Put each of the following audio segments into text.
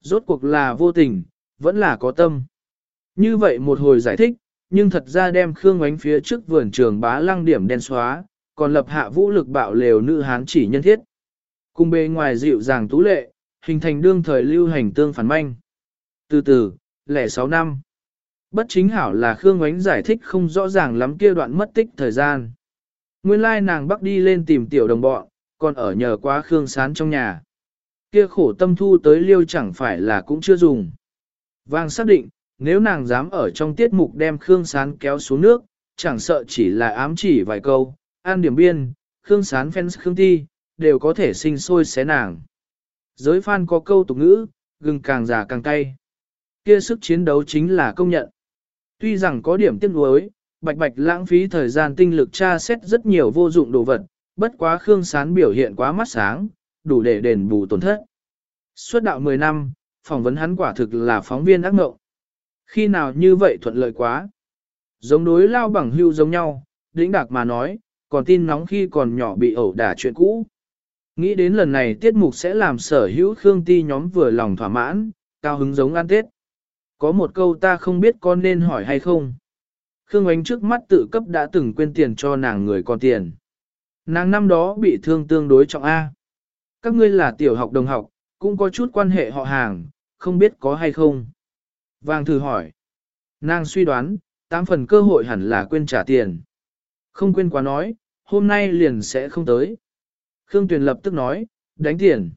Rốt cuộc là vô tình, vẫn là có tâm. Như vậy một hồi giải thích, nhưng thật ra đem Khương Ngoánh phía trước vườn trường bá lăng điểm đen xóa, còn lập hạ vũ lực bạo lều nữ hán chỉ nhân thiết. Cùng bề ngoài dịu dàng tú lệ, hình thành đương thời lưu hành tương phản manh. Từ từ, lẻ sáu năm. Bất chính hảo là Khương Ngoánh giải thích không rõ ràng lắm kia đoạn mất tích thời gian. Nguyên lai nàng bắc đi lên tìm tiểu đồng bọn, còn ở nhờ quá Khương Sán trong nhà. Kia khổ tâm thu tới liêu chẳng phải là cũng chưa dùng. Vang xác định, nếu nàng dám ở trong tiết mục đem Khương Sán kéo xuống nước, chẳng sợ chỉ là ám chỉ vài câu, an điểm biên, Khương Sán fans Khương Ti, đều có thể sinh sôi xé nàng. Giới fan có câu tục ngữ, gừng càng già càng cay. Kia sức chiến đấu chính là công nhận. Tuy rằng có điểm tiếc nuối, bạch bạch lãng phí thời gian tinh lực tra xét rất nhiều vô dụng đồ vật, bất quá Khương Sán biểu hiện quá mắt sáng, đủ để đền bù tổn thất. Suốt đạo 10 năm, phỏng vấn hắn quả thực là phóng viên ác ngộng. Khi nào như vậy thuận lợi quá? Giống đối lao bằng hưu giống nhau, đĩnh đạc mà nói, còn tin nóng khi còn nhỏ bị ẩu đả chuyện cũ. Nghĩ đến lần này tiết mục sẽ làm sở hữu Khương Ti nhóm vừa lòng thỏa mãn, cao hứng giống ăn tết. Có một câu ta không biết con nên hỏi hay không. Khương Ánh trước mắt tự cấp đã từng quên tiền cho nàng người còn tiền. Nàng năm đó bị thương tương đối trọng A. Các ngươi là tiểu học đồng học, cũng có chút quan hệ họ hàng, không biết có hay không. Vàng thử hỏi. Nàng suy đoán, tám phần cơ hội hẳn là quên trả tiền. Không quên quá nói, hôm nay liền sẽ không tới. Khương Tuyền lập tức nói, đánh tiền.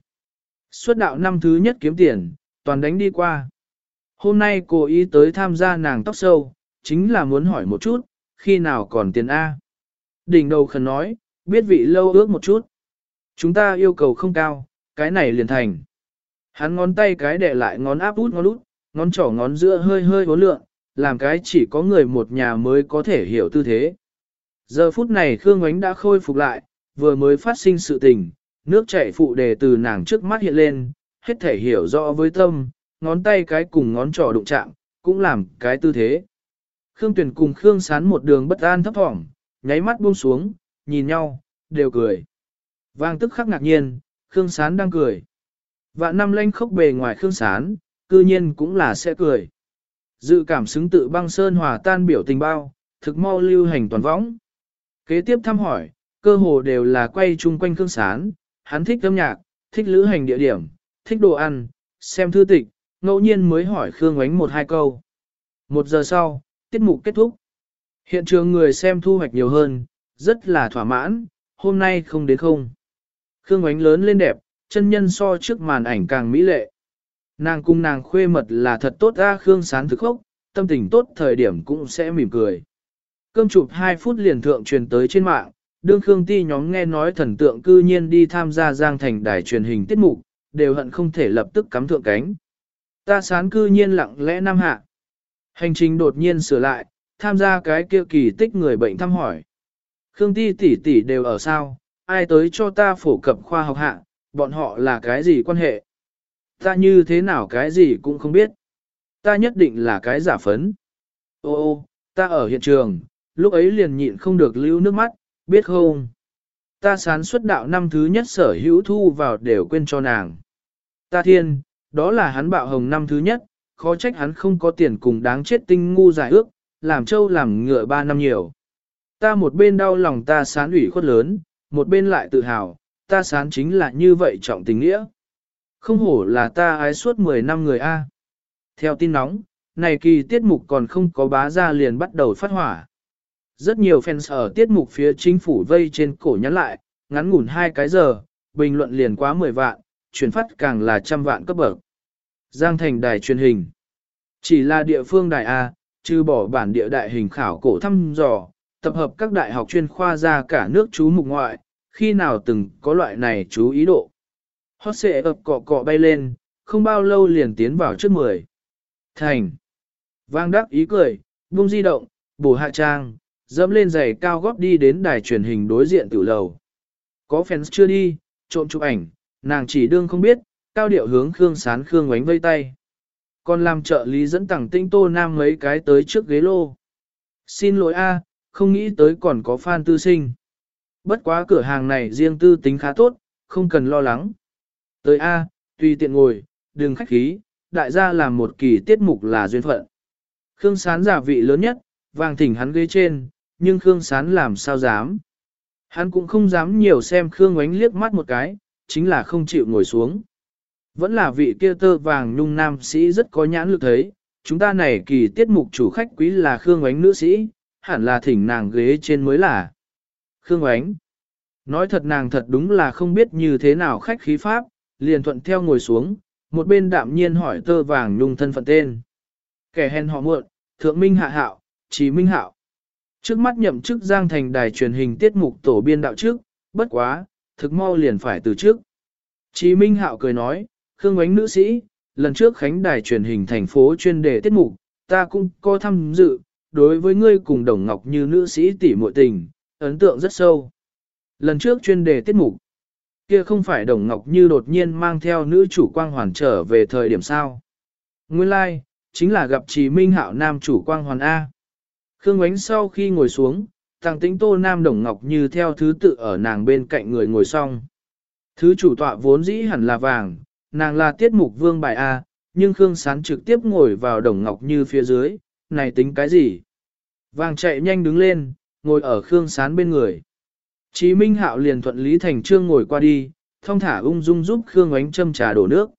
Xuất đạo năm thứ nhất kiếm tiền, toàn đánh đi qua. Hôm nay cô ý tới tham gia nàng tóc sâu, chính là muốn hỏi một chút, khi nào còn tiền A. Đỉnh đầu khẩn nói, biết vị lâu ước một chút. Chúng ta yêu cầu không cao, cái này liền thành. Hắn ngón tay cái để lại ngón áp út ngón út, ngón trỏ ngón giữa hơi hơi hố lượng, làm cái chỉ có người một nhà mới có thể hiểu tư thế. Giờ phút này Khương Ánh đã khôi phục lại, vừa mới phát sinh sự tình, nước chảy phụ đề từ nàng trước mắt hiện lên, hết thể hiểu rõ với tâm, ngón tay cái cùng ngón trỏ đụng chạm, cũng làm cái tư thế. Khương Tuyền cùng Khương Sán một đường bất an thấp thỏm, nháy mắt buông xuống, nhìn nhau, đều cười. Vang tức khắc ngạc nhiên, Khương Sán đang cười. Vạn năm lanh khốc bề ngoài Khương Sán, cư nhiên cũng là sẽ cười. Dự cảm xứng tự băng sơn hòa tan biểu tình bao, thực mau lưu hành toàn võng. Kế tiếp thăm hỏi, cơ hồ đều là quay chung quanh Khương Sán, hắn thích âm nhạc, thích lữ hành địa điểm, thích đồ ăn, xem thư tịch, ngẫu nhiên mới hỏi Khương Ánh một hai câu. Một giờ sau, tiết mục kết thúc. Hiện trường người xem thu hoạch nhiều hơn, rất là thỏa mãn, hôm nay không đến không. Khương Ánh lớn lên đẹp, chân nhân so trước màn ảnh càng mỹ lệ. Nàng cung nàng khuê mật là thật tốt ra Khương Sán thực khốc, tâm tình tốt thời điểm cũng sẽ mỉm cười. Cơm chụp 2 phút liền thượng truyền tới trên mạng, đương Khương Ti nhóm nghe nói thần tượng cư nhiên đi tham gia giang thành đài truyền hình tiết mục, đều hận không thể lập tức cắm thượng cánh. Ta sán cư nhiên lặng lẽ năm hạ. Hành trình đột nhiên sửa lại, tham gia cái kia kỳ tích người bệnh thăm hỏi. Khương Ti tỷ tỷ đều ở sao, ai tới cho ta phổ cập khoa học hạ, bọn họ là cái gì quan hệ? Ta như thế nào cái gì cũng không biết. Ta nhất định là cái giả phấn. Ô ô, ta ở hiện trường, lúc ấy liền nhịn không được lưu nước mắt, biết không? Ta sán xuất đạo năm thứ nhất sở hữu thu vào đều quên cho nàng. Ta thiên, đó là hắn bạo hồng năm thứ nhất, khó trách hắn không có tiền cùng đáng chết tinh ngu giải ước, làm trâu làm ngựa ba năm nhiều. Ta một bên đau lòng ta sán ủy khuất lớn, một bên lại tự hào, ta sán chính là như vậy trọng tình nghĩa. Không hổ là ta ái suốt 10 năm người A. Theo tin nóng, này kỳ tiết mục còn không có bá ra liền bắt đầu phát hỏa. Rất nhiều fans ở tiết mục phía chính phủ vây trên cổ nhắn lại, ngắn ngủn hai cái giờ, bình luận liền quá 10 vạn, chuyển phát càng là trăm vạn cấp bậc. Giang thành đài truyền hình. Chỉ là địa phương đài A, trừ bỏ bản địa đại hình khảo cổ thăm dò, tập hợp các đại học chuyên khoa ra cả nước chú mục ngoại, khi nào từng có loại này chú ý độ. Hót xệ ập cọ cọ bay lên, không bao lâu liền tiến vào trước mười. Thành. Vang đắc ý cười, buông di động, bổ hạ trang, dẫm lên giày cao góp đi đến đài truyền hình đối diện tiểu lầu. Có fans chưa đi, trộm chụp ảnh, nàng chỉ đương không biết, cao điệu hướng Khương Sán Khương ngoánh vây tay. Còn làm trợ lý dẫn tặng tinh tô nam mấy cái tới trước ghế lô. Xin lỗi a, không nghĩ tới còn có fan tư sinh. Bất quá cửa hàng này riêng tư tính khá tốt, không cần lo lắng. Tới A, tùy tiện ngồi, đừng khách khí, đại gia làm một kỳ tiết mục là duyên phận. Khương Sán giả vị lớn nhất, vàng thỉnh hắn ghế trên, nhưng Khương Sán làm sao dám. Hắn cũng không dám nhiều xem Khương Ánh liếc mắt một cái, chính là không chịu ngồi xuống. Vẫn là vị kia tơ vàng nhung nam sĩ rất có nhãn lực thấy, chúng ta này kỳ tiết mục chủ khách quý là Khương Ánh nữ sĩ, hẳn là thỉnh nàng ghế trên mới là. Khương Ánh. Nói thật nàng thật đúng là không biết như thế nào khách khí pháp, liền thuận theo ngồi xuống, một bên đạm nhiên hỏi tơ vàng nhung thân phận tên. Kẻ hèn họ muộn, thượng minh hạ hạo, trí minh hạo. Trước mắt nhậm chức giang thành đài truyền hình tiết mục tổ biên đạo trước, bất quá, thực mau liền phải từ trước. Chí Minh Hạo cười nói, Khương Ngoánh nữ sĩ, lần trước khánh đài truyền hình thành phố chuyên đề tiết mục, ta cũng có tham dự, đối với ngươi cùng Đồng Ngọc như nữ sĩ tỷ muội tình, ấn tượng rất sâu. Lần trước chuyên đề tiết mục, kia không phải Đồng Ngọc như đột nhiên mang theo nữ chủ quang hoàn trở về thời điểm sao. Nguyên lai, like, chính là gặp Chí Minh Hạo nam chủ quang hoàn A. Khương Ngoánh sau khi ngồi xuống, thằng tính tô nam đồng ngọc như theo thứ tự ở nàng bên cạnh người ngồi xong. Thứ chủ tọa vốn dĩ hẳn là vàng, nàng là tiết mục vương bài A, nhưng Khương Sán trực tiếp ngồi vào đồng ngọc như phía dưới, này tính cái gì? Vàng chạy nhanh đứng lên, ngồi ở Khương Sán bên người. Chí Minh Hạo liền thuận lý thành trương ngồi qua đi, thông thả ung dung giúp Khương Ánh châm trà đổ nước.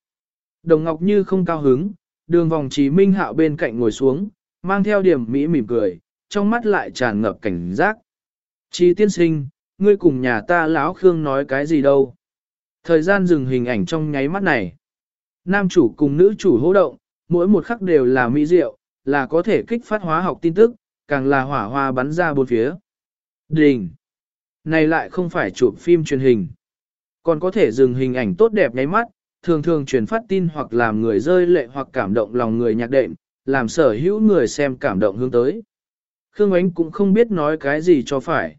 Đồng Ngọc Như không cao hứng, đường vòng Chí Minh Hạo bên cạnh ngồi xuống, mang theo điểm mỹ mỉm cười, trong mắt lại tràn ngập cảnh giác. Chí tiên sinh, ngươi cùng nhà ta lão Khương nói cái gì đâu. Thời gian dừng hình ảnh trong nháy mắt này. Nam chủ cùng nữ chủ hô động, mỗi một khắc đều là mỹ diệu, là có thể kích phát hóa học tin tức, càng là hỏa hoa bắn ra bốn phía. Đình! Này lại không phải chụp phim truyền hình. Còn có thể dừng hình ảnh tốt đẹp nháy mắt, thường thường truyền phát tin hoặc làm người rơi lệ hoặc cảm động lòng người nhạc đệm, làm sở hữu người xem cảm động hướng tới. Khương Ánh cũng không biết nói cái gì cho phải.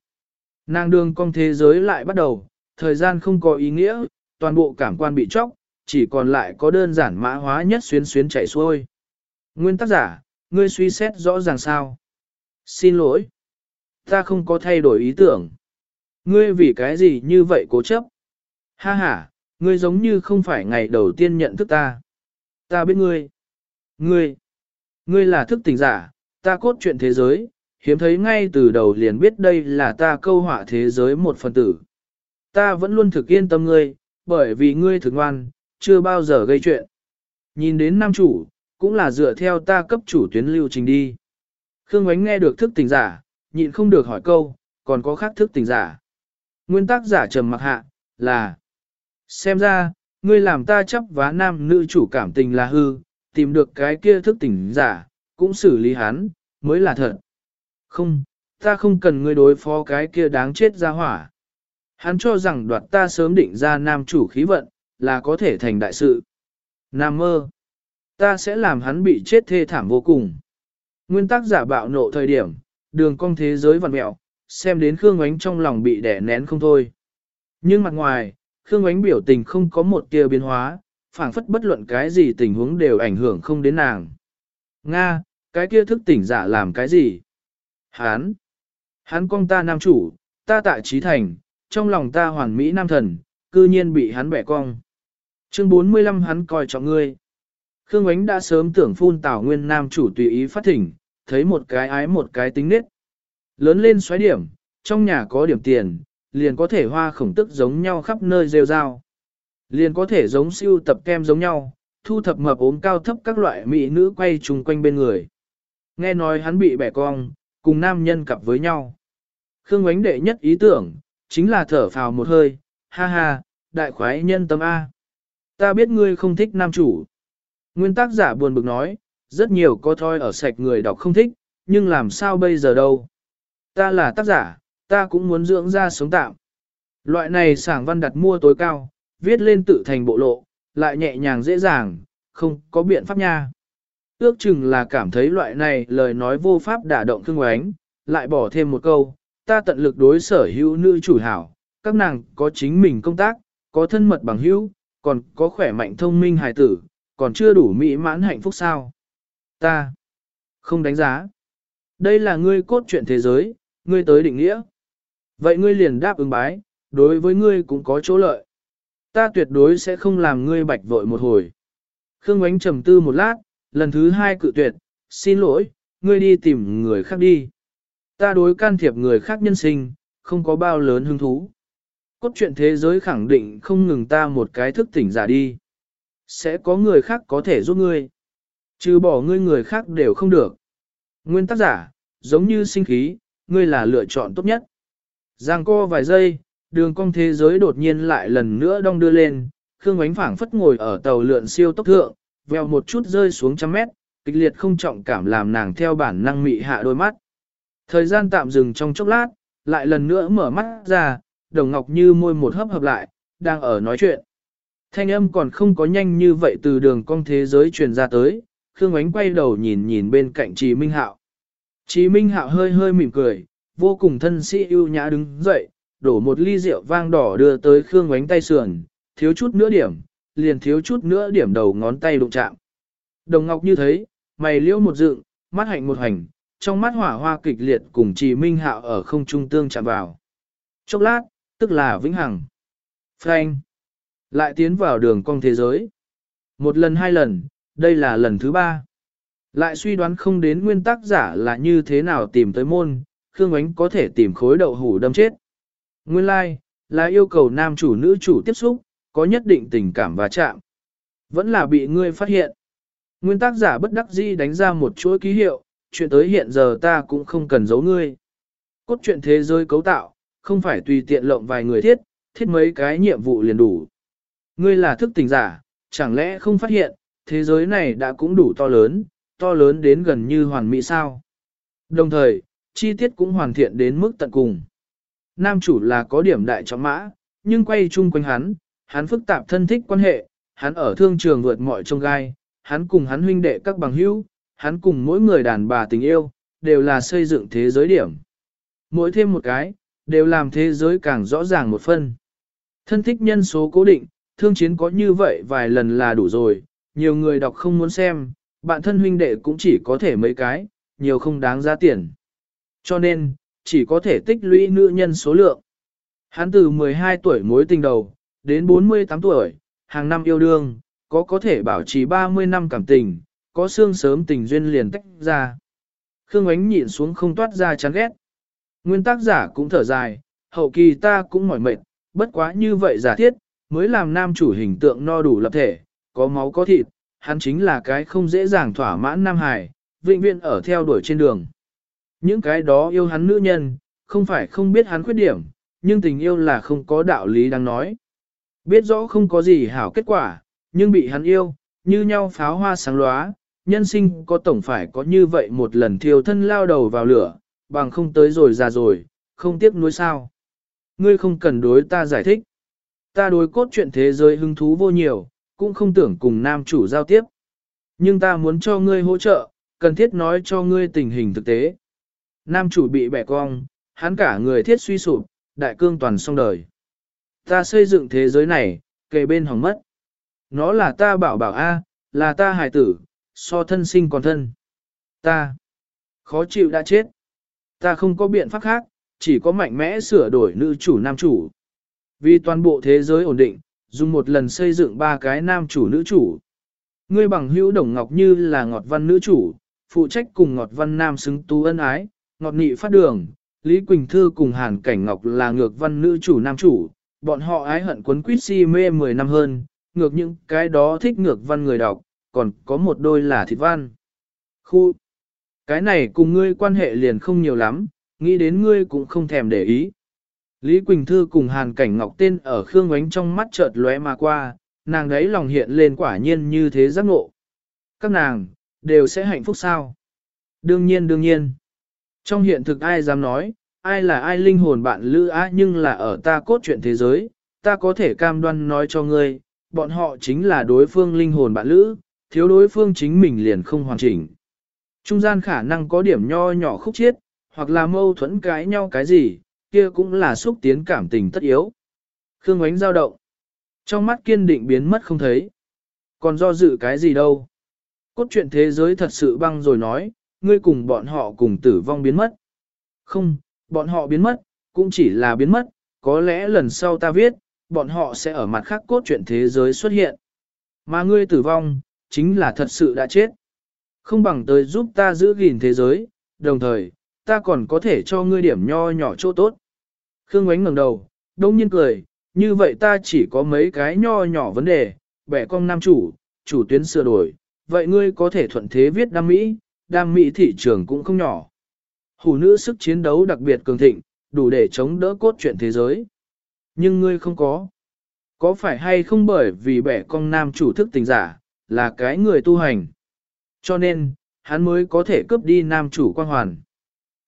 Nàng đường con thế giới lại bắt đầu, thời gian không có ý nghĩa, toàn bộ cảm quan bị chóc, chỉ còn lại có đơn giản mã hóa nhất xuyến xuyến chạy xuôi. Nguyên tác giả, ngươi suy xét rõ ràng sao? Xin lỗi. Ta không có thay đổi ý tưởng. Ngươi vì cái gì như vậy cố chấp? Ha ha, ngươi giống như không phải ngày đầu tiên nhận thức ta. Ta biết ngươi. Ngươi. Ngươi là thức tỉnh giả, ta cốt truyện thế giới, hiếm thấy ngay từ đầu liền biết đây là ta câu họa thế giới một phần tử. Ta vẫn luôn thực yên tâm ngươi, bởi vì ngươi thực ngoan, chưa bao giờ gây chuyện. Nhìn đến nam chủ, cũng là dựa theo ta cấp chủ tuyến lưu trình đi. Khương Ngoánh nghe được thức tỉnh giả, nhịn không được hỏi câu, còn có khác thức tỉnh giả. Nguyên tắc giả trầm mặc hạ, là Xem ra, ngươi làm ta chấp vá nam nữ chủ cảm tình là hư, tìm được cái kia thức tỉnh giả, cũng xử lý hắn, mới là thật. Không, ta không cần ngươi đối phó cái kia đáng chết ra hỏa. Hắn cho rằng đoạt ta sớm định ra nam chủ khí vận, là có thể thành đại sự. Nam mơ, ta sẽ làm hắn bị chết thê thảm vô cùng. Nguyên tắc giả bạo nộ thời điểm, đường cong thế giới vặn mẹo, xem đến Khương ánh trong lòng bị đẻ nén không thôi. Nhưng mặt ngoài, Khương ánh biểu tình không có một tia biến hóa, phảng phất bất luận cái gì tình huống đều ảnh hưởng không đến nàng. Nga, cái kia thức tỉnh giả làm cái gì? Hán! Hán con ta nam chủ, ta tại trí thành, trong lòng ta hoàn mỹ nam thần, cư nhiên bị hắn bẻ cong. Chương 45 hắn coi trọng ngươi. Khương Ánh đã sớm tưởng phun tảo nguyên nam chủ tùy ý phát thỉnh, thấy một cái ái một cái tính nết. Lớn lên xoáy điểm, trong nhà có điểm tiền, liền có thể hoa khổng tức giống nhau khắp nơi rêu rao. Liền có thể giống siêu tập kem giống nhau, thu thập mập ốm cao thấp các loại mỹ nữ quay chung quanh bên người. Nghe nói hắn bị bẻ cong, cùng nam nhân cặp với nhau. Khương Ánh đệ nhất ý tưởng, chính là thở phào một hơi, ha ha, đại khoái nhân tâm A. Ta biết ngươi không thích nam chủ. Nguyên tác giả buồn bực nói, rất nhiều có thoi ở sạch người đọc không thích, nhưng làm sao bây giờ đâu. Ta là tác giả, ta cũng muốn dưỡng ra sống tạm. Loại này sảng văn đặt mua tối cao, viết lên tự thành bộ lộ, lại nhẹ nhàng dễ dàng, không có biện pháp nha. Ước chừng là cảm thấy loại này lời nói vô pháp đả động thương oánh, lại bỏ thêm một câu, ta tận lực đối sở hữu nữ chủ hảo, các nàng có chính mình công tác, có thân mật bằng hữu, còn có khỏe mạnh thông minh hài tử, còn chưa đủ mỹ mãn hạnh phúc sao. Ta không đánh giá. Đây là ngươi cốt truyện thế giới, ngươi tới định nghĩa. Vậy ngươi liền đáp ứng bái, đối với ngươi cũng có chỗ lợi. Ta tuyệt đối sẽ không làm ngươi bạch vội một hồi. Khương Ngoánh trầm tư một lát, lần thứ hai cự tuyệt, xin lỗi, ngươi đi tìm người khác đi. Ta đối can thiệp người khác nhân sinh, không có bao lớn hứng thú. Cốt truyện thế giới khẳng định không ngừng ta một cái thức tỉnh giả đi. Sẽ có người khác có thể giúp ngươi. Trừ bỏ ngươi người khác đều không được. Nguyên tác giả, giống như sinh khí, ngươi là lựa chọn tốt nhất. Giang co vài giây, đường cong thế giới đột nhiên lại lần nữa đong đưa lên, Khương Ánh phảng phất ngồi ở tàu lượn siêu tốc thượng, veo một chút rơi xuống trăm mét, kịch liệt không trọng cảm làm nàng theo bản năng mị hạ đôi mắt. Thời gian tạm dừng trong chốc lát, lại lần nữa mở mắt ra, đồng ngọc như môi một hấp hợp lại, đang ở nói chuyện. Thanh âm còn không có nhanh như vậy từ đường cong thế giới truyền ra tới, Khương Ánh quay đầu nhìn nhìn bên cạnh Chí Minh Hạo. Chí Minh Hạo hơi hơi mỉm cười, vô cùng thân sĩ ưu nhã đứng dậy, đổ một ly rượu vang đỏ đưa tới Khương Ánh tay sườn, thiếu chút nữa điểm, liền thiếu chút nữa điểm đầu ngón tay đụng chạm. Đồng Ngọc như thế, mày liễu một dựng, mắt hạnh một hành, trong mắt hỏa hoa kịch liệt cùng Trì Minh Hạo ở không trung tương chạm vào. Chốc lát, tức là vĩnh hằng. Frank lại tiến vào đường cong thế giới. Một lần hai lần, đây là lần thứ ba. Lại suy đoán không đến nguyên tắc giả là như thế nào tìm tới môn, Khương Ánh có thể tìm khối đậu hủ đâm chết. Nguyên lai, like, là yêu cầu nam chủ nữ chủ tiếp xúc, có nhất định tình cảm và chạm. Vẫn là bị ngươi phát hiện. Nguyên tác giả bất đắc dĩ đánh ra một chuỗi ký hiệu, chuyện tới hiện giờ ta cũng không cần giấu ngươi. Cốt truyện thế giới cấu tạo, không phải tùy tiện lộng vài người thiết, thiết mấy cái nhiệm vụ liền đủ. Ngươi là thức tỉnh giả, chẳng lẽ không phát hiện, thế giới này đã cũng đủ to lớn, to lớn đến gần như hoàn mỹ sao. Đồng thời, chi tiết cũng hoàn thiện đến mức tận cùng. Nam chủ là có điểm đại trọng mã, nhưng quay chung quanh hắn, hắn phức tạp thân thích quan hệ, hắn ở thương trường vượt mọi trông gai, hắn cùng hắn huynh đệ các bằng hữu, hắn cùng mỗi người đàn bà tình yêu, đều là xây dựng thế giới điểm. Mỗi thêm một cái, đều làm thế giới càng rõ ràng một phân. Thân thích nhân số cố định, thương chiến có như vậy vài lần là đủ rồi, nhiều người đọc không muốn xem, bạn thân huynh đệ cũng chỉ có thể mấy cái, nhiều không đáng giá tiền. Cho nên, chỉ có thể tích lũy nữ nhân số lượng. Hắn từ 12 tuổi mối tình đầu, đến 48 tuổi, hàng năm yêu đương, có có thể bảo trì 30 năm cảm tình, có xương sớm tình duyên liền tách ra. Khương ánh nhịn xuống không toát ra chán ghét. Nguyên tác giả cũng thở dài, hậu kỳ ta cũng mỏi mệt, bất quá như vậy giả thiết, mới làm nam chủ hình tượng no đủ lập thể, có máu có thịt, hắn chính là cái không dễ dàng thỏa mãn nam hải, vĩnh viễn ở theo đuổi trên đường. Những cái đó yêu hắn nữ nhân, không phải không biết hắn khuyết điểm, nhưng tình yêu là không có đạo lý đang nói. Biết rõ không có gì hảo kết quả, nhưng bị hắn yêu, như nhau pháo hoa sáng lóa, nhân sinh có tổng phải có như vậy một lần thiêu thân lao đầu vào lửa, bằng không tới rồi già rồi, không tiếc nuối sao. Ngươi không cần đối ta giải thích. Ta đối cốt chuyện thế giới hứng thú vô nhiều, cũng không tưởng cùng nam chủ giao tiếp. Nhưng ta muốn cho ngươi hỗ trợ, cần thiết nói cho ngươi tình hình thực tế. Nam chủ bị bẻ cong, hắn cả người thiết suy sụp, đại cương toàn xong đời. Ta xây dựng thế giới này, kề bên hỏng mất. Nó là ta bảo bảo A, là ta hài tử, so thân sinh còn thân. Ta, khó chịu đã chết. Ta không có biện pháp khác, chỉ có mạnh mẽ sửa đổi nữ chủ nam chủ. Vì toàn bộ thế giới ổn định, dùng một lần xây dựng ba cái nam chủ nữ chủ. Ngươi bằng hữu đồng ngọc như là ngọt văn nữ chủ, phụ trách cùng ngọt văn nam xứng tú ân ái, ngọt nị phát đường, Lý Quỳnh Thư cùng Hàn Cảnh Ngọc là ngược văn nữ chủ nam chủ, bọn họ ái hận quấn quýt si mê 10 năm hơn, ngược những cái đó thích ngược văn người đọc, còn có một đôi là thịt văn. Khu, cái này cùng ngươi quan hệ liền không nhiều lắm, nghĩ đến ngươi cũng không thèm để ý. Lý Quỳnh Thư cùng Hàn Cảnh Ngọc tên ở Khương Ngoánh trong mắt chợt lóe mà qua, nàng đấy lòng hiện lên quả nhiên như thế giác ngộ. Các nàng, đều sẽ hạnh phúc sao? Đương nhiên đương nhiên. Trong hiện thực ai dám nói, ai là ai linh hồn bạn lữ á nhưng là ở ta cốt truyện thế giới, ta có thể cam đoan nói cho ngươi, bọn họ chính là đối phương linh hồn bạn lữ, thiếu đối phương chính mình liền không hoàn chỉnh. Trung gian khả năng có điểm nho nhỏ khúc chiết, hoặc là mâu thuẫn cãi nhau cái gì, kia cũng là xúc tiến cảm tình tất yếu. Khương ánh dao động. Trong mắt kiên định biến mất không thấy. Còn do dự cái gì đâu. Cốt truyện thế giới thật sự băng rồi nói, ngươi cùng bọn họ cùng tử vong biến mất. Không, bọn họ biến mất, cũng chỉ là biến mất, có lẽ lần sau ta viết, bọn họ sẽ ở mặt khác cốt truyện thế giới xuất hiện. Mà ngươi tử vong, chính là thật sự đã chết. Không bằng tới giúp ta giữ gìn thế giới, đồng thời, ta còn có thể cho ngươi điểm nho nhỏ chỗ tốt. Khương Ngoánh ngẩng đầu, đông nhiên cười, như vậy ta chỉ có mấy cái nho nhỏ vấn đề, bẻ cong nam chủ, chủ tuyến sửa đổi, vậy ngươi có thể thuận thế viết đam mỹ, đam mỹ thị trường cũng không nhỏ. Hủ nữ sức chiến đấu đặc biệt cường thịnh, đủ để chống đỡ cốt truyện thế giới. Nhưng ngươi không có. Có phải hay không bởi vì bẻ cong nam chủ thức tình giả, là cái người tu hành. Cho nên, hắn mới có thể cướp đi nam chủ quang hoàn.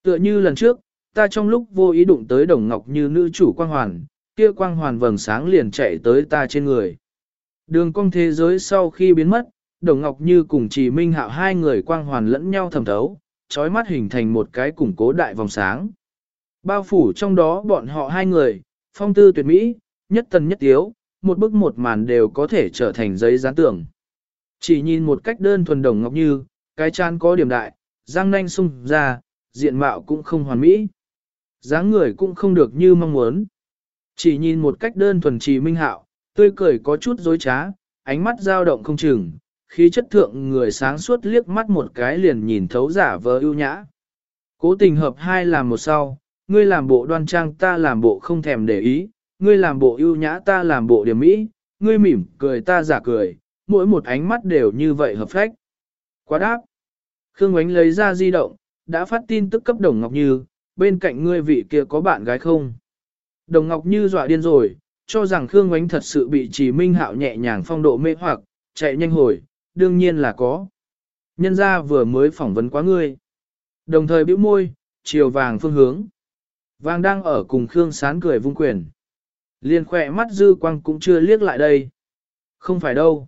Tựa như lần trước, ta trong lúc vô ý đụng tới đồng ngọc như nữ chủ quang hoàn, kia quang hoàn vầng sáng liền chạy tới ta trên người. Đường cong thế giới sau khi biến mất, đồng ngọc như cùng chỉ minh hạo hai người quang hoàn lẫn nhau thầm thấu, trói mắt hình thành một cái củng cố đại vòng sáng. Bao phủ trong đó bọn họ hai người, phong tư tuyệt mỹ, nhất tần nhất tiếu, một bức một màn đều có thể trở thành giấy gián tưởng. Chỉ nhìn một cách đơn thuần đồng ngọc như, cái chan có điểm đại, răng nanh sung ra, diện mạo cũng không hoàn mỹ dáng người cũng không được như mong muốn. Chỉ nhìn một cách đơn thuần trì minh hạo, tươi cười có chút dối trá, ánh mắt dao động không chừng, khí chất thượng người sáng suốt liếc mắt một cái liền nhìn thấu giả vờ ưu nhã. Cố tình hợp hai làm một sau, ngươi làm bộ đoan trang ta làm bộ không thèm để ý, ngươi làm bộ ưu nhã ta làm bộ điểm mỹ, ngươi mỉm cười ta giả cười, mỗi một ánh mắt đều như vậy hợp phách. Quá đáp. Khương Ngoánh lấy ra di động, đã phát tin tức cấp Đồng Ngọc Như, bên cạnh ngươi vị kia có bạn gái không? Đồng Ngọc Như dọa điên rồi, cho rằng Khương Ngoánh thật sự bị chỉ minh hạo nhẹ nhàng phong độ mê hoặc, chạy nhanh hồi, đương nhiên là có. Nhân gia vừa mới phỏng vấn quá ngươi. Đồng thời bĩu môi, chiều vàng phương hướng. Vàng đang ở cùng Khương Sán cười vung quyền. Liên khỏe mắt dư quang cũng chưa liếc lại đây. Không phải đâu.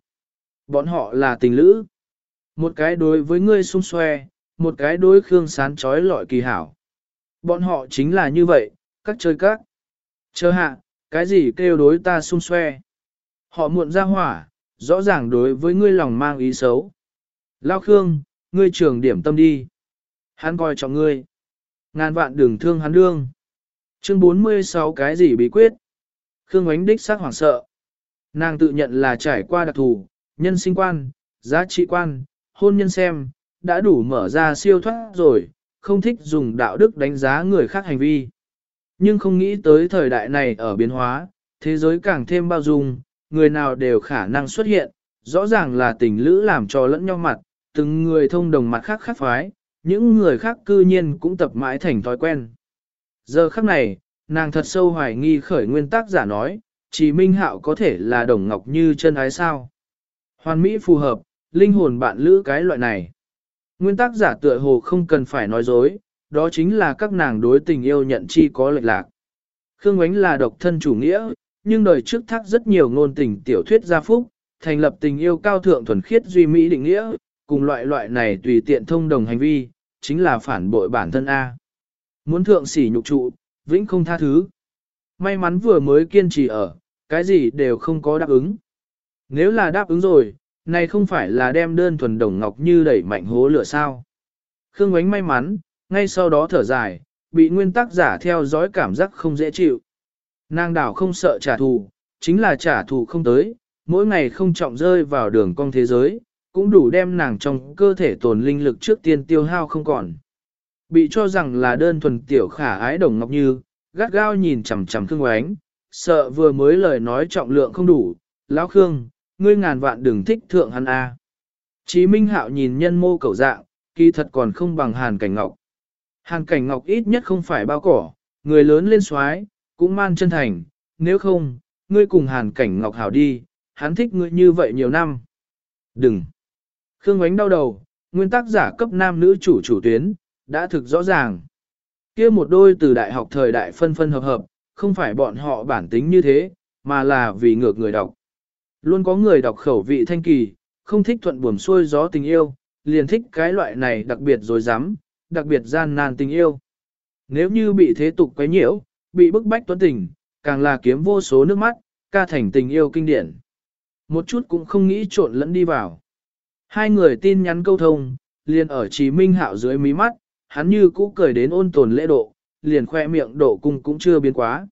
Bọn họ là tình lữ. Một cái đối với ngươi xung xoe, một cái đối Khương Sán trói lọi kỳ hảo. Bọn họ chính là như vậy, các chơi các. Chờ hạ, cái gì kêu đối ta xung xoe. Họ muộn ra hỏa, rõ ràng đối với ngươi lòng mang ý xấu. Lao Khương, ngươi trường điểm tâm đi. Hắn coi trọng ngươi. Ngàn vạn đừng thương hắn đương. Chương 46 cái gì bí quyết? Khương ánh đích xác hoảng sợ. Nàng tự nhận là trải qua đặc thù, nhân sinh quan, giá trị quan, hôn nhân xem, đã đủ mở ra siêu thoát rồi, không thích dùng đạo đức đánh giá người khác hành vi. Nhưng không nghĩ tới thời đại này ở biến hóa, thế giới càng thêm bao dung, người nào đều khả năng xuất hiện, rõ ràng là tình lữ làm cho lẫn nhau mặt, từng người thông đồng mặt khác khác phái, những người khác cư nhiên cũng tập mãi thành thói quen. Giờ khắc này, nàng thật sâu hoài nghi khởi nguyên tác giả nói, chỉ minh hạo có thể là đồng ngọc như chân ái sao. Hoàn mỹ phù hợp, linh hồn bạn lữ cái loại này. Nguyên tác giả tựa hồ không cần phải nói dối, đó chính là các nàng đối tình yêu nhận chi có lệch lạc. Khương Ngoánh là độc thân chủ nghĩa, nhưng đời trước thác rất nhiều ngôn tình tiểu thuyết gia phúc, thành lập tình yêu cao thượng thuần khiết duy mỹ định nghĩa, cùng loại loại này tùy tiện thông đồng hành vi, chính là phản bội bản thân A. Muốn thượng sỉ nhục trụ, vĩnh không tha thứ. May mắn vừa mới kiên trì ở, cái gì đều không có đáp ứng. Nếu là đáp ứng rồi, này không phải là đem đơn thuần đồng ngọc như đẩy mạnh hố lửa sao. Khương ánh may mắn, ngay sau đó thở dài, bị nguyên tắc giả theo dõi cảm giác không dễ chịu. Nàng đảo không sợ trả thù, chính là trả thù không tới, mỗi ngày không trọng rơi vào đường cong thế giới, cũng đủ đem nàng trong cơ thể tồn linh lực trước tiên tiêu hao không còn. Bị cho rằng là đơn thuần tiểu khả ái đồng ngọc như, gắt gao nhìn chằm chằm Khương Ngoánh, sợ vừa mới lời nói trọng lượng không đủ, lão Khương, ngươi ngàn vạn đừng thích thượng hắn a. Chí Minh Hạo nhìn nhân mô cầu dạng, kỳ thật còn không bằng Hàn Cảnh Ngọc. Hàn Cảnh Ngọc ít nhất không phải bao cỏ, người lớn lên xoái, cũng man chân thành, nếu không, ngươi cùng Hàn Cảnh Ngọc hảo đi, hắn thích ngươi như vậy nhiều năm. Đừng. Khương Ngoánh đau đầu, nguyên tắc giả cấp nam nữ chủ chủ tuyến, đã thực rõ ràng. kia một đôi từ đại học thời đại phân phân hợp hợp, không phải bọn họ bản tính như thế, mà là vì ngược người đọc. Luôn có người đọc khẩu vị thanh kỳ, không thích thuận buồm xuôi gió tình yêu, liền thích cái loại này đặc biệt dối rắm đặc biệt gian nan tình yêu. Nếu như bị thế tục quấy nhiễu, bị bức bách tuấn tình, càng là kiếm vô số nước mắt, ca thành tình yêu kinh điển. Một chút cũng không nghĩ trộn lẫn đi vào. Hai người tin nhắn câu thông, liền ở Chí Minh Hạo dưới mí mắt, hắn như cũ cười đến ôn tồn lễ độ, liền khoe miệng độ cung cũng chưa biến quá.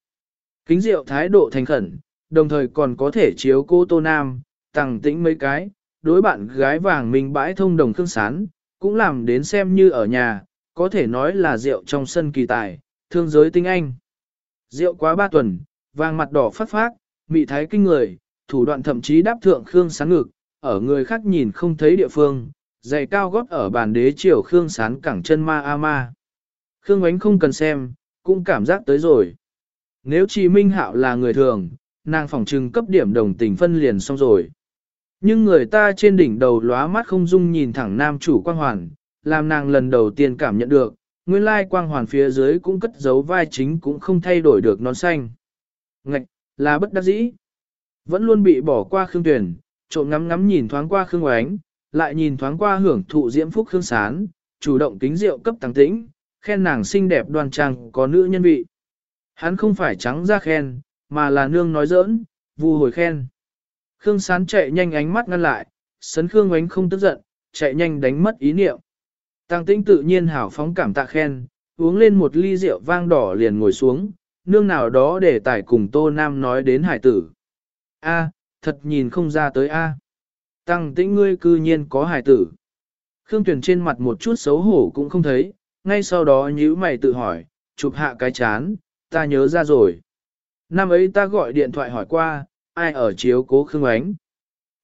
Kính rượu thái độ thành khẩn, đồng thời còn có thể chiếu cô Tô Nam, tặng tĩnh mấy cái, đối bạn gái vàng mình bãi thông đồng khương sán, cũng làm đến xem như ở nhà, có thể nói là rượu trong sân kỳ tài, thương giới tinh anh. Rượu quá ba tuần, vàng mặt đỏ phát phát, mị thái kinh người, thủ đoạn thậm chí đáp thượng khương sán ngực, ở người khác nhìn không thấy địa phương, giày cao gót ở bàn đế chiều khương sán cẳng chân ma a ma. Khương ánh không cần xem, cũng cảm giác tới rồi. Nếu Chí Minh Hạo là người thường, nàng phỏng trừng cấp điểm đồng tình phân liền xong rồi. Nhưng người ta trên đỉnh đầu lóa mắt không dung nhìn thẳng nam chủ quang hoàn, làm nàng lần đầu tiên cảm nhận được, nguyên lai quang hoàn phía dưới cũng cất giấu vai chính cũng không thay đổi được nón xanh. Ngạch, là bất đắc dĩ. Vẫn luôn bị bỏ qua Khương Tuyển, trộm ngắm ngắm nhìn thoáng qua Khương Oánh, lại nhìn thoáng qua hưởng thụ diễm phúc Khương Sán, chủ động kính rượu cấp tăng tĩnh, khen nàng xinh đẹp đoan trang có nữ nhân vị. Hắn không phải trắng ra khen, mà là nương nói giỡn, vu hồi khen. Khương Sán chạy nhanh ánh mắt ngăn lại, sấn Khương Ánh không tức giận, chạy nhanh đánh mất ý niệm. Tăng tĩnh tự nhiên hảo phóng cảm tạ khen, uống lên một ly rượu vang đỏ liền ngồi xuống, nương nào đó để tải cùng Tô Nam nói đến hải tử. A, thật nhìn không ra tới A. Tăng tĩnh ngươi cư nhiên có hải tử. Khương Tuyền trên mặt một chút xấu hổ cũng không thấy, ngay sau đó nhíu mày tự hỏi, chụp hạ cái chán, ta nhớ ra rồi. Năm ấy ta gọi điện thoại hỏi qua, ai ở chiếu cố Khương Ánh?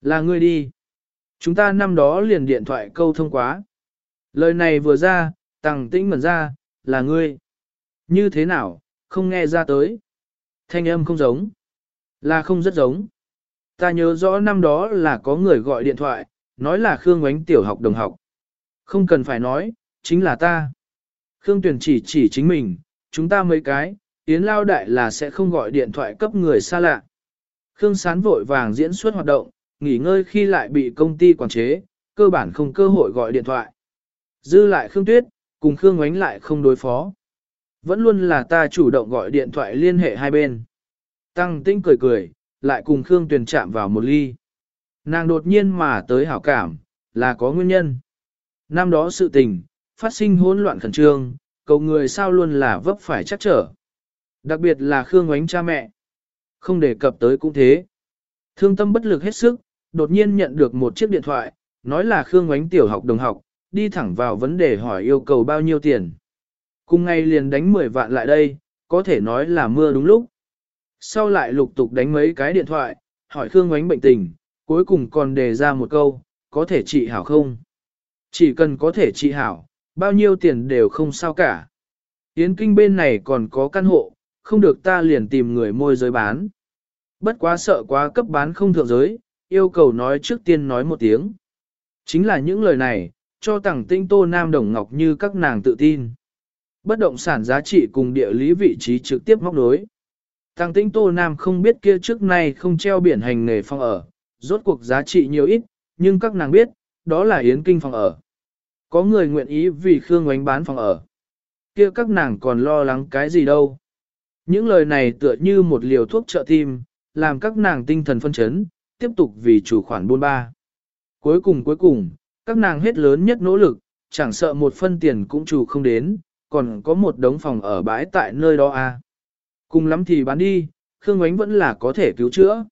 Là ngươi đi. Chúng ta năm đó liền điện thoại câu thông quá. Lời này vừa ra, tăng tĩnh mẩn ra, là ngươi. Như thế nào, không nghe ra tới. Thanh âm không giống. Là không rất giống. Ta nhớ rõ năm đó là có người gọi điện thoại, nói là Khương Ngoánh tiểu học đồng học. Không cần phải nói, chính là ta. Khương Tuyền chỉ chỉ chính mình, chúng ta mấy cái, Yến Lao Đại là sẽ không gọi điện thoại cấp người xa lạ. Khương Sán vội vàng diễn xuất hoạt động, nghỉ ngơi khi lại bị công ty quản chế, cơ bản không cơ hội gọi điện thoại. Dư lại Khương Tuyết, cùng Khương Ngoánh lại không đối phó. Vẫn luôn là ta chủ động gọi điện thoại liên hệ hai bên. Tăng tinh cười cười, lại cùng Khương Tuyền chạm vào một ly. Nàng đột nhiên mà tới hảo cảm, là có nguyên nhân. Năm đó sự tình, phát sinh hỗn loạn khẩn trương, cầu người sao luôn là vấp phải chắc trở. Đặc biệt là Khương Ngoánh cha mẹ. Không đề cập tới cũng thế. Thương tâm bất lực hết sức, đột nhiên nhận được một chiếc điện thoại, nói là Khương Ngoánh tiểu học đồng học, đi thẳng vào vấn đề hỏi yêu cầu bao nhiêu tiền. Cùng ngay liền đánh 10 vạn lại đây, có thể nói là mưa đúng lúc. Sau lại lục tục đánh mấy cái điện thoại, hỏi Khương Ngoánh bệnh tình, cuối cùng còn đề ra một câu, có thể trị hảo không? Chỉ cần có thể trị hảo, bao nhiêu tiền đều không sao cả. Yến kinh bên này còn có căn hộ, không được ta liền tìm người môi giới bán. Bất quá sợ quá cấp bán không thượng giới, yêu cầu nói trước tiên nói một tiếng. Chính là những lời này, cho tặng tinh tô nam đồng ngọc như các nàng tự tin. Bất động sản giá trị cùng địa lý vị trí trực tiếp móc đối. Tăng tinh tô nam không biết kia trước nay không treo biển hành nghề phòng ở, rốt cuộc giá trị nhiều ít, nhưng các nàng biết, đó là yến kinh phòng ở. Có người nguyện ý vì Khương Ngoánh bán phòng ở. kia các nàng còn lo lắng cái gì đâu. Những lời này tựa như một liều thuốc trợ tim, làm các nàng tinh thần phân chấn, tiếp tục vì chủ khoản buôn ba. Cuối cùng cuối cùng, các nàng hết lớn nhất nỗ lực, chẳng sợ một phân tiền cũng chủ không đến, còn có một đống phòng ở bãi tại nơi đó à. Cùng lắm thì bán đi, Khương Ngoánh vẫn là có thể cứu chữa.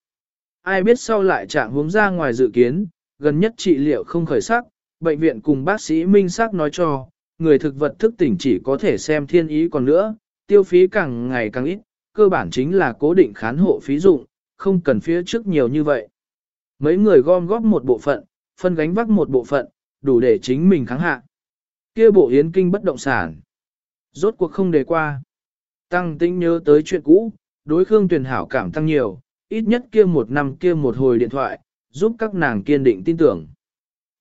Ai biết sau lại trạng hướng ra ngoài dự kiến, gần nhất trị liệu không khởi sắc, bệnh viện cùng bác sĩ minh xác nói cho, người thực vật thức tỉnh chỉ có thể xem thiên ý còn nữa, tiêu phí càng ngày càng ít, cơ bản chính là cố định khán hộ phí dụng, không cần phía trước nhiều như vậy. Mấy người gom góp một bộ phận, phân gánh vác một bộ phận, đủ để chính mình kháng hạ. Kia bộ yến kinh bất động sản. Rốt cuộc không đề qua. Tăng tinh nhớ tới chuyện cũ, đối Khương Tuyền hảo cảm tăng nhiều, ít nhất kia một năm kia một hồi điện thoại, giúp các nàng kiên định tin tưởng.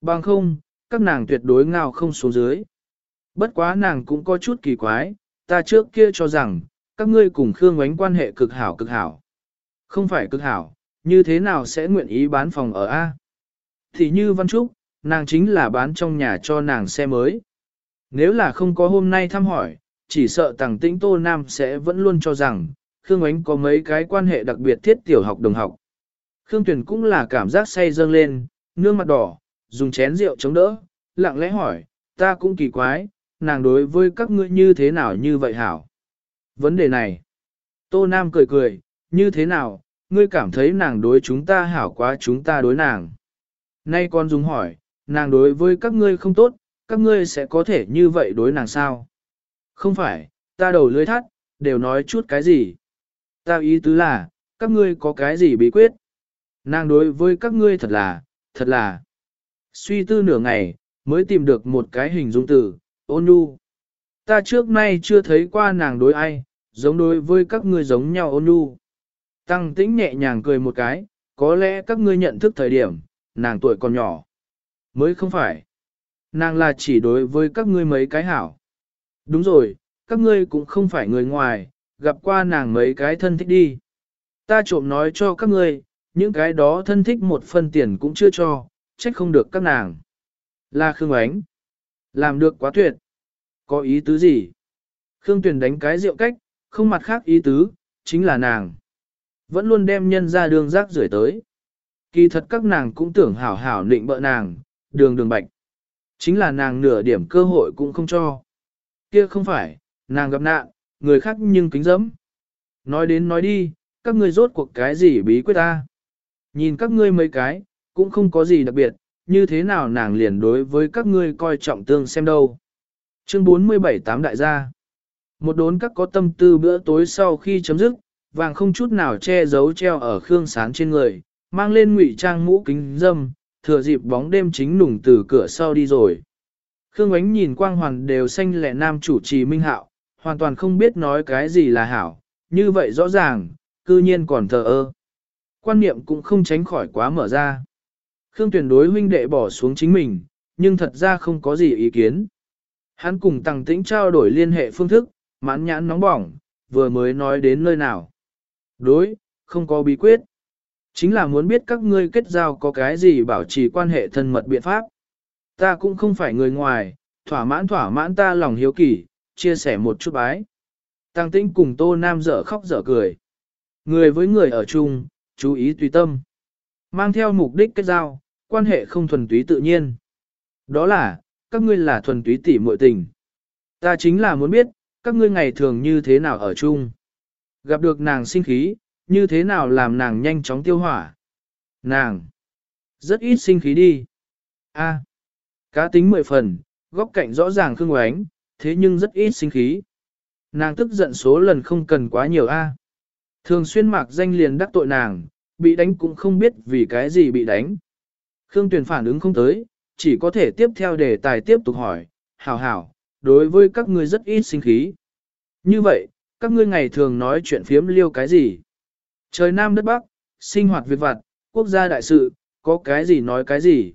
Bằng không, các nàng tuyệt đối ngao không xuống dưới. Bất quá nàng cũng có chút kỳ quái, ta trước kia cho rằng, các ngươi cùng Khương Ngoánh quan hệ cực hảo cực hảo. Không phải cực hảo, như thế nào sẽ nguyện ý bán phòng ở A? Thì như Văn Trúc, nàng chính là bán trong nhà cho nàng xe mới. Nếu là không có hôm nay thăm hỏi, chỉ sợ tàng tĩnh Tô Nam sẽ vẫn luôn cho rằng, Khương Ngoánh có mấy cái quan hệ đặc biệt thiết tiểu học đồng học. Khương Tuyền cũng là cảm giác say dâng lên, nương mặt đỏ, dùng chén rượu chống đỡ, lặng lẽ hỏi, ta cũng kỳ quái, nàng đối với các ngươi như thế nào như vậy hảo? Vấn đề này, Tô Nam cười cười, như thế nào, ngươi cảm thấy nàng đối chúng ta hảo quá chúng ta đối nàng. Nay con dùng hỏi, nàng đối với các ngươi không tốt, các ngươi sẽ có thể như vậy đối nàng sao? Không phải, ta đầu lưới thắt, đều nói chút cái gì? Ta ý tứ là, các ngươi có cái gì bí quyết? Nàng đối với các ngươi thật là, thật là. Suy tư nửa ngày, mới tìm được một cái hình dung từ, ôn nhu. Ta trước nay chưa thấy qua nàng đối ai, giống đối với các ngươi giống nhau ôn nhu. Tăng tĩnh nhẹ nhàng cười một cái, có lẽ các ngươi nhận thức thời điểm, nàng tuổi còn nhỏ. Mới không phải. Nàng là chỉ đối với các ngươi mấy cái hảo. Đúng rồi, các ngươi cũng không phải người ngoài, gặp qua nàng mấy cái thân thích đi. Ta trộm nói cho các ngươi, những cái đó thân thích một phân tiền cũng chưa cho, trách không được các nàng. Là Khương Ánh. Làm được quá tuyệt. Có ý tứ gì? Khương Tuyền đánh cái rượu cách, không mặt khác ý tứ, chính là nàng. Vẫn luôn đem nhân ra đường rác rưởi tới. Kỳ thật các nàng cũng tưởng hảo hảo định bợ nàng, đường đường bạch. Chính là nàng nửa điểm cơ hội cũng không cho. Kia không phải, nàng gặp nạn, người khác nhưng kính dẫm. Nói đến nói đi, các ngươi rốt cuộc cái gì bí quyết ta. Nhìn các ngươi mấy cái, cũng không có gì đặc biệt, như thế nào nàng liền đối với các ngươi coi trọng tương xem đâu. Chương 47 tám đại gia. Một đốn các có tâm tư bữa tối sau khi chấm dứt, vàng không chút nào che giấu treo ở khương sán trên người, mang lên ngụy trang mũ kính dâm, thừa dịp bóng đêm chính nùng từ cửa sau đi rồi. Khương ánh nhìn quang hoàn đều xanh lẻ nam chủ trì minh hạo, hoàn toàn không biết nói cái gì là hảo, như vậy rõ ràng, cư nhiên còn thờ ơ. Quan niệm cũng không tránh khỏi quá mở ra. Khương tuyển đối huynh đệ bỏ xuống chính mình, nhưng thật ra không có gì ý kiến. Hắn cùng tăng tĩnh trao đổi liên hệ phương thức, mãn nhãn nóng bỏng, vừa mới nói đến nơi nào. Đối, không có bí quyết. Chính là muốn biết các ngươi kết giao có cái gì bảo trì quan hệ thân mật biện pháp. Ta cũng không phải người ngoài, thỏa mãn thỏa mãn ta lòng hiếu kỳ, chia sẻ một chút bái. Tăng tĩnh cùng tô nam dở khóc dở cười. Người với người ở chung, chú ý tùy tâm. Mang theo mục đích kết giao, quan hệ không thuần túy tự nhiên. Đó là, các ngươi là thuần túy tỉ muội tình. Ta chính là muốn biết, các ngươi ngày thường như thế nào ở chung. Gặp được nàng sinh khí, như thế nào làm nàng nhanh chóng tiêu hỏa. Nàng, rất ít sinh khí đi. A, cá tính mười phần, góc cạnh rõ ràng khương oánh, thế nhưng rất ít sinh khí. Nàng tức giận số lần không cần quá nhiều A. Thường xuyên mạc danh liền đắc tội nàng, bị đánh cũng không biết vì cái gì bị đánh. Khương Tuyền phản ứng không tới, chỉ có thể tiếp theo đề tài tiếp tục hỏi, hảo hảo, đối với các ngươi rất ít sinh khí. Như vậy, các ngươi ngày thường nói chuyện phiếm liêu cái gì? Trời Nam đất Bắc, sinh hoạt việc vặt, quốc gia đại sự, có cái gì nói cái gì?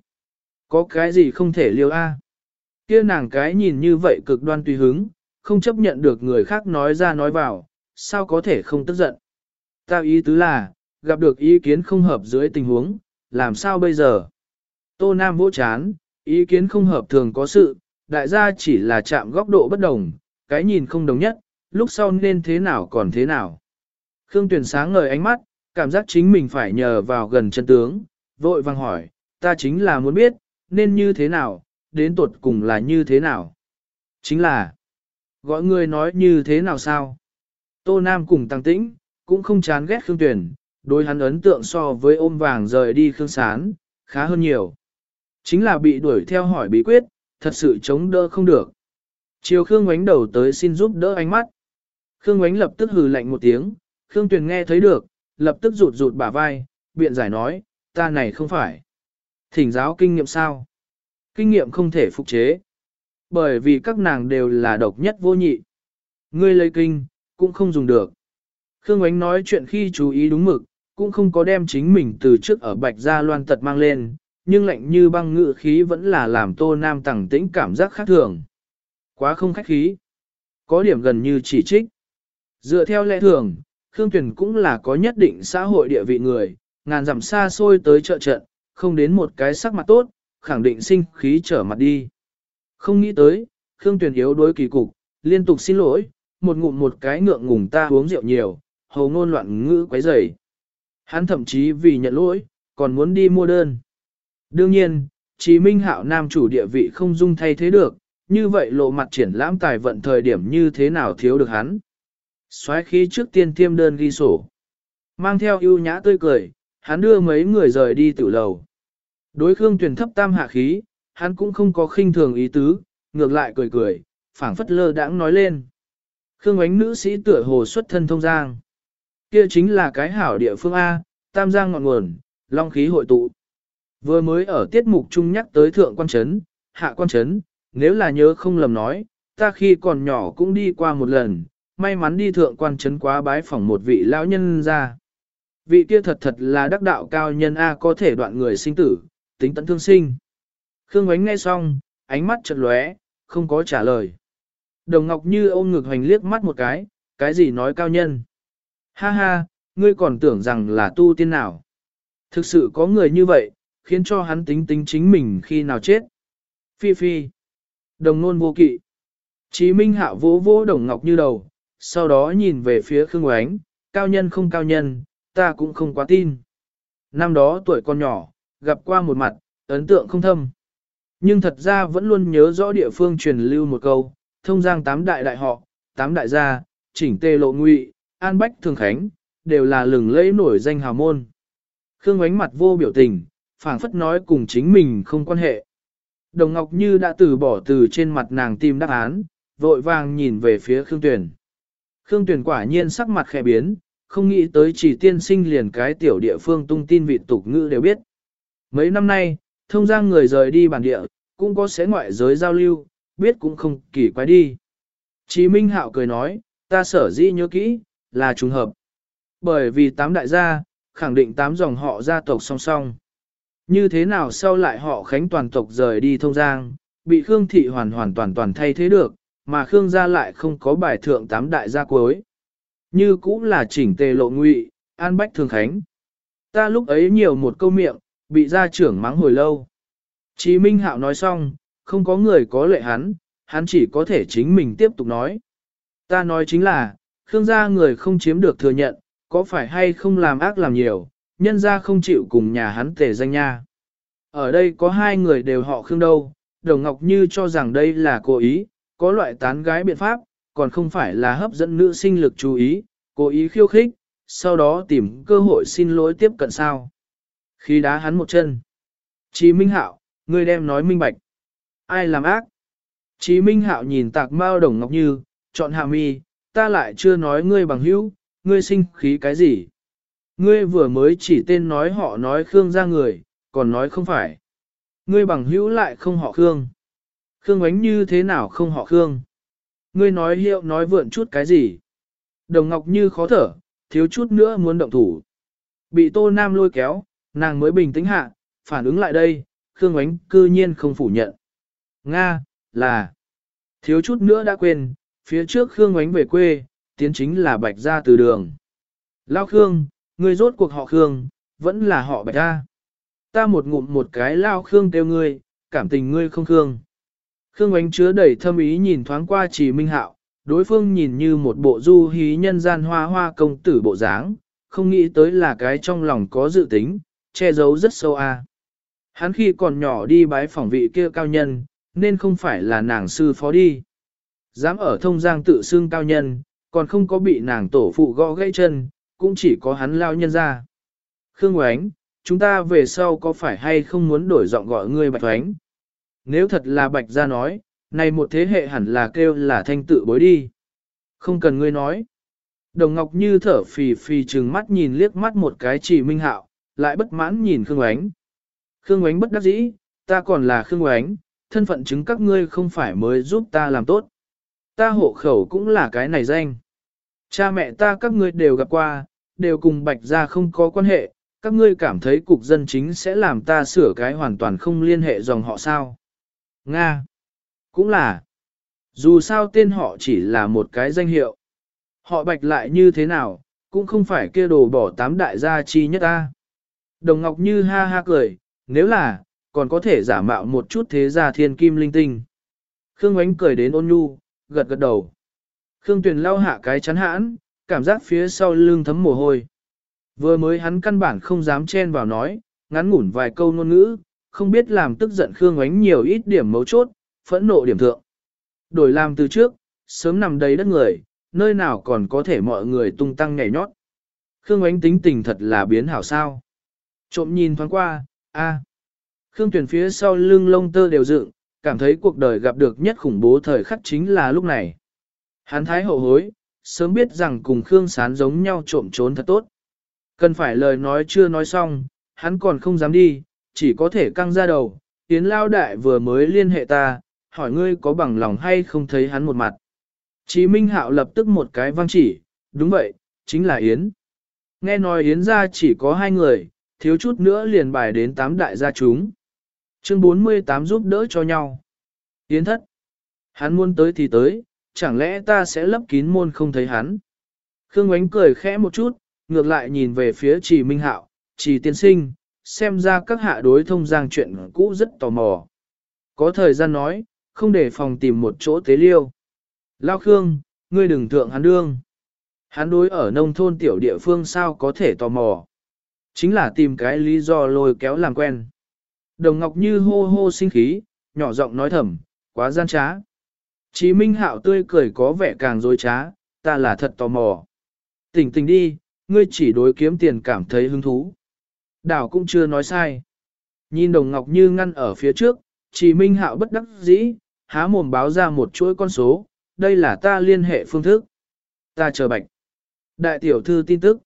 Có cái gì không thể liêu a? Kia nàng cái nhìn như vậy cực đoan tùy hứng, không chấp nhận được người khác nói ra nói vào, sao có thể không tức giận? Tao ý tứ là, gặp được ý kiến không hợp dưới tình huống, làm sao bây giờ? Tô Nam vỗ chán, ý kiến không hợp thường có sự, đại gia chỉ là chạm góc độ bất đồng, cái nhìn không đồng nhất, lúc sau nên thế nào còn thế nào. Khương Tuyền sáng ngời ánh mắt, cảm giác chính mình phải nhờ vào gần chân tướng, vội vang hỏi, ta chính là muốn biết, nên như thế nào, đến tuột cùng là như thế nào. Chính là, gọi người nói như thế nào sao? Tô Nam cùng Tăng Tĩnh, cũng không chán ghét Khương Tuyền, đối hắn ấn tượng so với ôm vàng rời đi Khương Sán, khá hơn nhiều. Chính là bị đuổi theo hỏi bí quyết, thật sự chống đỡ không được. Chiều Khương Ngoánh đầu tới xin giúp đỡ ánh mắt. Khương Ngoánh lập tức hừ lạnh một tiếng, Khương Tuyền nghe thấy được, lập tức rụt rụt bả vai, biện giải nói, ta này không phải. Thỉnh giáo kinh nghiệm sao? Kinh nghiệm không thể phục chế. Bởi vì các nàng đều là độc nhất vô nhị. Ngươi lấy kinh, cũng không dùng được. Khương Ngoánh nói chuyện khi chú ý đúng mực, cũng không có đem chính mình từ trước ở bạch gia loan tật mang lên, nhưng lạnh như băng ngự khí vẫn là làm tô nam tẳng tĩnh cảm giác khác thường. Quá không khách khí. Có điểm gần như chỉ trích. Dựa theo lẽ thường, Khương Tuyền cũng là có nhất định xã hội địa vị người, ngàn dặm xa xôi tới chợ trận, không đến một cái sắc mặt tốt, khẳng định sinh khí trở mặt đi. Không nghĩ tới, Khương Tuyền yếu đối kỳ cục, liên tục xin lỗi, một ngụm một cái ngượng ngùng ta uống rượu nhiều, hầu ngôn loạn ngữ quấy rầy. Hắn thậm chí vì nhận lỗi, còn muốn đi mua đơn. Đương nhiên, Chí Minh Hạo nam chủ địa vị không dung thay thế được, như vậy lộ mặt triển lãm tài vận thời điểm như thế nào thiếu được hắn. Xoáy khí trước tiên tiêm đơn ghi sổ. Mang theo ưu nhã tươi cười, hắn đưa mấy người rời đi tự lầu. Đối Khương Tuyền thấp tam hạ khí, hắn cũng không có khinh thường ý tứ, ngược lại cười cười, phảng phất lơ đãng nói lên. Khương ánh nữ sĩ tựa hồ xuất thân thông giang. Kia chính là cái hảo địa phương A, tam giang ngọn nguồn, long khí hội tụ. Vừa mới ở tiết mục chung nhắc tới thượng quan trấn, hạ quan trấn, nếu là nhớ không lầm nói, ta khi còn nhỏ cũng đi qua một lần, may mắn đi thượng quan trấn quá bái phỏng một vị lão nhân ra. Vị kia thật thật là đắc đạo cao nhân A có thể đoạn người sinh tử, tính tận thương sinh. Khương ánh nghe xong, ánh mắt chợt lóe, không có trả lời. Đồng Ngọc Như ôm ngực hoành liếc mắt một cái, cái gì nói cao nhân. Ha ha, ngươi còn tưởng rằng là tu tiên nào. Thực sự có người như vậy, khiến cho hắn tính tính chính mình khi nào chết. Phi phi. Đồng nôn vô kỵ. Chí Minh hạ vỗ vỗ Đồng Ngọc Như đầu, sau đó nhìn về phía Khương Ngoánh, cao nhân không cao nhân, ta cũng không quá tin. Năm đó tuổi còn nhỏ, gặp qua một mặt, ấn tượng không thâm. Nhưng thật ra vẫn luôn nhớ rõ địa phương truyền lưu một câu, thông giang tám đại đại họ, tám đại gia, chỉnh tê lộ ngụy, an bách thường khánh, đều là lừng lẫy nổi danh hào môn. Khương ánh mặt vô biểu tình, phảng phất nói cùng chính mình không quan hệ. Đồng Ngọc Như đã từ bỏ từ trên mặt nàng tìm đáp án, vội vàng nhìn về phía Khương Tuyền. Khương Tuyền quả nhiên sắc mặt khẽ biến, không nghĩ tới chỉ tiên sinh liền cái tiểu địa phương tung tin vị tục ngữ đều biết. Mấy năm nay, thông giang người rời đi bản địa, cũng có sẽ ngoại giới giao lưu, biết cũng không kỳ quái đi. Chí Minh Hạo cười nói, ta sở dĩ nhớ kỹ, là trùng hợp. Bởi vì tám đại gia, khẳng định tám dòng họ gia tộc song song. Như thế nào sau lại họ khánh toàn tộc rời đi thông giang, bị Khương Thị hoàn hoàn toàn toàn thay thế được, mà Khương gia lại không có bài thượng tám đại gia cuối. Như cũng là chỉnh tề lộ ngụy, an bách thường khánh. Ta lúc ấy nhiều một câu miệng, bị gia trưởng mắng hồi lâu. Chí Minh Hạo nói xong, không có người có lệ hắn, hắn chỉ có thể chính mình tiếp tục nói. Ta nói chính là, Khương gia người không chiếm được thừa nhận, có phải hay không làm ác làm nhiều, nhân gia không chịu cùng nhà hắn tề danh nha. Ở đây có hai người đều họ Khương đâu, Đồng Ngọc Như cho rằng đây là cố ý, có loại tán gái biện pháp, còn không phải là hấp dẫn nữ sinh lực chú ý, cố ý khiêu khích, sau đó tìm cơ hội xin lỗi tiếp cận sao. Khi đá hắn một chân. Chí Minh Hạo, ngươi đem nói minh bạch. Ai làm ác? Chí Minh Hạo nhìn tạc mao đồng ngọc như, chọn hạ mi, ta lại chưa nói ngươi bằng hữu, ngươi sinh khí cái gì? Ngươi vừa mới chỉ tên nói họ nói Khương ra người, còn nói không phải. Ngươi bằng hữu lại không họ Khương. Khương ánh như thế nào không họ Khương? Ngươi nói hiệu nói vượn chút cái gì? Đồng Ngọc Như khó thở, thiếu chút nữa muốn động thủ. Bị Tô Nam lôi kéo, nàng mới bình tĩnh hạ, phản ứng lại đây, Khương Ánh cư nhiên không phủ nhận. Nga, là, thiếu chút nữa đã quên, phía trước Khương Ngoánh về quê, tiến chính là Bạch Gia từ đường. Lao Khương, ngươi rốt cuộc họ Khương, vẫn là họ Bạch Gia. Ta một ngụm một cái Lao Khương kêu ngươi, cảm tình ngươi không Khương. Khương Ngoánh chứa đầy thâm ý nhìn thoáng qua chỉ Minh Hạo, đối phương nhìn như một bộ du hí nhân gian hoa hoa công tử bộ dáng, không nghĩ tới là cái trong lòng có dự tính, che giấu rất sâu a. Hắn khi còn nhỏ đi bái phỏng vị kia cao nhân, nên không phải là nàng sư phó đi. Dám ở thông giang tự xưng cao nhân, còn không có bị nàng tổ phụ gõ gãy chân, cũng chỉ có hắn lao nhân ra. Khương Oánh, chúng ta về sau có phải hay không muốn đổi giọng gọi ngươi Bạch Oánh? Nếu thật là Bạch ra nói, này một thế hệ hẳn là kêu là thanh tự bối đi. Không cần ngươi nói. Đồng Ngọc Như thở phì phì trừng mắt nhìn liếc mắt một cái chỉ minh hạo, lại bất mãn nhìn Khương Oánh. Khương Oánh bất đắc dĩ, ta còn là Khương Oánh, thân phận chứng các ngươi không phải mới giúp ta làm tốt. Ta hộ khẩu cũng là cái này danh. Cha mẹ ta các ngươi đều gặp qua, đều cùng bạch gia không có quan hệ, các ngươi cảm thấy cục dân chính sẽ làm ta sửa cái hoàn toàn không liên hệ dòng họ sao. Nga. Cũng là. Dù sao tên họ chỉ là một cái danh hiệu. Họ bạch lại như thế nào, cũng không phải kia đồ bỏ tám đại gia chi nhất ta. Đồng Ngọc Như ha ha cười, nếu là, còn có thể giả mạo một chút thế gia thiên kim linh tinh. Khương Ánh cười đến ôn nhu, gật gật đầu. Khương Tuyền lau hạ cái chắn hãn, cảm giác phía sau lưng thấm mồ hôi. Vừa mới hắn căn bản không dám chen vào nói, ngắn ngủn vài câu ngôn ngữ, không biết làm tức giận Khương ánh nhiều ít điểm mấu chốt, phẫn nộ điểm thượng. Đổi làm từ trước, sớm nằm đầy đất người, nơi nào còn có thể mọi người tung tăng nhảy nhót. Khương ánh tính tình thật là biến hảo sao. Trộm nhìn thoáng qua, a, Khương Tuyền phía sau lưng lông tơ đều dựng, cảm thấy cuộc đời gặp được nhất khủng bố thời khắc chính là lúc này. Hắn thái hậu hối, sớm biết rằng cùng Khương Sán giống nhau trộm trốn thật tốt. Cần phải lời nói chưa nói xong, hắn còn không dám đi, chỉ có thể căng ra đầu. Yến Lao Đại vừa mới liên hệ ta, hỏi ngươi có bằng lòng hay không thấy hắn một mặt. Chí Minh Hạo lập tức một cái văng chỉ, đúng vậy, chính là Yến. Nghe nói Yến gia chỉ có hai người, thiếu chút nữa liền bài đến tám đại gia chúng. Chương 48 giúp đỡ cho nhau. Yến thất. Hắn muốn tới thì tới, chẳng lẽ ta sẽ lấp kín môn không thấy hắn. Khương Ngoánh cười khẽ một chút, ngược lại nhìn về phía trì Minh Hạo, trì tiên sinh, xem ra các hạ đối thông giang chuyện cũ rất tò mò. Có thời gian nói, không để phòng tìm một chỗ tế liêu. Lao Khương, ngươi đừng thượng hắn đương. Hắn đối ở nông thôn tiểu địa phương sao có thể tò mò. Chính là tìm cái lý do lôi kéo làm quen. Đồng Ngọc Như hô hô sinh khí, nhỏ giọng nói thầm, quá gian trá. Chí Minh Hạo tươi cười có vẻ càng dối trá, ta là thật tò mò. Tỉnh tỉnh đi, ngươi chỉ đối kiếm tiền cảm thấy hứng thú. Đảo cũng chưa nói sai. Nhìn Đồng Ngọc Như ngăn ở phía trước, Chí Minh Hạo bất đắc dĩ, há mồm báo ra một chuỗi con số, đây là ta liên hệ phương thức. Ta chờ bạch. Đại tiểu thư tin tức.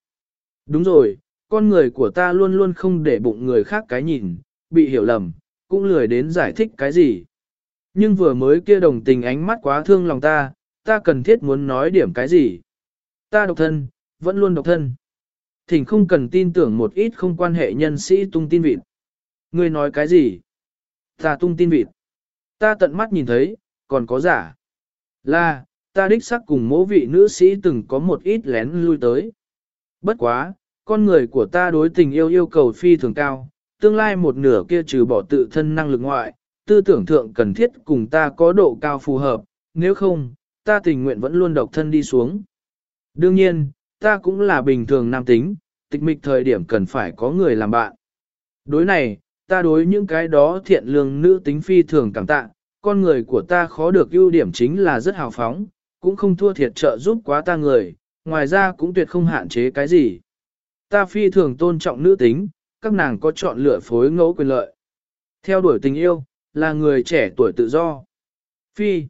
Đúng rồi, con người của ta luôn luôn không để bụng người khác cái nhìn, bị hiểu lầm, cũng lười đến giải thích cái gì. Nhưng vừa mới kia đồng tình ánh mắt quá thương lòng ta, ta cần thiết muốn nói điểm cái gì. Ta độc thân, vẫn luôn độc thân. Thỉnh không cần tin tưởng một ít không quan hệ nhân sĩ tung tin vịt. Ngươi nói cái gì? Ta tung tin vịt. Ta tận mắt nhìn thấy, còn có giả. Là, ta đích xác cùng mỗ vị nữ sĩ từng có một ít lén lui tới. Bất quá, con người của ta đối tình yêu yêu cầu phi thường cao, tương lai một nửa kia trừ bỏ tự thân năng lực ngoại, tư tưởng thượng cần thiết cùng ta có độ cao phù hợp, nếu không, ta tình nguyện vẫn luôn độc thân đi xuống. Đương nhiên, ta cũng là bình thường nam tính, tịch mịch thời điểm cần phải có người làm bạn. Đối này, ta đối những cái đó thiện lương nữ tính phi thường cảm tạ, con người của ta khó được ưu điểm chính là rất hào phóng, cũng không thua thiệt trợ giúp quá ta người, ngoài ra cũng tuyệt không hạn chế cái gì. Ta phi thường tôn trọng nữ tính, các nàng có chọn lựa phối ngẫu quyền lợi. Theo đuổi tình yêu, là người trẻ tuổi tự do. Phi.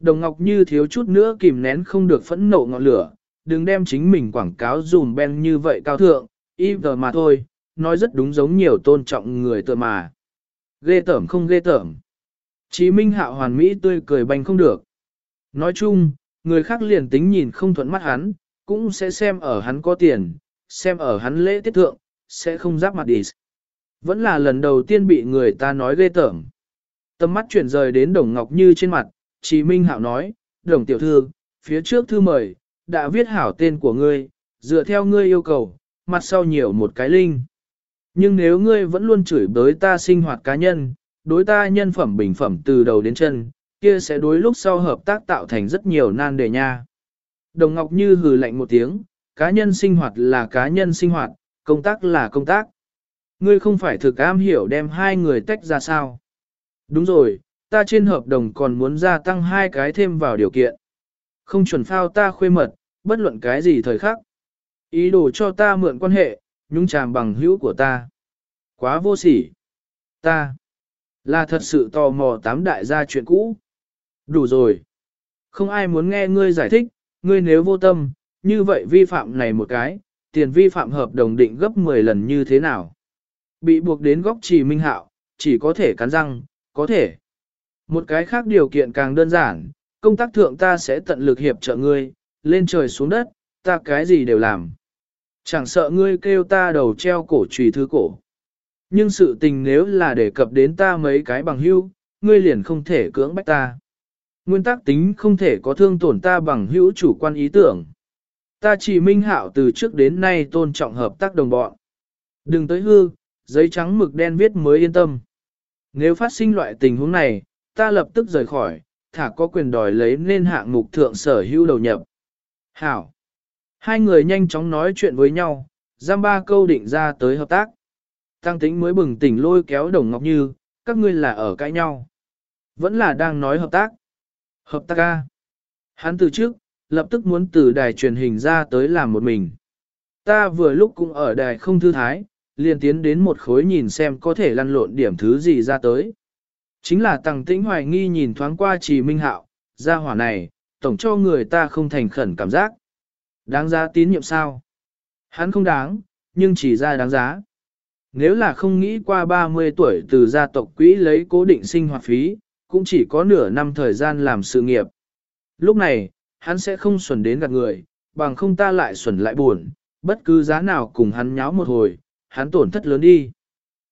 Đồng Ngọc Như thiếu chút nữa kìm nén không được phẫn nộ ngọn lửa, đừng đem chính mình quảng cáo dùm ben như vậy cao thượng, y vờ mà thôi, nói rất đúng giống nhiều tôn trọng người tự mà. Ghê tởm không ghê tởm. Chí Minh Hạo hoàn mỹ tươi cười bành không được. Nói chung, người khác liền tính nhìn không thuận mắt hắn, cũng sẽ xem ở hắn có tiền, xem ở hắn lễ tiết thượng, sẽ không giáp mặt đi. Vẫn là lần đầu tiên bị người ta nói ghê tởm. Tâm mắt chuyển rời đến Đồng Ngọc Như trên mặt, Chí Minh Hạo nói, Đồng tiểu thư, phía trước thư mời, đã viết hảo tên của ngươi, dựa theo ngươi yêu cầu, mặt sau nhiều một cái linh. Nhưng nếu ngươi vẫn luôn chửi bới ta sinh hoạt cá nhân, đối ta nhân phẩm bình phẩm từ đầu đến chân, kia sẽ đối lúc sau hợp tác tạo thành rất nhiều nan đề nha. Đồng Ngọc Như hừ lạnh một tiếng, cá nhân sinh hoạt là cá nhân sinh hoạt, công tác là công tác. Ngươi không phải thực am hiểu đem hai người tách ra sao. Đúng rồi, ta trên hợp đồng còn muốn gia tăng hai cái thêm vào điều kiện. Không chuẩn phao ta khuê mật, bất luận cái gì thời khắc. Ý đồ cho ta mượn quan hệ, nhúng chàm bằng hữu của ta. Quá vô sỉ. Ta là thật sự tò mò tám đại gia chuyện cũ. Đủ rồi. Không ai muốn nghe ngươi giải thích, ngươi nếu vô tâm, như vậy vi phạm này một cái, tiền vi phạm hợp đồng định gấp 10 lần như thế nào? Bị buộc đến góc trì minh hạo, chỉ có thể cắn răng, có thể. Một cái khác điều kiện càng đơn giản, công tác thượng ta sẽ tận lực hiệp trợ ngươi, lên trời xuống đất, ta cái gì đều làm. Chẳng sợ ngươi kêu ta đầu treo cổ trùy thứ cổ. Nhưng sự tình nếu là đề cập đến ta mấy cái bằng hữu, ngươi liền không thể cưỡng bách ta. Nguyên tắc tính không thể có thương tổn ta bằng hữu chủ quan ý tưởng. Ta chỉ minh hạo từ trước đến nay tôn trọng hợp tác đồng bọn. Đừng tới hư, giấy trắng mực đen viết mới yên tâm. Nếu phát sinh loại tình huống này, ta lập tức rời khỏi, thả có quyền đòi lấy nên hạng mục thượng sở hữu đầu nhập. Hảo. Hai người nhanh chóng nói chuyện với nhau, giam ba câu định ra tới hợp tác. Tăng tính mới bừng tỉnh lôi kéo đồng ngọc như, các ngươi là ở cãi nhau. Vẫn là đang nói hợp tác. Hợp tác ca. Hắn từ trước, lập tức muốn từ đài truyền hình ra tới làm một mình. Ta vừa lúc cũng ở đài không thư thái, liền tiến đến một khối nhìn xem có thể lăn lộn điểm thứ gì ra tới. Chính là tăng tĩnh hoài nghi nhìn thoáng qua trì minh hạo, ra hỏa này, tổng cho người ta không thành khẩn cảm giác. Đáng giá tín nhiệm sao? Hắn không đáng, nhưng chỉ ra đáng giá. Nếu là không nghĩ qua 30 tuổi từ gia tộc quỹ lấy cố định sinh hoạt phí, cũng chỉ có nửa năm thời gian làm sự nghiệp. Lúc này, hắn sẽ không xuẩn đến gạt người, bằng không ta lại xuẩn lại buồn, bất cứ giá nào cùng hắn nháo một hồi, hắn tổn thất lớn đi.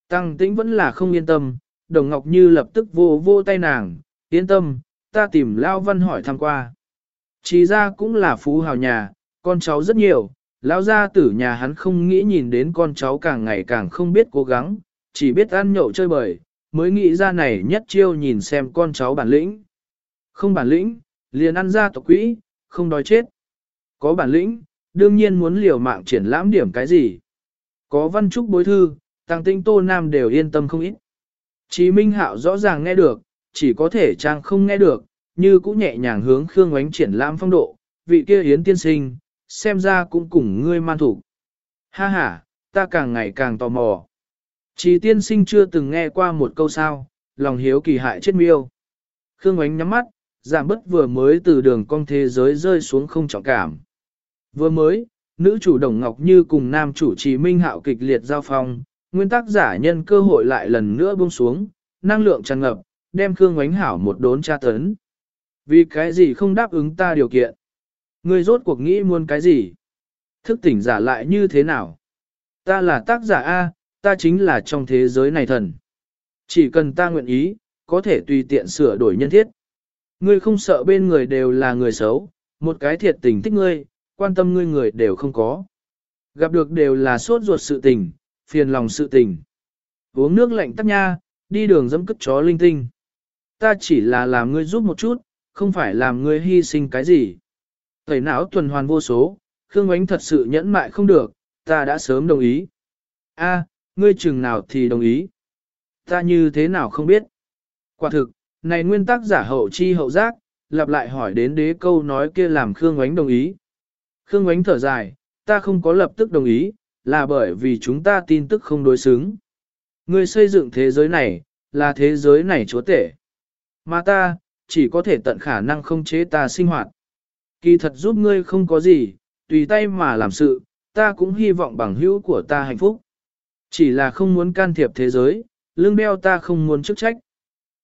Tăng tĩnh vẫn là không yên tâm, đồng ngọc như lập tức vô vô tay nàng, yên tâm, ta tìm Lao Văn hỏi thăm qua. Chỉ ra cũng là phú hào nhà, con cháu rất nhiều, Lao gia tử nhà hắn không nghĩ nhìn đến con cháu càng ngày càng không biết cố gắng, chỉ biết ăn nhậu chơi bời, mới nghĩ ra này nhất chiêu nhìn xem con cháu bản lĩnh. Không bản lĩnh, liền ăn ra tộc quỹ, không đói chết. Có bản lĩnh, đương nhiên muốn liều mạng triển lãm điểm cái gì. Có văn trúc bối thư, tăng tinh tô nam đều yên tâm không ít. Chí Minh Hạo rõ ràng nghe được, chỉ có thể trang không nghe được, như cũng nhẹ nhàng hướng Khương Ngoánh triển lãm phong độ, vị kia yến tiên sinh, xem ra cũng cùng ngươi man thủ. Ha ha, ta càng ngày càng tò mò. Chỉ tiên sinh chưa từng nghe qua một câu sao, lòng hiếu kỳ hại chết miêu. Khương Ngoánh nhắm mắt, giảm bất vừa mới từ đường cong thế giới rơi xuống không trọng cảm. Vừa mới, nữ chủ Đồng Ngọc Như cùng nam chủ Trì Minh Hạo kịch liệt giao phong, nguyên tắc giả nhân cơ hội lại lần nữa buông xuống, năng lượng tràn ngập, đem Khương Ngoánh Hảo một đốn tra tấn. Vì cái gì không đáp ứng ta điều kiện? Ngươi rốt cuộc nghĩ muốn cái gì? Thức tỉnh giả lại như thế nào? Ta là tác giả A, ta chính là trong thế giới này thần. Chỉ cần ta nguyện ý, có thể tùy tiện sửa đổi nhân thiết. Ngươi không sợ bên người đều là người xấu, một cái thiệt tình thích ngươi, quan tâm ngươi người đều không có. Gặp được đều là sốt ruột sự tình, phiền lòng sự tình. Uống nước lạnh tắt nha, đi đường dẫm cất chó linh tinh. Ta chỉ là làm ngươi giúp một chút, không phải làm ngươi hy sinh cái gì. Tẩy não tuần hoàn vô số, Khương Ánh thật sự nhẫn mại không được, ta đã sớm đồng ý. A, ngươi chừng nào thì đồng ý. Ta như thế nào không biết. Quả thực, này nguyên tắc giả hậu chi hậu giác, lặp lại hỏi đến đế câu nói kia làm Khương Ngoánh đồng ý. Khương Ngoánh thở dài, ta không có lập tức đồng ý, là bởi vì chúng ta tin tức không đối xứng. người xây dựng thế giới này, là thế giới này chúa tể. Mà ta, chỉ có thể tận khả năng không chế ta sinh hoạt. Kỳ thật giúp ngươi không có gì, tùy tay mà làm sự, ta cũng hy vọng bằng hữu của ta hạnh phúc. Chỉ là không muốn can thiệp thế giới, lương đeo ta không muốn chức trách.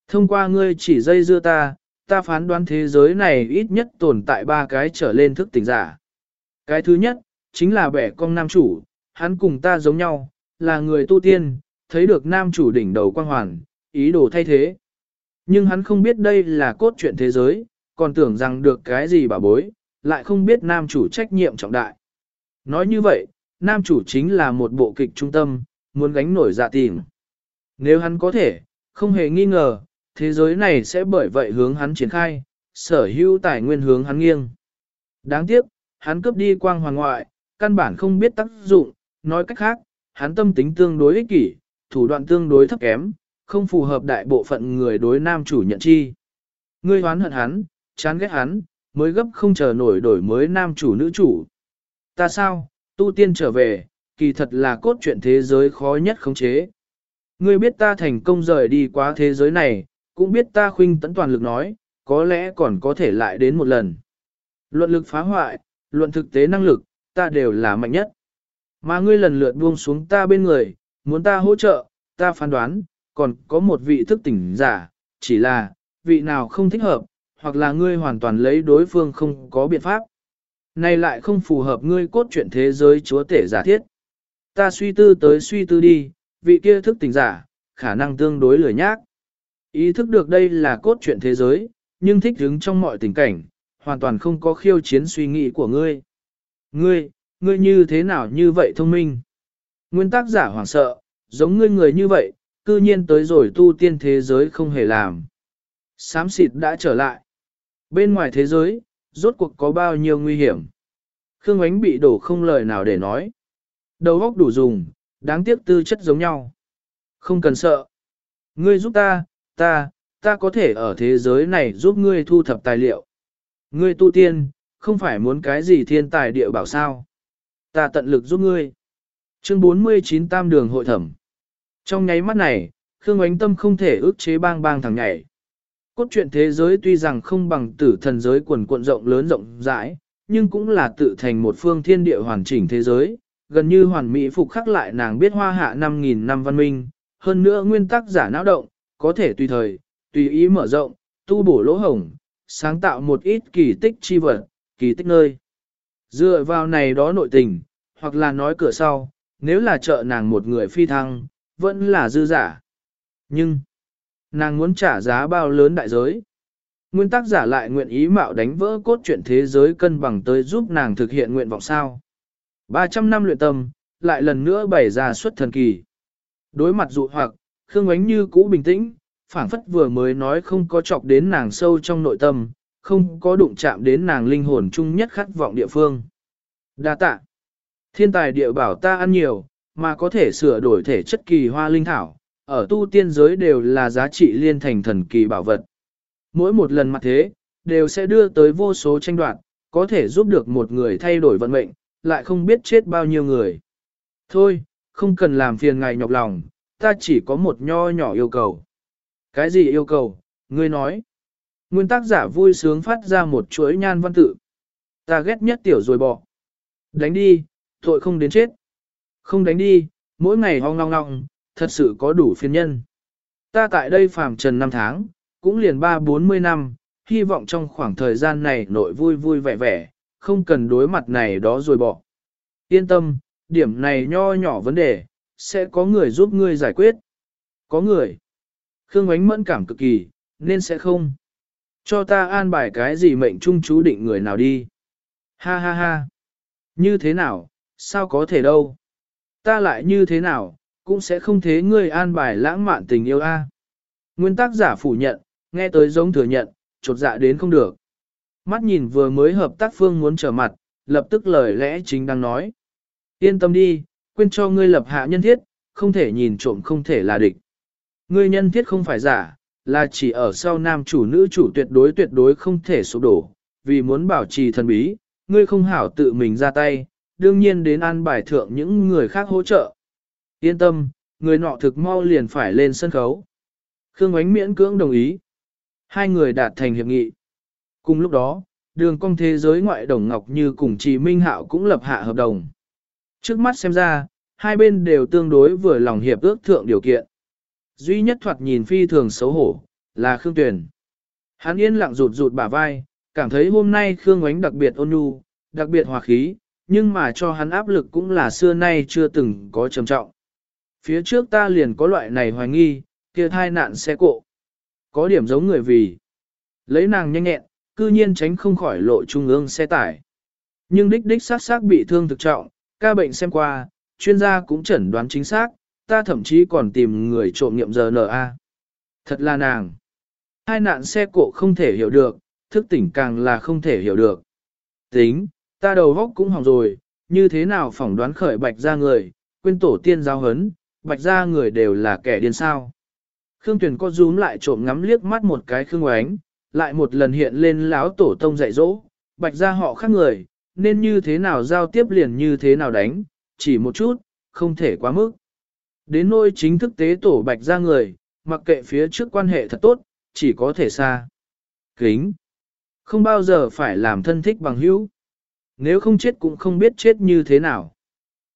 Thông qua ngươi chỉ dây dưa ta, ta phán đoán thế giới này ít nhất tồn tại ba cái trở lên thức tỉnh giả. Cái thứ nhất, chính là bẻ con nam chủ, hắn cùng ta giống nhau, là người tu tiên, thấy được nam chủ đỉnh đầu quang hoàn, ý đồ thay thế. Nhưng hắn không biết đây là cốt truyện thế giới, còn tưởng rằng được cái gì bà bối, lại không biết nam chủ trách nhiệm trọng đại. Nói như vậy, nam chủ chính là một bộ kịch trung tâm, muốn gánh nổi dạ tìm. Nếu hắn có thể, không hề nghi ngờ, thế giới này sẽ bởi vậy hướng hắn triển khai, sở hữu tài nguyên hướng hắn nghiêng. Đáng tiếc, hắn cướp đi quang hoàng ngoại, căn bản không biết tác dụng, nói cách khác, hắn tâm tính tương đối ích kỷ, thủ đoạn tương đối thấp kém, không phù hợp đại bộ phận người đối nam chủ nhận chi. Ngươi hoán hận hắn, chán ghét hắn, mới gấp không chờ nổi đổi mới nam chủ nữ chủ. Ta sao, tu tiên trở về, kỳ thật là cốt truyện thế giới khó nhất khống chế. Ngươi biết ta thành công rời đi quá thế giới này, cũng biết ta khuynh tấn toàn lực nói, có lẽ còn có thể lại đến một lần. Luận lực phá hoại, luận thực tế năng lực, ta đều là mạnh nhất. Mà ngươi lần lượt buông xuống ta bên người, muốn ta hỗ trợ, ta phán đoán, còn có một vị thức tỉnh giả, chỉ là, vị nào không thích hợp, hoặc là ngươi hoàn toàn lấy đối phương không có biện pháp. Này lại không phù hợp ngươi cốt truyện thế giới chúa tể giả thiết. Ta suy tư tới suy tư đi, vị kia thức tỉnh giả, khả năng tương đối lười nhác. Ý thức được đây là cốt truyện thế giới, nhưng thích đứng trong mọi tình cảnh, hoàn toàn không có khiêu chiến suy nghĩ của ngươi. Ngươi, ngươi như thế nào như vậy thông minh? Nguyên tác giả hoảng sợ, giống ngươi người như vậy, cư nhiên tới rồi tu tiên thế giới không hề làm. Sám xịt đã trở lại. Bên ngoài thế giới, rốt cuộc có bao nhiêu nguy hiểm. Khương Ánh bị đổ không lời nào để nói. Đầu óc đủ dùng, đáng tiếc tư chất giống nhau. Không cần sợ. Ngươi giúp ta, ta, ta có thể ở thế giới này giúp ngươi thu thập tài liệu. Ngươi tu tiên, không phải muốn cái gì thiên tài địa bảo sao. Ta tận lực giúp ngươi. Chương 49 Tam đường hội thẩm. Trong nháy mắt này, Khương Ánh Tâm không thể ước chế bang bang thằng nhảy. Cốt truyện thế giới tuy rằng không bằng tử thần giới quần cuộn rộng lớn rộng rãi, nhưng cũng là tự thành một phương thiên địa hoàn chỉnh thế giới, gần như hoàn mỹ phục khắc lại nàng biết hoa hạ 5.000 năm văn minh, hơn nữa nguyên tắc giả não động, có thể tùy thời, tùy ý mở rộng, tu bổ lỗ hổng, sáng tạo một ít kỳ tích chi vật, kỳ tích nơi. Dựa vào này đó nội tình, hoặc là nói cửa sau, nếu là trợ nàng một người phi thăng, vẫn là dư giả. Nhưng, nàng muốn trả giá bao lớn đại giới. Nguyên tắc giả lại nguyện ý mạo đánh vỡ cốt truyện thế giới cân bằng tới giúp nàng thực hiện nguyện vọng sao. 300 năm luyện tâm, lại lần nữa bày ra xuất thần kỳ. Đối mặt dụ hoặc, Khương Ánh như cũ bình tĩnh, phảng phất vừa mới nói không có chọc đến nàng sâu trong nội tâm, không có đụng chạm đến nàng linh hồn chung nhất khát vọng địa phương. Đa tạ. Thiên tài địa bảo ta ăn nhiều, mà có thể sửa đổi thể chất kỳ hoa linh thảo, ở tu tiên giới đều là giá trị liên thành thần kỳ bảo vật. Mỗi một lần mặt thế, đều sẽ đưa tới vô số tranh đoạt, có thể giúp được một người thay đổi vận mệnh, lại không biết chết bao nhiêu người. Thôi, không cần làm phiền ngài nhọc lòng, ta chỉ có một nho nhỏ yêu cầu. Cái gì yêu cầu, ngươi nói. Nguyên tác giả vui sướng phát ra một chuỗi nhan văn tự. Ta ghét nhất tiểu rồi bỏ. Đánh đi, tội không đến chết. Không đánh đi, mỗi ngày hong long long, thật sự có đủ phiền nhân. Ta tại đây phàm trần năm tháng, cũng liền ba bốn mươi năm, hy vọng trong khoảng thời gian này nội vui vui vẻ vẻ, không cần đối mặt này đó rồi bỏ. Yên tâm, điểm này nho nhỏ vấn đề, sẽ có người giúp ngươi giải quyết. Có người. Khương Ánh mẫn cảm cực kỳ, nên sẽ không. Cho ta an bài cái gì mệnh trung chú định người nào đi. Ha ha ha. Như thế nào, sao có thể đâu. Ta lại như thế nào, cũng sẽ không thế ngươi an bài lãng mạn tình yêu a. Nguyên tác giả phủ nhận, nghe tới giống thừa nhận, chột dạ đến không được. Mắt nhìn vừa mới hợp tác phương muốn trở mặt, lập tức lời lẽ chính đang nói. Yên tâm đi, quên cho ngươi lập hạ nhân thiết, không thể nhìn trộm không thể là địch. Ngươi nhân thiết không phải giả, là chỉ ở sau nam chủ nữ chủ tuyệt đối tuyệt đối không thể sụp đổ, vì muốn bảo trì thần bí, ngươi không hảo tự mình ra tay, đương nhiên đến an bài thượng những người khác hỗ trợ. Yên tâm, người nọ thực mau liền phải lên sân khấu. Khương Ánh miễn cưỡng đồng ý. Hai người đạt thành hiệp nghị. Cùng lúc đó, đường cong thế giới ngoại đồng Ngọc Như cùng Trì Minh Hạo cũng lập hạ hợp đồng. Trước mắt xem ra, hai bên đều tương đối vừa lòng hiệp ước thượng điều kiện. Duy nhất thoạt nhìn phi thường xấu hổ, là Khương Tuyền. Hắn yên lặng rụt rụt bả vai, cảm thấy hôm nay Khương Ngoánh đặc biệt ôn nhu, đặc biệt hòa khí, nhưng mà cho hắn áp lực cũng là xưa nay chưa từng có trầm trọng. Phía trước ta liền có loại này hoài nghi, kia thai nạn xe cộ. Có điểm giống người vì. Lấy nàng nhanh nhẹn, cư nhiên tránh không khỏi lộ trung ương xe tải. Nhưng đích đích sát sát bị thương thực trọng, ca bệnh xem qua, chuyên gia cũng chẩn đoán chính xác, ta thậm chí còn tìm người trộm nghiệm RNA. Thật là nàng. Hai nạn xe cộ không thể hiểu được, thức tỉnh càng là không thể hiểu được. Tính, ta đầu góc cũng hỏng rồi, như thế nào phỏng đoán khởi bạch ra người, quên tổ tiên giáo hấn, bạch ra người đều là kẻ điên sao. Khương Tuyền có rúm lại trộm ngắm liếc mắt một cái Khương Oánh, lại một lần hiện lên láo tổ tông dạy dỗ, bạch ra họ khác người, nên như thế nào giao tiếp liền như thế nào đánh, chỉ một chút, không thể quá mức. Đến nôi chính thức tế tổ bạch ra người, mặc kệ phía trước quan hệ thật tốt, chỉ có thể xa. Kính. Không bao giờ phải làm thân thích bằng hữu. Nếu không chết cũng không biết chết như thế nào.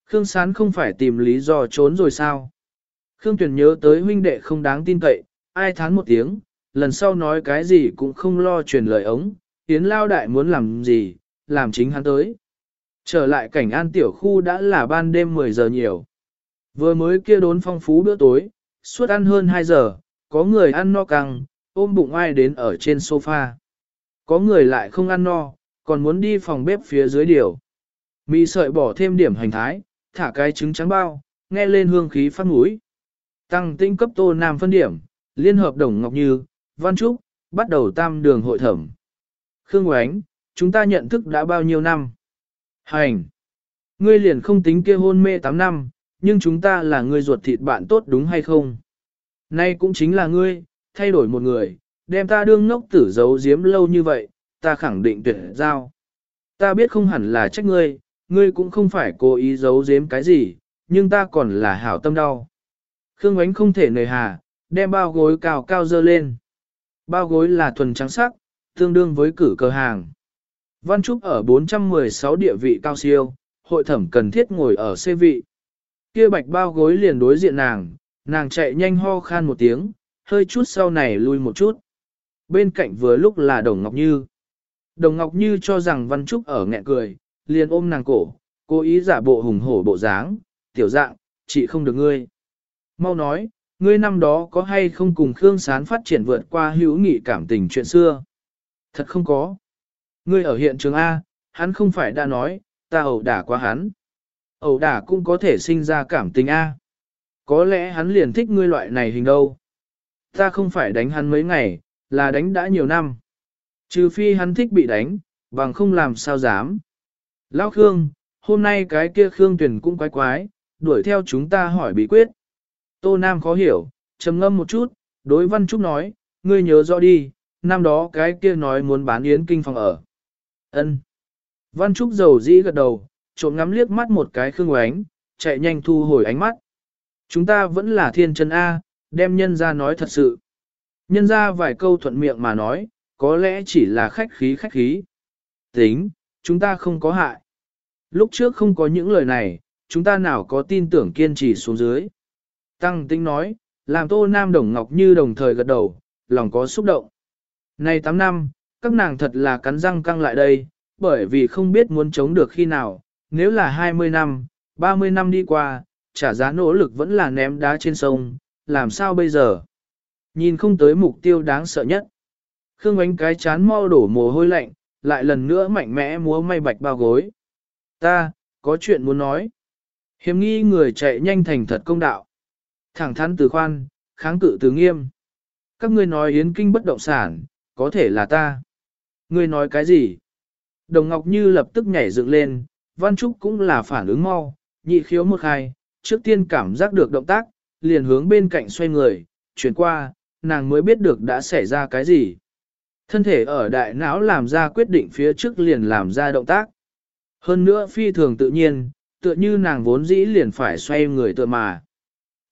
Khương Sán không phải tìm lý do trốn rồi sao? Khương Tuyền nhớ tới huynh đệ không đáng tin cậy, ai thán một tiếng, lần sau nói cái gì cũng không lo truyền lời ống, Yến Lao Đại muốn làm gì, làm chính hắn tới. Trở lại cảnh an tiểu khu đã là ban đêm 10 giờ nhiều. Vừa mới kia đốn phong phú bữa tối, suốt ăn hơn 2 giờ, có người ăn no căng, ôm bụng ai đến ở trên sofa. Có người lại không ăn no, còn muốn đi phòng bếp phía dưới điều. Mì sợi bỏ thêm điểm hành thái, thả cái trứng trắng bao, nghe lên hương khí phát mũi. Tăng tinh cấp tô nam phân điểm, liên hợp đồng Ngọc Như, Văn Trúc, bắt đầu tam đường hội thẩm. Khương Oánh, chúng ta nhận thức đã bao nhiêu năm? Hành! Ngươi liền không tính kia hôn mê 8 năm, nhưng chúng ta là người ruột thịt bạn tốt đúng hay không? Nay cũng chính là ngươi, thay đổi một người, đem ta đương ngốc tử giấu giếm lâu như vậy, ta khẳng định tuyệt giao. Ta biết không hẳn là trách ngươi, ngươi cũng không phải cố ý giấu giếm cái gì, nhưng ta còn là hảo tâm đau. Khương Ánh không thể nề hà, đem bao gối cao cao dơ lên. Bao gối là thuần trắng sắc, tương đương với cử cờ hàng. Văn Trúc ở 416 địa vị cao siêu, hội thẩm cần thiết ngồi ở xê vị. Kia bạch bao gối liền đối diện nàng, nàng chạy nhanh ho khan một tiếng, hơi chút sau này lui một chút. Bên cạnh vừa lúc là Đồng Ngọc Như. Đồng Ngọc Như cho rằng Văn Trúc ở nghẹn cười, liền ôm nàng cổ, cố ý giả bộ hùng hổ bộ dáng, tiểu dạng, chị không được ngươi. Mau nói, ngươi năm đó có hay không cùng Khương Sán phát triển vượt qua hữu nghị cảm tình chuyện xưa? Thật không có. Ngươi ở hiện trường A, hắn không phải đã nói, ta ẩu đả quá hắn. Ẩu đả cũng có thể sinh ra cảm tình A. Có lẽ hắn liền thích ngươi loại này hình đâu. Ta không phải đánh hắn mấy ngày, là đánh đã nhiều năm. Trừ phi hắn thích bị đánh, bằng không làm sao dám. Lão Khương, hôm nay cái kia Khương Tuyền cũng quái quái, đuổi theo chúng ta hỏi bí quyết. Tô Nam khó hiểu, trầm ngâm một chút, đối Văn Trúc nói, ngươi nhớ rõ đi, năm đó cái kia nói muốn bán yến kinh phòng ở. Ân. Văn Trúc dầu dĩ gật đầu, trộm ngắm liếc mắt một cái Khương Oánh, chạy nhanh thu hồi ánh mắt. Chúng ta vẫn là thiên chân A, đem nhân ra nói thật sự. Nhân ra vài câu thuận miệng mà nói, có lẽ chỉ là khách khí khách khí. Tính, chúng ta không có hại. Lúc trước không có những lời này, chúng ta nào có tin tưởng kiên trì xuống dưới. Tăng tính nói, làm tô nam đồng ngọc như đồng thời gật đầu, lòng có xúc động. Này 8 năm, các nàng thật là cắn răng căng lại đây, bởi vì không biết muốn chống được khi nào, nếu là 20 năm, 30 năm đi qua, trả giá nỗ lực vẫn là ném đá trên sông, làm sao bây giờ? Nhìn không tới mục tiêu đáng sợ nhất. Khương ánh cái chán mau đổ mồ hôi lạnh, lại lần nữa mạnh mẽ múa may bạch bao gối. Ta, có chuyện muốn nói. Hiếm nghi người chạy nhanh thành thật công đạo. Thẳng thắn từ khoan, kháng cự từ nghiêm. Các ngươi nói yến kinh bất động sản, có thể là ta. Ngươi nói cái gì? Đồng Ngọc Như lập tức nhảy dựng lên, Văn Trúc cũng là phản ứng mau, nhị khiếu một khai, trước tiên cảm giác được động tác, liền hướng bên cạnh xoay người, chuyển qua, nàng mới biết được đã xảy ra cái gì. Thân thể ở đại não làm ra quyết định phía trước liền làm ra động tác. Hơn nữa phi thường tự nhiên, tựa như nàng vốn dĩ liền phải xoay người tựa mà.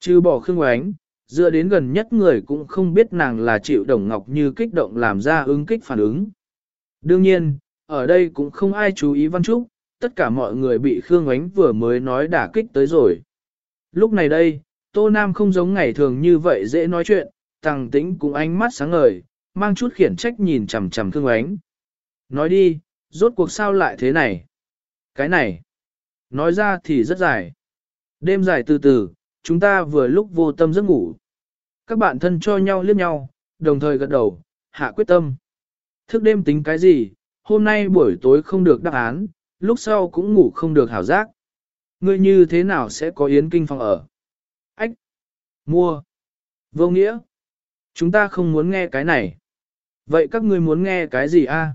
Chứ bỏ khương oánh, dựa đến gần nhất người cũng không biết nàng là chịu đồng ngọc như kích động làm ra ứng kích phản ứng. Đương nhiên, ở đây cũng không ai chú ý Văn Trúc, tất cả mọi người bị Khương Ánh vừa mới nói đả kích tới rồi. Lúc này đây, Tô Nam không giống ngày thường như vậy dễ nói chuyện, tăng tĩnh cũng ánh mắt sáng ngời, mang chút khiển trách nhìn chằm chằm Khương Ánh. Nói đi, rốt cuộc sao lại thế này? Cái này, nói ra thì rất dài. Đêm dài từ từ, chúng ta vừa lúc vô tâm giấc ngủ. Các bạn thân cho nhau liếc nhau, đồng thời gật đầu, hạ quyết tâm. Thức đêm tính cái gì, hôm nay buổi tối không được đáp án, lúc sau cũng ngủ không được hảo giác. Ngươi như thế nào sẽ có yến kinh phòng ở? Ách! Mua! Vô nghĩa! Chúng ta không muốn nghe cái này. Vậy các ngươi muốn nghe cái gì a?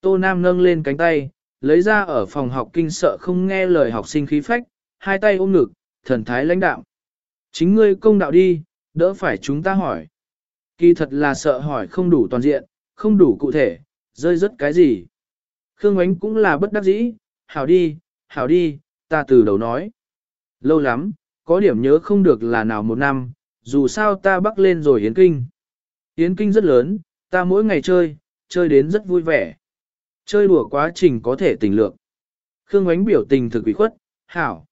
Tô Nam nâng lên cánh tay, lấy ra ở phòng học kinh sợ không nghe lời học sinh khí phách, hai tay ôm ngực, thần thái lãnh đạo. Chính ngươi công đạo đi, đỡ phải chúng ta hỏi. Kỳ thật là sợ hỏi không đủ toàn diện, không đủ cụ thể, rơi rất cái gì. Khương Ánh cũng là bất đắc dĩ, hảo đi, hảo đi, ta từ đầu nói. Lâu lắm, có điểm nhớ không được là nào một năm, dù sao ta bắc lên rồi Yến Kinh. Yến Kinh rất lớn, ta mỗi ngày chơi, chơi đến rất vui vẻ. Chơi đùa quá trình có thể tình lượng. Khương Ánh biểu tình thực quỷ khuất, hảo.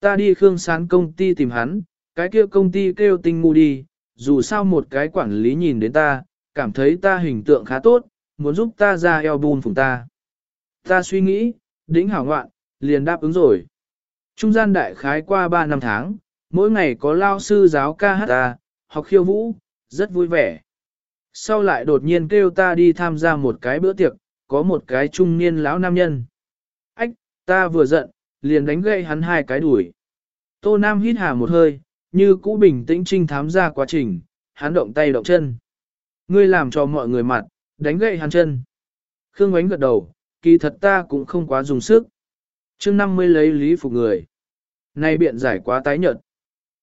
Ta đi Khương Sán công ty tìm hắn, cái kia công ty kêu tinh ngu đi, dù sao một cái quản lý nhìn đến ta, cảm thấy ta hình tượng khá tốt, muốn giúp ta ra eo bùn phùng ta. Ta suy nghĩ, đỉnh hảo ngoạn, liền đáp ứng rồi. Trung gian đại khái qua 3 năm tháng, mỗi ngày có lao sư giáo ca hát ta, học khiêu vũ, rất vui vẻ. Sau lại đột nhiên kêu ta đi tham gia một cái bữa tiệc, có một cái trung niên lão nam nhân. Ách, ta vừa giận, liền đánh gậy hắn hai cái đuổi. Tô Nam hít hà một hơi, như cũ bình tĩnh trinh thám ra quá trình, hắn động tay động chân. Ngươi làm cho mọi người mặt, đánh gậy hắn chân. Khương Ngoánh gật đầu, kỳ thật ta cũng không quá dùng sức. chương 50 lấy lý phục người. Nay biện giải quá tái nhợt.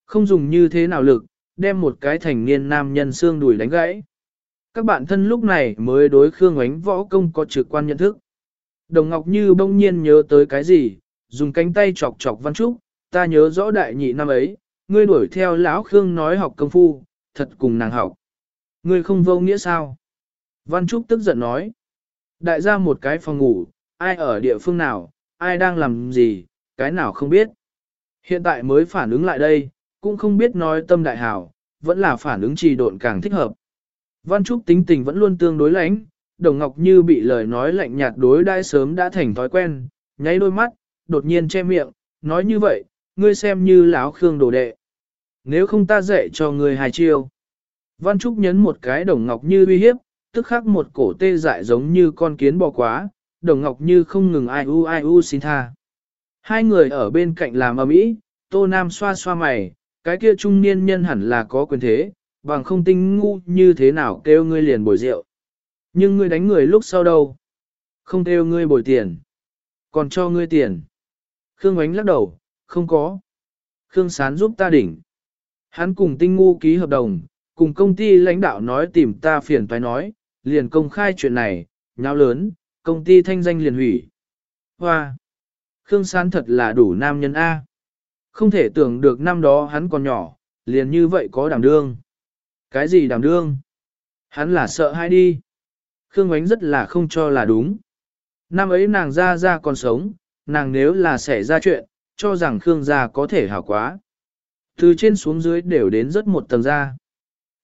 Không dùng như thế nào lực, đem một cái thành niên nam nhân xương đùi đánh gãy. Các bạn thân lúc này mới đối Khương Ngoánh võ công có trực quan nhận thức. Đồng Ngọc Như bỗng nhiên nhớ tới cái gì, dùng cánh tay chọc chọc Văn Trúc, ta nhớ rõ đại nhị năm ấy, ngươi đuổi theo lão Khương nói học công phu, thật cùng nàng học. Ngươi không vô nghĩa sao? Văn Trúc tức giận nói. Đại gia một cái phòng ngủ, ai ở địa phương nào, ai đang làm gì, cái nào không biết. Hiện tại mới phản ứng lại đây, cũng không biết nói tâm đại hảo, vẫn là phản ứng trì độn càng thích hợp. Văn Trúc tính tình vẫn luôn tương đối lãnh, Đồng Ngọc Như bị lời nói lạnh nhạt đối đãi sớm đã thành thói quen, nháy đôi mắt, đột nhiên che miệng, nói như vậy, ngươi xem như láo Khương đồ đệ. Nếu không ta dạy cho ngươi hai chiêu. Văn Trúc nhấn một cái Đồng Ngọc Như uy hiếp, tức khắc một cổ tê dại giống như con kiến bò quá, Đồng Ngọc Như không ngừng ai u ai u xin tha. Hai người ở bên cạnh làm ầm ĩ, Tô Nam xoa xoa mày, cái kia trung niên nhân hẳn là có quyền thế, bằng không tinh ngu như thế nào kêu ngươi liền bồi rượu. Nhưng ngươi đánh người lúc sau đâu? Không kêu ngươi bồi tiền. Còn cho ngươi tiền. Khương Ánh lắc đầu, không có. Khương Sán giúp ta đỉnh. Hắn cùng tinh ngu ký hợp đồng, cùng công ty lãnh đạo nói tìm ta phiền toái nói, liền công khai chuyện này, nhau lớn, công ty thanh danh liền hủy. Hoa! Khương Sán thật là đủ nam nhân A. Không thể tưởng được năm đó hắn còn nhỏ, liền như vậy có đảm đương. Cái gì đảm đương? Hắn là sợ hai đi. Khương Ánh rất là không cho là đúng. Năm ấy nàng ra ra còn sống, nàng nếu là xảy ra chuyện, cho rằng Khương gia có thể hảo quá. Từ trên xuống dưới đều đến rất một tầng ra.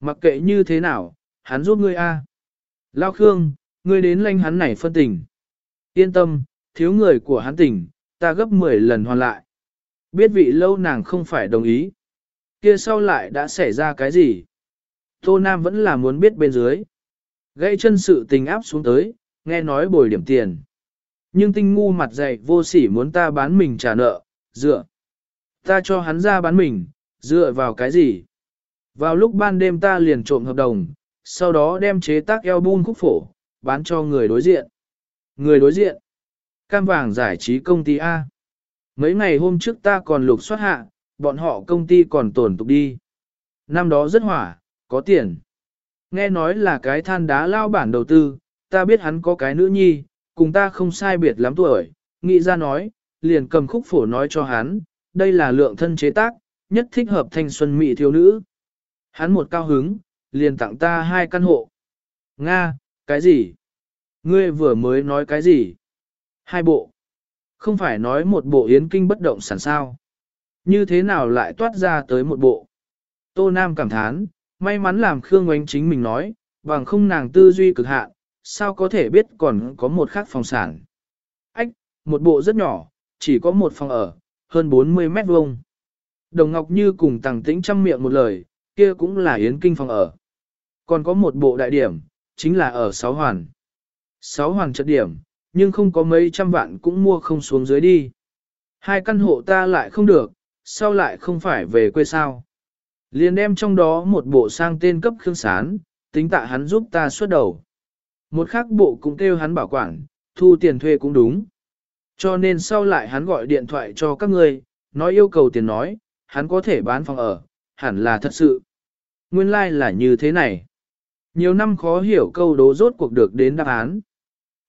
Mặc kệ như thế nào, hắn giúp ngươi a. Lao Khương, ngươi đến lanh hắn này phân tình. Yên tâm, thiếu người của hắn tình, ta gấp 10 lần hoàn lại. Biết vị lâu nàng không phải đồng ý. Kia sau lại đã xảy ra cái gì? Tô Nam vẫn là muốn biết bên dưới. Gây chân sự tình áp xuống tới, nghe nói bồi điểm tiền. Nhưng tinh ngu mặt dày vô sỉ muốn ta bán mình trả nợ, dựa. Ta cho hắn ra bán mình, dựa vào cái gì? Vào lúc ban đêm ta liền trộm hợp đồng, sau đó đem chế tác album khúc phổ, bán cho người đối diện. Người đối diện. Cam vàng giải trí công ty A. Mấy ngày hôm trước ta còn lục soát hạ, bọn họ công ty còn tổn tục đi. Năm đó rất hỏa, có tiền. Nghe nói là cái than đá lao bản đầu tư, ta biết hắn có cái nữ nhi, cùng ta không sai biệt lắm tuổi, nghĩ ra nói, liền cầm khúc phổ nói cho hắn, đây là lượng thân chế tác, nhất thích hợp thanh xuân mỹ thiếu nữ. Hắn một cao hứng, liền tặng ta hai căn hộ. Nga, cái gì? Ngươi vừa mới nói cái gì? Hai bộ. Không phải nói một bộ yến kinh bất động sản sao. Như thế nào lại toát ra tới một bộ? Tô Nam cảm thán, may mắn làm Khương Ngoánh chính mình nói, bằng không nàng tư duy cực hạn, sao có thể biết còn có một khác phòng sản. Ách, một bộ rất nhỏ, chỉ có một phòng ở, hơn 40 mét vuông. Đồng Ngọc Như cùng tàng tĩnh trăm miệng một lời, kia cũng là yến kinh phòng ở. Còn có một bộ đại điểm, chính là ở sáu hoàn. Sáu hoàn chất điểm, nhưng không có mấy trăm vạn cũng mua không xuống dưới đi. Hai căn hộ ta lại không được, sao lại không phải về quê sao? Liền đem trong đó một bộ sang tên cấp khương sán, tính tạ hắn giúp ta xuất đầu. Một khác bộ cũng kêu hắn bảo quản, thu tiền thuê cũng đúng. Cho nên sau lại hắn gọi điện thoại cho các người, nói yêu cầu tiền nói, hắn có thể bán phòng ở, hẳn là thật sự. Nguyên lai like là như thế này. Nhiều năm khó hiểu câu đố rốt cuộc được đến đáp án.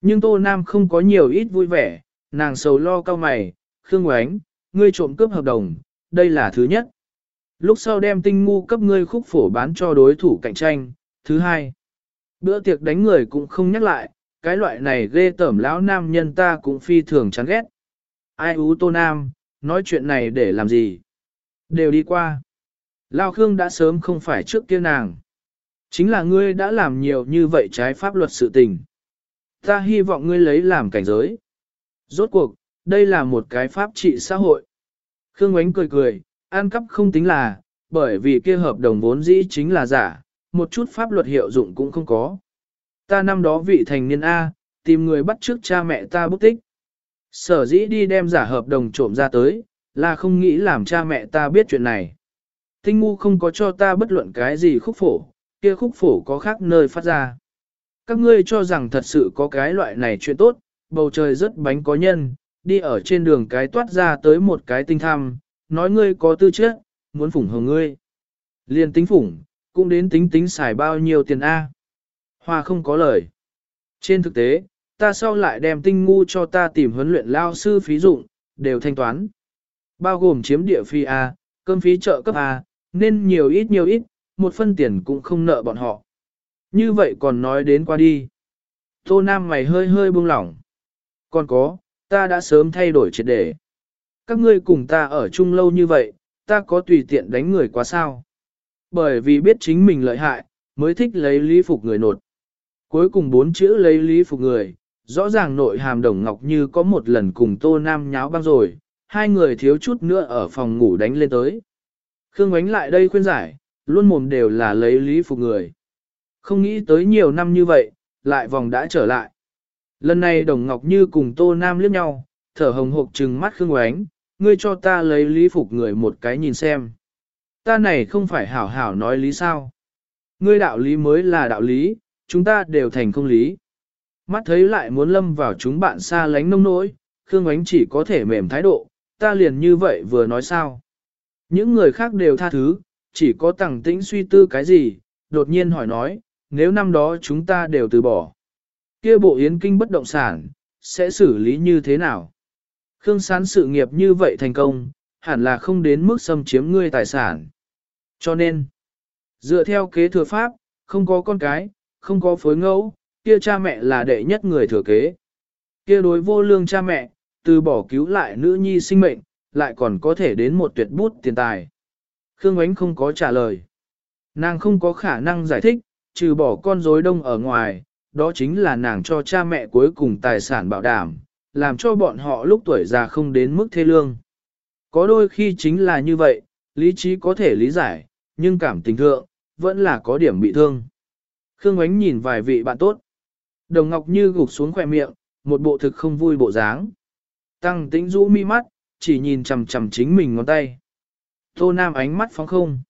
Nhưng Tô Nam không có nhiều ít vui vẻ, nàng sầu lo cao mày, Khương Oánh, ngươi trộm cướp hợp đồng, đây là thứ nhất. Lúc sau đem tinh ngu cấp ngươi khúc phổ bán cho đối thủ cạnh tranh, thứ hai. Bữa tiệc đánh người cũng không nhắc lại, cái loại này ghê tởm lão nam nhân ta cũng phi thường chán ghét. Ai ú Tô Nam, nói chuyện này để làm gì? Đều đi qua. Lao Khương đã sớm không phải trước kia nàng. Chính là ngươi đã làm nhiều như vậy trái pháp luật sự tình. Ta hy vọng ngươi lấy làm cảnh giới. Rốt cuộc, đây là một cái pháp trị xã hội. Khương Ngoánh cười cười, an cắp không tính là, bởi vì kia hợp đồng vốn dĩ chính là giả, một chút pháp luật hiệu dụng cũng không có. Ta năm đó vị thành niên A, tìm người bắt trước cha mẹ ta bút tích. Sở dĩ đi đem giả hợp đồng trộm ra tới, là không nghĩ làm cha mẹ ta biết chuyện này. Tinh ngu không có cho ta bất luận cái gì khúc phổ, kia khúc phổ có khác nơi phát ra. Các ngươi cho rằng thật sự có cái loại này chuyện tốt, bầu trời rất bánh có nhân, đi ở trên đường cái toát ra tới một cái tinh tham, nói ngươi có tư chất, muốn phủng hồng ngươi. Liên tính phủng, cũng đến tính tính xài bao nhiêu tiền A. Hoa không có lời. Trên thực tế, ta sau lại đem tinh ngu cho ta tìm huấn luyện lao sư phí dụng, đều thanh toán. Bao gồm chiếm địa phi A, cơm phí trợ cấp A, nên nhiều ít nhiều ít, một phân tiền cũng không nợ bọn họ. Như vậy còn nói đến qua đi. Tô Nam mày hơi hơi buông lỏng. Còn có, ta đã sớm thay đổi triệt đề. Các ngươi cùng ta ở chung lâu như vậy, ta có tùy tiện đánh người quá sao. Bởi vì biết chính mình lợi hại, mới thích lấy lý phục người nột. Cuối cùng bốn chữ lấy lý phục người, rõ ràng nội hàm đồng ngọc như có một lần cùng Tô Nam nháo băng rồi, hai người thiếu chút nữa ở phòng ngủ đánh lên tới. Khương Ngoánh lại đây khuyên giải, luôn mồm đều là lấy lý phục người. Không nghĩ tới nhiều năm như vậy, lại vòng đã trở lại. Lần này Đồng Ngọc Như cùng Tô Nam liếc nhau, thở hồng hộc trừng mắt Khương Ngoánh, ngươi cho ta lấy lý phục người một cái nhìn xem. Ta này không phải hảo hảo nói lý sao. Ngươi đạo lý mới là đạo lý, chúng ta đều thành công lý. Mắt thấy lại muốn lâm vào chúng bạn xa lánh nông nỗi, Khương Ngoánh chỉ có thể mềm thái độ, ta liền như vậy vừa nói sao. Những người khác đều tha thứ, chỉ có tẳng tĩnh suy tư cái gì, đột nhiên hỏi nói, nếu năm đó chúng ta đều từ bỏ. kia bộ yến kinh bất động sản, sẽ xử lý như thế nào? Khương sán sự nghiệp như vậy thành công, hẳn là không đến mức xâm chiếm ngươi tài sản. Cho nên, dựa theo kế thừa pháp, không có con cái, không có phối ngẫu, kia cha mẹ là đệ nhất người thừa kế. Kia đối vô lương cha mẹ, từ bỏ cứu lại nữ nhi sinh mệnh, lại còn có thể đến một tuyệt bút tiền tài. Khương Ánh không có trả lời. Nàng không có khả năng giải thích, trừ bỏ con rối đông ở ngoài, đó chính là nàng cho cha mẹ cuối cùng tài sản bảo đảm, làm cho bọn họ lúc tuổi già không đến mức thê lương. Có đôi khi chính là như vậy, lý trí có thể lý giải, nhưng cảm tình thượng, vẫn là có điểm bị thương. Khương Ánh nhìn vài vị bạn tốt. Đồng Ngọc Như gục xuống khỏe miệng, một bộ thực không vui bộ dáng. Tăng tĩnh rũ mi mắt, chỉ nhìn chằm chằm chính mình ngón tay. Tô Nam ánh mắt phóng không.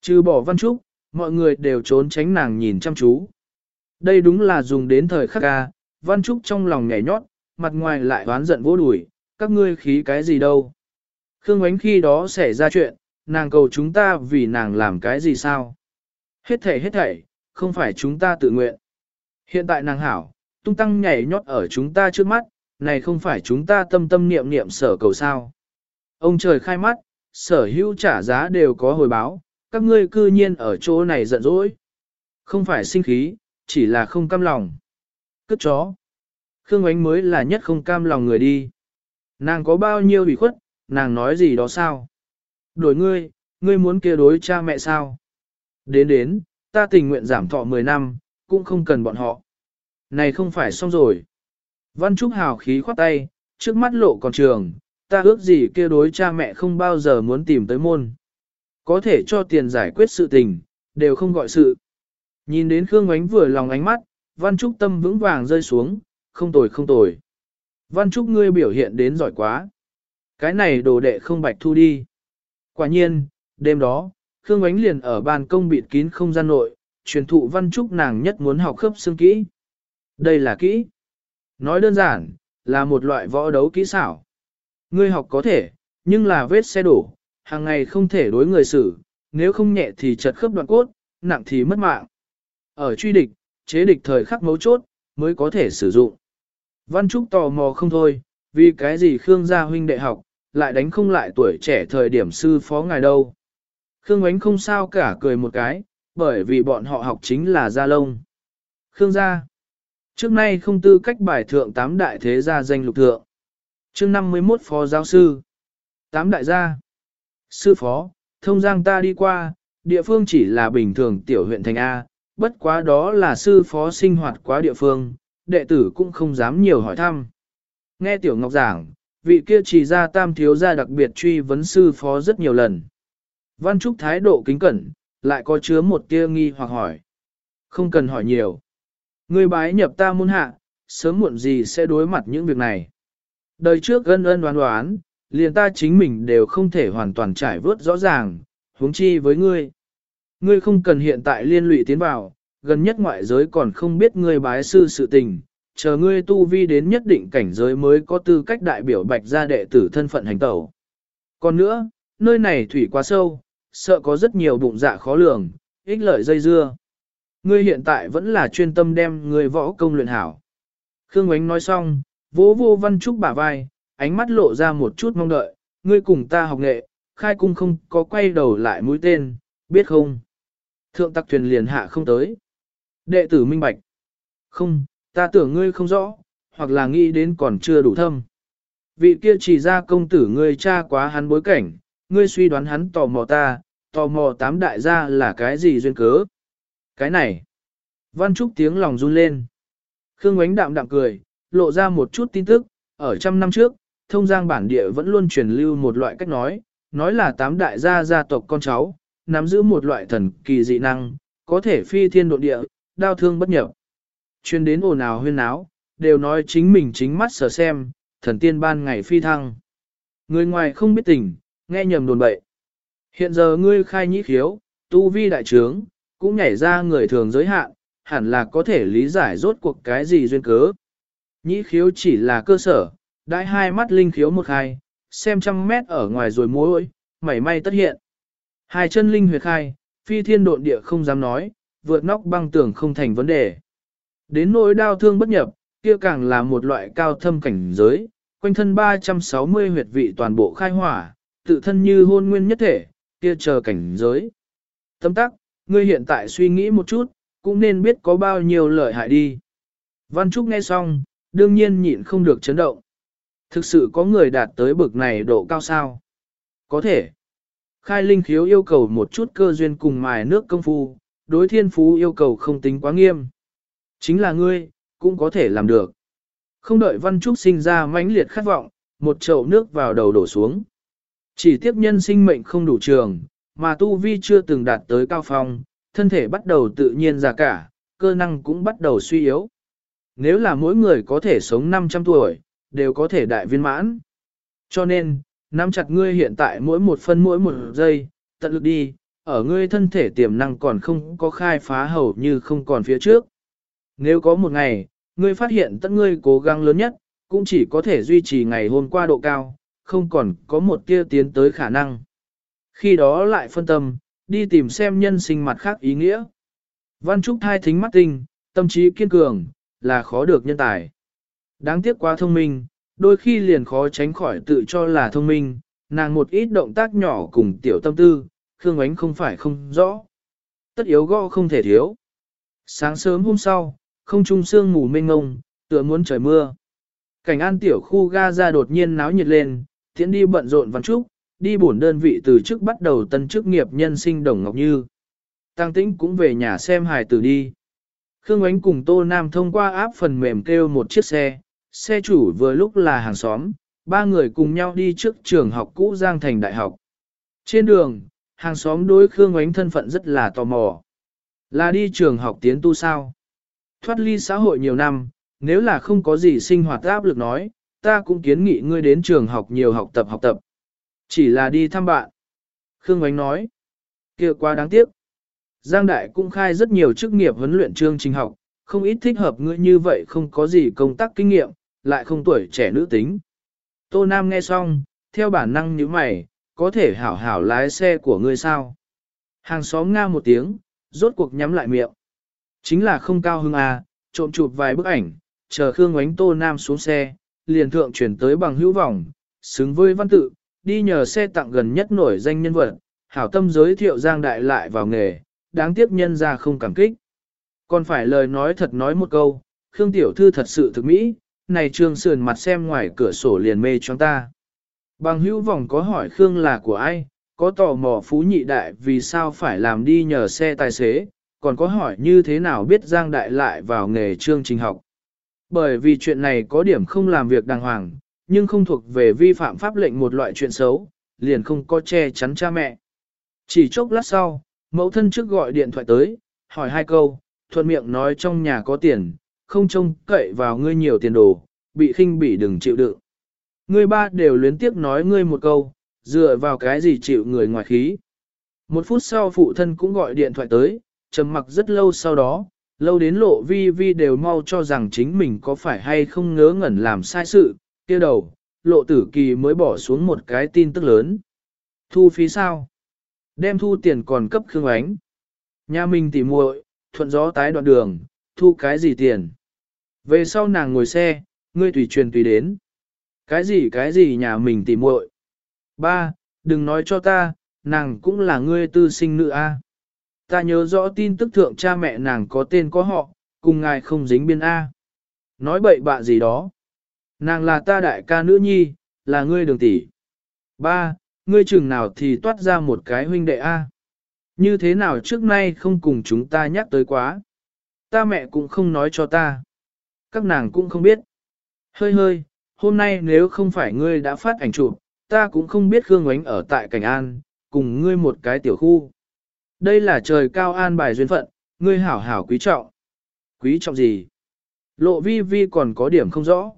Trừ bỏ văn trúc, mọi người đều trốn tránh nàng nhìn chăm chú. Đây đúng là dùng đến thời khắc ca, văn trúc trong lòng nhảy nhót, mặt ngoài lại oán giận vô đuổi, các ngươi khí cái gì đâu. Khương ánh khi đó xảy ra chuyện, nàng cầu chúng ta vì nàng làm cái gì sao? Hết thảy hết thảy, không phải chúng ta tự nguyện. Hiện tại nàng hảo, tung tăng nhảy nhót ở chúng ta trước mắt, này không phải chúng ta tâm tâm niệm niệm sở cầu sao. Ông trời khai mắt, sở hữu trả giá đều có hồi báo, các ngươi cư nhiên ở chỗ này giận dỗi. Không phải sinh khí, chỉ là không cam lòng. Cất chó. Khương Ánh mới là nhất không cam lòng người đi. Nàng có bao nhiêu bị khuất, nàng nói gì đó sao? Đổi ngươi, ngươi muốn kia đối cha mẹ sao? Đến đến, ta tình nguyện giảm thọ 10 năm, cũng không cần bọn họ. Này không phải xong rồi. Văn Trúc hào khí khoát tay, trước mắt lộ còn trường, ta ước gì kia đối cha mẹ không bao giờ muốn tìm tới môn. Có thể cho tiền giải quyết sự tình, đều không gọi sự. Nhìn đến Khương Ngoánh vừa lòng ánh mắt, Văn Trúc tâm vững vàng rơi xuống, không tồi không tồi. Văn Trúc ngươi biểu hiện đến giỏi quá. Cái này đồ đệ không bạch thu đi. Quả nhiên, đêm đó, Khương Ngoánh liền ở ban công bịt kín không gian nội, truyền thụ Văn Trúc nàng nhất muốn học khớp xương kỹ. Đây là kỹ. Nói đơn giản, là một loại võ đấu kỹ xảo. Ngươi học có thể, nhưng là vết xe đổ, hàng ngày không thể đối người xử, nếu không nhẹ thì chật khớp đoạn cốt, nặng thì mất mạng. Ở truy địch, chế địch thời khắc mấu chốt, mới có thể sử dụng. Văn Trúc tò mò không thôi, vì cái gì Khương gia huynh đệ học, lại đánh không lại tuổi trẻ thời điểm sư phó ngài đâu. Khương ánh không sao cả cười một cái, bởi vì bọn họ học chính là gia lông. Khương gia. Trước nay không tư cách bài thượng tám đại thế gia danh lục thượng. chương 51 phó giáo sư. Tám đại gia. Sư phó, thông giang ta đi qua, địa phương chỉ là bình thường tiểu huyện thành A, bất quá đó là sư phó sinh hoạt quá địa phương, đệ tử cũng không dám nhiều hỏi thăm. Nghe tiểu ngọc giảng, vị kia chỉ ra tam thiếu gia đặc biệt truy vấn sư phó rất nhiều lần. Văn Trúc thái độ kính cẩn, lại có chứa một tia nghi hoặc hỏi. Không cần hỏi nhiều. Ngươi bái nhập ta môn hạ, sớm muộn gì sẽ đối mặt những việc này. Đời trước gân ân đoán đoán, liền ta chính mình đều không thể hoàn toàn trải vớt rõ ràng, huống chi với ngươi. Ngươi không cần hiện tại liên lụy tiến vào, gần nhất ngoại giới còn không biết ngươi bái sư sự tình, chờ ngươi tu vi đến nhất định cảnh giới mới có tư cách đại biểu bạch gia đệ tử thân phận hành tẩu. Còn nữa, nơi này thủy quá sâu, sợ có rất nhiều bụng dạ khó lường, ích lợi dây dưa. Ngươi hiện tại vẫn là chuyên tâm đem người võ công luyện hảo. Khương Ngoánh nói xong, vỗ vô văn trúc bả vai, ánh mắt lộ ra một chút mong đợi, ngươi cùng ta học nghệ, khai cung không có quay đầu lại mũi tên, biết không? Thượng tặc thuyền liền hạ không tới. Đệ tử minh bạch. Không, ta tưởng ngươi không rõ, hoặc là nghĩ đến còn chưa đủ thâm. Vị kia chỉ ra công tử ngươi cha quá hắn bối cảnh, ngươi suy đoán hắn tò mò ta, tò mò tám đại gia là cái gì duyên cớ. Cái này. Văn Trúc tiếng lòng run lên. Khương Ngoánh đạm đạm cười, lộ ra một chút tin tức, ở trăm năm trước, thông giang bản địa vẫn luôn truyền lưu một loại cách nói, nói là tám đại gia gia tộc con cháu, nắm giữ một loại thần kỳ dị năng, có thể phi thiên độ địa, đao thương bất nhập. Chuyên đến ồn ào huyên náo, đều nói chính mình chính mắt sở xem, thần tiên ban ngày phi thăng. Người ngoài không biết tình, nghe nhầm đồn bậy. Hiện giờ ngươi khai nhĩ khiếu, tu vi đại trướng, cũng nhảy ra người thường giới hạn, hẳn là có thể lý giải rốt cuộc cái gì duyên cớ. Nhĩ khiếu chỉ là cơ sở, đại hai mắt linh khiếu một khai, xem trăm mét ở ngoài rồi mối, mảy may tất hiện. Hai chân linh huyệt khai, phi thiên độn địa không dám nói, vượt nóc băng tường không thành vấn đề. Đến nỗi đau thương bất nhập, kia càng là một loại cao thâm cảnh giới, quanh thân 360 huyệt vị toàn bộ khai hỏa, tự thân như hôn nguyên nhất thể, kia chờ cảnh giới. Tâm tắc, ngươi hiện tại suy nghĩ một chút, cũng nên biết có bao nhiêu lợi hại đi. Văn Trúc nghe xong, đương nhiên nhịn không được chấn động. Thực sự có người đạt tới bực này độ cao sao? Có thể. Khai linh khiếu yêu cầu một chút cơ duyên cùng mài nước công phu, đối thiên phú yêu cầu không tính quá nghiêm. Chính là ngươi, cũng có thể làm được. Không đợi Văn Trúc sinh ra mãnh liệt khát vọng, một chậu nước vào đầu đổ xuống. Chỉ tiếp nhân sinh mệnh không đủ trường, mà tu vi chưa từng đạt tới cao phong, thân thể bắt đầu tự nhiên già cả, cơ năng cũng bắt đầu suy yếu. Nếu là mỗi người có thể sống 500 tuổi, đều có thể đại viên mãn. Cho nên, nắm chặt ngươi hiện tại mỗi một phân mỗi một giây, tận lực đi, ở ngươi thân thể tiềm năng còn không có khai phá hầu như không còn phía trước. Nếu có một ngày, ngươi phát hiện tất ngươi cố gắng lớn nhất, cũng chỉ có thể duy trì ngày hôm qua độ cao, không còn có một tia tiến tới khả năng. Khi đó lại phân tâm, đi tìm xem nhân sinh mặt khác ý nghĩa. Văn Trúc thai thính mắt tinh, tâm trí kiên cường, là khó được nhân tài. Đáng tiếc quá thông minh, đôi khi liền khó tránh khỏi tự cho là thông minh, nàng một ít động tác nhỏ cùng tiểu tâm tư, Khương Ánh không phải không rõ. Tất yếu gõ không thể thiếu. Sáng sớm hôm sau, không trung sương mù mênh ngông, tựa muốn trời mưa. Cảnh an tiểu khu ga ra đột nhiên náo nhiệt lên, tiễn đi bận rộn văn trúc, đi bổn đơn vị từ trước bắt đầu tân chức nghiệp nhân sinh Đồng Ngọc Như. Tăng tĩnh cũng về nhà xem hài tử đi. Khương Ánh cùng Tô Nam thông qua áp phần mềm kêu một chiếc xe, xe chủ vừa lúc là hàng xóm, ba người cùng nhau đi trước trường học cũ Giang Thành Đại học. Trên đường, hàng xóm đối Khương Ánh thân phận rất là tò mò. Là đi trường học tiến tu sao? Thoát ly xã hội nhiều năm, nếu là không có gì sinh hoạt áp lực nói, ta cũng kiến nghị ngươi đến trường học nhiều học tập học tập. Chỉ là đi thăm bạn. Khương Ngoánh nói, kia quá đáng tiếc. Giang Đại cũng khai rất nhiều chức nghiệp huấn luyện chương trình học, không ít thích hợp ngươi như vậy không có gì công tác kinh nghiệm, lại không tuổi trẻ nữ tính. Tô Nam nghe xong, theo bản năng như mày, có thể hảo hảo lái xe của ngươi sao? Hàng xóm nga một tiếng, rốt cuộc nhắm lại miệng. Chính là không cao hưng à, trộm chụp vài bức ảnh, chờ Khương Ngoánh Tô Nam xuống xe, liền thượng chuyển tới bằng hữu vọng, xứng với văn tự, đi nhờ xe tặng gần nhất nổi danh nhân vật, hảo tâm giới thiệu Giang Đại lại vào nghề, đáng tiếc nhân ra không cảm kích. Còn phải lời nói thật nói một câu, Khương Tiểu Thư thật sự thực mỹ, này trương sườn mặt xem ngoài cửa sổ liền mê chúng ta. Bằng hữu vòng có hỏi Khương là của ai, có tò mò phú nhị đại vì sao phải làm đi nhờ xe tài xế, còn có hỏi như thế nào biết Giang Đại lại vào nghề chương trình học. Bởi vì chuyện này có điểm không làm việc đàng hoàng, nhưng không thuộc về vi phạm pháp lệnh một loại chuyện xấu, liền không có che chắn cha mẹ. Chỉ chốc lát sau, mẫu thân trước gọi điện thoại tới, hỏi hai câu, thuận miệng nói trong nhà có tiền, không trông cậy vào ngươi nhiều tiền đồ, bị khinh bỉ đừng chịu đựng. Ngươi ba đều luyến tiếc nói ngươi một câu, dựa vào cái gì chịu người ngoài khí. Một phút sau phụ thân cũng gọi điện thoại tới, trầm mặc rất lâu sau đó, lâu đến lộ vi vi đều mau cho rằng chính mình có phải hay không ngớ ngẩn làm sai sự, kia đầu, lộ tử kỳ mới bỏ xuống một cái tin tức lớn. Thu phí sao? Đem thu tiền còn cấp Khương Ánh. Nhà mình tỉ muội, thuận gió tái đoạn đường, thu cái gì tiền? Về sau nàng ngồi xe, ngươi tùy truyền tùy đến. Cái gì cái gì nhà mình tỉ muội? Ba, đừng nói cho ta, nàng cũng là ngươi tư sinh nữ A. Ta nhớ rõ tin tức thượng cha mẹ nàng có tên có họ, cùng ngài không dính biên A. Nói bậy bạ gì đó. Nàng là ta đại ca nữ nhi, là ngươi đường tỷ. Ba, ngươi chừng nào thì toát ra một cái huynh đệ A. Như thế nào trước nay không cùng chúng ta nhắc tới quá. Ta mẹ cũng không nói cho ta. Các nàng cũng không biết. Hơi hơi, hôm nay nếu không phải ngươi đã phát ảnh chụp, ta cũng không biết Khương Ngoánh ở tại Cảnh An, cùng ngươi một cái tiểu khu. Đây là trời cao an bài duyên phận, ngươi hảo hảo quý trọng. Quý trọng gì? Lộ vi vi còn có điểm không rõ.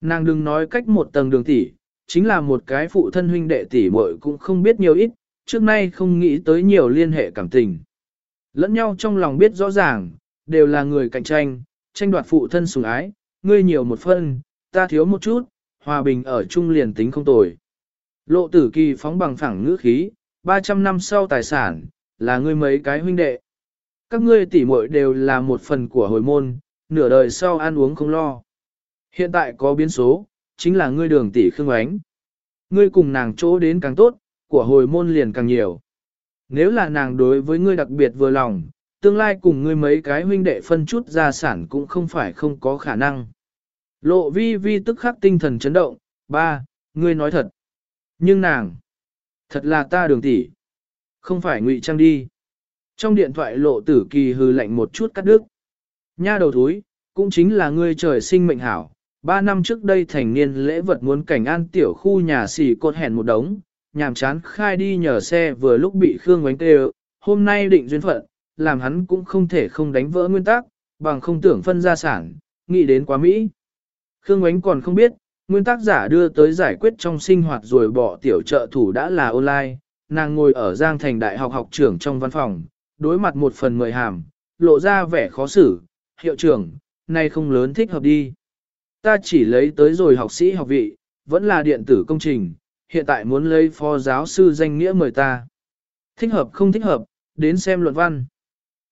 Nàng đừng nói cách một tầng đường tỷ, chính là một cái phụ thân huynh đệ tỷ muội cũng không biết nhiều ít, trước nay không nghĩ tới nhiều liên hệ cảm tình. Lẫn nhau trong lòng biết rõ ràng, đều là người cạnh tranh, tranh đoạt phụ thân sủng ái, ngươi nhiều một phân, ta thiếu một chút, hòa bình ở chung liền tính không tồi. Lộ tử kỳ phóng bằng phẳng ngữ khí, 300 năm sau tài sản, là ngươi mấy cái huynh đệ. Các ngươi tỷ muội đều là một phần của hồi môn, nửa đời sau ăn uống không lo. Hiện tại có biến số, chính là ngươi đường tỷ khương ánh. Ngươi cùng nàng chỗ đến càng tốt, của hồi môn liền càng nhiều. Nếu là nàng đối với ngươi đặc biệt vừa lòng, tương lai cùng ngươi mấy cái huynh đệ phân chút gia sản cũng không phải không có khả năng. Lộ vi vi tức khắc tinh thần chấn động, ba, ngươi nói thật. Nhưng nàng, thật là ta đường tỷ, không phải ngụy trang đi. Trong điện thoại lộ tử kỳ hư lạnh một chút cắt đứt. Nha đầu thúi, cũng chính là ngươi trời sinh mệnh hảo. Ba năm trước đây thành niên lễ vật muốn cảnh an tiểu khu nhà xỉ cột hẹn một đống, nhàm chán khai đi nhờ xe vừa lúc bị Khương Ngoánh tê hôm nay định duyên phận, làm hắn cũng không thể không đánh vỡ nguyên tắc, bằng không tưởng phân gia sản, nghĩ đến quá Mỹ. Khương Ngoánh còn không biết, nguyên tắc giả đưa tới giải quyết trong sinh hoạt rồi bỏ tiểu trợ thủ đã là online, nàng ngồi ở Giang Thành Đại học học trưởng trong văn phòng, đối mặt một phần mời hàm, lộ ra vẻ khó xử, hiệu trưởng, nay không lớn thích hợp đi. Ta chỉ lấy tới rồi học sĩ học vị, vẫn là điện tử công trình, hiện tại muốn lấy phó giáo sư danh nghĩa mời ta. Thích hợp không thích hợp, đến xem luận văn.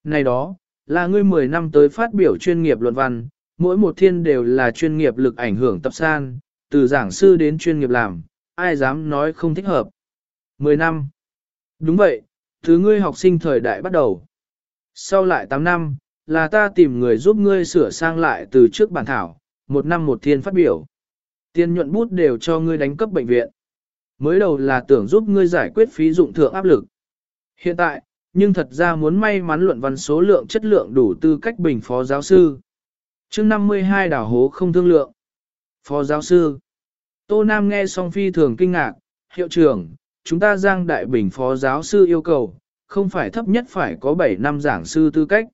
Này đó, là ngươi 10 năm tới phát biểu chuyên nghiệp luận văn, mỗi một thiên đều là chuyên nghiệp lực ảnh hưởng tập san, từ giảng sư đến chuyên nghiệp làm, ai dám nói không thích hợp. 10 năm. Đúng vậy, thứ ngươi học sinh thời đại bắt đầu. Sau lại 8 năm, là ta tìm người giúp ngươi sửa sang lại từ trước bản thảo, một năm một thiên phát biểu. Tiền nhuận bút đều cho ngươi đánh cấp bệnh viện. Mới đầu là tưởng giúp ngươi giải quyết phí dụng thượng áp lực. Hiện tại, nhưng thật ra muốn may mắn luận văn số lượng chất lượng đủ tư cách bình phó giáo sư. chương 52 đảo hố không thương lượng. Phó giáo sư. Tô Nam nghe xong phi thường kinh ngạc, hiệu trưởng, chúng ta giang đại bình phó giáo sư yêu cầu, không phải thấp nhất phải có 7 năm giảng sư tư cách.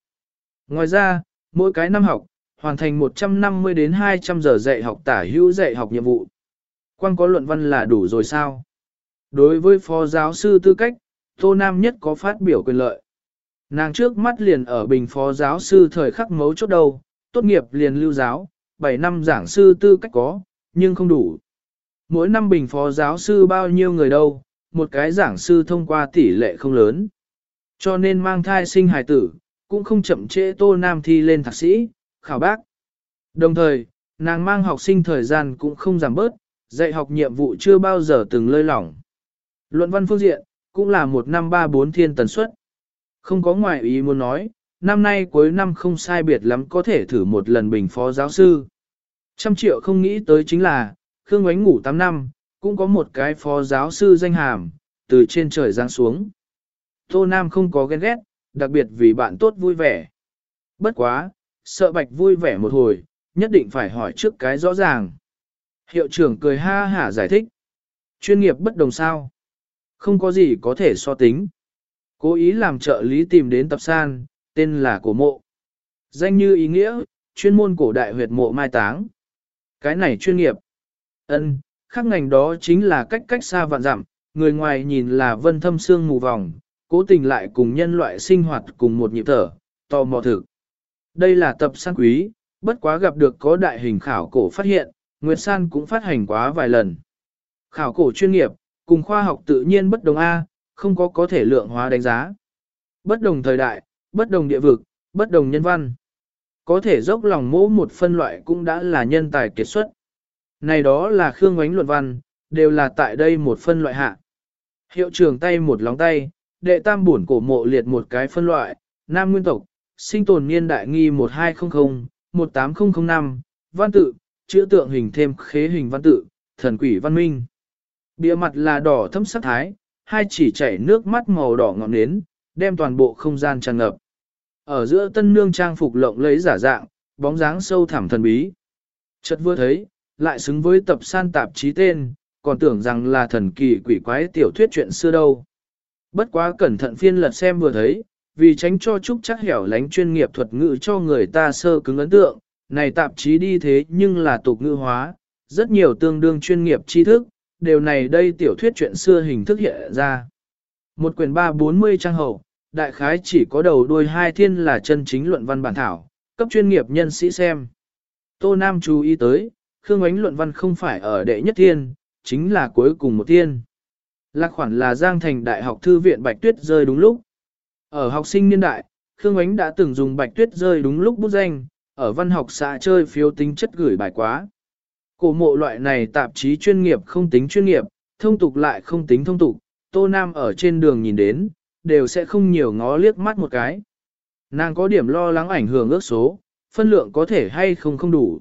Ngoài ra, mỗi cái năm học, hoàn thành 150 đến 200 giờ dạy học tả hữu dạy học nhiệm vụ. Quan có luận văn là đủ rồi sao? Đối với phó giáo sư tư cách, Tô Nam nhất có phát biểu quyền lợi. Nàng trước mắt liền ở bình phó giáo sư thời khắc mấu chốt đầu, tốt nghiệp liền lưu giáo, 7 năm giảng sư tư cách có, nhưng không đủ. Mỗi năm bình phó giáo sư bao nhiêu người đâu, một cái giảng sư thông qua tỷ lệ không lớn. Cho nên mang thai sinh hài tử, cũng không chậm trễ Tô Nam thi lên thạc sĩ, khảo bác. Đồng thời, nàng mang học sinh thời gian cũng không giảm bớt, dạy học nhiệm vụ chưa bao giờ từng lơi lỏng. Luận văn phương diện, cũng là một năm ba bốn thiên tần suất. Không có ngoại ý muốn nói, năm nay cuối năm không sai biệt lắm có thể thử một lần bình phó giáo sư. Trăm triệu không nghĩ tới chính là, Khương Ngoánh ngủ 8 năm, cũng có một cái phó giáo sư danh hàm, từ trên trời giáng xuống. Tô Nam không có ghen ghét, đặc biệt vì bạn tốt vui vẻ. Bất quá, sợ bạch vui vẻ một hồi, nhất định phải hỏi trước cái rõ ràng. Hiệu trưởng cười ha hả giải thích. Chuyên nghiệp bất đồng sao. Không có gì có thể so tính. Cố ý làm trợ lý tìm đến tập san, tên là cổ mộ. Danh như ý nghĩa, chuyên môn cổ đại huyệt mộ mai táng. Cái này chuyên nghiệp. ân khác ngành đó chính là cách cách xa vạn dặm, người ngoài nhìn là vân thâm xương mù vòng, cố tình lại cùng nhân loại sinh hoạt cùng một nhịp thở, tò mò thực. Đây là tập san quý, bất quá gặp được có đại hình khảo cổ phát hiện, Nguyệt San cũng phát hành quá vài lần. Khảo cổ chuyên nghiệp, cùng khoa học tự nhiên bất đồng A, không có có thể lượng hóa đánh giá. Bất đồng thời đại, bất đồng địa vực, bất đồng nhân văn. Có thể dốc lòng mỗ một phân loại cũng đã là nhân tài kiệt xuất. Này đó là Khương Ngoánh luận văn, đều là tại đây một phân loại hạ. Hiệu trưởng tay một lóng tay, đệ tam bổn cổ mộ liệt một cái phân loại, nam nguyên tộc, sinh tồn niên đại nghi 1200, 18005, văn tự, chữ tượng hình thêm khế hình văn tự, thần quỷ văn minh. Bìa mặt là đỏ thâm sắc thái, hai chỉ chảy nước mắt màu đỏ ngọn nến, đem toàn bộ không gian tràn ngập. Ở giữa tân nương trang phục lộng lấy giả dạng, bóng dáng sâu thẳm thần bí. Chợt vừa thấy, lại xứng với tập san tạp chí tên, còn tưởng rằng là thần kỳ quỷ quái tiểu thuyết chuyện xưa đâu. Bất quá cẩn thận phiên lật xem vừa thấy, vì tránh cho trúc chắc hẻo lánh chuyên nghiệp thuật ngữ cho người ta sơ cứng ấn tượng, này tạp chí đi thế nhưng là tục ngữ hóa, rất nhiều tương đương chuyên nghiệp tri thức, đều này đây tiểu thuyết chuyện xưa hình thức hiện ra. Một quyển ba bốn mươi trang hậu, đại khái chỉ có đầu đuôi hai thiên là chân chính luận văn bản thảo, cấp chuyên nghiệp nhân sĩ xem. Tô Nam chú ý tới, Khương Ánh luận văn không phải ở đệ nhất thiên, chính là cuối cùng một thiên. Lạc khoản là Giang Thành Đại học Thư viện Bạch Tuyết rơi đúng lúc. Ở học sinh niên đại, Khương Ánh đã từng dùng Bạch Tuyết rơi đúng lúc bút danh, ở văn học xã chơi phiếu tính chất gửi bài quá. Cổ mộ loại này tạp chí chuyên nghiệp không tính chuyên nghiệp, thông tục lại không tính thông tục, Tô Nam ở trên đường nhìn đến, đều sẽ không nhiều ngó liếc mắt một cái. Nàng có điểm lo lắng ảnh hưởng ước số, phân lượng có thể hay không không đủ.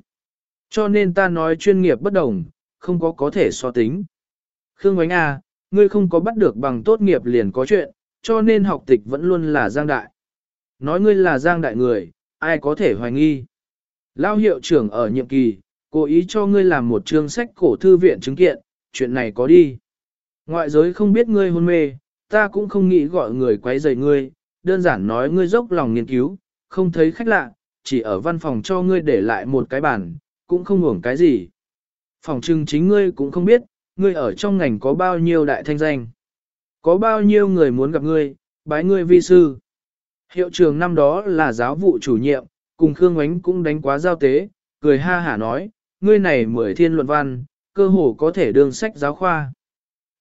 Cho nên ta nói chuyên nghiệp bất đồng, không có có thể so tính. Khương Ngoánh A, à, ngươi không có bắt được bằng tốt nghiệp liền có chuyện, cho nên học tịch vẫn luôn là giang đại. Nói ngươi là giang đại người, ai có thể hoài nghi. Lao hiệu trưởng ở nhiệm kỳ, cố ý cho ngươi làm một chương sách cổ thư viện chứng kiện, chuyện này có đi. Ngoại giới không biết ngươi hôn mê, ta cũng không nghĩ gọi người quấy rầy ngươi, đơn giản nói ngươi dốc lòng nghiên cứu, không thấy khách lạ, chỉ ở văn phòng cho ngươi để lại một cái bản, cũng không hưởng cái gì. Phòng trưng chính ngươi cũng không biết, ngươi ở trong ngành có bao nhiêu đại thanh danh. Có bao nhiêu người muốn gặp ngươi, bái ngươi vi sư. Hiệu trường năm đó là giáo vụ chủ nhiệm, cùng Khương Ngoánh cũng đánh quá giao tế, cười ha hả nói, ngươi này mười thiên luận văn, cơ hồ có thể đương sách giáo khoa.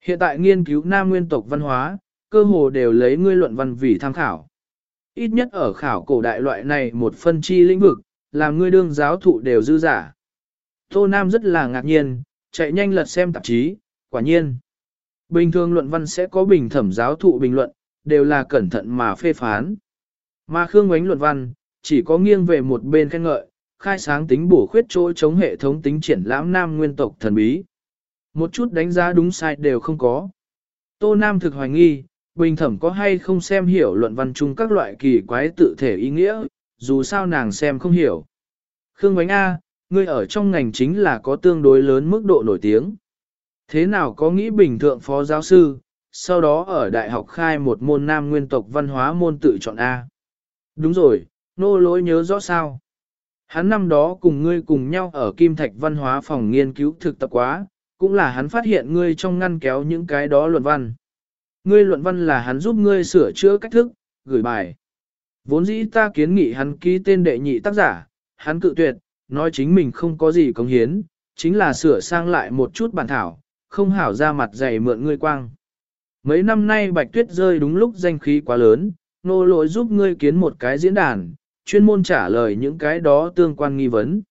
Hiện tại nghiên cứu nam nguyên tộc văn hóa, cơ hồ đều lấy ngươi luận văn vì tham khảo. Ít nhất ở khảo cổ đại loại này một phân chi lĩnh vực, làm ngươi đương giáo thụ đều dư giả. Tô Nam rất là ngạc nhiên, chạy nhanh lật xem tạp chí, quả nhiên. Bình thường luận văn sẽ có bình thẩm giáo thụ bình luận, đều là cẩn thận mà phê phán. Mà Khương Ngoánh luận văn, chỉ có nghiêng về một bên khen ngợi, khai sáng tính bổ khuyết chỗ chống hệ thống tính triển lãm nam nguyên tộc thần bí. Một chút đánh giá đúng sai đều không có. Tô Nam thực hoài nghi, bình thẩm có hay không xem hiểu luận văn chung các loại kỳ quái tự thể ý nghĩa, dù sao nàng xem không hiểu. Khương Bánh A, ngươi ở trong ngành chính là có tương đối lớn mức độ nổi tiếng. Thế nào có nghĩ bình thượng phó giáo sư, sau đó ở đại học khai một môn nam nguyên tộc văn hóa môn tự chọn A. Đúng rồi, nô lỗi nhớ rõ sao. Hắn năm đó cùng ngươi cùng nhau ở Kim Thạch Văn hóa phòng nghiên cứu thực tập quá, cũng là hắn phát hiện ngươi trong ngăn kéo những cái đó luận văn. Ngươi luận văn là hắn giúp ngươi sửa chữa cách thức, gửi bài. Vốn dĩ ta kiến nghị hắn ký tên đệ nhị tác giả, hắn cự tuyệt, nói chính mình không có gì công hiến, chính là sửa sang lại một chút bản thảo, không hảo ra mặt dày mượn ngươi quang. Mấy năm nay bạch tuyết rơi đúng lúc danh khí quá lớn, nô lỗi giúp ngươi kiến một cái diễn đàn, chuyên môn trả lời những cái đó tương quan nghi vấn.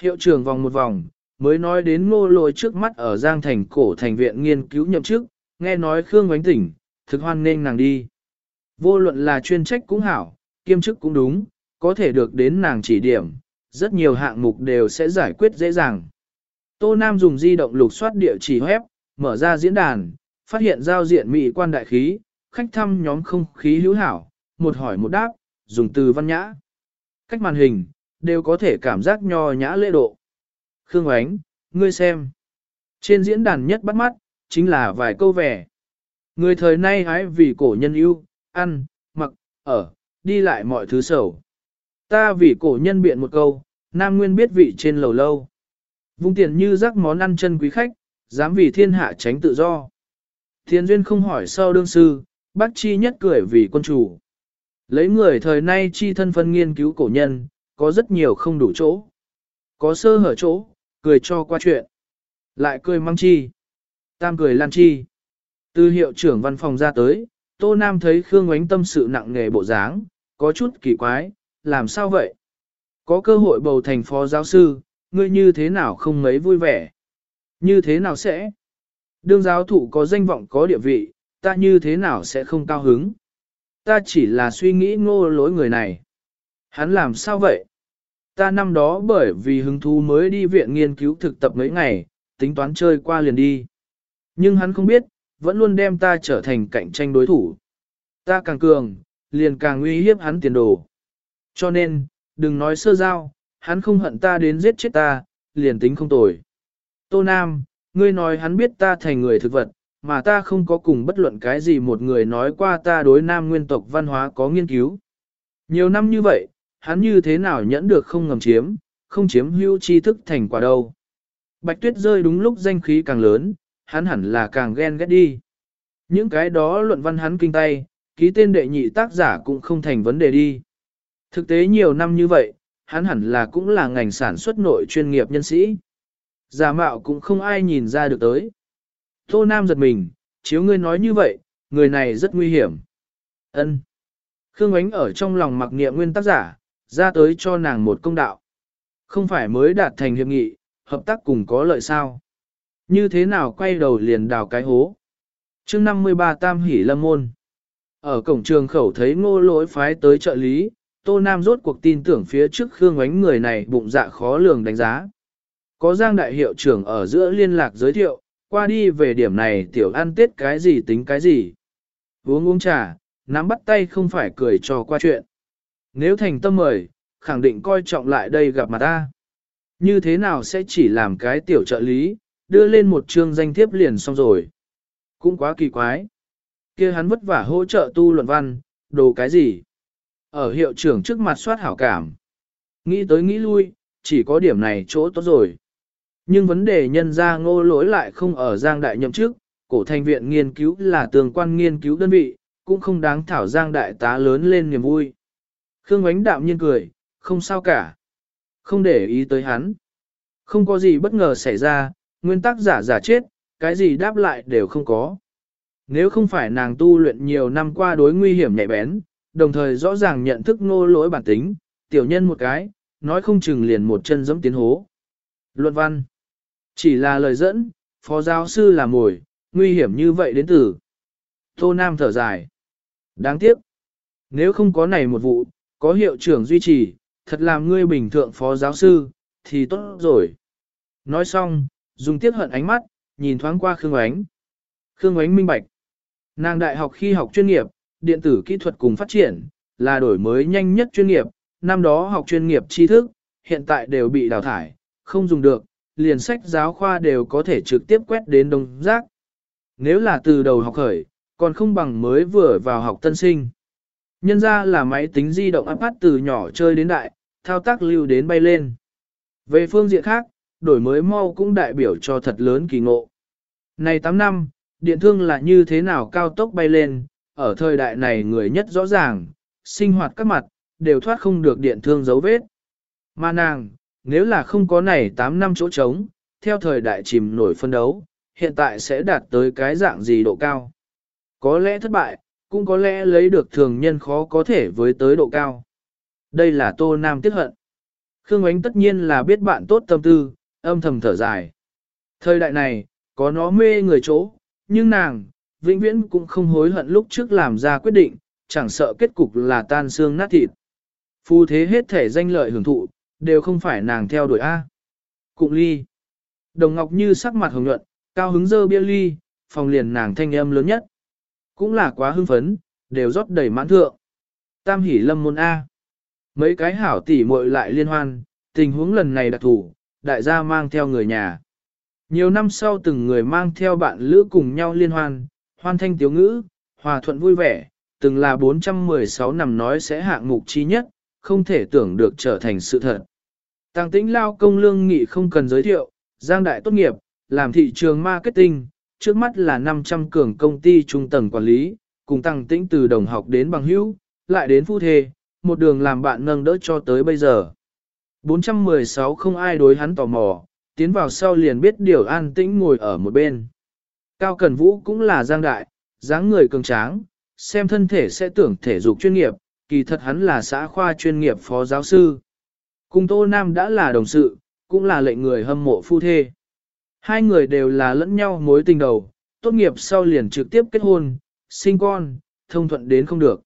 Hiệu trưởng vòng một vòng, mới nói đến nô lỗi trước mắt ở Giang Thành cổ thành viện nghiên cứu nhậm chức, nghe nói Khương Ngoánh tỉnh, thực hoan nên nàng đi. Vô luận là chuyên trách cũng hảo, kiêm chức cũng đúng, có thể được đến nàng chỉ điểm, rất nhiều hạng mục đều sẽ giải quyết dễ dàng. Tô Nam dùng di động lục soát địa chỉ web, mở ra diễn đàn, phát hiện giao diện mỹ quan đại khí, khách thăm nhóm không khí hữu hảo, một hỏi một đáp, dùng từ văn nhã. Cách màn hình, đều có thể cảm giác nho nhã lễ độ. Khương Ánh, ngươi xem. Trên diễn đàn nhất bắt mắt, chính là vài câu vẻ. Người thời nay hái vì cổ nhân yêu, ăn, mặc, ở, đi lại mọi thứ sầu. Ta vì cổ nhân biện một câu, Nam Nguyên biết vị trên lầu lâu. Vung tiền như rắc món ăn chân quý khách, dám vì thiên hạ tránh tự do. Thiên duyên không hỏi sau đương sư, bác chi nhất cười vì quân chủ. Lấy người thời nay chi thân phân nghiên cứu cổ nhân, có rất nhiều không đủ chỗ. Có sơ hở chỗ, cười cho qua chuyện. Lại cười mang chi. Tam cười lan chi. Từ hiệu trưởng văn phòng ra tới, Tô Nam thấy Khương Ngoánh tâm sự nặng nề bộ dáng, có chút kỳ quái, làm sao vậy? Có cơ hội bầu thành phó giáo sư, ngươi như thế nào không mấy vui vẻ? Như thế nào sẽ? Đương giáo thụ có danh vọng có địa vị, ta như thế nào sẽ không cao hứng. Ta chỉ là suy nghĩ ngô lỗi người này. Hắn làm sao vậy? Ta năm đó bởi vì hứng thú mới đi viện nghiên cứu thực tập mấy ngày, tính toán chơi qua liền đi. Nhưng hắn không biết, vẫn luôn đem ta trở thành cạnh tranh đối thủ. Ta càng cường, liền càng uy hiếp hắn tiền đồ. Cho nên, đừng nói sơ giao, hắn không hận ta đến giết chết ta, liền tính không tồi. Tô Nam, ngươi nói hắn biết ta thành người thực vật, mà ta không có cùng bất luận cái gì một người nói qua ta đối nam nguyên tộc văn hóa có nghiên cứu. Nhiều năm như vậy, hắn như thế nào nhẫn được không ngầm chiếm, không chiếm hưu tri thức thành quả đâu. Bạch tuyết rơi đúng lúc danh khí càng lớn, hắn hẳn là càng ghen ghét đi. Những cái đó luận văn hắn kinh tay, ký tên đệ nhị tác giả cũng không thành vấn đề đi. Thực tế nhiều năm như vậy, hắn hẳn là cũng là ngành sản xuất nội chuyên nghiệp nhân sĩ. Giả mạo cũng không ai nhìn ra được tới. Tô Nam giật mình, chiếu ngươi nói như vậy, người này rất nguy hiểm. Ân. Khương Ánh ở trong lòng mặc niệm nguyên tác giả, ra tới cho nàng một công đạo. Không phải mới đạt thành hiệp nghị, hợp tác cùng có lợi sao. Như thế nào quay đầu liền đào cái hố. chương 53 Tam Hỷ Lâm Môn. Ở cổng trường khẩu thấy ngô lỗi phái tới trợ lý, Tô Nam rốt cuộc tin tưởng phía trước Khương Ánh người này bụng dạ khó lường đánh giá. Có Giang Đại Hiệu trưởng ở giữa liên lạc giới thiệu, qua đi về điểm này tiểu ăn tết cái gì tính cái gì. Uống uống trà, nắm bắt tay không phải cười cho qua chuyện. Nếu thành tâm mời, khẳng định coi trọng lại đây gặp mặt ta. Như thế nào sẽ chỉ làm cái tiểu trợ lý, đưa lên một chương danh thiếp liền xong rồi. Cũng quá kỳ quái. kia hắn vất vả hỗ trợ tu luận văn, đồ cái gì? Ở hiệu trưởng trước mặt soát hảo cảm. Nghĩ tới nghĩ lui, chỉ có điểm này chỗ tốt rồi. Nhưng vấn đề nhân ra ngô lỗi lại không ở giang đại nhậm chức, cổ thành viện nghiên cứu là tường quan nghiên cứu đơn vị, cũng không đáng thảo giang đại tá lớn lên niềm vui. Khương ánh đạm nhiên cười, không sao cả. Không để ý tới hắn. Không có gì bất ngờ xảy ra, nguyên tắc giả giả chết, cái gì đáp lại đều không có. Nếu không phải nàng tu luyện nhiều năm qua đối nguy hiểm nhạy bén, đồng thời rõ ràng nhận thức nô lỗi bản tính, tiểu nhân một cái, nói không chừng liền một chân giẫm tiến hố. Luận văn. Chỉ là lời dẫn, phó giáo sư là mồi, nguy hiểm như vậy đến từ. Tô Nam thở dài. Đáng tiếc. Nếu không có này một vụ, có hiệu trưởng duy trì, thật làm ngươi bình thượng phó giáo sư, thì tốt rồi. Nói xong, dùng tiếc hận ánh mắt, nhìn thoáng qua Khương Ánh. Khương Ánh minh bạch. Nàng đại học khi học chuyên nghiệp, điện tử kỹ thuật cùng phát triển, là đổi mới nhanh nhất chuyên nghiệp, năm đó học chuyên nghiệp tri thức, hiện tại đều bị đào thải, không dùng được, liền sách giáo khoa đều có thể trực tiếp quét đến đông rác. Nếu là từ đầu học khởi, còn không bằng mới vừa vào học tân sinh. Nhân ra là máy tính di động áp iPad từ nhỏ chơi đến đại, thao tác lưu đến bay lên. Về phương diện khác, đổi mới mau cũng đại biểu cho thật lớn kỳ ngộ. Này 8 năm, điện thương là như thế nào cao tốc bay lên, ở thời đại này người nhất rõ ràng, sinh hoạt các mặt, đều thoát không được điện thương dấu vết. Mà nàng, nếu là không có này 8 năm chỗ trống, theo thời đại chìm nổi phân đấu, hiện tại sẽ đạt tới cái dạng gì độ cao. Có lẽ thất bại, cũng có lẽ lấy được thường nhân khó có thể với tới độ cao. Đây là Tô Nam tiếc hận. Khương Ánh tất nhiên là biết bạn tốt tâm tư, âm thầm thở dài. Thời đại này, có nó mê người chỗ, nhưng nàng, vĩnh viễn cũng không hối hận lúc trước làm ra quyết định, chẳng sợ kết cục là tan xương nát thịt. Phu thế hết thể danh lợi hưởng thụ, đều không phải nàng theo đuổi A. Cụng ly. Đồng Ngọc Như sắc mặt hồng nhuận, cao hứng dơ bia ly, phòng liền nàng thanh âm lớn nhất. Cũng là quá hưng phấn, đều rót đầy mãn thượng. Tam hỷ lâm môn A. Mấy cái hảo tỉ muội lại liên hoan, tình huống lần này đặc thủ, đại gia mang theo người nhà. Nhiều năm sau từng người mang theo bạn lữ cùng nhau liên hoan, hoan thanh tiếu ngữ, hòa thuận vui vẻ, từng là 416 năm nói sẽ hạng mục chi nhất, không thể tưởng được trở thành sự thật. Tăng tĩnh lao công lương nghị không cần giới thiệu, giang đại tốt nghiệp, làm thị trường marketing, trước mắt là 500 cường công ty trung tầng quản lý, cùng tăng tĩnh từ đồng học đến bằng hữu, lại đến phu thê, một đường làm bạn nâng đỡ cho tới bây giờ. 416 không ai đối hắn tò mò, tiến vào sau liền biết điều an tĩnh ngồi ở một bên. Cao Cần Vũ cũng là giang đại, dáng người cường tráng, xem thân thể sẽ tưởng thể dục chuyên nghiệp, kỳ thật hắn là xã khoa chuyên nghiệp phó giáo sư. Cùng Tô Nam đã là đồng sự, cũng là lệnh người hâm mộ phu thê. Hai người đều là lẫn nhau mối tình đầu, tốt nghiệp sau liền trực tiếp kết hôn, sinh con, thông thuận đến không được.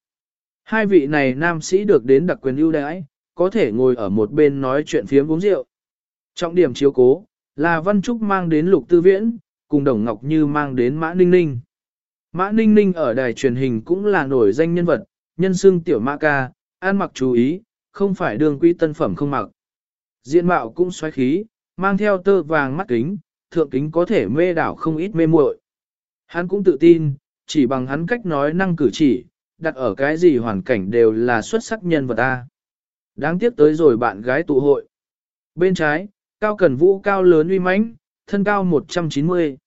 Hai vị này nam sĩ được đến đặc quyền ưu đãi, có thể ngồi ở một bên nói chuyện phiếm uống rượu. Trọng điểm chiếu cố, là Văn Trúc mang đến Lục Tư Viễn, cùng Đồng Ngọc Như mang đến Mã Ninh Ninh. Mã Ninh Ninh ở đài truyền hình cũng là nổi danh nhân vật, nhân xương tiểu mã ca, an mặc chú ý, không phải đường quý tân phẩm không mặc. Diện mạo cũng xoáy khí, mang theo tơ vàng mắt kính, thượng kính có thể mê đảo không ít mê muội. Hắn cũng tự tin, chỉ bằng hắn cách nói năng cử chỉ, đặt ở cái gì hoàn cảnh đều là xuất sắc nhân vật ta. Đáng tiếc tới rồi bạn gái tụ hội. Bên trái, cao cần vũ cao lớn uy mãnh, thân cao 190.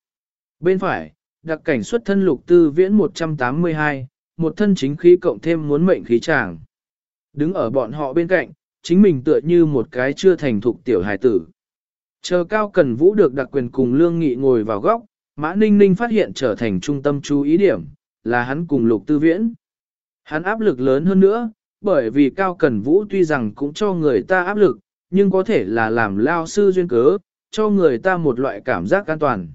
Bên phải, đặc cảnh xuất thân lục tư viễn 182, một thân chính khí cộng thêm muốn mệnh khí tràng. Đứng ở bọn họ bên cạnh, chính mình tựa như một cái chưa thành thục tiểu hài tử. Chờ cao cần vũ được đặc quyền cùng lương nghị ngồi vào góc, mã ninh ninh phát hiện trở thành trung tâm chú ý điểm, là hắn cùng lục tư viễn. Hắn áp lực lớn hơn nữa, bởi vì cao cần vũ tuy rằng cũng cho người ta áp lực, nhưng có thể là làm lao sư duyên cớ, cho người ta một loại cảm giác an toàn.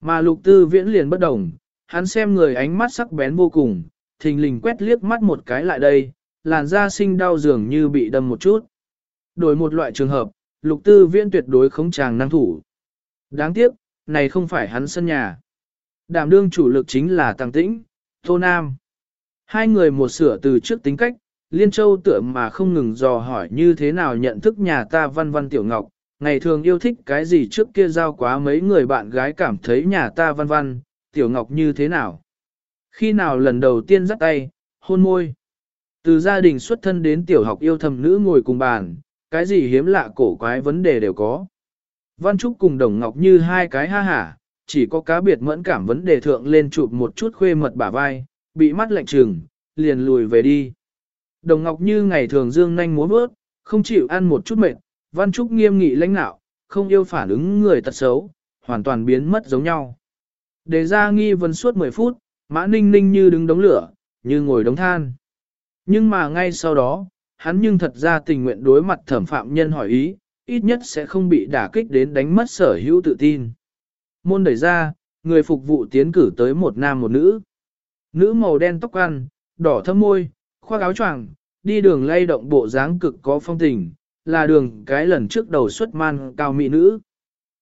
Mà lục tư viễn liền bất đồng, hắn xem người ánh mắt sắc bén vô cùng, thình lình quét liếc mắt một cái lại đây, làn da sinh đau dường như bị đâm một chút. Đổi một loại trường hợp, lục tư viễn tuyệt đối không chàng năng thủ. Đáng tiếc, này không phải hắn sân nhà. Đảm đương chủ lực chính là Tăng Tĩnh, Tô Nam. Hai người một sửa từ trước tính cách, Liên Châu tựa mà không ngừng dò hỏi như thế nào nhận thức nhà ta văn văn tiểu ngọc, ngày thường yêu thích cái gì trước kia giao quá mấy người bạn gái cảm thấy nhà ta văn văn, tiểu ngọc như thế nào. Khi nào lần đầu tiên dắt tay, hôn môi. Từ gia đình xuất thân đến tiểu học yêu thầm nữ ngồi cùng bàn, cái gì hiếm lạ cổ quái vấn đề đều có. Văn Trúc cùng Đồng Ngọc như hai cái ha hả, chỉ có cá biệt mẫn cảm vấn đề thượng lên chụp một chút khuê mật bả vai, bị mắt lạnh trừng, liền lùi về đi. Đồng Ngọc như ngày thường dương nhanh múa bước, không chịu ăn một chút mệt, Văn Trúc nghiêm nghị lãnh nạo, không yêu phản ứng người tật xấu, hoàn toàn biến mất giống nhau. Đề ra nghi vấn suốt 10 phút, mã ninh ninh như đứng đống lửa, như ngồi đống than. Nhưng mà ngay sau đó, hắn nhưng thật ra tình nguyện đối mặt thẩm phạm nhân hỏi ý, ít nhất sẽ không bị đả kích đến đánh mất sở hữu tự tin. Môn đẩy ra, người phục vụ tiến cử tới một nam một nữ. Nữ màu đen tóc ăn, đỏ thâm môi, khoác áo choàng, đi đường lay động bộ dáng cực có phong tình, là đường cái lần trước đầu xuất man cao mỹ nữ.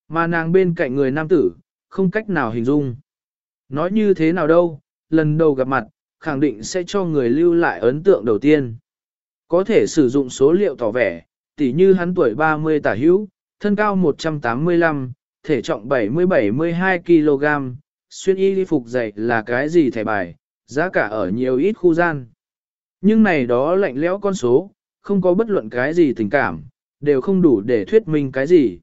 Mà nàng bên cạnh người nam tử, không cách nào hình dung. Nói như thế nào đâu, lần đầu gặp mặt, khẳng định sẽ cho người lưu lại ấn tượng đầu tiên. Có thể sử dụng số liệu tỏ vẻ, tỉ như hắn tuổi 30 tả hữu, thân cao 185, thể trọng 70-72 kg, xuyên y phục dày là cái gì thẻ bài, giá cả ở nhiều ít khu gian. Nhưng này đó lạnh lẽo con số, không có bất luận cái gì tình cảm, đều không đủ để thuyết minh cái gì.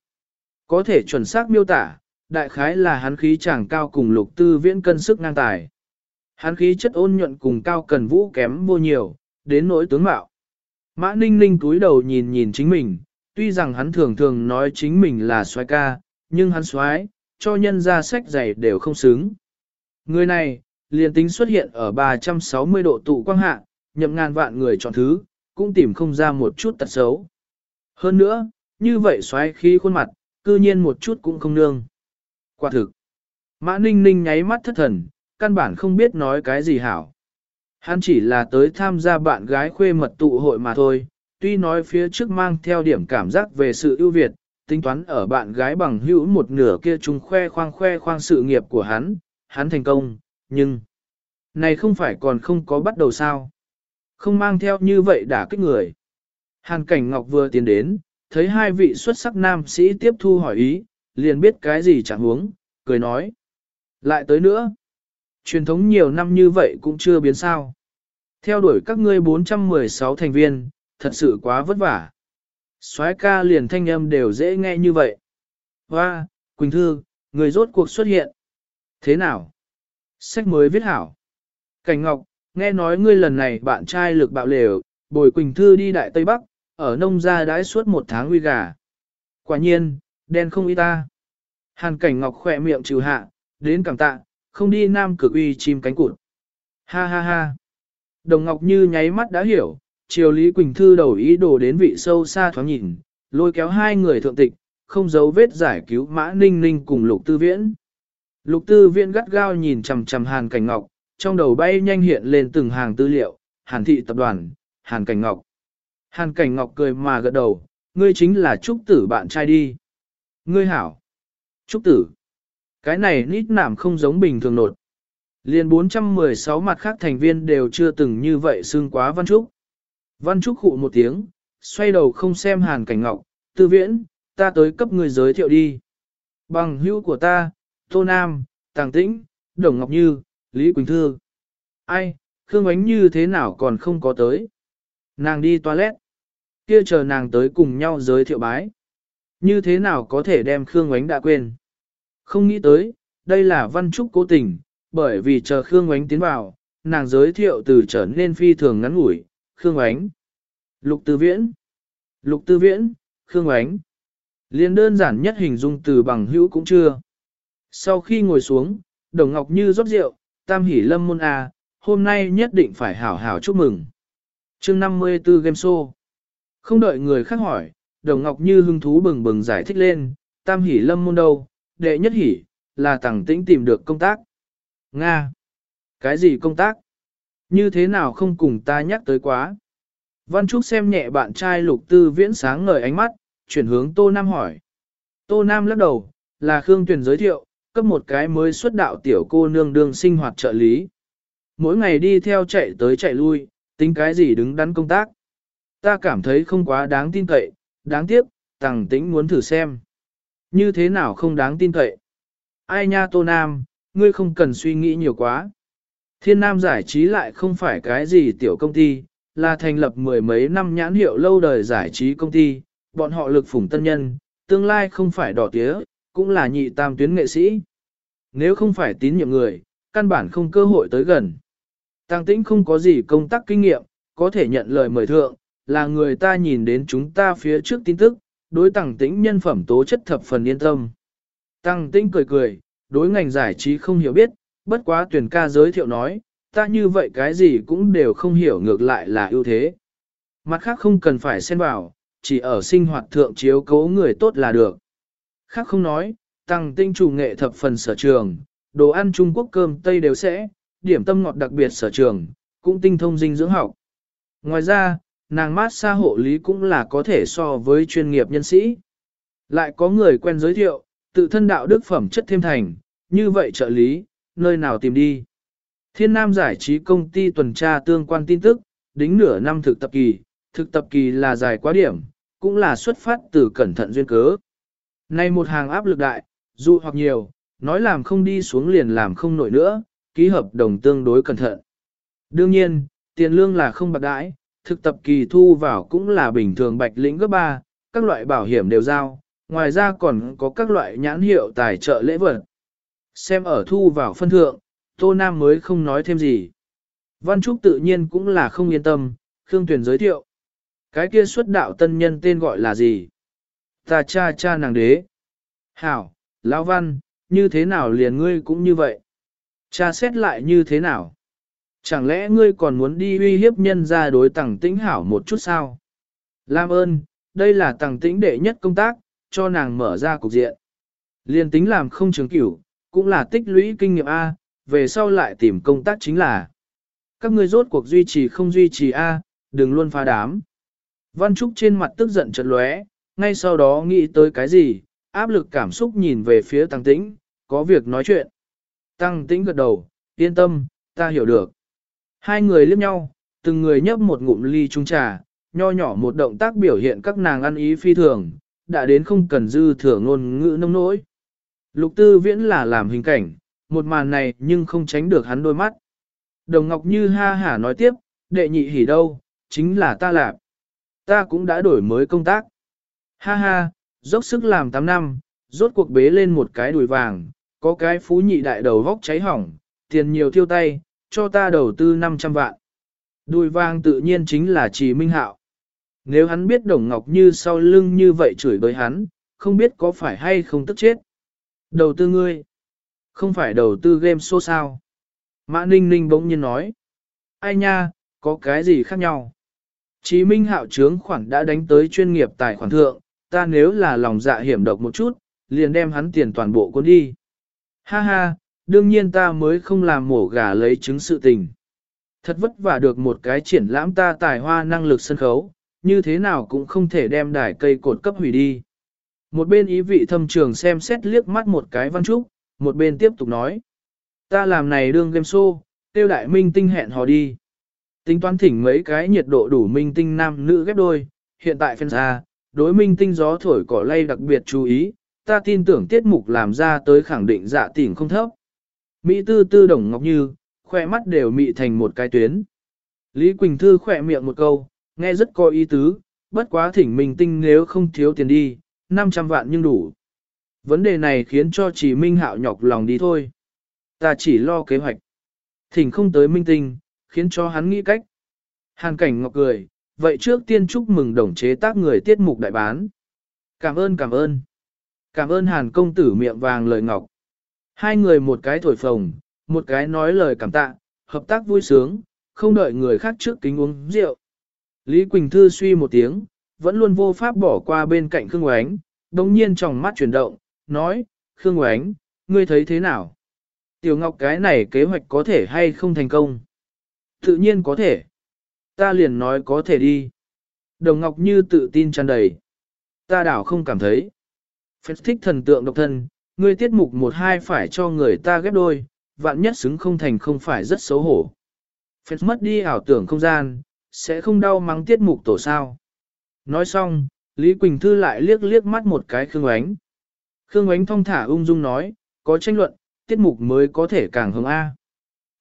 Có thể chuẩn xác miêu tả, đại khái là hắn khí chàng cao cùng lục tư viễn cân sức ngang tài. Hắn khí chất ôn nhuận cùng cao cần vũ kém vô nhiều, đến nỗi tướng mạo. Mã ninh ninh túi đầu nhìn nhìn chính mình, tuy rằng hắn thường thường nói chính mình là xoái ca, nhưng hắn xoái, cho nhân ra sách giày đều không xứng. Người này, liền tính xuất hiện ở 360 độ tụ quang hạ, nhậm ngàn vạn người chọn thứ, cũng tìm không ra một chút tật xấu. Hơn nữa, như vậy xoáy khí khuôn mặt, cư nhiên một chút cũng không nương. Quả thực, mã ninh ninh nháy mắt thất thần, căn bản không biết nói cái gì hảo. Hắn chỉ là tới tham gia bạn gái khuê mật tụ hội mà thôi, tuy nói phía trước mang theo điểm cảm giác về sự ưu việt, tính toán ở bạn gái bằng hữu một nửa kia chung khoe khoang khoe khoang sự nghiệp của hắn, hắn thành công, nhưng này không phải còn không có bắt đầu sao. Không mang theo như vậy đã kích người. Hàn cảnh Ngọc vừa tiến đến, thấy hai vị xuất sắc nam sĩ tiếp thu hỏi ý, liền biết cái gì chẳng huống, cười nói. Lại tới nữa. Truyền thống nhiều năm như vậy cũng chưa biến sao. Theo đuổi các ngươi 416 thành viên, thật sự quá vất vả. soái ca liền thanh âm đều dễ nghe như vậy. Hoa, Quỳnh Thư, người rốt cuộc xuất hiện. Thế nào? Sách mới viết hảo. Cảnh Ngọc, nghe nói ngươi lần này bạn trai lực bạo lều, bồi Quỳnh Thư đi Đại Tây Bắc, ở nông gia đãi suốt một tháng uy gà. Quả nhiên, đen không y ta. Hàn cảnh ngọc khỏe miệng trừ hạ, đến cảm tạ, không đi nam cực uy chim cánh cụt. Ha ha ha. Đồng Ngọc Như nháy mắt đã hiểu, triều Lý Quỳnh Thư đầu ý đồ đến vị sâu xa thoáng nhìn, lôi kéo hai người thượng tịch, không giấu vết giải cứu mã ninh ninh cùng lục tư viễn. Lục tư Viễn gắt gao nhìn chằm chằm hàn cảnh ngọc, trong đầu bay nhanh hiện lên từng hàng tư liệu, hàn thị tập đoàn, hàn cảnh ngọc. Hàn cảnh ngọc cười mà gật đầu, ngươi chính là trúc tử bạn trai đi. Ngươi hảo. Trúc tử. Cái này nít nảm không giống bình thường nột. Liên 416 mặt khác thành viên đều chưa từng như vậy xương quá Văn Trúc. Văn Trúc khụ một tiếng, xoay đầu không xem hàn cảnh ngọc, tư viễn, ta tới cấp người giới thiệu đi. Bằng hữu của ta, Tô Nam, Tàng Tĩnh, Đồng Ngọc Như, Lý Quỳnh Thư. Ai, Khương Ánh như thế nào còn không có tới. Nàng đi toilet. Kia chờ nàng tới cùng nhau giới thiệu bái. Như thế nào có thể đem Khương Ánh đã quên. Không nghĩ tới, đây là văn trúc cố tình, bởi vì chờ Khương Ánh tiến vào, nàng giới thiệu từ trở nên phi thường ngắn ngủi, Khương Ánh. Lục Tư Viễn. Lục Tư Viễn, Khương Ánh. Liên đơn giản nhất hình dung từ bằng hữu cũng chưa. Sau khi ngồi xuống, Đồng Ngọc Như rót rượu, tam Hỷ lâm môn A, hôm nay nhất định phải hảo hảo chúc mừng. chương 54 Game Show. Không đợi người khác hỏi, Đồng Ngọc Như hưng thú bừng bừng giải thích lên, tam Hỷ lâm môn đâu, đệ nhất Hỷ là tàng tĩnh tìm được công tác. Nga! Cái gì công tác? Như thế nào không cùng ta nhắc tới quá? Văn Trúc xem nhẹ bạn trai lục tư viễn sáng ngời ánh mắt, chuyển hướng Tô Nam hỏi. Tô Nam lắc đầu, là Khương Tuyền giới thiệu, cấp một cái mới xuất đạo tiểu cô nương đương sinh hoạt trợ lý. Mỗi ngày đi theo chạy tới chạy lui, tính cái gì đứng đắn công tác. Ta cảm thấy không quá đáng tin cậy, đáng tiếc, tàng tính muốn thử xem. Như thế nào không đáng tin cậy? Ai nha Tô Nam, ngươi không cần suy nghĩ nhiều quá. Thiên Nam giải trí lại không phải cái gì tiểu công ty, là thành lập mười mấy năm nhãn hiệu lâu đời giải trí công ty, bọn họ lực phủng tân nhân, tương lai không phải đỏ tía, cũng là nhị tam tuyến nghệ sĩ. Nếu không phải tín nhiệm người, căn bản không cơ hội tới gần. Tăng tĩnh không có gì công tác kinh nghiệm, có thể nhận lời mời thượng, là người ta nhìn đến chúng ta phía trước tin tức, đối tăng tĩnh nhân phẩm tố chất thập phần yên tâm. Tăng tĩnh cười cười, đối ngành giải trí không hiểu biết, bất quá tuyển ca giới thiệu nói, ta như vậy cái gì cũng đều không hiểu ngược lại là ưu thế. Mặt khác không cần phải xen vào, chỉ ở sinh hoạt thượng chiếu cố người tốt là được. Khác không nói, tăng tinh chủ nghệ thập phần sở trường, đồ ăn Trung Quốc cơm Tây đều sẽ, điểm tâm ngọt đặc biệt sở trường, cũng tinh thông dinh dưỡng học. Ngoài ra, nàng mát xa hộ lý cũng là có thể so với chuyên nghiệp nhân sĩ. Lại có người quen giới thiệu, tự thân đạo đức phẩm chất thêm thành, như vậy trợ lý, nơi nào tìm đi. Thiên Nam giải trí công ty tuần tra tương quan tin tức, đính nửa năm thực tập kỳ, thực tập kỳ là dài quá điểm, cũng là xuất phát từ cẩn thận duyên cớ. Nay một hàng áp lực đại, dụ hoặc nhiều, nói làm không đi xuống liền làm không nổi nữa, ký hợp đồng tương đối cẩn thận. Đương nhiên, tiền lương là không bạc đãi, thực tập kỳ thu vào cũng là bình thường bạch lĩnh gấp 3, các loại bảo hiểm đều giao, ngoài ra còn có các loại nhãn hiệu tài trợ lễ vật. Xem ở thu vào phân thượng, Tô Nam mới không nói thêm gì. Văn Trúc tự nhiên cũng là không yên tâm, Khương Tuyền giới thiệu. Cái kia xuất đạo tân nhân tên gọi là gì? Ta cha cha nàng đế. Hảo, Lão Văn, như thế nào liền ngươi cũng như vậy? Cha xét lại như thế nào? Chẳng lẽ ngươi còn muốn đi uy hiếp nhân ra đối tẳng tĩnh hảo một chút sao? Lam ơn, đây là tàng tĩnh đệ nhất công tác, cho nàng mở ra cục diện. Liên tính làm không trường cửu, cũng là tích lũy kinh nghiệm A, về sau lại tìm công tác chính là. Các ngươi rốt cuộc duy trì không duy trì A, đừng luôn phá đám. Văn Trúc trên mặt tức giận chợt lóe, ngay sau đó nghĩ tới cái gì, áp lực cảm xúc nhìn về phía Tăng Tĩnh, có việc nói chuyện. Tăng Tĩnh gật đầu, yên tâm, ta hiểu được. Hai người liếc nhau, từng người nhấp một ngụm ly chung trà, nho nhỏ một động tác biểu hiện các nàng ăn ý phi thường, đã đến không cần dư thừa ngôn ngữ nông nỗi. Lục tư viễn là làm hình cảnh, một màn này nhưng không tránh được hắn đôi mắt. Đồng Ngọc Như ha hả nói tiếp, đệ nhị hỉ đâu, chính là ta lạp. Ta cũng đã đổi mới công tác. Ha ha, dốc sức làm 8 năm, rốt cuộc bế lên một cái đùi vàng, có cái phú nhị đại đầu vóc cháy hỏng, tiền nhiều tiêu tay, cho ta đầu tư 500 vạn. Đùi vàng tự nhiên chính là Trì Minh Hạo. Nếu hắn biết Đồng Ngọc Như sau lưng như vậy chửi bới hắn, không biết có phải hay không tức chết. Đầu tư ngươi. Không phải đầu tư game show sao. Mã Ninh Ninh bỗng nhiên nói. Ai nha, có cái gì khác nhau? Chí Minh Hạo trướng khoản đã đánh tới chuyên nghiệp tài khoản thượng, ta nếu là lòng dạ hiểm độc một chút, liền đem hắn tiền toàn bộ cuốn đi. Ha ha, đương nhiên ta mới không làm mổ gà lấy trứng sự tình. Thật vất vả được một cái triển lãm ta tài hoa năng lực sân khấu, như thế nào cũng không thể đem đài cây cột cấp hủy đi. Một bên ý vị thâm trường xem xét liếc mắt một cái văn trúc, một bên tiếp tục nói. Ta làm này đương game show, tiêu đại minh tinh hẹn hò đi. Tính toán thỉnh mấy cái nhiệt độ đủ minh tinh nam nữ ghép đôi, hiện tại fan ra, đối minh tinh gió thổi cỏ lay đặc biệt chú ý, ta tin tưởng tiết mục làm ra tới khẳng định dạ tỉnh không thấp. Mỹ tư tư đồng ngọc như, khỏe mắt đều mị thành một cái tuyến. Lý Quỳnh Thư khỏe miệng một câu, nghe rất có ý tứ, bất quá thỉnh minh tinh nếu không thiếu tiền đi, 500 vạn nhưng đủ. Vấn đề này khiến cho chỉ minh hạo nhọc lòng đi thôi. Ta chỉ lo kế hoạch. Thỉnh không tới minh tinh, khiến cho hắn nghĩ cách. Hàn cảnh ngọc cười, vậy trước tiên chúc mừng đồng chế tác người tiết mục đại bán. Cảm ơn cảm ơn. Cảm ơn hàn công tử miệng vàng lời ngọc. Hai người một cái thổi phồng, một cái nói lời cảm tạ, hợp tác vui sướng, không đợi người khác trước kính uống rượu. Lý Quỳnh Thư suy một tiếng, vẫn luôn vô pháp bỏ qua bên cạnh Khương Oánh, đồng nhiên trong mắt chuyển động, nói, Khương Oánh, ngươi thấy thế nào? Tiểu Ngọc cái này kế hoạch có thể hay không thành công? Tự nhiên có thể. Ta liền nói có thể đi. Đồng Ngọc như tự tin tràn đầy. Ta đảo không cảm thấy. Phép thích thần tượng độc thân, ngươi tiết mục một hai phải cho người ta ghép đôi, vạn nhất xứng không thành không phải rất xấu hổ. Phép mất đi ảo tưởng không gian, sẽ không đau mắng tiết mục tổ sao. Nói xong, Lý Quỳnh Thư lại liếc liếc mắt một cái Khương Ánh. Khương Ánh thong thả ung dung nói, có tranh luận, tiết mục mới có thể càng hứng A.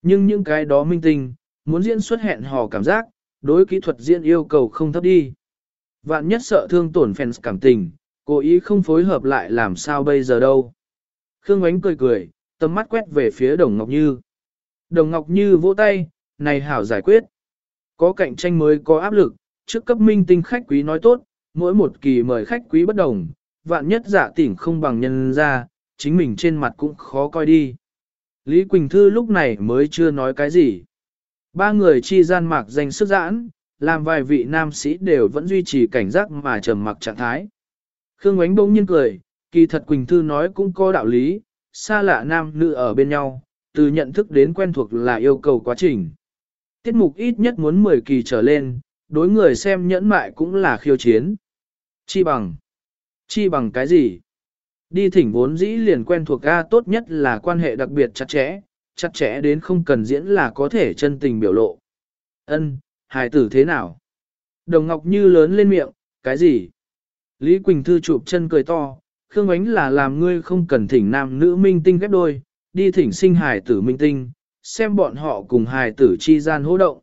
Nhưng những cái đó minh tinh, muốn diễn xuất hẹn hò cảm giác, đối kỹ thuật diễn yêu cầu không thấp đi. Vạn nhất sợ thương tổn fans cảm tình, cố ý không phối hợp lại làm sao bây giờ đâu. Khương Ánh cười cười, tầm mắt quét về phía Đồng Ngọc Như. Đồng Ngọc Như vỗ tay, này hảo giải quyết. Có cạnh tranh mới có áp lực, trước cấp minh tinh khách quý nói tốt, mỗi một kỳ mời khách quý bất đồng, vạn nhất giả tỉnh không bằng nhân ra, chính mình trên mặt cũng khó coi đi. Lý Quỳnh Thư lúc này mới chưa nói cái gì. Ba người chi gian mạc danh sức giãn, làm vài vị nam sĩ đều vẫn duy trì cảnh giác mà trầm mặc trạng thái. Khương Ngoánh bỗng nhiên cười, kỳ thật Quỳnh Thư nói cũng có đạo lý, xa lạ nam nữ ở bên nhau, từ nhận thức đến quen thuộc là yêu cầu quá trình. Tiết mục ít nhất muốn 10 kỳ trở lên, đối người xem nhẫn mại cũng là khiêu chiến. Chi bằng? Chi bằng cái gì? Đi thỉnh vốn dĩ liền quen thuộc ga tốt nhất là quan hệ đặc biệt chặt chẽ, chặt chẽ đến không cần diễn là có thể chân tình biểu lộ. Ân, hài tử thế nào? Đồng Ngọc Như lớn lên miệng, cái gì? Lý Quỳnh Thư chụp chân cười to, Khương Ánh là làm ngươi không cần thỉnh nam nữ minh tinh ghép đôi, đi thỉnh sinh hài tử minh tinh, xem bọn họ cùng hài tử chi gian hỗ động.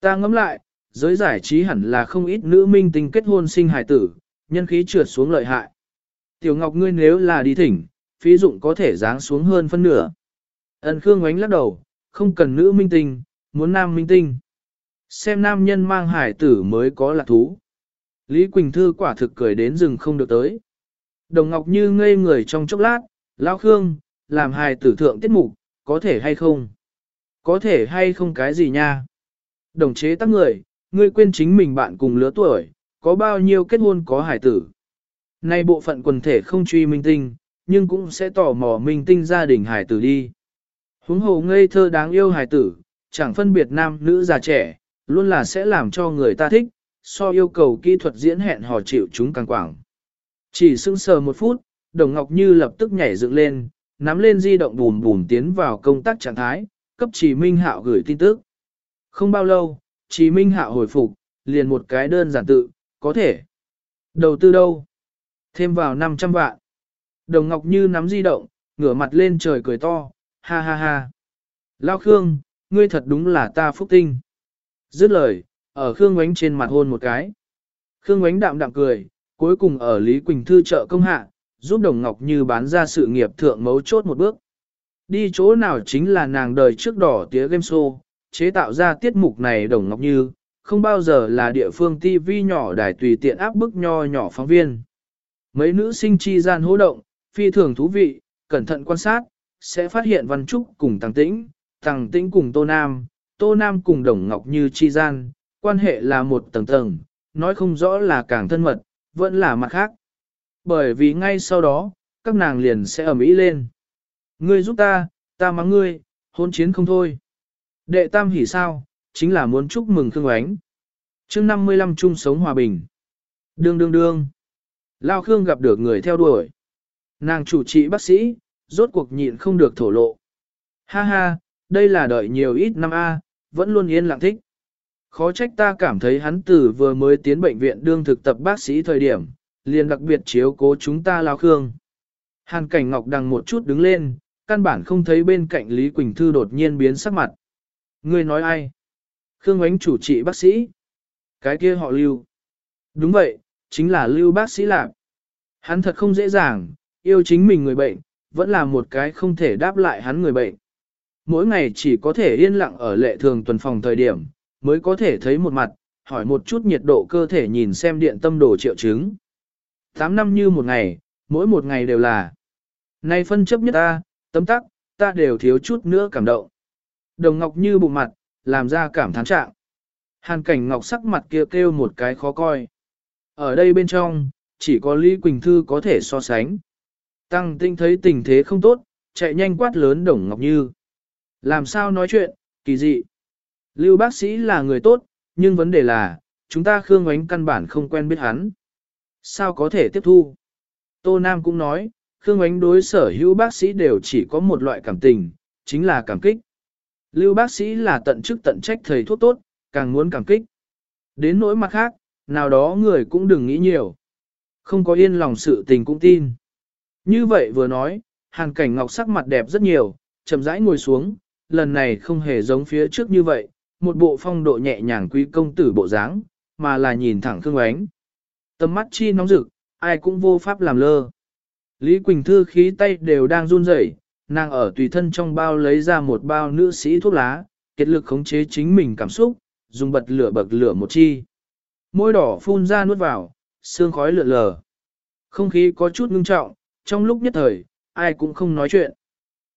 Ta ngẫm lại, giới giải trí hẳn là không ít nữ minh tinh kết hôn sinh hài tử, nhân khí trượt xuống lợi hại. Tiểu Ngọc ngươi nếu là đi thỉnh, phí dụng có thể giáng xuống hơn phân nửa. Ân Khương ngoánh lắc đầu, không cần nữ minh tinh, muốn nam minh tinh. Xem nam nhân mang hải tử mới có lạc thú. Lý Quỳnh Thư quả thực cười đến rừng không được tới. Đồng Ngọc Như ngây người trong chốc lát, Lão Khương, làm hài tử thượng tiết mục, có thể hay không? Có thể hay không cái gì nha? Đồng chế tác người, ngươi quên chính mình bạn cùng lứa tuổi, có bao nhiêu kết hôn có hải tử. Nay bộ phận quần thể không truy minh tinh, nhưng cũng sẽ tỏ mò minh tinh gia đình hải tử đi. Huống hồ ngây thơ đáng yêu hài tử, chẳng phân biệt nam nữ già trẻ, luôn là sẽ làm cho người ta thích, so yêu cầu kỹ thuật diễn hẹn hò chịu chúng càng quảng. Chỉ sững sờ một phút, Đồng Ngọc Như lập tức nhảy dựng lên, nắm lên di động bùm bùm tiến vào công tác trạng thái, cấp Chỉ Minh Hạo gửi tin tức. Không bao lâu, Chỉ Minh Hạo hồi phục, liền một cái đơn giản tự, có thể. Đầu tư đâu? Thêm vào 500 vạn. Đồng Ngọc Như nắm di động, ngửa mặt lên trời cười to, ha ha ha. Lao Khương, ngươi thật đúng là ta phúc tinh. Dứt lời, ở Khương Ngoánh trên mặt hôn một cái. Khương Ngoánh đạm đạm cười, cuối cùng ở Lý Quỳnh Thư trợ công hạ, giúp Đồng Ngọc Như bán ra sự nghiệp thượng mấu chốt một bước. Đi chỗ nào chính là nàng đời trước đỏ tía game show, chế tạo ra tiết mục này Đồng Ngọc Như, không bao giờ là địa phương TV nhỏ đài tùy tiện áp bức nho nhỏ phóng viên. Mấy nữ sinh chi gian hỗ động, phi thường thú vị, cẩn thận quan sát, sẽ phát hiện Văn Trúc cùng Tăng Tĩnh, Tăng Tĩnh cùng Tô Nam, Tô Nam cùng Đồng Ngọc Như chi gian, quan hệ là một tầng tầng, nói không rõ là càng thân mật, vẫn là mặt khác. Bởi vì ngay sau đó, các nàng liền sẽ ầm ĩ lên. Ngươi giúp ta, ta mắng ngươi, hôn chiến không thôi. Đệ tam hỉ sao, chính là muốn chúc mừng Khương Oánh. chương 55 chung sống hòa bình. Đương đương đương. Lao Khương gặp được người theo đuổi. Nàng chủ trị bác sĩ, rốt cuộc nhịn không được thổ lộ. Ha ha, đây là đợi nhiều ít năm A, vẫn luôn yên lặng thích. Khó trách ta cảm thấy hắn tử vừa mới tiến bệnh viện đương thực tập bác sĩ thời điểm, liền đặc biệt chiếu cố chúng ta Lao Khương. Hàn cảnh ngọc đằng một chút đứng lên, căn bản không thấy bên cạnh Lý Quỳnh Thư đột nhiên biến sắc mặt. Ngươi nói ai? Khương Ánh chủ trị bác sĩ. Cái kia họ lưu. Đúng vậy, chính là lưu bác sĩ lạc. Hắn thật không dễ dàng, yêu chính mình người bệnh, vẫn là một cái không thể đáp lại hắn người bệnh. Mỗi ngày chỉ có thể yên lặng ở lệ thường tuần phòng thời điểm, mới có thể thấy một mặt, hỏi một chút nhiệt độ cơ thể nhìn xem điện tâm đồ triệu chứng. Tám năm như một ngày, mỗi một ngày đều là. Nay phân chấp nhất ta, tấm tắc, ta đều thiếu chút nữa cảm động. Đồng ngọc như bụng mặt, làm ra cảm thán trạng. Hàn cảnh ngọc sắc mặt kia kêu, kêu một cái khó coi. Ở đây bên trong, chỉ có Lý Quỳnh Thư có thể so sánh. Tăng tinh thấy tình thế không tốt, chạy nhanh quát lớn Đồng Ngọc Như. Làm sao nói chuyện, kỳ dị. Lưu bác sĩ là người tốt, nhưng vấn đề là, chúng ta Khương Ngoánh căn bản không quen biết hắn. Sao có thể tiếp thu? Tô Nam cũng nói, Khương Ngoánh đối sở hữu bác sĩ đều chỉ có một loại cảm tình, chính là cảm kích. Lưu bác sĩ là tận chức tận trách thầy thuốc tốt, càng muốn cảm kích. Đến nỗi mặt khác, nào đó người cũng đừng nghĩ nhiều. Không có yên lòng sự tình cũng tin. Như vậy vừa nói, hàn cảnh ngọc sắc mặt đẹp rất nhiều, chậm rãi ngồi xuống, lần này không hề giống phía trước như vậy, một bộ phong độ nhẹ nhàng quý công tử bộ dáng, mà là nhìn thẳng Khương Ánh. Tầm mắt chi nóng rực, ai cũng vô pháp làm lơ. Lý Quỳnh Thư khí tay đều đang run rẩy, nàng ở tùy thân trong bao lấy ra một bao nữ sĩ thuốc lá, kết lực khống chế chính mình cảm xúc, dùng bật lửa bậc lửa một chi. Môi đỏ phun ra nuốt vào, xương khói lượn lờ. Không khí có chút ngưng trọng, trong lúc nhất thời, ai cũng không nói chuyện.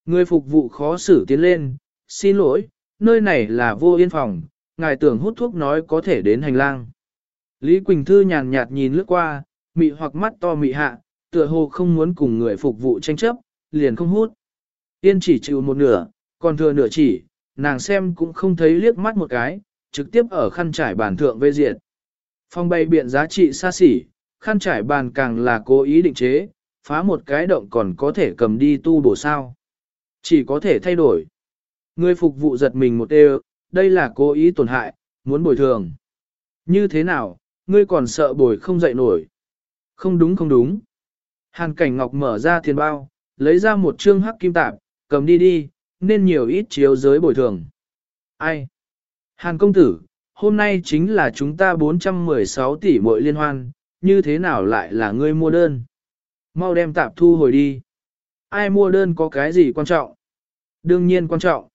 Người phục vụ khó xử tiến lên, xin lỗi, nơi này là vô yên phòng, ngài tưởng hút thuốc nói có thể đến hành lang. Lý Quỳnh Thư nhàn nhạt nhìn lướt qua, mị hoặc mắt to mị hạ, tựa hồ không muốn cùng người phục vụ tranh chấp, liền không hút. Yên chỉ chịu một nửa, còn thừa nửa chỉ, nàng xem cũng không thấy liếc mắt một cái, trực tiếp ở khăn trải bàn thượng vê diệt. Phong bày biện giá trị xa xỉ, khăn trải bàn càng là cố ý định chế, phá một cái động còn có thể cầm đi tu bổ sao. Chỉ có thể thay đổi. Người phục vụ giật mình một đều, đây là cố ý tổn hại, muốn bồi thường. Như thế nào, ngươi còn sợ bồi không dậy nổi. Không đúng không đúng. Hàn cảnh ngọc mở ra tiền bao, lấy ra một trương hắc kim tạp, cầm đi đi, nên nhiều ít chiếu giới bồi thường. Ai? Hàn công tử, hôm nay chính là chúng ta 416 tỷ mỗi liên hoan, như thế nào lại là ngươi mua đơn? Mau đem tạp thu hồi đi. Ai mua đơn có cái gì quan trọng? Đương nhiên quan trọng.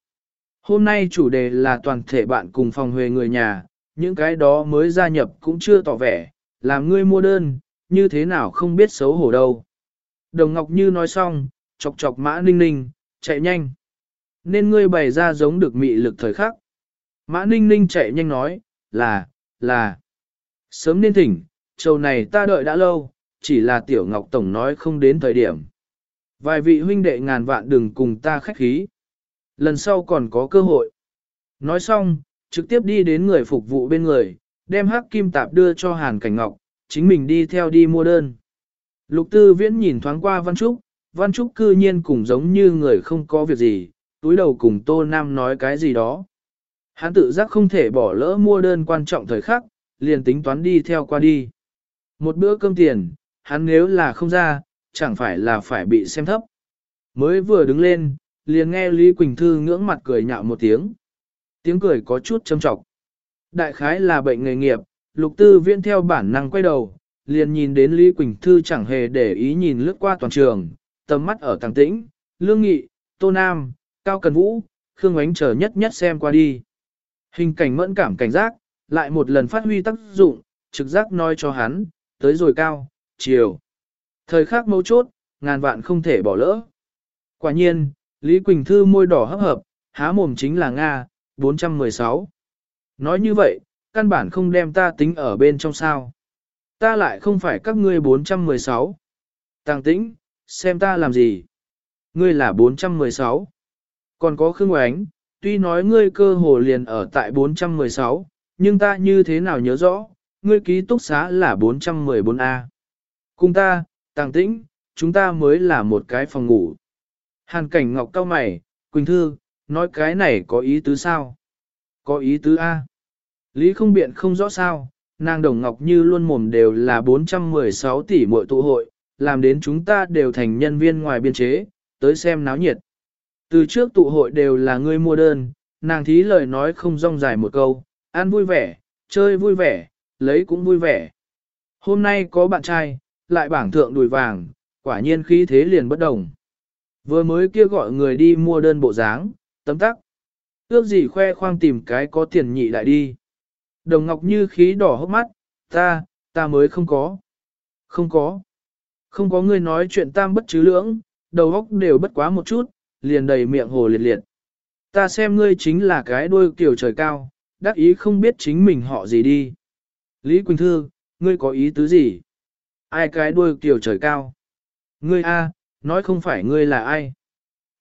Hôm nay chủ đề là toàn thể bạn cùng phòng huề người nhà, những cái đó mới gia nhập cũng chưa tỏ vẻ, làm ngươi mua đơn, như thế nào không biết xấu hổ đâu. Đồng Ngọc Như nói xong, chọc chọc mã ninh ninh, chạy nhanh. Nên ngươi bày ra giống được mị lực thời khắc. Mã ninh ninh chạy nhanh nói, là, là. Sớm nên thỉnh, trầu này ta đợi đã lâu, chỉ là tiểu ngọc tổng nói không đến thời điểm. Vài vị huynh đệ ngàn vạn đừng cùng ta khách khí. Lần sau còn có cơ hội. Nói xong, trực tiếp đi đến người phục vụ bên người, đem hắc kim tạp đưa cho Hàn Cảnh Ngọc, chính mình đi theo đi mua đơn. Lục tư viễn nhìn thoáng qua Văn Trúc, Văn Trúc cư nhiên cũng giống như người không có việc gì, túi đầu cùng Tô Nam nói cái gì đó. Hắn tự giác không thể bỏ lỡ mua đơn quan trọng thời khắc, liền tính toán đi theo qua đi. Một bữa cơm tiền, hắn nếu là không ra, chẳng phải là phải bị xem thấp. Mới vừa đứng lên, liền nghe Lý Quỳnh Thư ngưỡng mặt cười nhạo một tiếng. Tiếng cười có chút châm trọng. Đại khái là bệnh nghề nghiệp, lục tư viễn theo bản năng quay đầu, liền nhìn đến Lý Quỳnh Thư chẳng hề để ý nhìn lướt qua toàn trường, tầm mắt ở tàng tĩnh, lương nghị, tô nam, cao cần vũ, khương ánh chờ nhất nhất xem qua đi. Hình cảnh mẫn cảm cảnh giác, lại một lần phát huy tác dụng, trực giác nói cho hắn, tới rồi cao, chiều. Thời khắc mấu chốt, ngàn vạn không thể bỏ lỡ. Quả nhiên, Lý Quỳnh Thư môi đỏ hấp hợp, há mồm chính là Nga, 416. Nói như vậy, căn bản không đem ta tính ở bên trong sao. Ta lại không phải các ngươi 416. Tàng tĩnh, xem ta làm gì. Ngươi là 416. Còn có Khương Oánh, tuy nói ngươi cơ hồ liền ở tại 416, nhưng ta như thế nào nhớ rõ, ngươi ký túc xá là 414A. Cùng ta, tàng tĩnh, chúng ta mới là một cái phòng ngủ. Hàn cảnh ngọc cao mày, Quỳnh Thư, nói cái này có ý tứ sao? Có ý tứ A. Lý không biện không rõ sao, nàng đồng ngọc như luôn mồm đều là 416 tỷ mỗi tụ hội, làm đến chúng ta đều thành nhân viên ngoài biên chế, tới xem náo nhiệt. Từ trước tụ hội đều là ngươi mua đơn, nàng thí lời nói không rong dài một câu, ăn vui vẻ, chơi vui vẻ, lấy cũng vui vẻ. Hôm nay có bạn trai, lại bảng thượng đùi vàng, quả nhiên khí thế liền bất đồng. Vừa mới kia gọi người đi mua đơn bộ dáng, tấm tắc. Ước gì khoe khoang tìm cái có tiền nhị lại đi. Đồng Ngọc như khí đỏ hốc mắt, ta, ta mới không có. Không có. Không có người nói chuyện tam bất chứ lưỡng, đầu óc đều bất quá một chút, liền đầy miệng hồ liệt liệt. Ta xem ngươi chính là cái đuôi kiểu trời cao, đắc ý không biết chính mình họ gì đi. Lý Quỳnh Thư, ngươi có ý tứ gì? Ai cái đuôi kiểu trời cao? Ngươi A, nói không phải ngươi là ai?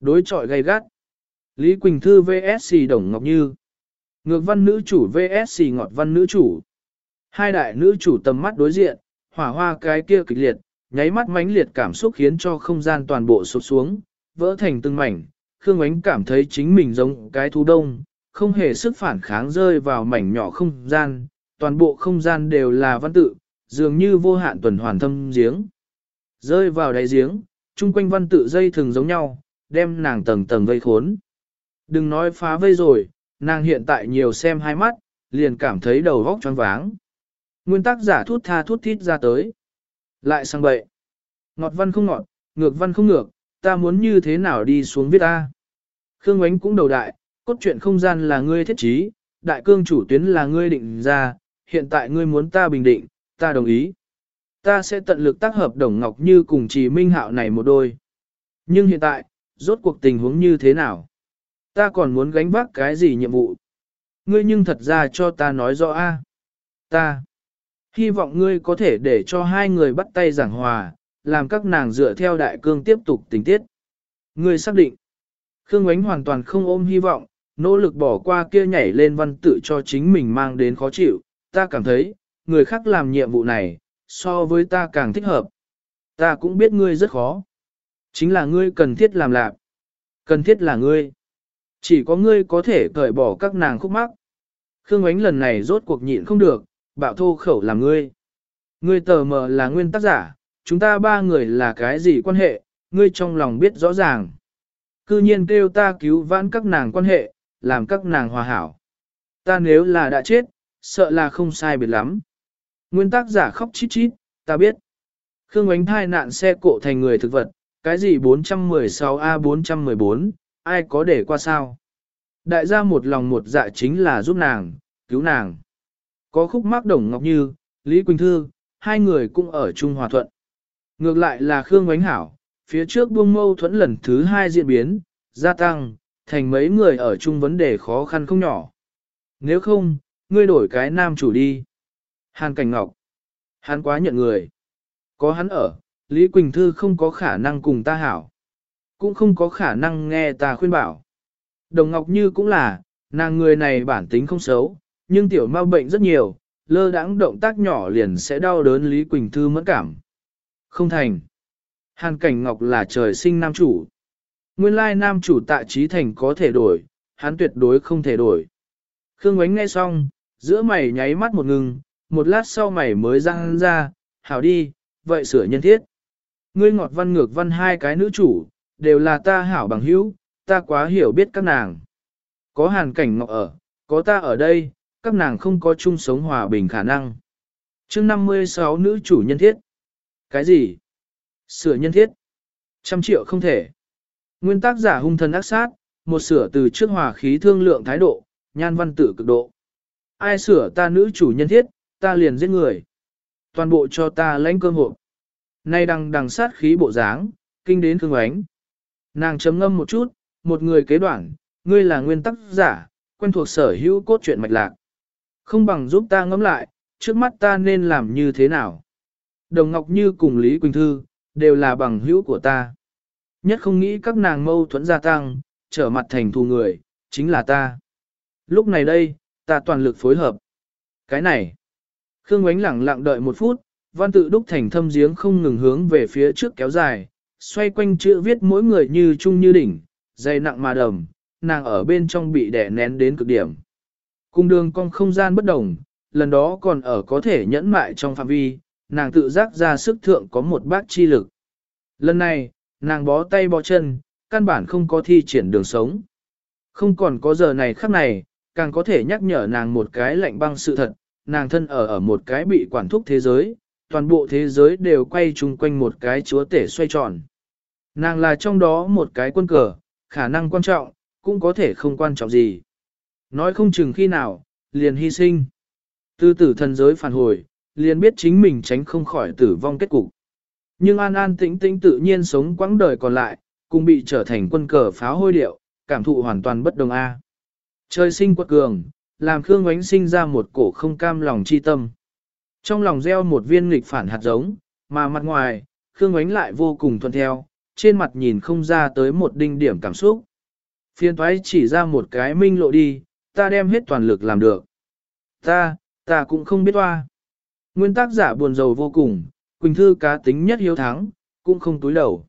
Đối trọi gay gắt. Lý Quỳnh Thư VSC Đồng Ngọc Như. Ngược văn nữ chủ VSC Ngọt văn nữ chủ. Hai đại nữ chủ tầm mắt đối diện, hỏa hoa cái kia kịch liệt, nháy mắt mãnh liệt cảm xúc khiến cho không gian toàn bộ sụp xuống, vỡ thành từng mảnh. Khương Ánh cảm thấy chính mình giống cái thú đông, không hề sức phản kháng rơi vào mảnh nhỏ không gian, toàn bộ không gian đều là văn tự, dường như vô hạn tuần hoàn thâm giếng. Rơi vào đáy giếng, chung quanh văn tự dây thường giống nhau, đem nàng tầng tầng vây khốn. Đừng nói phá vây rồi, nàng hiện tại nhiều xem hai mắt, liền cảm thấy đầu vóc choáng váng. Nguyên tắc giả thút tha thút thít ra tới. Lại sang bậy. Ngọt văn không ngọt, ngược văn không ngược, ta muốn như thế nào đi xuống viết ta. Khương Ngoánh cũng đầu đại, cốt truyện không gian là ngươi thiết trí, đại cương chủ tuyến là ngươi định ra, hiện tại ngươi muốn ta bình định, ta đồng ý. Ta sẽ tận lực tác hợp Đồng Ngọc Như cùng Trì Minh Hạo này một đôi. Nhưng hiện tại, rốt cuộc tình huống như thế nào? Ta còn muốn gánh vác cái gì nhiệm vụ? Ngươi nhưng thật ra cho ta nói rõ a. Ta. Hy vọng ngươi có thể để cho hai người bắt tay giảng hòa, làm các nàng dựa theo đại cương tiếp tục tình tiết. Ngươi xác định. Khương Ngoánh hoàn toàn không ôm hy vọng, nỗ lực bỏ qua kia nhảy lên văn tự cho chính mình mang đến khó chịu. Ta cảm thấy, người khác làm nhiệm vụ này, so với ta càng thích hợp. Ta cũng biết ngươi rất khó. Chính là ngươi cần thiết làm lạc. Cần thiết là ngươi. Chỉ có ngươi có thể cởi bỏ các nàng khúc mắc. Khương Ánh lần này rốt cuộc nhịn không được, bạo thô khẩu làm ngươi. Ngươi tờ mờ là nguyên tác giả, chúng ta ba người là cái gì quan hệ, ngươi trong lòng biết rõ ràng. Cư nhiên kêu ta cứu vãn các nàng quan hệ, làm các nàng hòa hảo. Ta nếu là đã chết, sợ là không sai biệt lắm. Nguyên tác giả khóc chít chít, ta biết. Khương Ánh thai nạn xe cộ thành người thực vật, cái gì 416A414, ai có để qua sao? Đại gia một lòng một dạ chính là giúp nàng, cứu nàng. Có khúc mắc đồng ngọc như, Lý Quỳnh Thư, hai người cũng ở chung hòa thuận. Ngược lại là Khương Ánh Hảo, phía trước buông mâu thuẫn lần thứ hai diễn biến, gia tăng, thành mấy người ở chung vấn đề khó khăn không nhỏ. Nếu không, ngươi đổi cái nam chủ đi. Hàn Cảnh Ngọc. Hắn quá nhận người. Có hắn ở, Lý Quỳnh Thư không có khả năng cùng ta hảo. Cũng không có khả năng nghe ta khuyên bảo. Đồng Ngọc Như cũng là, nàng người này bản tính không xấu, nhưng tiểu ma bệnh rất nhiều, lơ đãng động tác nhỏ liền sẽ đau đớn Lý Quỳnh Thư mẫn cảm. Không thành. Hàn Cảnh Ngọc là trời sinh nam chủ. Nguyên lai nam chủ tạ trí thành có thể đổi, hắn tuyệt đối không thể đổi. Khương Ngoánh nghe xong, giữa mày nháy mắt một ngừng, một lát sau mày mới răng ra, hảo đi, vậy sửa nhân thiết. Ngươi ngọt văn ngược văn hai cái nữ chủ, đều là ta hảo bằng hữu, ta quá hiểu biết các nàng. Có hàn cảnh ngọc ở, có ta ở đây, các nàng không có chung sống hòa bình khả năng. chương 56 nữ chủ nhân thiết. Cái gì? Sửa nhân thiết. Trăm triệu không thể. Nguyên tác giả hung thần ác sát, một sửa từ trước hòa khí thương lượng thái độ, nhan văn tử cực độ. Ai sửa ta nữ chủ nhân thiết, ta liền giết người. Toàn bộ cho ta lãnh cơm hộp. Nay đằng đằng sát khí bộ dáng, kinh đến thương ánh. Nàng chấm ngâm một chút, một người kế đoạn, ngươi là nguyên tắc giả, quen thuộc sở hữu cốt truyện mạch lạc. Không bằng giúp ta ngẫm lại, trước mắt ta nên làm như thế nào. Đồng Ngọc Như cùng Lý Quỳnh Thư, đều là bằng hữu của ta. Nhất không nghĩ các nàng mâu thuẫn gia tăng, trở mặt thành thù người, chính là ta. Lúc này đây, ta toàn lực phối hợp. Cái này, Khương Ngoánh lẳng lặng đợi một phút, văn tự đúc thành thâm giếng không ngừng hướng về phía trước kéo dài, xoay quanh chữ viết mỗi người như trung như đỉnh, dày nặng mà đầm, nàng ở bên trong bị đè nén đến cực điểm. Cung đường cong không gian bất đồng, lần đó còn ở có thể nhẫn mại trong phạm vi, nàng tự giác ra sức thượng có một bác chi lực. Lần này, nàng bó tay bó chân, căn bản không có thi triển đường sống. Không còn có giờ này khắc này, càng có thể nhắc nhở nàng một cái lạnh băng sự thật, nàng thân ở ở một cái bị quản thúc thế giới, toàn bộ thế giới đều quay chung quanh một cái chúa tể xoay tròn. Nàng là trong đó một cái quân cờ, khả năng quan trọng, cũng có thể không quan trọng gì. Nói không chừng khi nào, liền hy sinh. Tư tử thần giới phản hồi, liền biết chính mình tránh không khỏi tử vong kết cục. Nhưng an an tĩnh tĩnh tự nhiên sống quãng đời còn lại, cũng bị trở thành quân cờ pháo hôi điệu, cảm thụ hoàn toàn bất đồng A. Trời sinh quật cường, làm Khương Ngoánh sinh ra một cổ không cam lòng chi tâm. Trong lòng gieo một viên nghịch phản hạt giống, mà mặt ngoài, Khương Ngoánh lại vô cùng thuận theo, trên mặt nhìn không ra tới một đinh điểm cảm xúc. Phiên thoái chỉ ra một cái minh lộ đi, ta đem hết toàn lực làm được. Ta, ta cũng không biết hoa. Nguyên tác giả buồn rầu vô cùng, Quỳnh Thư cá tính nhất hiếu thắng, cũng không túi đầu.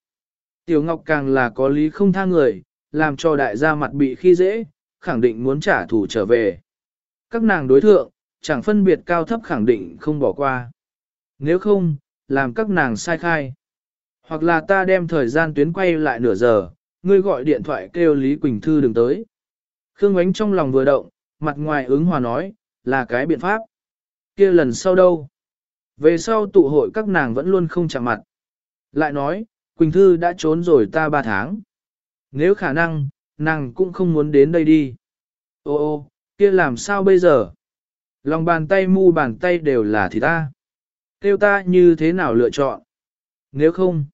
Tiểu Ngọc càng là có lý không tha người, làm cho đại gia mặt bị khi dễ, khẳng định muốn trả thù trở về. Các nàng đối thượng, chẳng phân biệt cao thấp khẳng định không bỏ qua. Nếu không, làm các nàng sai khai. Hoặc là ta đem thời gian tuyến quay lại nửa giờ, ngươi gọi điện thoại kêu Lý Quỳnh Thư đừng tới. Khương Ngoánh trong lòng vừa động, mặt ngoài ứng hòa nói, là cái biện pháp. kia lần sau đâu? Về sau tụ hội các nàng vẫn luôn không chạm mặt. Lại nói, Quỳnh Thư đã trốn rồi ta ba tháng. Nếu khả năng, nàng cũng không muốn đến đây đi. Ô ô, kia làm sao bây giờ? Lòng bàn tay mu bàn tay đều là thì ta. tiêu ta như thế nào lựa chọn? Nếu không,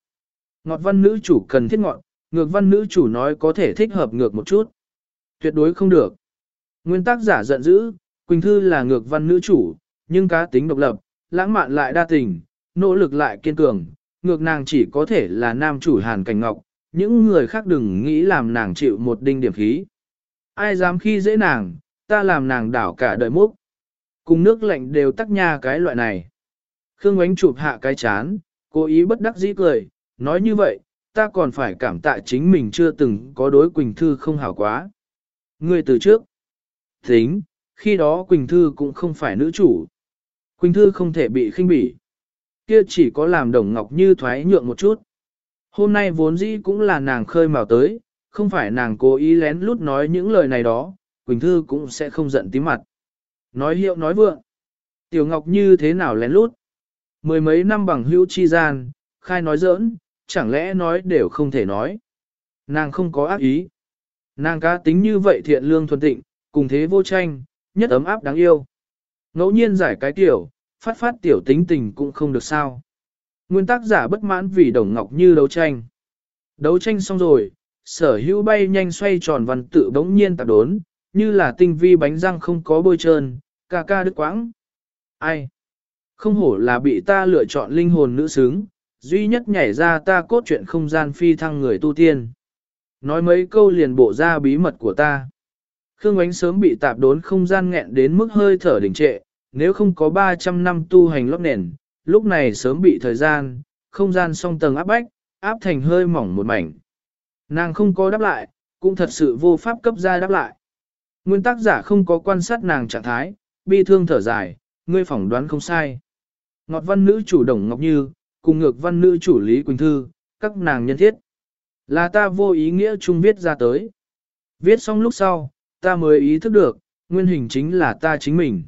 ngọt văn nữ chủ cần thiết ngọt, ngược văn nữ chủ nói có thể thích hợp ngược một chút. Tuyệt đối không được. Nguyên tác giả giận dữ, Quỳnh Thư là ngược văn nữ chủ, nhưng cá tính độc lập, lãng mạn lại đa tình, nỗ lực lại kiên cường, ngược nàng chỉ có thể là nam chủ Hàn Cảnh Ngọc, những người khác đừng nghĩ làm nàng chịu một đinh điểm khí. Ai dám khi dễ nàng, ta làm nàng đảo cả đời múc. Cùng nước lạnh đều tắc nha cái loại này. Khương Ánh chụp hạ cái chán, cố ý bất đắc dĩ cười, nói như vậy, ta còn phải cảm tạ chính mình chưa từng có đối Quỳnh Thư không hảo quá. Người từ trước. Tính, khi đó Quỳnh Thư cũng không phải nữ chủ. Quỳnh Thư không thể bị khinh bỉ. Kia chỉ có làm đồng ngọc như thoái nhượng một chút. Hôm nay vốn dĩ cũng là nàng khơi mào tới, không phải nàng cố ý lén lút nói những lời này đó, Quỳnh Thư cũng sẽ không giận tí mặt. Nói hiệu nói vượng. Tiểu Ngọc như thế nào lén lút? Mười mấy năm bằng hữu chi gian, khai nói giỡn, chẳng lẽ nói đều không thể nói. Nàng không có ác ý. Nàng cá tính như vậy thiện lương thuần tịnh, cùng thế vô tranh, nhất ấm áp đáng yêu. Ngẫu nhiên giải cái tiểu, phát phát tiểu tính tình cũng không được sao. Nguyên tác giả bất mãn vì Đồng Ngọc Như đấu tranh. Đấu tranh xong rồi, sở hữu bay nhanh xoay tròn văn tự bỗng nhiên tạp đốn, như là tinh vi bánh răng không có bôi trơn, ca ca đứt quãng. Ai? Không hổ là bị ta lựa chọn linh hồn nữ xứng, duy nhất nhảy ra ta cốt truyện không gian phi thăng người tu tiên. Nói mấy câu liền bộ ra bí mật của ta. Khương Ánh sớm bị tạp đốn không gian nghẹn đến mức hơi thở đỉnh trệ, nếu không có 300 năm tu hành lót nền, lúc này sớm bị thời gian, không gian song tầng áp bách, áp thành hơi mỏng một mảnh. Nàng không có đáp lại, cũng thật sự vô pháp cấp ra đáp lại. Nguyên tác giả không có quan sát nàng trạng thái, bi thương thở dài, ngươi phỏng đoán không sai. Ngọt văn nữ chủ đồng Ngọc Như, cùng ngược văn nữ chủ Lý Quỳnh Thư, các nàng nhân thiết. Là ta vô ý nghĩa chung viết ra tới. Viết xong lúc sau, ta mới ý thức được, nguyên hình chính là ta chính mình.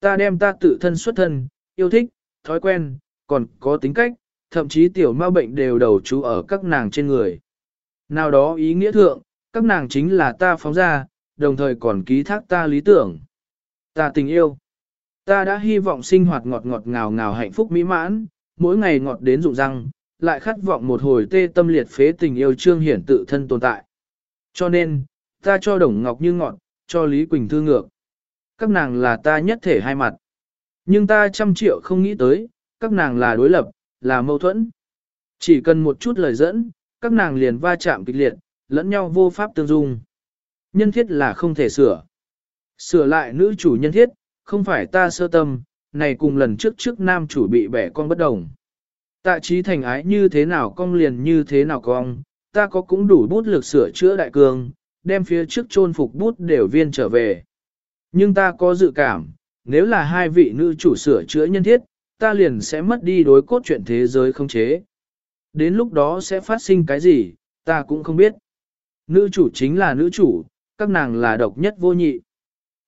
Ta đem ta tự thân xuất thân, yêu thích, thói quen, còn có tính cách, thậm chí tiểu ma bệnh đều đầu chú ở các nàng trên người. Nào đó ý nghĩa thượng, các nàng chính là ta phóng ra, đồng thời còn ký thác ta lý tưởng. Ta tình yêu. Ta đã hy vọng sinh hoạt ngọt ngọt ngào ngào hạnh phúc mỹ mãn, mỗi ngày ngọt đến rụng răng, lại khát vọng một hồi tê tâm liệt phế tình yêu trương hiển tự thân tồn tại. Cho nên, ta cho Đồng Ngọc Như ngọt, cho Lý Quỳnh Thư ngược. Các nàng là ta nhất thể hai mặt. Nhưng ta trăm triệu không nghĩ tới, các nàng là đối lập, là mâu thuẫn. Chỉ cần một chút lời dẫn, các nàng liền va chạm kịch liệt, lẫn nhau vô pháp tương dung. Nhân thiết là không thể sửa. Sửa lại nữ chủ nhân thiết, không phải ta sơ tâm, này cùng lần trước trước nam chủ bị bẻ con bất đồng. Tạ trí thành ái như thế nào con liền như thế nào con. ta có cũng đủ bút lực sửa chữa đại cường, đem phía trước chôn phục bút đều viên trở về. Nhưng ta có dự cảm, nếu là hai vị nữ chủ sửa chữa nhân thiết, ta liền sẽ mất đi đối cốt chuyện thế giới không chế. Đến lúc đó sẽ phát sinh cái gì, ta cũng không biết. Nữ chủ chính là nữ chủ, các nàng là độc nhất vô nhị.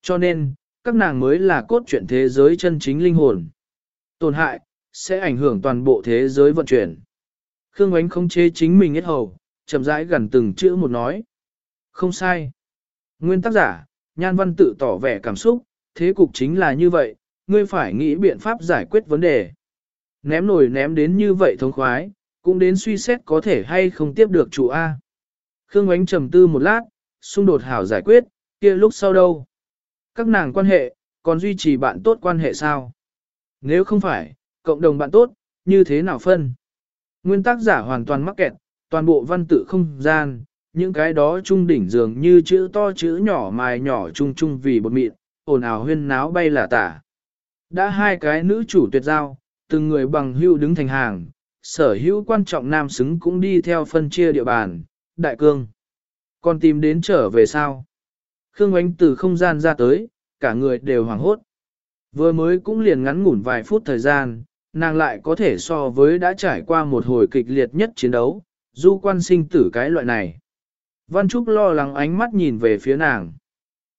Cho nên, các nàng mới là cốt truyện thế giới chân chính linh hồn. Tổn hại, sẽ ảnh hưởng toàn bộ thế giới vận chuyển. Khương Ánh không chế chính mình hết hầu, chậm rãi gần từng chữ một nói. Không sai. Nguyên tác giả, Nhan Văn tự tỏ vẻ cảm xúc, thế cục chính là như vậy, ngươi phải nghĩ biện pháp giải quyết vấn đề. Ném nổi ném đến như vậy thống khoái, cũng đến suy xét có thể hay không tiếp được chủ A. Khương Ánh trầm tư một lát, xung đột hảo giải quyết, kia lúc sau đâu? Các nàng quan hệ, còn duy trì bạn tốt quan hệ sao? Nếu không phải, cộng đồng bạn tốt, như thế nào phân? Nguyên tác giả hoàn toàn mắc kẹt, toàn bộ văn tự không gian, những cái đó trung đỉnh dường như chữ to chữ nhỏ mài nhỏ chung chung vì bột mịn, ồn ào huyên náo bay là tả. Đã hai cái nữ chủ tuyệt giao, từng người bằng hưu đứng thành hàng, sở hữu quan trọng nam xứng cũng đi theo phân chia địa bàn, đại cương. Còn tìm đến trở về sao? Khương Ánh từ không gian ra tới, cả người đều hoảng hốt. Vừa mới cũng liền ngắn ngủn vài phút thời gian, nàng lại có thể so với đã trải qua một hồi kịch liệt nhất chiến đấu, du quan sinh tử cái loại này. Văn Trúc lo lắng ánh mắt nhìn về phía nàng.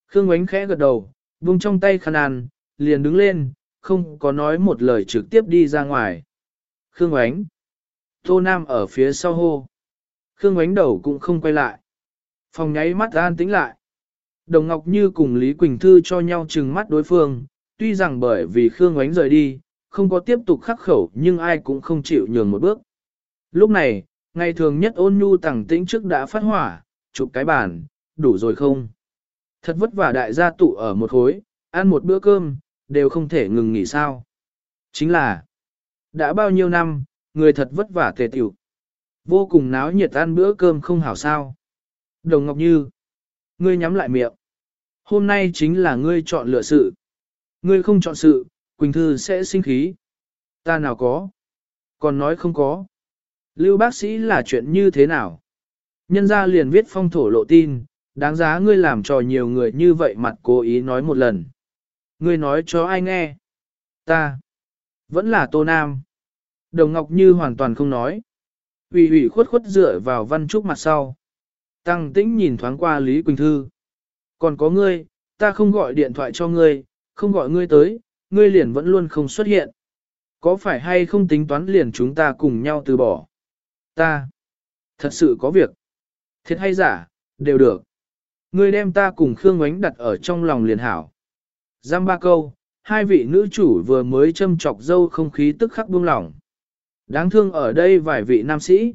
Khương Ánh khẽ gật đầu, vung trong tay khăn ăn, liền đứng lên, không có nói một lời trực tiếp đi ra ngoài. Khương Ánh. Tô Nam ở phía sau hô. Khương Ánh đầu cũng không quay lại. Phòng nháy mắt an tĩnh lại. Đồng Ngọc Như cùng Lý Quỳnh Thư cho nhau trừng mắt đối phương, tuy rằng bởi vì Khương Ngoánh rời đi, không có tiếp tục khắc khẩu nhưng ai cũng không chịu nhường một bước. Lúc này, ngày thường nhất ôn nhu tẳng tĩnh trước đã phát hỏa, chụp cái bàn, đủ rồi không? Thật vất vả đại gia tụ ở một khối, ăn một bữa cơm, đều không thể ngừng nghỉ sao. Chính là, đã bao nhiêu năm, người thật vất vả tề tiểu. Vô cùng náo nhiệt ăn bữa cơm không hảo sao. Đồng Ngọc Như, ngươi nhắm lại miệng. Hôm nay chính là ngươi chọn lựa sự. Ngươi không chọn sự, Quỳnh Thư sẽ sinh khí. Ta nào có. Còn nói không có. Lưu bác sĩ là chuyện như thế nào? Nhân ra liền viết phong thổ lộ tin, đáng giá ngươi làm trò nhiều người như vậy mặt cố ý nói một lần. Ngươi nói cho ai nghe? Ta. Vẫn là Tô Nam. Đồng Ngọc Như hoàn toàn không nói. Ủy ủy khuất khuất dựa vào văn trúc mặt sau. Tăng tĩnh nhìn thoáng qua Lý Quỳnh Thư. Còn có ngươi, ta không gọi điện thoại cho ngươi, không gọi ngươi tới, ngươi liền vẫn luôn không xuất hiện. Có phải hay không tính toán liền chúng ta cùng nhau từ bỏ? Ta. Thật sự có việc. Thiệt hay giả, đều được. Ngươi đem ta cùng Khương Ngoánh đặt ở trong lòng liền hảo. Giam ba câu, hai vị nữ chủ vừa mới châm chọc dâu không khí tức khắc buông lỏng. Đáng thương ở đây vài vị nam sĩ.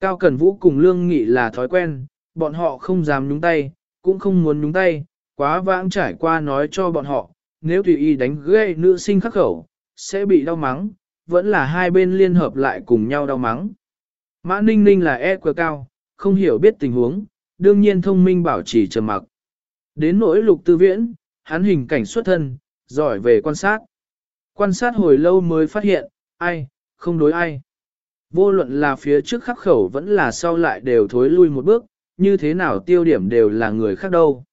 Cao Cần Vũ cùng Lương Nghị là thói quen, bọn họ không dám nhúng tay, cũng không muốn nhúng tay, quá vãng trải qua nói cho bọn họ, nếu tùy ý đánh gây nữ sinh khắc khẩu, sẽ bị đau mắng, vẫn là hai bên liên hợp lại cùng nhau đau mắng. Mã Ninh Ninh là e quá cao, không hiểu biết tình huống, đương nhiên thông minh bảo trì trầm mặc. Đến nỗi lục tư viễn, hắn hình cảnh xuất thân, giỏi về quan sát. Quan sát hồi lâu mới phát hiện, ai, không đối ai. Vô luận là phía trước khắc khẩu vẫn là sau lại đều thối lui một bước, như thế nào tiêu điểm đều là người khác đâu.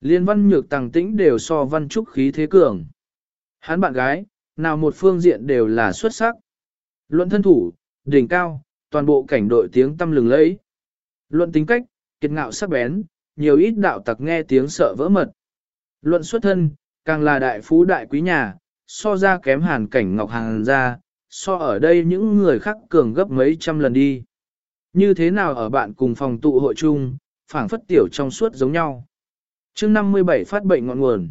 Liên văn nhược tàng tĩnh đều so văn trúc khí thế cường. Hắn bạn gái, nào một phương diện đều là xuất sắc. Luận thân thủ, đỉnh cao, toàn bộ cảnh đội tiếng tâm lừng lẫy. Luận tính cách, kiệt ngạo sắc bén, nhiều ít đạo tặc nghe tiếng sợ vỡ mật. Luận xuất thân, càng là đại phú đại quý nhà, so ra kém hàn cảnh ngọc hàng ra, so ở đây những người khác cường gấp mấy trăm lần đi. Như thế nào ở bạn cùng phòng tụ hội chung, phảng phất tiểu trong suốt giống nhau. chương 57 phát bệnh ngọn nguồn.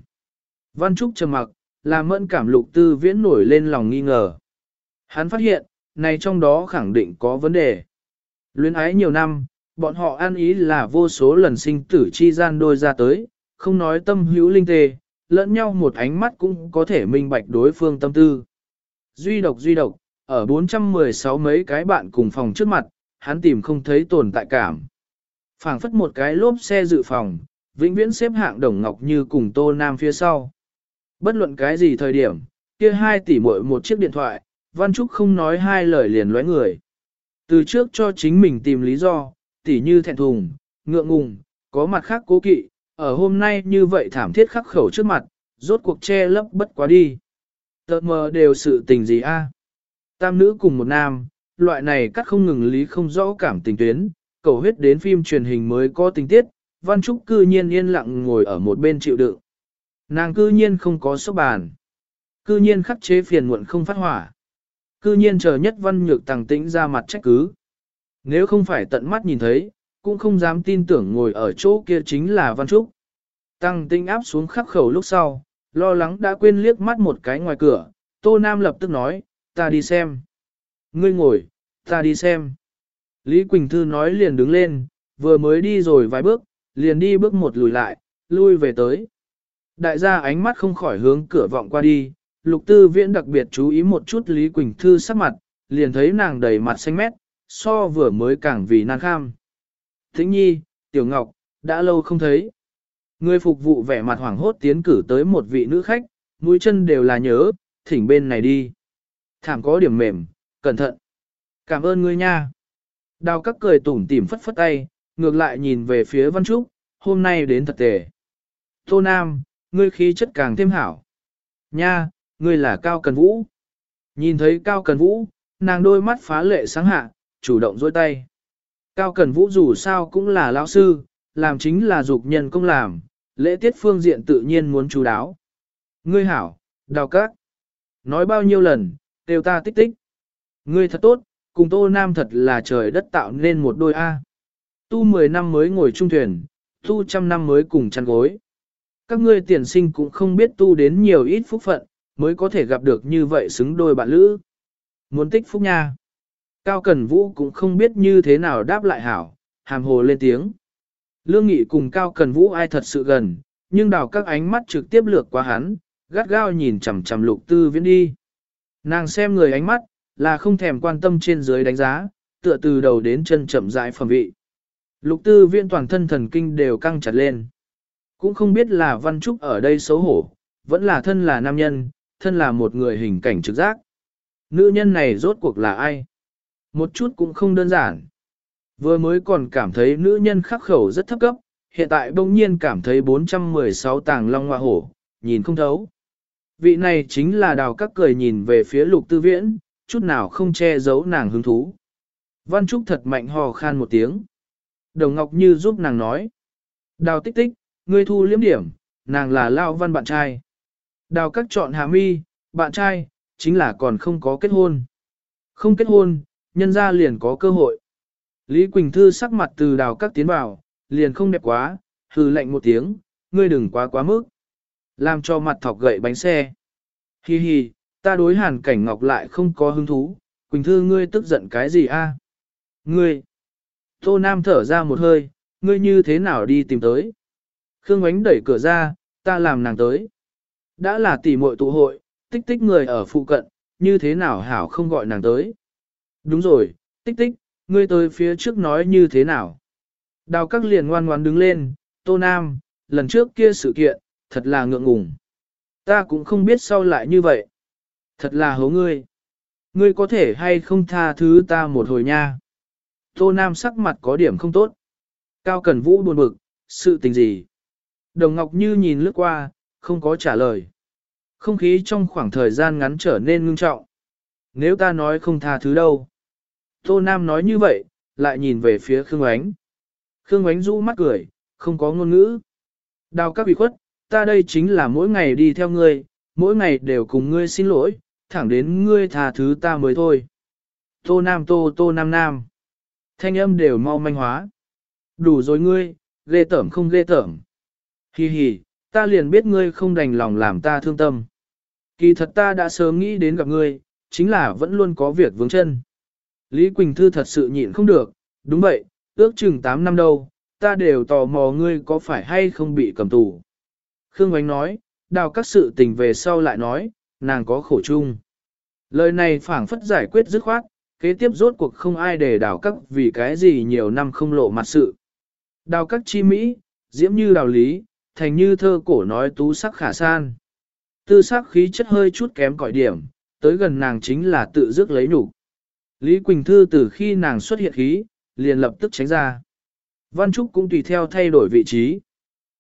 Văn Trúc trầm mặc, làm mẫn cảm lục tư viễn nổi lên lòng nghi ngờ. Hắn phát hiện, này trong đó khẳng định có vấn đề. Luyến ái nhiều năm, bọn họ ăn ý là vô số lần sinh tử chi gian đôi ra tới, không nói tâm hữu linh tề lẫn nhau một ánh mắt cũng có thể minh bạch đối phương tâm tư. Duy độc duy độc, ở 416 mấy cái bạn cùng phòng trước mặt, hắn tìm không thấy tồn tại cảm. phảng phất một cái lốp xe dự phòng, vĩnh viễn xếp hạng Đồng Ngọc Như cùng Tô Nam phía sau. Bất luận cái gì thời điểm, kia hai tỷ muội một chiếc điện thoại, Văn Trúc không nói hai lời liền lóe người. Từ trước cho chính mình tìm lý do, tỷ như thẹn thùng, ngượng ngùng, có mặt khác cố kỵ, ở hôm nay như vậy thảm thiết khắc khẩu trước mặt, rốt cuộc che lấp bất quá đi. Tợt mờ đều sự tình gì a? Tam nữ cùng một nam, loại này cắt không ngừng lý không rõ cảm tình tuyến, cầu huyết đến phim truyền hình mới có tình tiết, Văn Trúc cư nhiên yên lặng ngồi ở một bên chịu đựng. Nàng cư nhiên không có sốc bàn. Cư nhiên khắc chế phiền muộn không phát hỏa. Cư nhiên chờ nhất văn nhược tàng tĩnh ra mặt trách cứ. Nếu không phải tận mắt nhìn thấy, cũng không dám tin tưởng ngồi ở chỗ kia chính là Văn Trúc. Tăng tinh áp xuống khắc khẩu lúc sau, lo lắng đã quên liếc mắt một cái ngoài cửa, Tô Nam lập tức nói, ta đi xem. Ngươi ngồi, ta đi xem. Lý Quỳnh Thư nói liền đứng lên, vừa mới đi rồi vài bước, liền đi bước một lùi lại, lui về tới. Đại gia ánh mắt không khỏi hướng cửa vọng qua đi, lục tư viễn đặc biệt chú ý một chút Lý Quỳnh Thư sắc mặt, liền thấy nàng đầy mặt xanh mét, so vừa mới càng vì nàng kham. Thính nhi, tiểu ngọc, đã lâu không thấy. Người phục vụ vẻ mặt hoảng hốt tiến cử tới một vị nữ khách, mũi chân đều là nhớ, thỉnh bên này đi. Thảm có điểm mềm, cẩn thận. Cảm ơn ngươi nha. Đào các cười tủm tỉm phất phất tay, ngược lại nhìn về phía Văn Trúc, hôm nay đến thật tề. Tô Nam, ngươi khí chất càng thêm hảo. Nha, ngươi là Cao Cần Vũ. Nhìn thấy Cao Cần Vũ, nàng đôi mắt phá lệ sáng hạ, chủ động dôi tay. Cao Cần Vũ dù sao cũng là lão sư, làm chính là dục nhân công làm, lễ tiết phương diện tự nhiên muốn chú đáo. Ngươi hảo, đào cát, Nói bao nhiêu lần, đều ta tích tích. Ngươi thật tốt, cùng Tô Nam thật là trời đất tạo nên một đôi A. Tu 10 năm mới ngồi trung thuyền, tu trăm năm mới cùng chăn gối. Các ngươi tiền sinh cũng không biết tu đến nhiều ít phúc phận, mới có thể gặp được như vậy xứng đôi bạn lữ. Muốn tích phúc nha. Cao Cần Vũ cũng không biết như thế nào đáp lại hảo, hàm hồ lên tiếng. Lương Nghị cùng Cao Cần Vũ ai thật sự gần, nhưng đào các ánh mắt trực tiếp lược qua hắn, gắt gao nhìn chằm chằm lục tư viễn đi. Nàng xem người ánh mắt, là không thèm quan tâm trên dưới đánh giá, tựa từ đầu đến chân chậm rãi phẩm vị. Lục tư viễn toàn thân thần kinh đều căng chặt lên. Cũng không biết là Văn Trúc ở đây xấu hổ, vẫn là thân là nam nhân, thân là một người hình cảnh trực giác. Nữ nhân này rốt cuộc là ai? Một chút cũng không đơn giản. Vừa mới còn cảm thấy nữ nhân khắc khẩu rất thấp cấp, hiện tại bỗng nhiên cảm thấy 416 tàng long hoa hổ, nhìn không thấu. Vị này chính là đào các cười nhìn về phía lục tư viễn, chút nào không che giấu nàng hứng thú. Văn Trúc thật mạnh hò khan một tiếng. Đồng Ngọc Như giúp nàng nói. Đào tích tích, ngươi thu liếm điểm, nàng là Lao Văn bạn trai. Đào các chọn hạ mi, bạn trai, chính là còn không có kết hôn. Không kết hôn, nhân ra liền có cơ hội. Lý Quỳnh Thư sắc mặt từ đào các tiến vào, liền không đẹp quá, hừ lạnh một tiếng, ngươi đừng quá quá mức. Làm cho mặt thọc gậy bánh xe. Hi hi, ta đối hàn cảnh ngọc lại không có hứng thú, Quỳnh Thư ngươi tức giận cái gì a? Ngươi! Tô Nam thở ra một hơi, ngươi như thế nào đi tìm tới? Khương Ánh đẩy cửa ra, ta làm nàng tới. Đã là tỷ muội tụ hội, tích tích người ở phụ cận, như thế nào hảo không gọi nàng tới. Đúng rồi, tích tích, ngươi tới phía trước nói như thế nào. Đào các liền ngoan ngoan đứng lên, tô nam, lần trước kia sự kiện, thật là ngượng ngùng. Ta cũng không biết sao lại như vậy. Thật là hố ngươi. Ngươi có thể hay không tha thứ ta một hồi nha. Tô Nam sắc mặt có điểm không tốt. Cao Cần Vũ buồn bực, sự tình gì? Đồng Ngọc Như nhìn lướt qua, không có trả lời. Không khí trong khoảng thời gian ngắn trở nên ngưng trọng. Nếu ta nói không tha thứ đâu. Tô Nam nói như vậy, lại nhìn về phía Khương Ánh. Khương Ánh rũ mắt cười, không có ngôn ngữ. Đào các bị khuất, ta đây chính là mỗi ngày đi theo ngươi, mỗi ngày đều cùng ngươi xin lỗi, thẳng đến ngươi tha thứ ta mới thôi. Tô Nam Tô Tô Nam Nam. Thanh âm đều mau manh hóa. Đủ rồi ngươi, ghê tởm không ghê tởm. Hi hi, ta liền biết ngươi không đành lòng làm ta thương tâm. Kỳ thật ta đã sớm nghĩ đến gặp ngươi, chính là vẫn luôn có việc vướng chân. Lý Quỳnh Thư thật sự nhịn không được, đúng vậy, ước chừng 8 năm đâu, ta đều tò mò ngươi có phải hay không bị cầm tù. Khương Ngoánh nói, đào các sự tình về sau lại nói, nàng có khổ chung. Lời này phảng phất giải quyết dứt khoát, kế tiếp rốt cuộc không ai để đào các vì cái gì nhiều năm không lộ mặt sự. Đào các chi Mỹ, diễm như đào lý, thành như thơ cổ nói tú sắc khả san. Tư sắc khí chất hơi chút kém cỏi điểm, tới gần nàng chính là tự dứt lấy nhục. Lý Quỳnh Thư từ khi nàng xuất hiện khí, liền lập tức tránh ra. Văn Trúc cũng tùy theo thay đổi vị trí.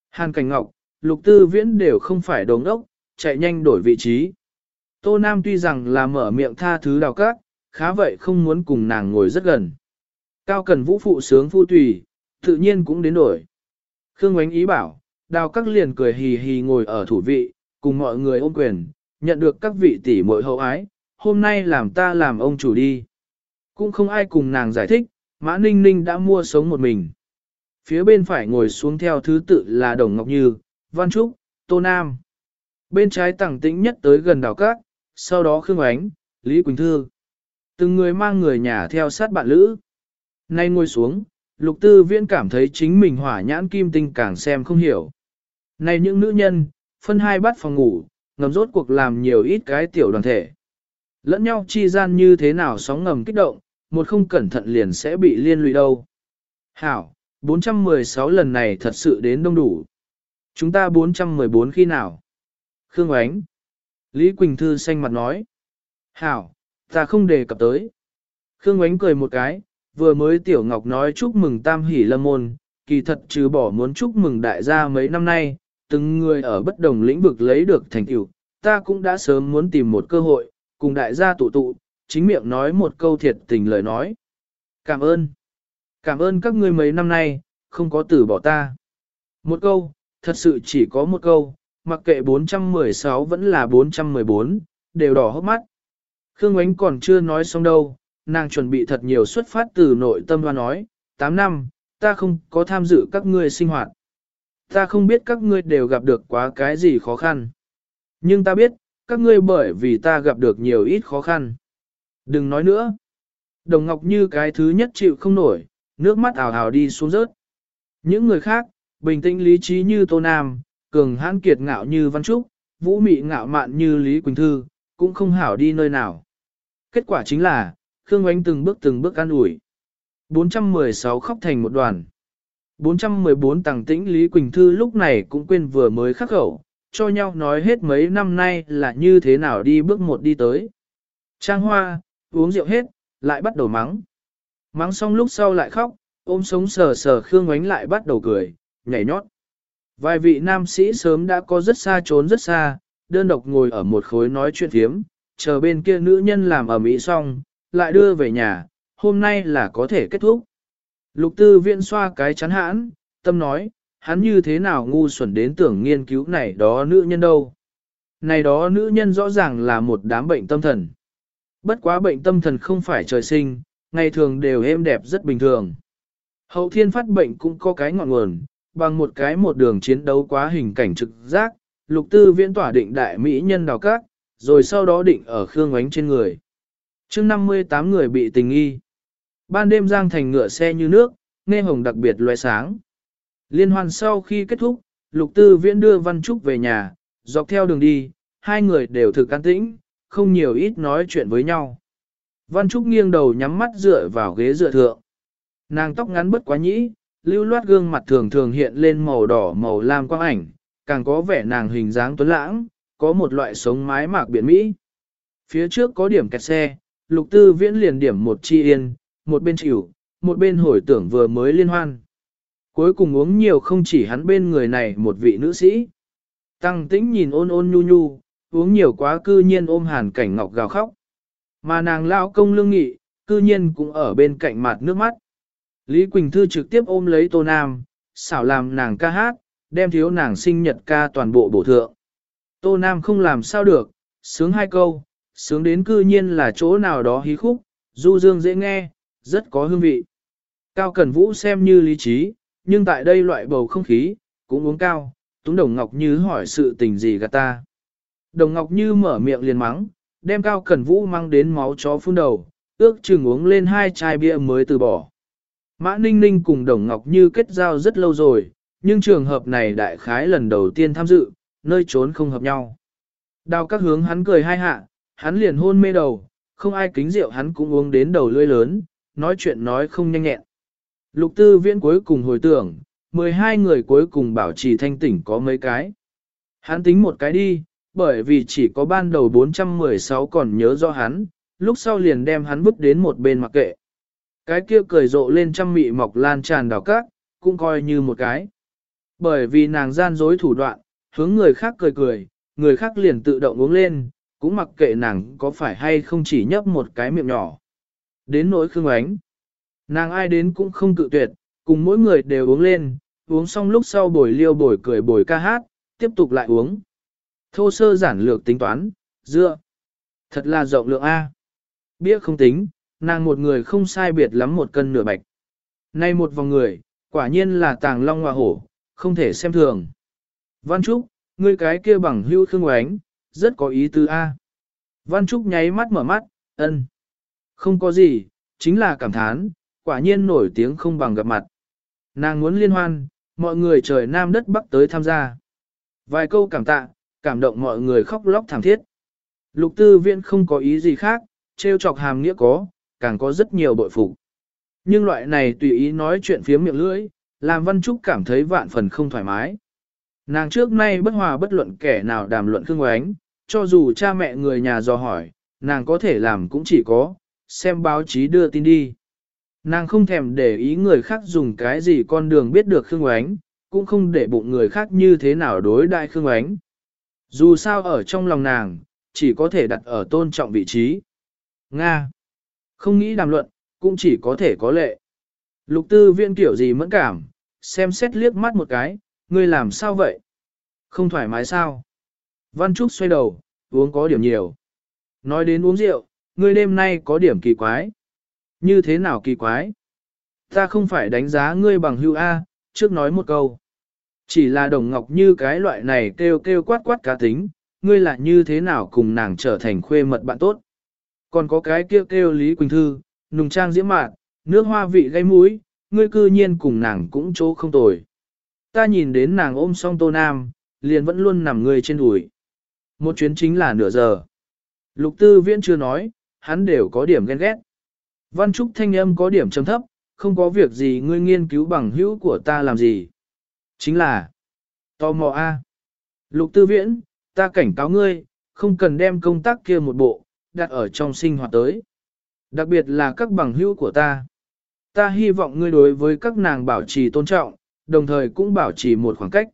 Hàn Cảnh Ngọc, Lục Tư Viễn đều không phải đồng ốc, chạy nhanh đổi vị trí. Tô Nam tuy rằng là mở miệng tha thứ đào cát, khá vậy không muốn cùng nàng ngồi rất gần. Cao Cần Vũ phụ sướng phu tùy, tự nhiên cũng đến đổi. Khương Ngoánh ý bảo, đào các liền cười hì hì ngồi ở thủ vị, cùng mọi người ôm quyền, nhận được các vị tỷ muội hậu ái, hôm nay làm ta làm ông chủ đi. Cũng không ai cùng nàng giải thích, Mã Ninh Ninh đã mua sống một mình. Phía bên phải ngồi xuống theo thứ tự là Đồng Ngọc Như, Văn Trúc, Tô Nam. Bên trái tẳng tĩnh nhất tới gần đảo cát, sau đó Khương Ánh, Lý Quỳnh Thư. Từng người mang người nhà theo sát bạn lữ. Nay ngồi xuống, lục tư viễn cảm thấy chính mình hỏa nhãn kim tinh càng xem không hiểu. Này những nữ nhân, phân hai bát phòng ngủ, ngầm rốt cuộc làm nhiều ít cái tiểu đoàn thể. Lẫn nhau chi gian như thế nào sóng ngầm kích động, một không cẩn thận liền sẽ bị liên lụy đâu. Hảo, 416 lần này thật sự đến đông đủ. Chúng ta 414 khi nào? Khương Ánh. Lý Quỳnh Thư xanh mặt nói. Hảo, ta không đề cập tới. Khương Ánh cười một cái, vừa mới Tiểu Ngọc nói chúc mừng tam hỷ lâm môn, kỳ thật trừ bỏ muốn chúc mừng đại gia mấy năm nay, từng người ở bất đồng lĩnh vực lấy được thành tựu, ta cũng đã sớm muốn tìm một cơ hội, cùng đại gia tụ tụ, chính miệng nói một câu thiệt tình lời nói. Cảm ơn. Cảm ơn các ngươi mấy năm nay, không có từ bỏ ta. Một câu, thật sự chỉ có một câu, mặc kệ 416 vẫn là 414, đều đỏ hốc mắt. Khương Ánh còn chưa nói xong đâu, nàng chuẩn bị thật nhiều xuất phát từ nội tâm và nói, 8 năm, ta không có tham dự các ngươi sinh hoạt. Ta không biết các ngươi đều gặp được quá cái gì khó khăn. Nhưng ta biết, các ngươi bởi vì ta gặp được nhiều ít khó khăn. Đừng nói nữa. Đồng Ngọc như cái thứ nhất chịu không nổi, nước mắt ảo ảo đi xuống rớt. Những người khác, bình tĩnh lý trí như Tô Nam, cường hãn kiệt ngạo như Văn Trúc, vũ mị ngạo mạn như Lý Quỳnh Thư, cũng không hảo đi nơi nào. Kết quả chính là, Khương Oánh từng bước từng bước an ủi. 416 khóc thành một đoàn. 414 tàng tĩnh Lý Quỳnh Thư lúc này cũng quên vừa mới khắc khẩu, cho nhau nói hết mấy năm nay là như thế nào đi bước một đi tới. Trang hoa, uống rượu hết, lại bắt đầu mắng. Mắng xong lúc sau lại khóc, ôm sống sờ sờ Khương Ngoánh lại bắt đầu cười, nhảy nhót. Vài vị nam sĩ sớm đã có rất xa trốn rất xa, đơn độc ngồi ở một khối nói chuyện thiếm, chờ bên kia nữ nhân làm ở Mỹ xong, lại đưa về nhà, hôm nay là có thể kết thúc. Lục tư viện xoa cái chán hãn, tâm nói, hắn như thế nào ngu xuẩn đến tưởng nghiên cứu này đó nữ nhân đâu. Này đó nữ nhân rõ ràng là một đám bệnh tâm thần. Bất quá bệnh tâm thần không phải trời sinh, ngày thường đều êm đẹp rất bình thường. Hậu thiên phát bệnh cũng có cái ngọn nguồn, bằng một cái một đường chiến đấu quá hình cảnh trực giác, lục tư viễn tỏa định đại mỹ nhân đào các, rồi sau đó định ở khương ánh trên người. chương 58 người bị tình nghi. Ban đêm giang thành ngựa xe như nước, nghe hồng đặc biệt loe sáng. Liên hoan sau khi kết thúc, lục tư viễn đưa Văn Trúc về nhà, dọc theo đường đi, hai người đều thực can tĩnh, không nhiều ít nói chuyện với nhau. Văn Trúc nghiêng đầu nhắm mắt dựa vào ghế dựa thượng. Nàng tóc ngắn bất quá nhĩ, lưu loát gương mặt thường thường hiện lên màu đỏ màu lam quang ảnh, càng có vẻ nàng hình dáng tuấn lãng, có một loại sống mái mạc biển Mỹ. Phía trước có điểm kẹt xe, lục tư viễn liền điểm một chi yên, một bên chịu, một bên hồi tưởng vừa mới liên hoan. Cuối cùng uống nhiều không chỉ hắn bên người này một vị nữ sĩ. Tăng tĩnh nhìn ôn ôn nhu nhu, uống nhiều quá cư nhiên ôm hàn cảnh ngọc gào khóc. Mà nàng lao công lương nghị, cư nhiên cũng ở bên cạnh mặt nước mắt. Lý Quỳnh Thư trực tiếp ôm lấy Tô Nam, xảo làm nàng ca hát, đem thiếu nàng sinh nhật ca toàn bộ bổ thượng. Tô Nam không làm sao được, sướng hai câu, sướng đến cư nhiên là chỗ nào đó hí khúc, du dương dễ nghe, rất có hương vị. Cao Cẩn Vũ xem như lý trí, nhưng tại đây loại bầu không khí, cũng uống cao, Túng Đồng Ngọc Như hỏi sự tình gì gạt ta. Đồng Ngọc Như mở miệng liền mắng, đem Cao Cẩn Vũ mang đến máu chó phun đầu, ước chừng uống lên hai chai bia mới từ bỏ. Mã Ninh Ninh cùng Đồng Ngọc Như kết giao rất lâu rồi, nhưng trường hợp này đại khái lần đầu tiên tham dự, nơi trốn không hợp nhau. Đào các hướng hắn cười hai hạ, hắn liền hôn mê đầu, không ai kính rượu hắn cũng uống đến đầu lưỡi lớn, nói chuyện nói không nhanh nhẹn. Lục tư viễn cuối cùng hồi tưởng, 12 người cuối cùng bảo trì thanh tỉnh có mấy cái. Hắn tính một cái đi, bởi vì chỉ có ban đầu 416 còn nhớ rõ hắn, lúc sau liền đem hắn vứt đến một bên mặc kệ. Cái kia cười rộ lên trăm mị mọc lan tràn đào cát, cũng coi như một cái. Bởi vì nàng gian dối thủ đoạn, hướng người khác cười cười, người khác liền tự động uống lên, cũng mặc kệ nàng có phải hay không chỉ nhấp một cái miệng nhỏ. Đến nỗi khương ánh, nàng ai đến cũng không cự tuyệt, cùng mỗi người đều uống lên, uống xong lúc sau bồi liêu bồi cười bồi ca hát, tiếp tục lại uống. Thô sơ giản lược tính toán, dựa. Thật là rộng lượng A. Bia không tính, nàng một người không sai biệt lắm một cân nửa bạch. Nay một vòng người, quả nhiên là tàng long hoa hổ, không thể xem thường. Văn Trúc, ngươi cái kia bằng hưu khương oánh, rất có ý tứ A. Văn Trúc nháy mắt mở mắt, ân. Không có gì, chính là cảm thán, quả nhiên nổi tiếng không bằng gặp mặt. Nàng muốn liên hoan, mọi người trời nam đất bắc tới tham gia. Vài câu cảm tạ, cảm động mọi người khóc lóc thảm thiết. Lục tư viện không có ý gì khác, trêu chọc hàm nghĩa có, càng có rất nhiều bội phục. Nhưng loại này tùy ý nói chuyện phía miệng lưỡi, làm Văn Trúc cảm thấy vạn phần không thoải mái. Nàng trước nay bất hòa bất luận kẻ nào đàm luận Khương Oánh, cho dù cha mẹ người nhà dò hỏi, nàng có thể làm cũng chỉ có, xem báo chí đưa tin đi. Nàng không thèm để ý người khác dùng cái gì con đường biết được Khương Oánh, cũng không để bụng người khác như thế nào đối đại Khương Oánh. Dù sao ở trong lòng nàng, chỉ có thể đặt ở tôn trọng vị trí. Nga. Không nghĩ đàm luận, cũng chỉ có thể có lệ. Lục tư viên kiểu gì mẫn cảm, xem xét liếc mắt một cái, ngươi làm sao vậy? Không thoải mái sao? Văn Trúc xoay đầu, uống có điểm nhiều. Nói đến uống rượu, ngươi đêm nay có điểm kỳ quái. Như thế nào kỳ quái? Ta không phải đánh giá ngươi bằng hưu A, trước nói một câu. Chỉ là đồng ngọc như cái loại này kêu kêu quát quát cá tính, ngươi là như thế nào cùng nàng trở thành khuê mật bạn tốt. Còn có cái kêu kêu Lý Quỳnh Thư, nùng trang diễm mạn, nước hoa vị gây mũi, ngươi cư nhiên cùng nàng cũng chỗ không tồi. Ta nhìn đến nàng ôm song tô nam, liền vẫn luôn nằm ngươi trên đùi. Một chuyến chính là nửa giờ. Lục tư viễn chưa nói, hắn đều có điểm ghen ghét. Văn Trúc thanh âm có điểm trầm thấp, không có việc gì ngươi nghiên cứu bằng hữu của ta làm gì. Chính là, tò mò A. Lục tư viễn, ta cảnh cáo ngươi, không cần đem công tác kia một bộ, đặt ở trong sinh hoạt tới. Đặc biệt là các bằng hữu của ta. Ta hy vọng ngươi đối với các nàng bảo trì tôn trọng, đồng thời cũng bảo trì một khoảng cách.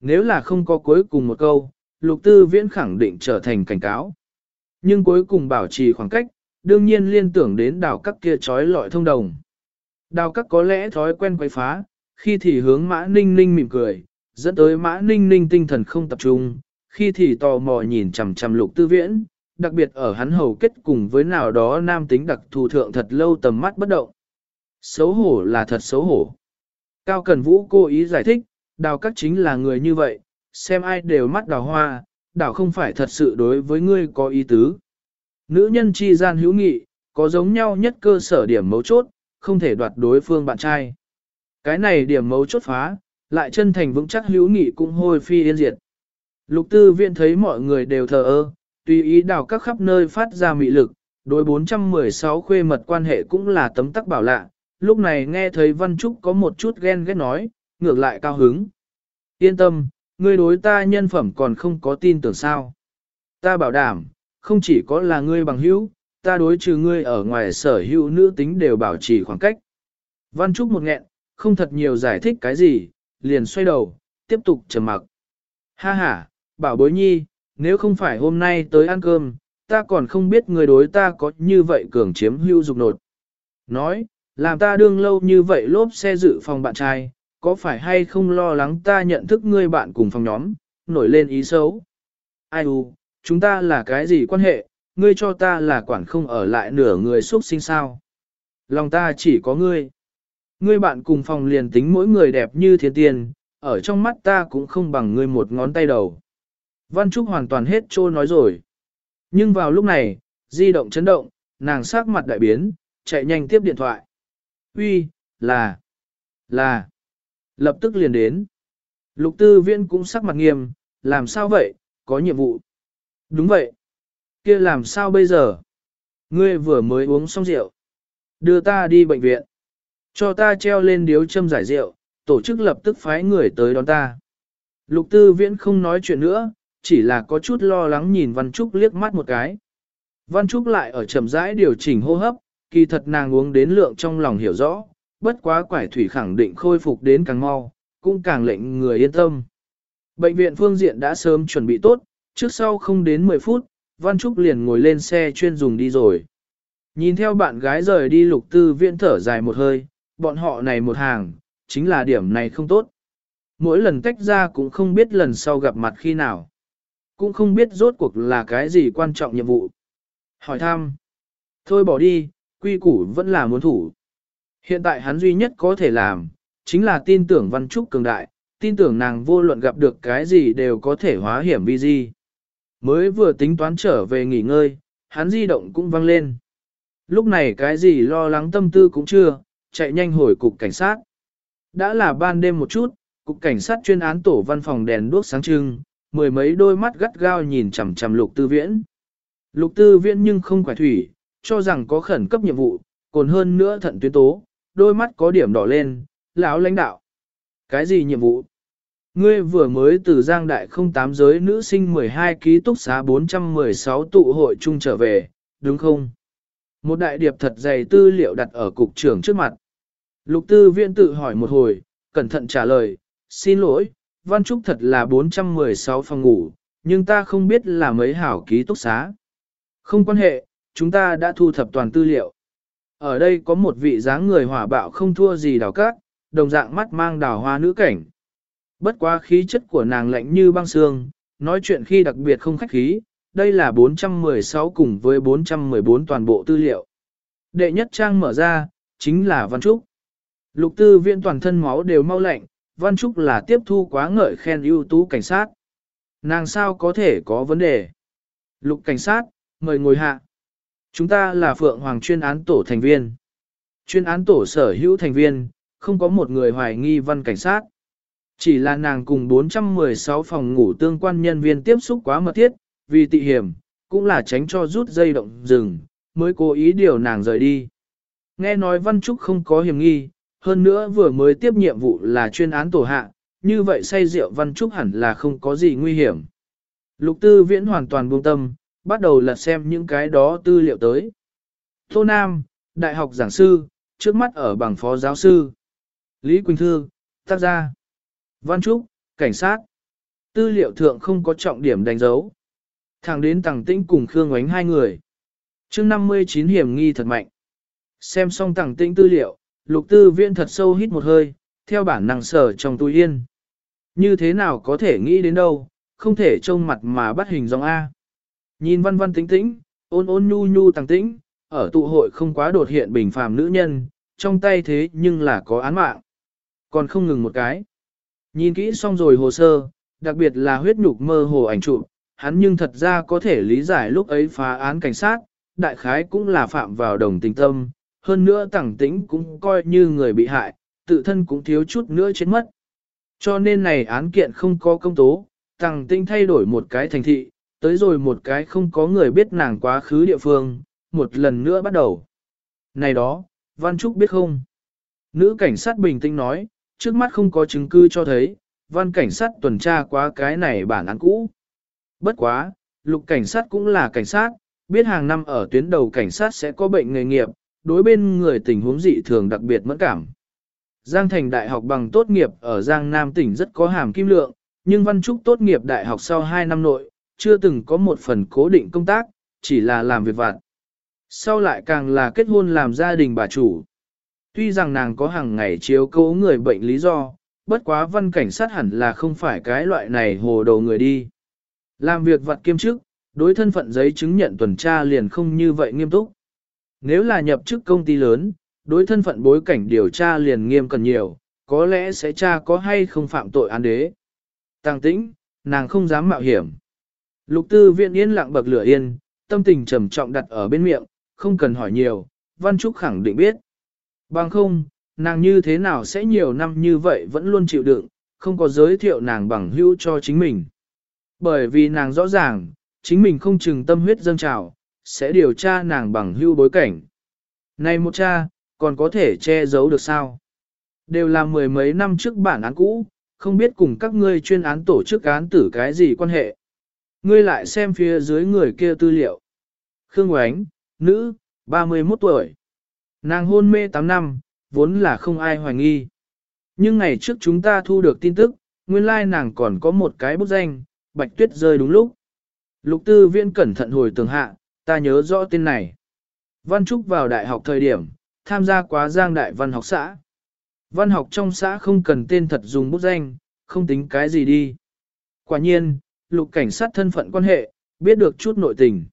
Nếu là không có cuối cùng một câu, lục tư viễn khẳng định trở thành cảnh cáo. Nhưng cuối cùng bảo trì khoảng cách, đương nhiên liên tưởng đến đào các kia trói lọi thông đồng. Đào các có lẽ thói quen quay phá, khi thì hướng mã ninh ninh mỉm cười, dẫn tới mã ninh ninh tinh thần không tập trung, khi thì tò mò nhìn chằm chằm lục tư viễn, đặc biệt ở hắn hầu kết cùng với nào đó nam tính đặc thù thượng thật lâu tầm mắt bất động. Xấu hổ là thật xấu hổ. Cao Cần Vũ cố ý giải thích, đào các chính là người như vậy, xem ai đều mắt đào hoa, đào không phải thật sự đối với ngươi có ý tứ. Nữ nhân chi gian hữu nghị, có giống nhau nhất cơ sở điểm mấu chốt, không thể đoạt đối phương bạn trai. Cái này điểm mấu chốt phá, lại chân thành vững chắc hữu nghị cũng hôi phi yên diệt. Lục tư viện thấy mọi người đều thờ ơ, tùy ý đào các khắp nơi phát ra mị lực, đối 416 khuê mật quan hệ cũng là tấm tắc bảo lạ, lúc này nghe thấy Văn Trúc có một chút ghen ghét nói, ngược lại cao hứng. Yên tâm, ngươi đối ta nhân phẩm còn không có tin tưởng sao. Ta bảo đảm, không chỉ có là ngươi bằng hữu, ta đối trừ ngươi ở ngoài sở hữu nữ tính đều bảo trì khoảng cách. Văn Trúc một nghẹn, không thật nhiều giải thích cái gì, liền xoay đầu, tiếp tục trầm mặc. Ha ha, bảo bối nhi, nếu không phải hôm nay tới ăn cơm, ta còn không biết người đối ta có như vậy cường chiếm hưu dục nột. Nói, làm ta đương lâu như vậy lốp xe dự phòng bạn trai, có phải hay không lo lắng ta nhận thức ngươi bạn cùng phòng nhóm, nổi lên ý xấu. Ai u, chúng ta là cái gì quan hệ, ngươi cho ta là quản không ở lại nửa người xuất sinh sao. Lòng ta chỉ có ngươi. Ngươi bạn cùng phòng liền tính mỗi người đẹp như thiên tiên, ở trong mắt ta cũng không bằng ngươi một ngón tay đầu. Văn Trúc hoàn toàn hết trô nói rồi. Nhưng vào lúc này, di động chấn động, nàng sắc mặt đại biến, chạy nhanh tiếp điện thoại. Uy, là, là, lập tức liền đến. Lục tư viên cũng sắc mặt nghiêm, làm sao vậy, có nhiệm vụ. Đúng vậy. kia làm sao bây giờ? Ngươi vừa mới uống xong rượu. Đưa ta đi bệnh viện. Cho ta treo lên điếu châm giải rượu, tổ chức lập tức phái người tới đón ta. Lục tư viễn không nói chuyện nữa, chỉ là có chút lo lắng nhìn Văn Trúc liếc mắt một cái. Văn Trúc lại ở chậm rãi điều chỉnh hô hấp, kỳ thật nàng uống đến lượng trong lòng hiểu rõ, bất quá quải thủy khẳng định khôi phục đến càng mau, cũng càng lệnh người yên tâm. Bệnh viện phương diện đã sớm chuẩn bị tốt, trước sau không đến 10 phút, Văn Trúc liền ngồi lên xe chuyên dùng đi rồi. Nhìn theo bạn gái rời đi lục tư viện thở dài một hơi, bọn họ này một hàng, chính là điểm này không tốt. Mỗi lần tách ra cũng không biết lần sau gặp mặt khi nào. Cũng không biết rốt cuộc là cái gì quan trọng nhiệm vụ. Hỏi thăm. Thôi bỏ đi, quy củ vẫn là muốn thủ. Hiện tại hắn duy nhất có thể làm, chính là tin tưởng Văn Trúc cường đại, tin tưởng nàng vô luận gặp được cái gì đều có thể hóa hiểm vi di. Mới vừa tính toán trở về nghỉ ngơi, hắn di động cũng văng lên. Lúc này cái gì lo lắng tâm tư cũng chưa, chạy nhanh hồi cục cảnh sát. Đã là ban đêm một chút, cục cảnh sát chuyên án tổ văn phòng đèn đuốc sáng trưng, mười mấy đôi mắt gắt gao nhìn chằm chằm lục tư viễn. Lục tư viễn nhưng không quải thủy, cho rằng có khẩn cấp nhiệm vụ, còn hơn nữa thận tuyến tố, đôi mắt có điểm đỏ lên, lão lãnh đạo. Cái gì nhiệm vụ? Ngươi vừa mới từ giang đại không tám giới nữ sinh 12 ký túc xá 416 tụ hội chung trở về, đúng không? Một đại điệp thật dày tư liệu đặt ở cục trưởng trước mặt. Lục tư viện tự hỏi một hồi, cẩn thận trả lời, xin lỗi, Văn Trúc thật là 416 phòng ngủ, nhưng ta không biết là mấy hảo ký túc xá. Không quan hệ, chúng ta đã thu thập toàn tư liệu. Ở đây có một vị dáng người hỏa bạo không thua gì đào cát, đồng dạng mắt mang đào hoa nữ cảnh. Bất quá khí chất của nàng lạnh như băng xương, nói chuyện khi đặc biệt không khách khí, đây là 416 cùng với 414 toàn bộ tư liệu. Đệ nhất trang mở ra, chính là Văn Trúc. Lục tư viện toàn thân máu đều mau lạnh, Văn Trúc là tiếp thu quá ngợi khen ưu tú cảnh sát. Nàng sao có thể có vấn đề? Lục cảnh sát, mời ngồi hạ. Chúng ta là Phượng Hoàng chuyên án tổ thành viên. Chuyên án tổ sở hữu thành viên, không có một người hoài nghi văn cảnh sát. Chỉ là nàng cùng 416 phòng ngủ tương quan nhân viên tiếp xúc quá mật thiết, vì tị hiểm, cũng là tránh cho rút dây động rừng, mới cố ý điều nàng rời đi. Nghe nói Văn Trúc không có hiểm nghi, hơn nữa vừa mới tiếp nhiệm vụ là chuyên án tổ hạ, như vậy say rượu Văn Trúc hẳn là không có gì nguy hiểm. Lục tư viễn hoàn toàn buông tâm, bắt đầu lật xem những cái đó tư liệu tới. Tô Nam, đại học giảng sư, trước mắt ở bằng phó giáo sư. Lý Quỳnh Thư, tác gia. Văn Trúc, cảnh sát. Tư liệu thượng không có trọng điểm đánh dấu. Thẳng đến Tàng Tĩnh cùng Khương Ngoánh hai người. chương 59 hiểm nghi thật mạnh. Xem xong Tàng Tĩnh tư liệu, lục tư Viễn thật sâu hít một hơi, theo bản năng sở trong túi yên. Như thế nào có thể nghĩ đến đâu, không thể trông mặt mà bắt hình dòng A. Nhìn văn văn tĩnh tĩnh, ôn ôn nhu nhu tăng tĩnh, ở tụ hội không quá đột hiện bình phàm nữ nhân, trong tay thế nhưng là có án mạng. Còn không ngừng một cái. Nhìn kỹ xong rồi hồ sơ, đặc biệt là huyết nhục mơ hồ ảnh chụp, hắn nhưng thật ra có thể lý giải lúc ấy phá án cảnh sát, đại khái cũng là phạm vào đồng tình tâm, hơn nữa tẳng tĩnh cũng coi như người bị hại, tự thân cũng thiếu chút nữa chết mất. Cho nên này án kiện không có công tố, tẳng tĩnh thay đổi một cái thành thị, tới rồi một cái không có người biết nàng quá khứ địa phương, một lần nữa bắt đầu. Này đó, Văn Trúc biết không? Nữ cảnh sát bình tĩnh nói, trước mắt không có chứng cứ cho thấy, văn cảnh sát tuần tra quá cái này bản án cũ. Bất quá, lục cảnh sát cũng là cảnh sát, biết hàng năm ở tuyến đầu cảnh sát sẽ có bệnh nghề nghiệp, đối bên người tình huống dị thường đặc biệt mẫn cảm. Giang Thành Đại học bằng tốt nghiệp ở Giang Nam tỉnh rất có hàm kim lượng, nhưng Văn Trúc tốt nghiệp đại học sau 2 năm nội, chưa từng có một phần cố định công tác, chỉ là làm việc vặt. Sau lại càng là kết hôn làm gia đình bà chủ. Tuy rằng nàng có hàng ngày chiếu cố người bệnh lý do, bất quá văn cảnh sát hẳn là không phải cái loại này hồ đồ người đi. Làm việc vặt kiêm chức, đối thân phận giấy chứng nhận tuần tra liền không như vậy nghiêm túc. Nếu là nhập chức công ty lớn, đối thân phận bối cảnh điều tra liền nghiêm cần nhiều, có lẽ sẽ tra có hay không phạm tội án đế. tàng tĩnh, nàng không dám mạo hiểm. Lục tư viện yên lặng bậc lửa yên, tâm tình trầm trọng đặt ở bên miệng, không cần hỏi nhiều, Văn Trúc khẳng định biết. Bằng không, nàng như thế nào sẽ nhiều năm như vậy vẫn luôn chịu đựng, không có giới thiệu nàng bằng hữu cho chính mình. Bởi vì nàng rõ ràng, chính mình không chừng tâm huyết dâng trào, sẽ điều tra nàng bằng hưu bối cảnh. Này một cha, còn có thể che giấu được sao? Đều là mười mấy năm trước bản án cũ, không biết cùng các ngươi chuyên án tổ chức án tử cái gì quan hệ. Ngươi lại xem phía dưới người kia tư liệu. Khương Oánh, nữ, 31 tuổi. Nàng hôn mê 8 năm, vốn là không ai hoài nghi. Nhưng ngày trước chúng ta thu được tin tức, nguyên lai nàng còn có một cái bút danh, bạch tuyết rơi đúng lúc. Lục tư viên cẩn thận hồi tường hạ, ta nhớ rõ tên này. Văn Trúc vào đại học thời điểm, tham gia quá giang đại văn học xã. Văn học trong xã không cần tên thật dùng bút danh, không tính cái gì đi. Quả nhiên, lục cảnh sát thân phận quan hệ, biết được chút nội tình.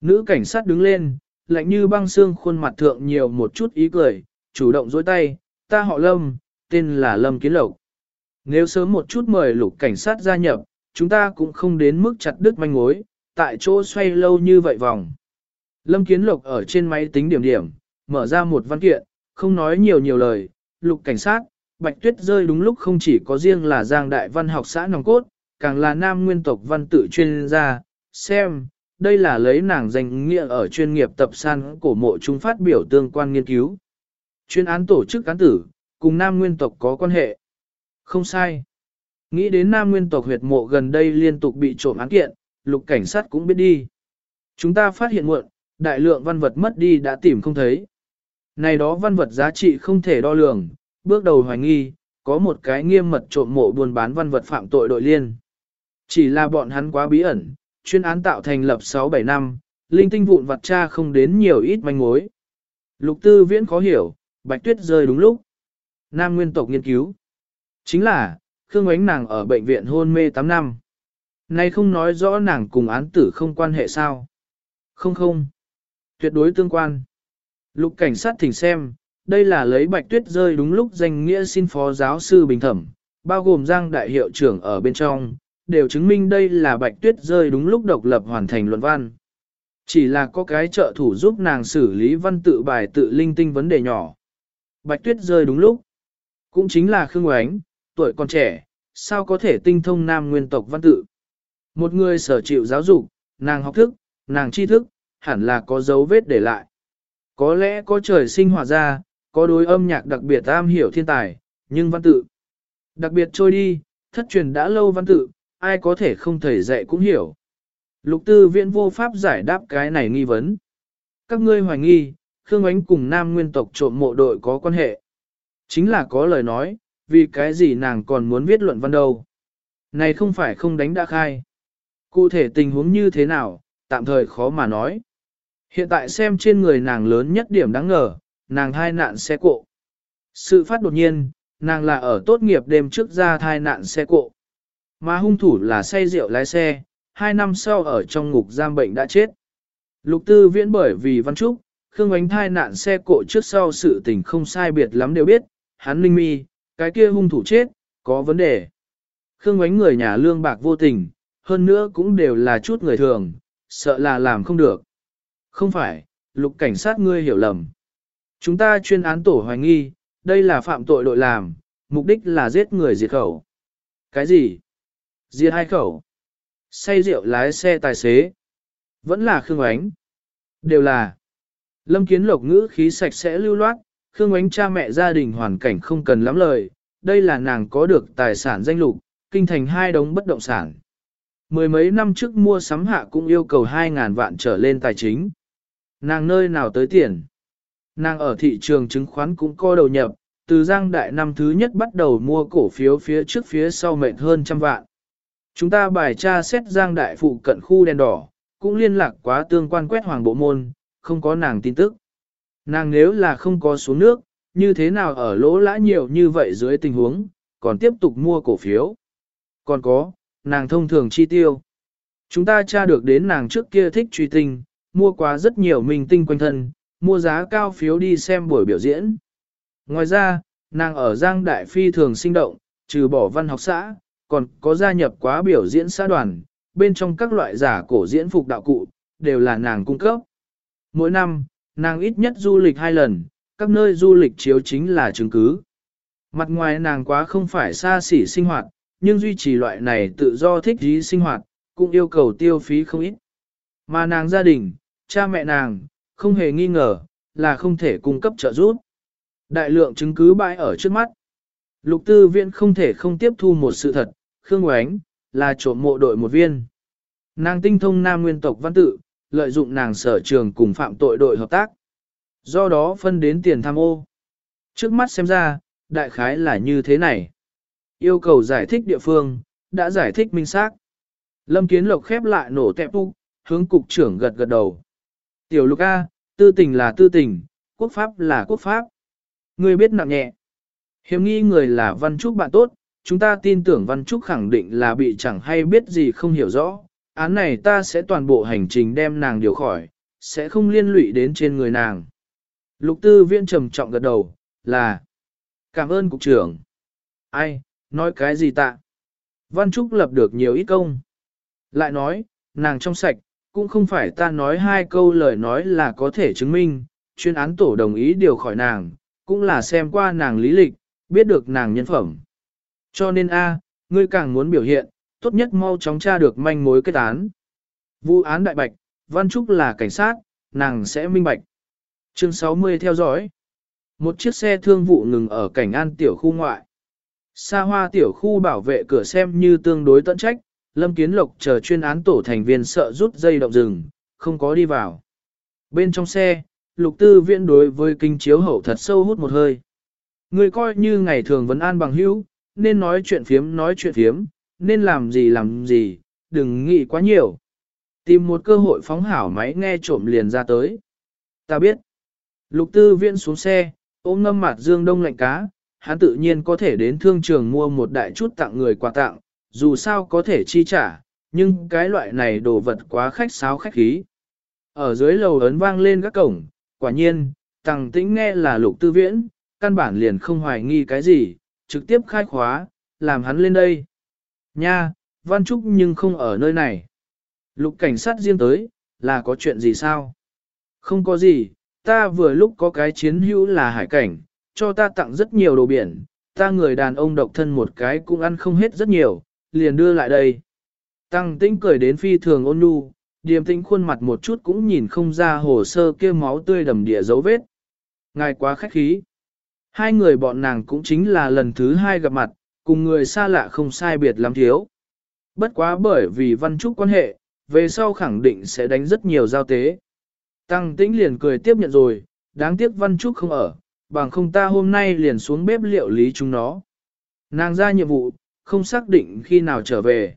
Nữ cảnh sát đứng lên, lạnh như băng xương khuôn mặt thượng nhiều một chút ý cười, chủ động dối tay, ta họ Lâm, tên là Lâm Kiến Lộc. Nếu sớm một chút mời lục cảnh sát gia nhập, chúng ta cũng không đến mức chặt đứt manh mối, tại chỗ xoay lâu như vậy vòng. Lâm Kiến Lộc ở trên máy tính điểm điểm, mở ra một văn kiện, không nói nhiều nhiều lời, lục cảnh sát, bạch tuyết rơi đúng lúc không chỉ có riêng là giang đại văn học xã nòng cốt, càng là nam nguyên tộc văn tự chuyên gia, xem, đây là lấy nàng danh nghĩa ở chuyên nghiệp tập san cổ mộ chúng phát biểu tương quan nghiên cứu. Chuyên án tổ chức cán tử, cùng nam nguyên tộc có quan hệ. Không sai. Nghĩ đến nam nguyên tộc huyệt mộ gần đây liên tục bị trộm án kiện, lục cảnh sát cũng biết đi. Chúng ta phát hiện muộn, đại lượng văn vật mất đi đã tìm không thấy. Này đó văn vật giá trị không thể đo lường, bước đầu hoài nghi, có một cái nghiêm mật trộm mộ buôn bán văn vật phạm tội đội liên. Chỉ là bọn hắn quá bí ẩn, chuyên án tạo thành lập 6-7 năm, linh tinh vụn vặt cha không đến nhiều ít manh mối. Lục tư viễn khó hiểu, bạch tuyết rơi đúng lúc. Nam nguyên tộc nghiên cứu. Chính là, Khương Ánh nàng ở bệnh viện hôn mê 8 năm. Nay không nói rõ nàng cùng án tử không quan hệ sao. Không không. Tuyệt đối tương quan. Lục cảnh sát thỉnh xem, đây là lấy bạch tuyết rơi đúng lúc danh nghĩa xin phó giáo sư bình thẩm, bao gồm giang đại hiệu trưởng ở bên trong, đều chứng minh đây là bạch tuyết rơi đúng lúc độc lập hoàn thành luận văn. Chỉ là có cái trợ thủ giúp nàng xử lý văn tự bài tự linh tinh vấn đề nhỏ. Bạch tuyết rơi đúng lúc. Cũng chính là Khương Oánh, tuổi còn trẻ, sao có thể tinh thông nam nguyên tộc văn tự. Một người sở chịu giáo dục, nàng học thức, nàng tri thức, hẳn là có dấu vết để lại. Có lẽ có trời sinh hòa ra, có đối âm nhạc đặc biệt am hiểu thiên tài, nhưng văn tự. Đặc biệt trôi đi, thất truyền đã lâu văn tự, ai có thể không thầy dạy cũng hiểu. Lục tư viện vô pháp giải đáp cái này nghi vấn. Các ngươi hoài nghi, Khương Ánh cùng nam nguyên tộc trộm mộ đội có quan hệ. Chính là có lời nói, vì cái gì nàng còn muốn viết luận văn đâu. Này không phải không đánh đã khai. Cụ thể tình huống như thế nào, tạm thời khó mà nói. Hiện tại xem trên người nàng lớn nhất điểm đáng ngờ, nàng thai nạn xe cộ. Sự phát đột nhiên, nàng là ở tốt nghiệp đêm trước ra thai nạn xe cộ. Mà hung thủ là say rượu lái xe, hai năm sau ở trong ngục giam bệnh đã chết. Lục tư viễn bởi vì văn trúc, Khương Ánh thai nạn xe cộ trước sau sự tình không sai biệt lắm đều biết, hắn linh mi, cái kia hung thủ chết, có vấn đề. Khương Ánh người nhà lương bạc vô tình, hơn nữa cũng đều là chút người thường, sợ là làm không được. Không phải, lục cảnh sát ngươi hiểu lầm. Chúng ta chuyên án tổ hoài nghi, đây là phạm tội đội làm, mục đích là giết người diệt khẩu. Cái gì? Diệt hai khẩu. Say rượu lái xe tài xế. Vẫn là Khương Ánh. Đều là. Lâm Kiến Lộc ngữ khí sạch sẽ lưu loát, Khương Ánh cha mẹ gia đình hoàn cảnh không cần lắm lời, đây là nàng có được tài sản danh lục, kinh thành hai đống bất động sản. Mười mấy năm trước mua sắm hạ cũng yêu cầu 2.000 vạn trở lên tài chính. Nàng nơi nào tới tiền? Nàng ở thị trường chứng khoán cũng co đầu nhập, từ giang đại năm thứ nhất bắt đầu mua cổ phiếu phía trước phía sau mệt hơn trăm vạn. Chúng ta bài tra xét giang đại phụ cận khu đèn đỏ, cũng liên lạc quá tương quan quét hoàng bộ môn, không có nàng tin tức. Nàng nếu là không có xuống nước, như thế nào ở lỗ lã nhiều như vậy dưới tình huống, còn tiếp tục mua cổ phiếu. Còn có, nàng thông thường chi tiêu. Chúng ta tra được đến nàng trước kia thích truy tinh, mua quá rất nhiều minh tinh quanh thân, mua giá cao phiếu đi xem buổi biểu diễn. Ngoài ra, nàng ở Giang Đại Phi thường sinh động, trừ bỏ văn học xã, còn có gia nhập quá biểu diễn xã đoàn, bên trong các loại giả cổ diễn phục đạo cụ, đều là nàng cung cấp. Mỗi năm, nàng ít nhất du lịch hai lần, các nơi du lịch chiếu chính là chứng cứ. Mặt ngoài nàng quá không phải xa xỉ sinh hoạt, nhưng duy trì loại này tự do thích dí sinh hoạt, cũng yêu cầu tiêu phí không ít. Mà nàng gia đình, cha mẹ nàng, không hề nghi ngờ, là không thể cung cấp trợ giúp. Đại lượng chứng cứ bãi ở trước mắt. Lục tư viện không thể không tiếp thu một sự thật, Khương Oánh, là trộm mộ đội một viên. Nàng tinh thông nam nguyên tộc văn tự, lợi dụng nàng sở trường cùng phạm tội đội hợp tác. Do đó phân đến tiền tham ô. Trước mắt xem ra, đại khái là như thế này. Yêu cầu giải thích địa phương, đã giải thích minh xác. Lâm Kiến Lộc khép lại nổ tẹp tu, hướng cục trưởng gật gật đầu. Tiểu lục A, tư tình là tư tình, quốc pháp là quốc pháp. Người biết nặng nhẹ. Hiểm nghi người là Văn Trúc bạn tốt, chúng ta tin tưởng Văn Trúc khẳng định là bị chẳng hay biết gì không hiểu rõ. Án này ta sẽ toàn bộ hành trình đem nàng điều khỏi, sẽ không liên lụy đến trên người nàng. Lục tư viên trầm trọng gật đầu, là Cảm ơn cục trưởng. Ai, nói cái gì tạ? Văn Trúc lập được nhiều ít công. Lại nói, nàng trong sạch, cũng không phải ta nói hai câu lời nói là có thể chứng minh, chuyên án tổ đồng ý điều khỏi nàng, cũng là xem qua nàng lý lịch, biết được nàng nhân phẩm. Cho nên A, ngươi càng muốn biểu hiện, tốt nhất mau chóng tra được manh mối kết án. Vụ án đại bạch, Văn Trúc là cảnh sát, nàng sẽ minh bạch. Chương 60 theo dõi. Một chiếc xe thương vụ ngừng ở cảnh an tiểu khu ngoại. Sa hoa tiểu khu bảo vệ cửa xem như tương đối tận trách, Lâm Kiến Lộc chờ chuyên án tổ thành viên sợ rút dây động rừng, không có đi vào. Bên trong xe, lục tư viễn đối với kinh chiếu hậu thật sâu hút một hơi. Người coi như ngày thường vẫn an bằng hữu, nên nói chuyện phiếm nói chuyện phiếm, nên làm gì làm gì, đừng nghĩ quá nhiều. Tìm một cơ hội phóng hảo máy nghe trộm liền ra tới. Ta biết. Lục tư viễn xuống xe, ôm ngâm mặt dương đông lạnh cá, hắn tự nhiên có thể đến thương trường mua một đại chút tặng người quà tặng, dù sao có thể chi trả, nhưng cái loại này đồ vật quá khách sáo khách khí. Ở dưới lầu ấn vang lên các cổng, quả nhiên, tàng tĩnh nghe là lục tư viễn, căn bản liền không hoài nghi cái gì, trực tiếp khai khóa, làm hắn lên đây. Nha, Văn Trúc nhưng không ở nơi này. Lục cảnh sát riêng tới, là có chuyện gì sao? Không có gì, ta vừa lúc có cái chiến hữu là hải cảnh, cho ta tặng rất nhiều đồ biển, ta người đàn ông độc thân một cái cũng ăn không hết rất nhiều, liền đưa lại đây. Tăng tĩnh cười đến phi thường ôn nhu, điềm tĩnh khuôn mặt một chút cũng nhìn không ra hồ sơ kia máu tươi đầm địa dấu vết. Ngài quá khách khí. Hai người bọn nàng cũng chính là lần thứ hai gặp mặt, cùng người xa lạ không sai biệt lắm thiếu. Bất quá bởi vì văn trúc quan hệ, về sau khẳng định sẽ đánh rất nhiều giao tế. Tăng tĩnh liền cười tiếp nhận rồi, đáng tiếc văn trúc không ở, bằng không ta hôm nay liền xuống bếp liệu lý chúng nó. Nàng ra nhiệm vụ, không xác định khi nào trở về.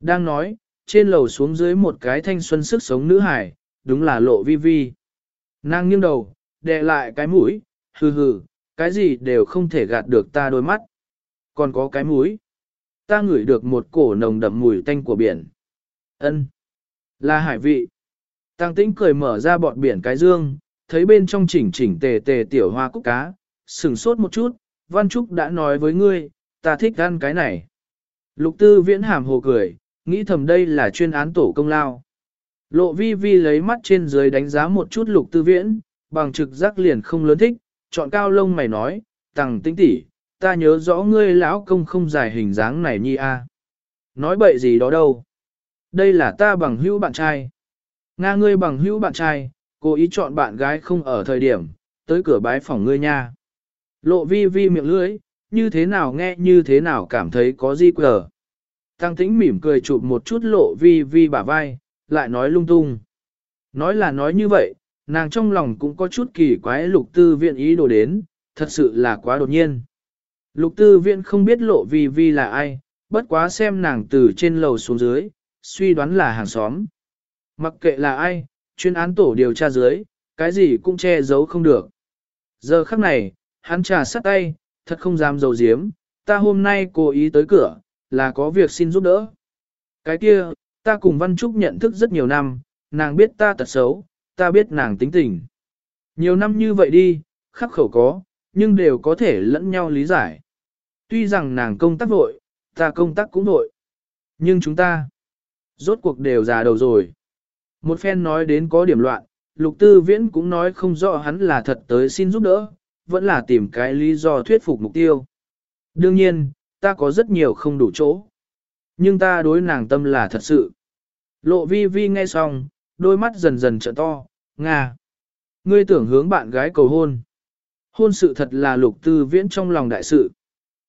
Đang nói, trên lầu xuống dưới một cái thanh xuân sức sống nữ hải, đúng là lộ vi vi. Nàng nghiêng đầu, đè lại cái mũi, hừ hừ, cái gì đều không thể gạt được ta đôi mắt. Còn có cái mũi. Ta ngửi được một cổ nồng đậm mùi tanh của biển. ân Là hải vị. Tăng tĩnh cười mở ra bọt biển cái dương, thấy bên trong chỉnh chỉnh tề tề tiểu hoa cúc cá, sừng sốt một chút, Văn Trúc đã nói với ngươi, ta thích ăn cái này. Lục tư viễn hàm hồ cười, nghĩ thầm đây là chuyên án tổ công lao. Lộ vi vi lấy mắt trên dưới đánh giá một chút lục tư viễn, bằng trực giác liền không lớn thích, chọn cao lông mày nói, tàng tinh tỉ, ta nhớ rõ ngươi lão công không dài hình dáng này nhi a. Nói bậy gì đó đâu. Đây là ta bằng hữu bạn trai. Nga ngươi bằng hữu bạn trai, cố ý chọn bạn gái không ở thời điểm, tới cửa bái phòng ngươi nha. Lộ vi vi miệng lưỡi, như thế nào nghe như thế nào cảm thấy có gì quờ. Tăng tĩnh mỉm cười chụp một chút lộ vi vi bả vai, lại nói lung tung. Nói là nói như vậy, nàng trong lòng cũng có chút kỳ quái lục tư viện ý đồ đến, thật sự là quá đột nhiên. Lục tư viện không biết lộ vi vi là ai, bất quá xem nàng từ trên lầu xuống dưới, suy đoán là hàng xóm. Mặc kệ là ai, chuyên án tổ điều tra dưới, cái gì cũng che giấu không được. Giờ khắc này, hắn trà sắt tay, thật không dám dầu diếm, ta hôm nay cố ý tới cửa, là có việc xin giúp đỡ. Cái kia, ta cùng Văn Trúc nhận thức rất nhiều năm, nàng biết ta tật xấu, ta biết nàng tính tình. Nhiều năm như vậy đi, khắc khẩu có, nhưng đều có thể lẫn nhau lý giải. Tuy rằng nàng công tác vội, ta công tác cũng vội. Nhưng chúng ta, rốt cuộc đều già đầu rồi. Một phen nói đến có điểm loạn, lục tư viễn cũng nói không rõ hắn là thật tới xin giúp đỡ, vẫn là tìm cái lý do thuyết phục mục tiêu. Đương nhiên, ta có rất nhiều không đủ chỗ. Nhưng ta đối nàng tâm là thật sự. Lộ vi vi nghe xong, đôi mắt dần dần trợ to, ngà. Ngươi tưởng hướng bạn gái cầu hôn. Hôn sự thật là lục tư viễn trong lòng đại sự.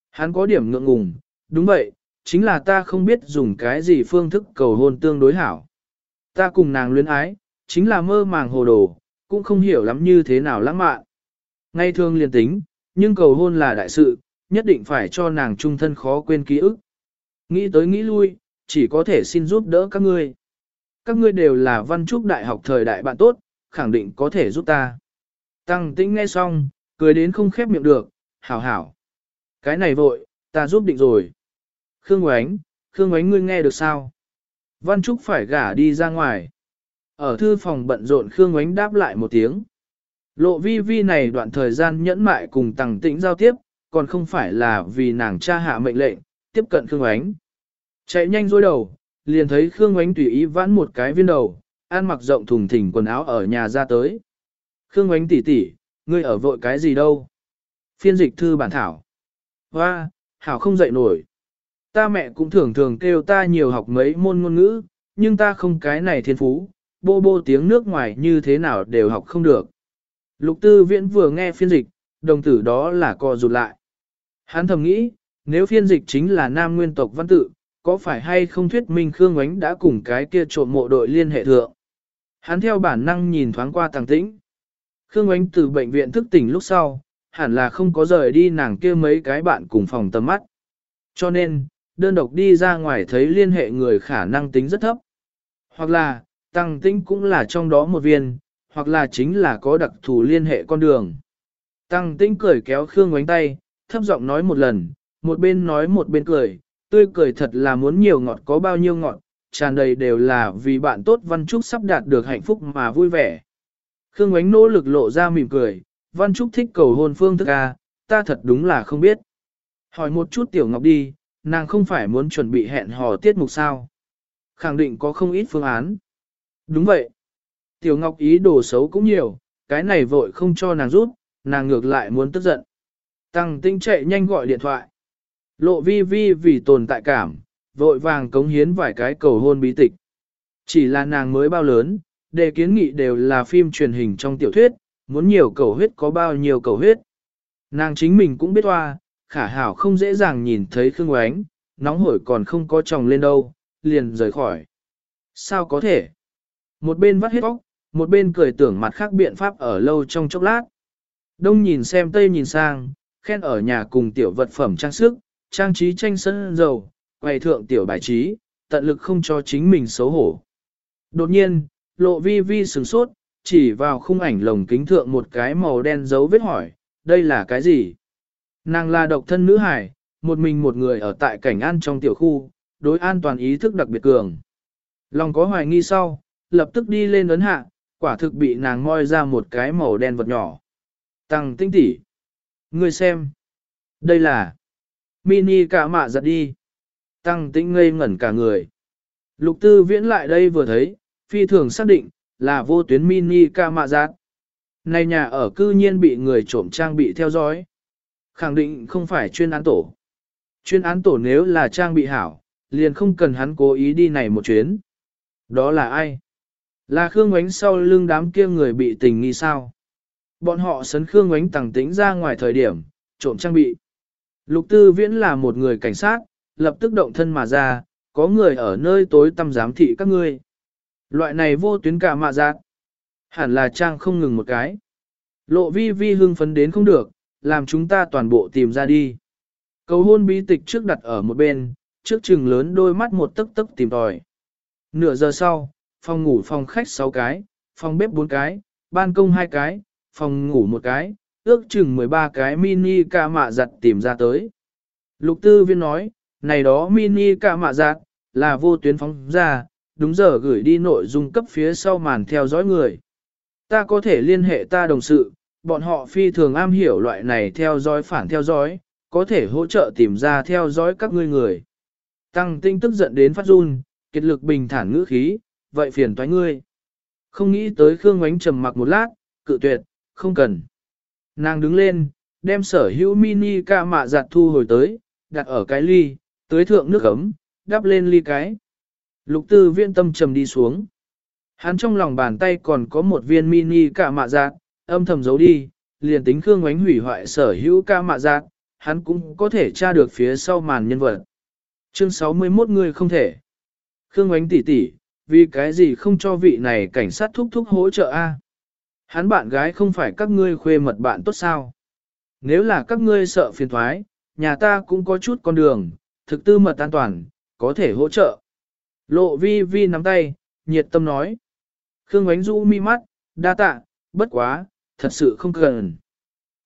Hắn có điểm ngượng ngùng, đúng vậy, chính là ta không biết dùng cái gì phương thức cầu hôn tương đối hảo. Ta cùng nàng luyến ái, chính là mơ màng hồ đồ, cũng không hiểu lắm như thế nào lãng mạn. Ngay thường liền tính, nhưng cầu hôn là đại sự, nhất định phải cho nàng trung thân khó quên ký ức. Nghĩ tới nghĩ lui, chỉ có thể xin giúp đỡ các ngươi. Các ngươi đều là văn trúc đại học thời đại bạn tốt, khẳng định có thể giúp ta. Tăng tĩnh nghe xong, cười đến không khép miệng được, hảo hảo. Cái này vội, ta giúp định rồi. Khương Ngoánh, Khương Ngoánh ngươi nghe được sao? Văn Trúc phải gả đi ra ngoài. Ở thư phòng bận rộn Khương Ngoánh đáp lại một tiếng. Lộ vi vi này đoạn thời gian nhẫn mại cùng tàng tĩnh giao tiếp, còn không phải là vì nàng cha hạ mệnh lệnh, tiếp cận Khương Ngoánh. Chạy nhanh dối đầu, liền thấy Khương Ngoánh tùy ý vãn một cái viên đầu, ăn mặc rộng thùng thình quần áo ở nhà ra tới. Khương Ngoánh tỷ tỷ, ngươi ở vội cái gì đâu? Phiên dịch thư bản thảo. Hoa, hảo không dậy nổi. Ta mẹ cũng thường thường kêu ta nhiều học mấy môn ngôn ngữ, nhưng ta không cái này thiên phú, bô bô tiếng nước ngoài như thế nào đều học không được. Lục tư viễn vừa nghe phiên dịch, đồng tử đó là co rụt lại. Hắn thầm nghĩ, nếu phiên dịch chính là nam nguyên tộc văn tự, có phải hay không thuyết minh Khương Ngoánh đã cùng cái kia trộm mộ đội liên hệ thượng. Hắn theo bản năng nhìn thoáng qua tàng tĩnh. Khương Ngoánh từ bệnh viện thức tỉnh lúc sau, hẳn là không có rời đi nàng kia mấy cái bạn cùng phòng tầm mắt. Cho nên, đơn độc đi ra ngoài thấy liên hệ người khả năng tính rất thấp. Hoặc là, tăng tinh cũng là trong đó một viên, hoặc là chính là có đặc thù liên hệ con đường. Tăng tinh cười kéo Khương Ngoánh tay, thấp giọng nói một lần, một bên nói một bên cười, tươi cười thật là muốn nhiều ngọt có bao nhiêu ngọt, tràn đầy đều là vì bạn tốt Văn Trúc sắp đạt được hạnh phúc mà vui vẻ. Khương Ngoánh nỗ lực lộ ra mỉm cười, Văn Trúc thích cầu hôn phương thức A, ta thật đúng là không biết. Hỏi một chút Tiểu Ngọc đi, nàng không phải muốn chuẩn bị hẹn hò tiết mục sao. Khẳng định có không ít phương án. Đúng vậy. Tiểu Ngọc ý đồ xấu cũng nhiều, cái này vội không cho nàng rút, nàng ngược lại muốn tức giận. Tăng tinh chạy nhanh gọi điện thoại. Lộ vi vi vì tồn tại cảm, vội vàng cống hiến vài cái cầu hôn bí tịch. Chỉ là nàng mới bao lớn, đề kiến nghị đều là phim truyền hình trong tiểu thuyết, muốn nhiều cầu huyết có bao nhiêu cầu huyết. Nàng chính mình cũng biết hoa, khả hảo không dễ dàng nhìn thấy Khương Ngoánh, nóng hổi còn không có chồng lên đâu, liền rời khỏi. Sao có thể? Một bên vắt hết óc, một bên cười tưởng mặt khác biện pháp ở lâu trong chốc lát. Đông nhìn xem tây nhìn sang, khen ở nhà cùng tiểu vật phẩm trang sức, trang trí tranh sân dầu, quầy thượng tiểu bài trí, tận lực không cho chính mình xấu hổ. Đột nhiên, lộ vi vi sửng sốt, chỉ vào khung ảnh lồng kính thượng một cái màu đen dấu vết hỏi, đây là cái gì? Nàng là độc thân nữ hải, một mình một người ở tại cảnh an trong tiểu khu, đối an toàn ý thức đặc biệt cường. Lòng có hoài nghi sau, lập tức đi lên ấn hạ, quả thực bị nàng moi ra một cái màu đen vật nhỏ. Tăng tinh tỉ. Ngươi xem. Đây là mini cả mạ giật đi. Tăng tinh ngây ngẩn cả người. Lục tư viễn lại đây vừa thấy, phi thường xác định, là vô tuyến mini ca mạ giật. Này nhà ở cư nhiên bị người trộm trang bị theo dõi. Khẳng định không phải chuyên án tổ. Chuyên án tổ nếu là trang bị hảo, liền không cần hắn cố ý đi này một chuyến. Đó là ai? Là Khương Ngoánh sau lưng đám kia người bị tình nghi sao? Bọn họ sấn Khương Ngoánh tàng tính ra ngoài thời điểm, trộm trang bị. Lục Tư Viễn là một người cảnh sát, lập tức động thân mà ra, có người ở nơi tối tăm giám thị các ngươi. Loại này vô tuyến cả mạ giác. Hẳn là trang không ngừng một cái. Lộ vi vi hưng phấn đến không được, làm chúng ta toàn bộ tìm ra đi. Cầu hôn bí tịch trước đặt ở một bên, trước chừng lớn đôi mắt một tấc tấc tìm tòi. Nửa giờ sau, phòng ngủ phòng khách 6 cái, phòng bếp 4 cái, ban công 2 cái, phòng ngủ một cái, ước chừng 13 cái mini ca mạ giặt tìm ra tới. Lục tư viên nói, này đó mini ca mạ giặt, là vô tuyến phóng ra, đúng giờ gửi đi nội dung cấp phía sau màn theo dõi người. Ta có thể liên hệ ta đồng sự, bọn họ phi thường am hiểu loại này theo dõi phản theo dõi, có thể hỗ trợ tìm ra theo dõi các ngươi người. Tăng tinh tức giận đến phát run, kiệt lực bình thản ngữ khí, vậy phiền toái ngươi. Không nghĩ tới Khương Ngoánh trầm mặc một lát, cự tuyệt, không cần. Nàng đứng lên, đem sở hữu mini ca mạ giặt thu hồi tới, đặt ở cái ly, tới thượng nước ấm, đắp lên ly cái. Lục tư viên tâm trầm đi xuống. Hắn trong lòng bàn tay còn có một viên mini cả mạ giác, âm thầm giấu đi, liền tính Khương Ngoánh hủy hoại sở hữu ca mạ giác, hắn cũng có thể tra được phía sau màn nhân vật. Chương 61 người không thể. Khương Ngoánh tỷ tỷ, vì cái gì không cho vị này cảnh sát thúc thúc hỗ trợ a? À? Hắn bạn gái không phải các ngươi khuê mật bạn tốt sao? Nếu là các ngươi sợ phiền thoái, nhà ta cũng có chút con đường, thực tư mật an toàn, có thể hỗ trợ. Lộ vi vi nắm tay, nhiệt tâm nói. Khương Ngoánh rũ mi mắt, đa tạ, bất quá, thật sự không cần.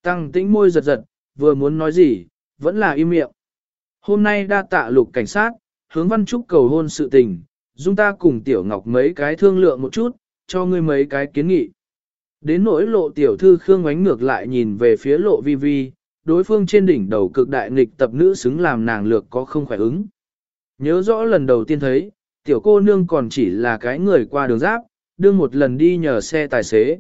Tăng tĩnh môi giật giật, vừa muốn nói gì, vẫn là im miệng. Hôm nay đa tạ lục cảnh sát, hướng văn trúc cầu hôn sự tình, dung ta cùng tiểu ngọc mấy cái thương lượng một chút, cho ngươi mấy cái kiến nghị. Đến nỗi lộ tiểu thư Khương ánh ngược lại nhìn về phía lộ vi vi, đối phương trên đỉnh đầu cực đại nghịch tập nữ xứng làm nàng lược có không khỏe ứng. Nhớ rõ lần đầu tiên thấy, tiểu cô nương còn chỉ là cái người qua đường giáp, đương một lần đi nhờ xe tài xế.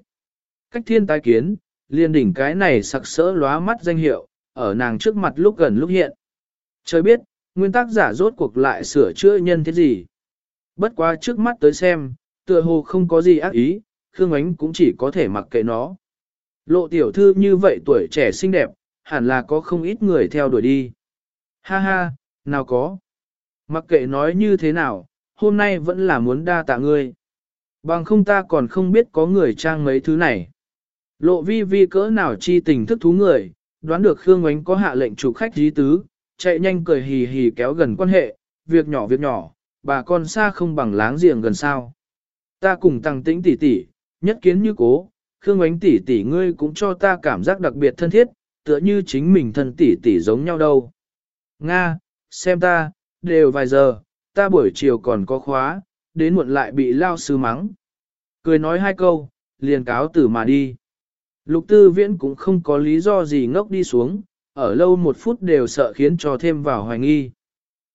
Cách thiên tai kiến, liên đỉnh cái này sặc sỡ lóa mắt danh hiệu, ở nàng trước mặt lúc gần lúc hiện. Trời biết, nguyên tác giả rốt cuộc lại sửa chữa nhân thế gì. Bất quá trước mắt tới xem, tựa hồ không có gì ác ý, Khương Ánh cũng chỉ có thể mặc kệ nó. Lộ tiểu thư như vậy tuổi trẻ xinh đẹp, hẳn là có không ít người theo đuổi đi. Ha ha, nào có. Mặc kệ nói như thế nào, hôm nay vẫn là muốn đa tạ ngươi. Bằng không ta còn không biết có người trang mấy thứ này. Lộ vi vi cỡ nào chi tình thức thú người, đoán được Khương Ngoánh có hạ lệnh chủ khách dí tứ, chạy nhanh cười hì hì kéo gần quan hệ, việc nhỏ việc nhỏ, bà con xa không bằng láng giềng gần sao. Ta cùng tăng tĩnh tỷ tỷ, nhất kiến như cố, Khương Ngoánh tỷ tỷ ngươi cũng cho ta cảm giác đặc biệt thân thiết, tựa như chính mình thân tỷ tỷ giống nhau đâu. Nga, xem ta, đều vài giờ, ta buổi chiều còn có khóa, đến muộn lại bị lao sư mắng. Cười nói hai câu, liền cáo tử mà đi. Lục tư viễn cũng không có lý do gì ngốc đi xuống, ở lâu một phút đều sợ khiến cho thêm vào hoài nghi.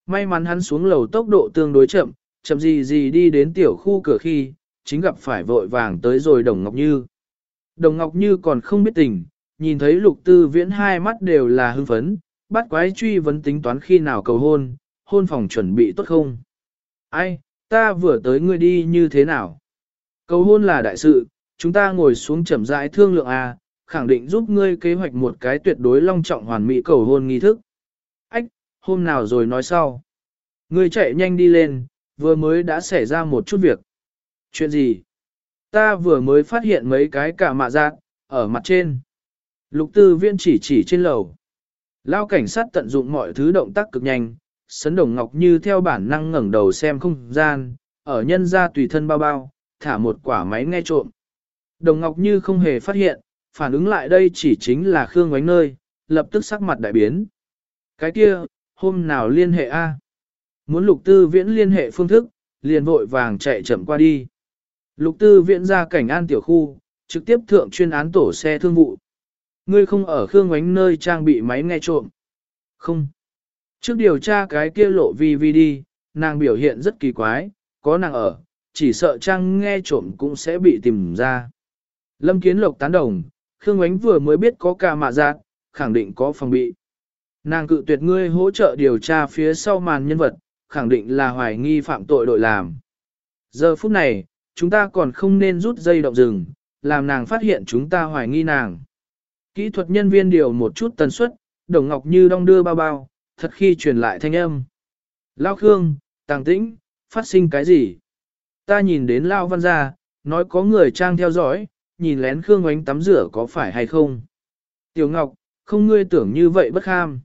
May mắn hắn xuống lầu tốc độ tương đối chậm, chậm gì gì đi đến tiểu khu cửa khi, chính gặp phải vội vàng tới rồi Đồng Ngọc Như. Đồng Ngọc Như còn không biết tình, nhìn thấy lục tư viễn hai mắt đều là hưng phấn, bắt quái truy vấn tính toán khi nào cầu hôn, hôn phòng chuẩn bị tốt không. Ai, ta vừa tới ngươi đi như thế nào? Cầu hôn là đại sự, chúng ta ngồi xuống chậm rãi thương lượng A, khẳng định giúp ngươi kế hoạch một cái tuyệt đối long trọng hoàn mỹ cầu hôn nghi thức. Ách, hôm nào rồi nói sau. Ngươi chạy nhanh đi lên, vừa mới đã xảy ra một chút việc. Chuyện gì? Ta vừa mới phát hiện mấy cái cả mạ giác, ở mặt trên. Lục tư viên chỉ chỉ trên lầu. Lao cảnh sát tận dụng mọi thứ động tác cực nhanh, sấn đồng ngọc như theo bản năng ngẩng đầu xem không gian, ở nhân ra tùy thân bao bao, thả một quả máy nghe trộm. Đồng ngọc như không hề phát hiện, phản ứng lại đây chỉ chính là Khương Ngoánh nơi, lập tức sắc mặt đại biến. Cái kia, hôm nào liên hệ A. Muốn lục tư viễn liên hệ phương thức, liền vội vàng chạy chậm qua đi. Lục tư viễn ra cảnh an tiểu khu, trực tiếp thượng chuyên án tổ xe thương vụ. Ngươi không ở Khương Ngoánh nơi trang bị máy nghe trộm. Không. Trước điều tra cái kia lộ vi vi đi, nàng biểu hiện rất kỳ quái, có nàng ở, chỉ sợ trang nghe trộm cũng sẽ bị tìm ra. Lâm Kiến Lộc tán đồng, Khương Ánh vừa mới biết có ca mạ giác, khẳng định có phòng bị. Nàng cự tuyệt ngươi hỗ trợ điều tra phía sau màn nhân vật, khẳng định là hoài nghi phạm tội đội làm. Giờ phút này, chúng ta còn không nên rút dây động rừng, làm nàng phát hiện chúng ta hoài nghi nàng. Kỹ thuật nhân viên điều một chút tần suất, đồng ngọc như đong đưa bao bao, thật khi truyền lại thanh âm. Lao Khương, tàng tĩnh, phát sinh cái gì? Ta nhìn đến Lao Văn gia, nói có người trang theo dõi, nhìn lén Khương Ngoánh tắm rửa có phải hay không? Tiểu Ngọc, không ngươi tưởng như vậy bất kham.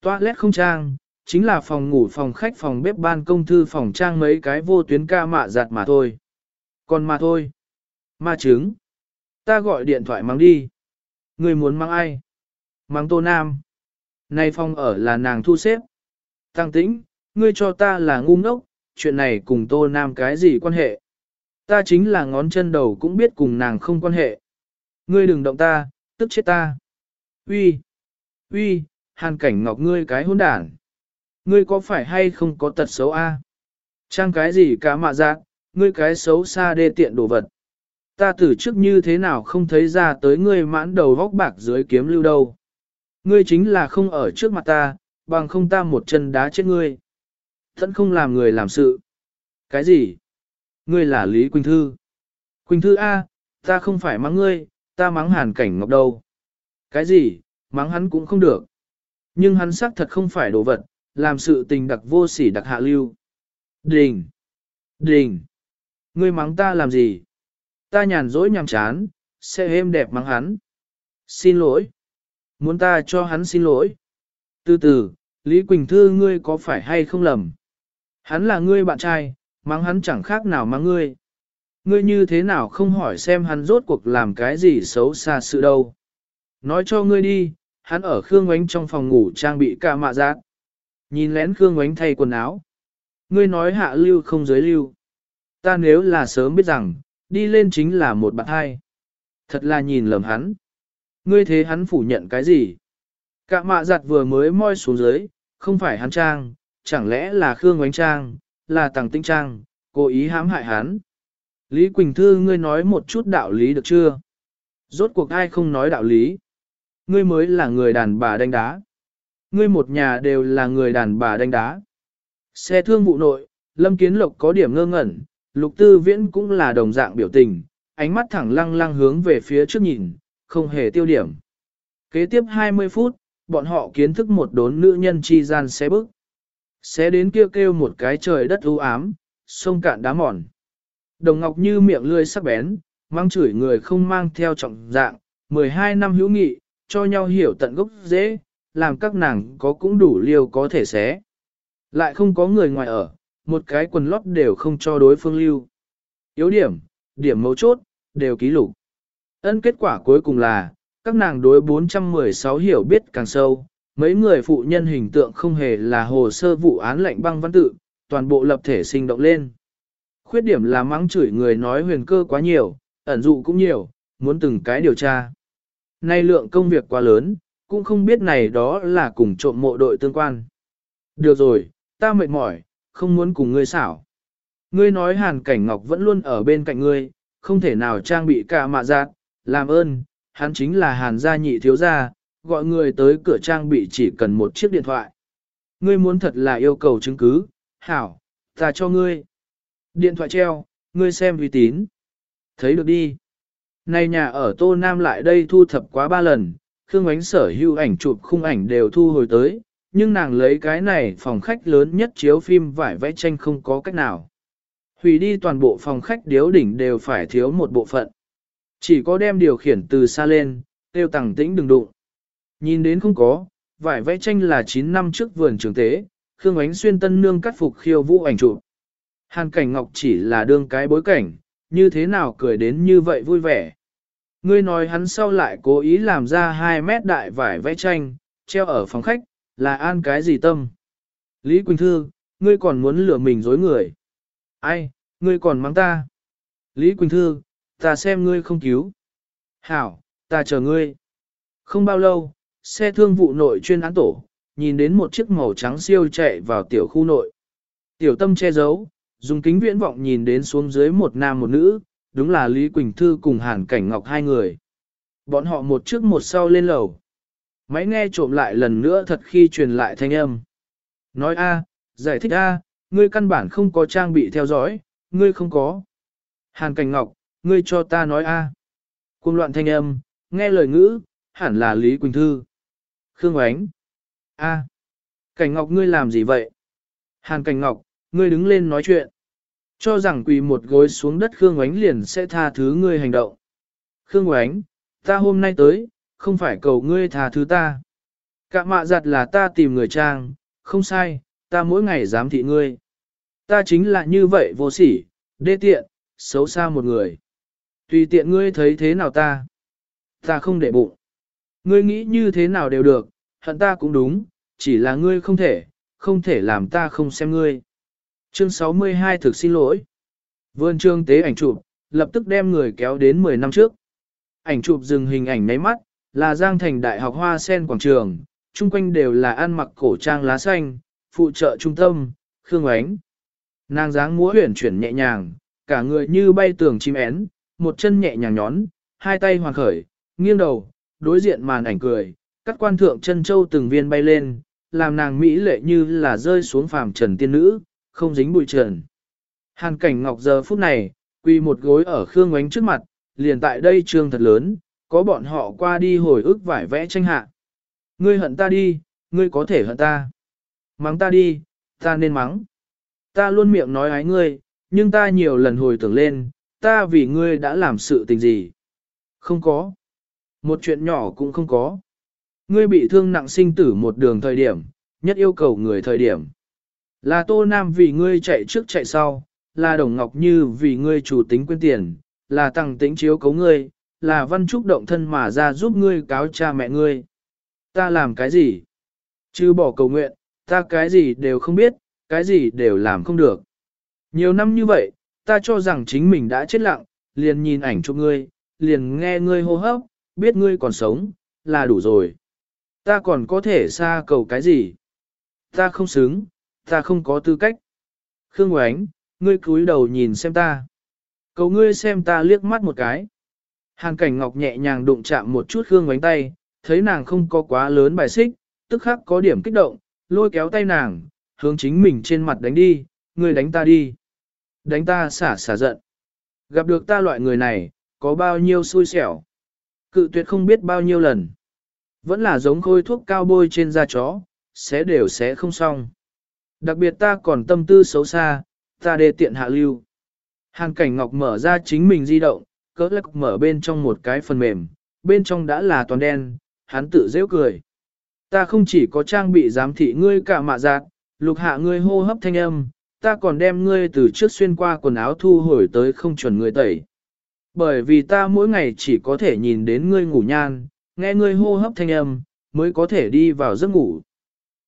Toilet không trang, chính là phòng ngủ phòng khách phòng bếp ban công thư phòng trang mấy cái vô tuyến ca mạ giặt mà thôi. Còn mà thôi. Ma trứng. Ta gọi điện thoại mang đi. Người muốn mang ai? Mang Tô Nam. Nay phong ở là nàng thu xếp. Tăng tĩnh, ngươi cho ta là ngu ngốc, chuyện này cùng Tô Nam cái gì quan hệ? Ta chính là ngón chân đầu cũng biết cùng nàng không quan hệ. Ngươi đừng động ta, tức chết ta. Uy, uy, hàn cảnh ngọc ngươi cái hôn đản. Ngươi có phải hay không có tật xấu a? Trang cái gì cả mạ giác, ngươi cái xấu xa đê tiện đồ vật. Ta từ trước như thế nào không thấy ra tới ngươi mãn đầu vóc bạc dưới kiếm lưu đâu. Ngươi chính là không ở trước mặt ta, bằng không ta một chân đá chết ngươi. Thẫn không làm người làm sự. Cái gì? Ngươi là Lý Quỳnh Thư. Quỳnh Thư A, ta không phải mắng ngươi, ta mắng hàn cảnh ngọc đâu. Cái gì, mắng hắn cũng không được. Nhưng hắn xác thật không phải đồ vật, làm sự tình đặc vô sỉ đặc hạ lưu. Đình! Đình! Ngươi mắng ta làm gì? Ta nhàn dỗi nhàm chán, sẽ êm đẹp mắng hắn. Xin lỗi. Muốn ta cho hắn xin lỗi. Từ từ, Lý Quỳnh Thư ngươi có phải hay không lầm? Hắn là ngươi bạn trai, mắng hắn chẳng khác nào mắng ngươi. Ngươi như thế nào không hỏi xem hắn rốt cuộc làm cái gì xấu xa sự đâu. Nói cho ngươi đi, hắn ở Khương Ngoánh trong phòng ngủ trang bị ca mạ giác. Nhìn lén Khương Ngoánh thay quần áo. Ngươi nói hạ lưu không giới lưu. Ta nếu là sớm biết rằng, đi lên chính là một bạn hai. Thật là nhìn lầm hắn. Ngươi thế hắn phủ nhận cái gì? Cả mạ giặt vừa mới moi xuống dưới, không phải hắn trang, chẳng lẽ là Khương Ngoánh Trang, là Tằng Tinh Trang, cố ý hãm hại hắn. Lý Quỳnh Thư ngươi nói một chút đạo lý được chưa? Rốt cuộc ai không nói đạo lý? Ngươi mới là người đàn bà đánh đá. Ngươi một nhà đều là người đàn bà đánh đá. Xe thương vụ nội, Lâm Kiến Lộc có điểm ngơ ngẩn, Lục Tư Viễn cũng là đồng dạng biểu tình, ánh mắt thẳng lăng lăng hướng về phía trước nhìn, không hề tiêu điểm. Kế tiếp 20 phút, bọn họ kiến thức một đốn nữ nhân chi gian xé bức sẽ đến kêu kêu một cái trời đất u ám, sông cạn đá mòn. Đồng Ngọc như miệng lươi sắc bén, mang chửi người không mang theo trọng dạng, 12 năm hữu nghị, cho nhau hiểu tận gốc dễ, làm các nàng có cũng đủ liều có thể xé. Lại không có người ngoài ở, một cái quần lót đều không cho đối phương lưu. Yếu điểm, điểm mấu chốt, đều ký lục. Ân kết quả cuối cùng là, các nàng đối 416 hiểu biết càng sâu, mấy người phụ nhân hình tượng không hề là hồ sơ vụ án lệnh băng văn tự, toàn bộ lập thể sinh động lên. Khuyết điểm là mắng chửi người nói huyền cơ quá nhiều, ẩn dụ cũng nhiều, muốn từng cái điều tra. Nay lượng công việc quá lớn, cũng không biết này đó là cùng trộm mộ đội tương quan. Được rồi, ta mệt mỏi, không muốn cùng ngươi xảo. Ngươi nói hàn cảnh ngọc vẫn luôn ở bên cạnh ngươi, không thể nào trang bị cả mạ giác, làm ơn, hắn chính là hàn gia nhị thiếu gia, gọi người tới cửa trang bị chỉ cần một chiếc điện thoại. Ngươi muốn thật là yêu cầu chứng cứ, hảo, ta cho ngươi. Điện thoại treo, ngươi xem uy tín. Thấy được đi. Này nhà ở Tô Nam lại đây thu thập quá ba lần, Khương Ánh sở hữu ảnh chụp khung ảnh đều thu hồi tới, nhưng nàng lấy cái này phòng khách lớn nhất chiếu phim vải vẽ tranh không có cách nào. Hủy đi toàn bộ phòng khách điếu đỉnh đều phải thiếu một bộ phận. Chỉ có đem điều khiển từ xa lên, tiêu tẳng tĩnh đừng đụng. Nhìn đến không có, vải vẽ tranh là 9 năm trước vườn trường tế, Khương Ánh xuyên tân nương cắt phục khiêu vũ ảnh chụp. Hàn cảnh ngọc chỉ là đương cái bối cảnh, như thế nào cười đến như vậy vui vẻ. Ngươi nói hắn sau lại cố ý làm ra 2 mét đại vải vẽ tranh, treo ở phòng khách, là an cái gì tâm? Lý Quỳnh Thư, ngươi còn muốn lừa mình dối người. Ai, ngươi còn mắng ta. Lý Quỳnh Thư, ta xem ngươi không cứu. Hảo, ta chờ ngươi. Không bao lâu, xe thương vụ nội chuyên án tổ, nhìn đến một chiếc màu trắng siêu chạy vào tiểu khu nội. Tiểu tâm che giấu, dùng kính viễn vọng nhìn đến xuống dưới một nam một nữ, đúng là Lý Quỳnh Thư cùng Hàn Cảnh Ngọc hai người. Bọn họ một trước một sau lên lầu. Máy nghe trộm lại lần nữa thật khi truyền lại thanh âm. Nói a, giải thích a, ngươi căn bản không có trang bị theo dõi, ngươi không có. Hàn Cảnh Ngọc, ngươi cho ta nói a. À. Cuồng loạn thanh âm, nghe lời ngữ, hẳn là Lý Quỳnh Thư. Khương Oánh. a, Cảnh Ngọc ngươi làm gì vậy? Hàn Cảnh Ngọc, ngươi đứng lên nói chuyện. Cho rằng quỳ một gối xuống đất Khương Oánh liền sẽ tha thứ ngươi hành động. Khương Oánh, ta hôm nay tới, không phải cầu ngươi tha thứ ta. Cả mạ giặt là ta tìm người trang, không sai, ta mỗi ngày dám thị ngươi. Ta chính là như vậy vô sỉ, đê tiện, xấu xa một người. Tùy tiện ngươi thấy thế nào ta. Ta không để bụng. Ngươi nghĩ như thế nào đều được, hận ta cũng đúng, chỉ là ngươi không thể, không thể làm ta không xem ngươi. Chương 62 thực xin lỗi. Vườn trương tế ảnh chụp, lập tức đem người kéo đến 10 năm trước. Ảnh chụp dừng hình ảnh nháy mắt, là Giang Thành Đại học Hoa Sen Quảng Trường, chung quanh đều là ăn mặc cổ trang lá xanh, phụ trợ trung tâm, Khương Ánh. Nàng dáng múa huyển chuyển nhẹ nhàng, cả người như bay tường chim én, một chân nhẹ nhàng nhón, hai tay hoàn khởi, nghiêng đầu, đối diện màn ảnh cười, cắt quan thượng chân châu từng viên bay lên, làm nàng mỹ lệ như là rơi xuống phàm trần tiên nữ, không dính bụi trần. Hàn cảnh ngọc giờ phút này, Quy một gối ở Khương Ngoánh trước mặt, liền tại đây trường thật lớn, có bọn họ qua đi hồi ức vải vẽ tranh hạ. Ngươi hận ta đi, ngươi có thể hận ta. Mắng ta đi, ta nên mắng. Ta luôn miệng nói ái ngươi, nhưng ta nhiều lần hồi tưởng lên, ta vì ngươi đã làm sự tình gì. Không có. Một chuyện nhỏ cũng không có. Ngươi bị thương nặng sinh tử một đường thời điểm, nhất yêu cầu người thời điểm. Là Tô Nam vì ngươi chạy trước chạy sau, là Đồng Ngọc Như vì ngươi chủ tính quên tiền, là Tăng Tĩnh chiếu cấu ngươi, là Văn Trúc động thân mà ra giúp ngươi cáo cha mẹ ngươi. Ta làm cái gì? Chứ bỏ cầu nguyện, ta cái gì đều không biết, cái gì đều làm không được. Nhiều năm như vậy, ta cho rằng chính mình đã chết lặng, liền nhìn ảnh chụp ngươi, liền nghe ngươi hô hấp, biết ngươi còn sống, là đủ rồi. Ta còn có thể xa cầu cái gì? Ta không xứng, ta không có tư cách. Khương Ngoánh, ngươi cúi đầu nhìn xem ta. Cầu ngươi xem ta liếc mắt một cái. Hàng cảnh ngọc nhẹ nhàng đụng chạm một chút Khương Ngoánh tay, thấy nàng không có quá lớn bài xích, tức khắc có điểm kích động, lôi kéo tay nàng, hướng chính mình trên mặt đánh đi, ngươi đánh ta đi. Đánh ta xả xả giận. Gặp được ta loại người này, có bao nhiêu xui xẻo. Cự tuyệt không biết bao nhiêu lần. Vẫn là giống khôi thuốc cao bôi trên da chó, sẽ đều sẽ không xong. Đặc biệt ta còn tâm tư xấu xa, ta đề tiện hạ lưu. Hàng cảnh ngọc mở ra chính mình di động, cỡ lắc mở bên trong một cái phần mềm, bên trong đã là toàn đen, hắn tự dễ cười. Ta không chỉ có trang bị giám thị ngươi cả mạ giác, lục hạ ngươi hô hấp thanh âm, ta còn đem ngươi từ trước xuyên qua quần áo thu hồi tới không chuẩn ngươi tẩy. Bởi vì ta mỗi ngày chỉ có thể nhìn đến ngươi ngủ nhan, nghe ngươi hô hấp thanh âm, mới có thể đi vào giấc ngủ.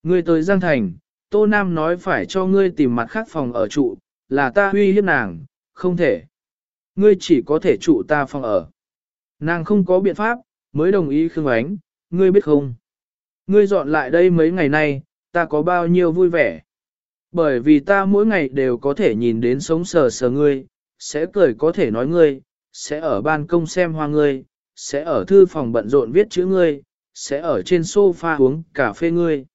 Ngươi tới Giang Thành, Tô Nam nói phải cho ngươi tìm mặt khác phòng ở trụ, là ta huy hiếp nàng, không thể. Ngươi chỉ có thể trụ ta phòng ở. Nàng không có biện pháp, mới đồng ý Khương Ánh, ngươi biết không? Ngươi dọn lại đây mấy ngày nay, ta có bao nhiêu vui vẻ. Bởi vì ta mỗi ngày đều có thể nhìn đến sống sờ sờ ngươi, sẽ cười có thể nói ngươi, sẽ ở ban công xem hoa ngươi, sẽ ở thư phòng bận rộn viết chữ ngươi, sẽ ở trên sofa uống cà phê ngươi.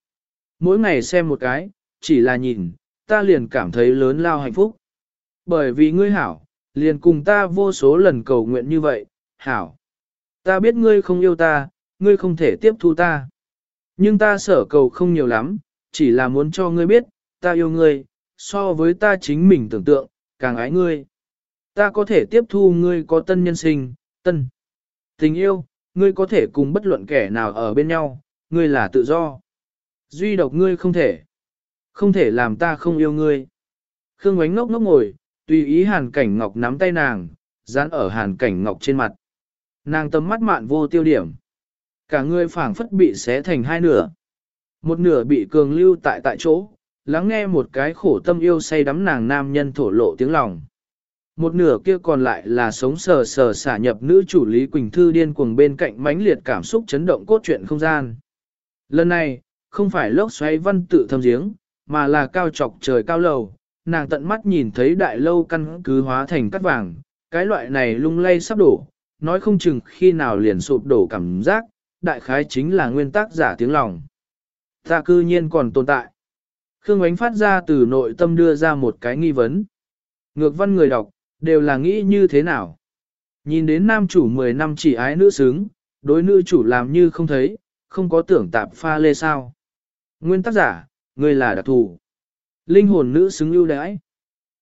Mỗi ngày xem một cái, chỉ là nhìn, ta liền cảm thấy lớn lao hạnh phúc. Bởi vì ngươi hảo, liền cùng ta vô số lần cầu nguyện như vậy, hảo. Ta biết ngươi không yêu ta, ngươi không thể tiếp thu ta. Nhưng ta sở cầu không nhiều lắm, chỉ là muốn cho ngươi biết, ta yêu ngươi, so với ta chính mình tưởng tượng, càng ái ngươi. Ta có thể tiếp thu ngươi có tân nhân sinh, tân tình yêu, ngươi có thể cùng bất luận kẻ nào ở bên nhau, ngươi là tự do. Duy độc ngươi không thể. Không thể làm ta không yêu ngươi. Khương ánh ngốc ngốc ngồi, tùy ý hàn cảnh ngọc nắm tay nàng, dán ở hàn cảnh ngọc trên mặt. Nàng tầm mắt mạn vô tiêu điểm. Cả người phảng phất bị xé thành hai nửa. Một nửa bị cường lưu tại tại chỗ, lắng nghe một cái khổ tâm yêu say đắm nàng nam nhân thổ lộ tiếng lòng. Một nửa kia còn lại là sống sờ sờ xả nhập nữ chủ Lý Quỳnh Thư điên cuồng bên cạnh mãnh liệt cảm xúc chấn động cốt truyện không gian. Lần này, không phải lốc xoáy văn tự thâm giếng, mà là cao trọc trời cao lầu, nàng tận mắt nhìn thấy đại lâu căn cứ hóa thành cắt vàng, cái loại này lung lay sắp đổ, nói không chừng khi nào liền sụp đổ cảm giác, đại khái chính là nguyên tắc giả tiếng lòng. Ta cư nhiên còn tồn tại. Khương Ánh phát ra từ nội tâm đưa ra một cái nghi vấn. Ngược văn người đọc, đều là nghĩ như thế nào? Nhìn đến nam chủ 10 năm chỉ ái nữ xứng, đối nữ chủ làm như không thấy, không có tưởng tạp pha lê sao. Nguyên tác giả, người là đặc thù. Linh hồn nữ xứng ưu đãi.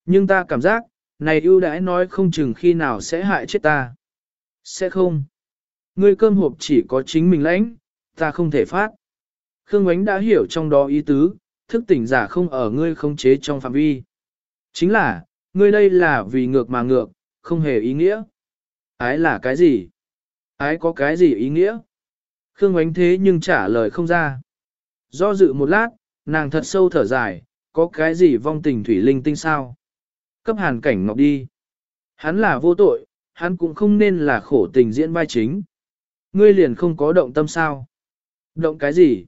Nhưng ta cảm giác, này ưu đãi nói không chừng khi nào sẽ hại chết ta. Sẽ không. Ngươi cơm hộp chỉ có chính mình lãnh, ta không thể phát. Khương Ánh đã hiểu trong đó ý tứ, thức tỉnh giả không ở ngươi không chế trong phạm vi. Chính là, ngươi đây là vì ngược mà ngược, không hề ý nghĩa. Ái là cái gì? Ái có cái gì ý nghĩa? Khương Ánh thế nhưng trả lời không ra. Do dự một lát, nàng thật sâu thở dài, có cái gì vong tình thủy linh tinh sao? Cấp hàn cảnh ngọc đi. Hắn là vô tội, hắn cũng không nên là khổ tình diễn vai chính. Ngươi liền không có động tâm sao? Động cái gì?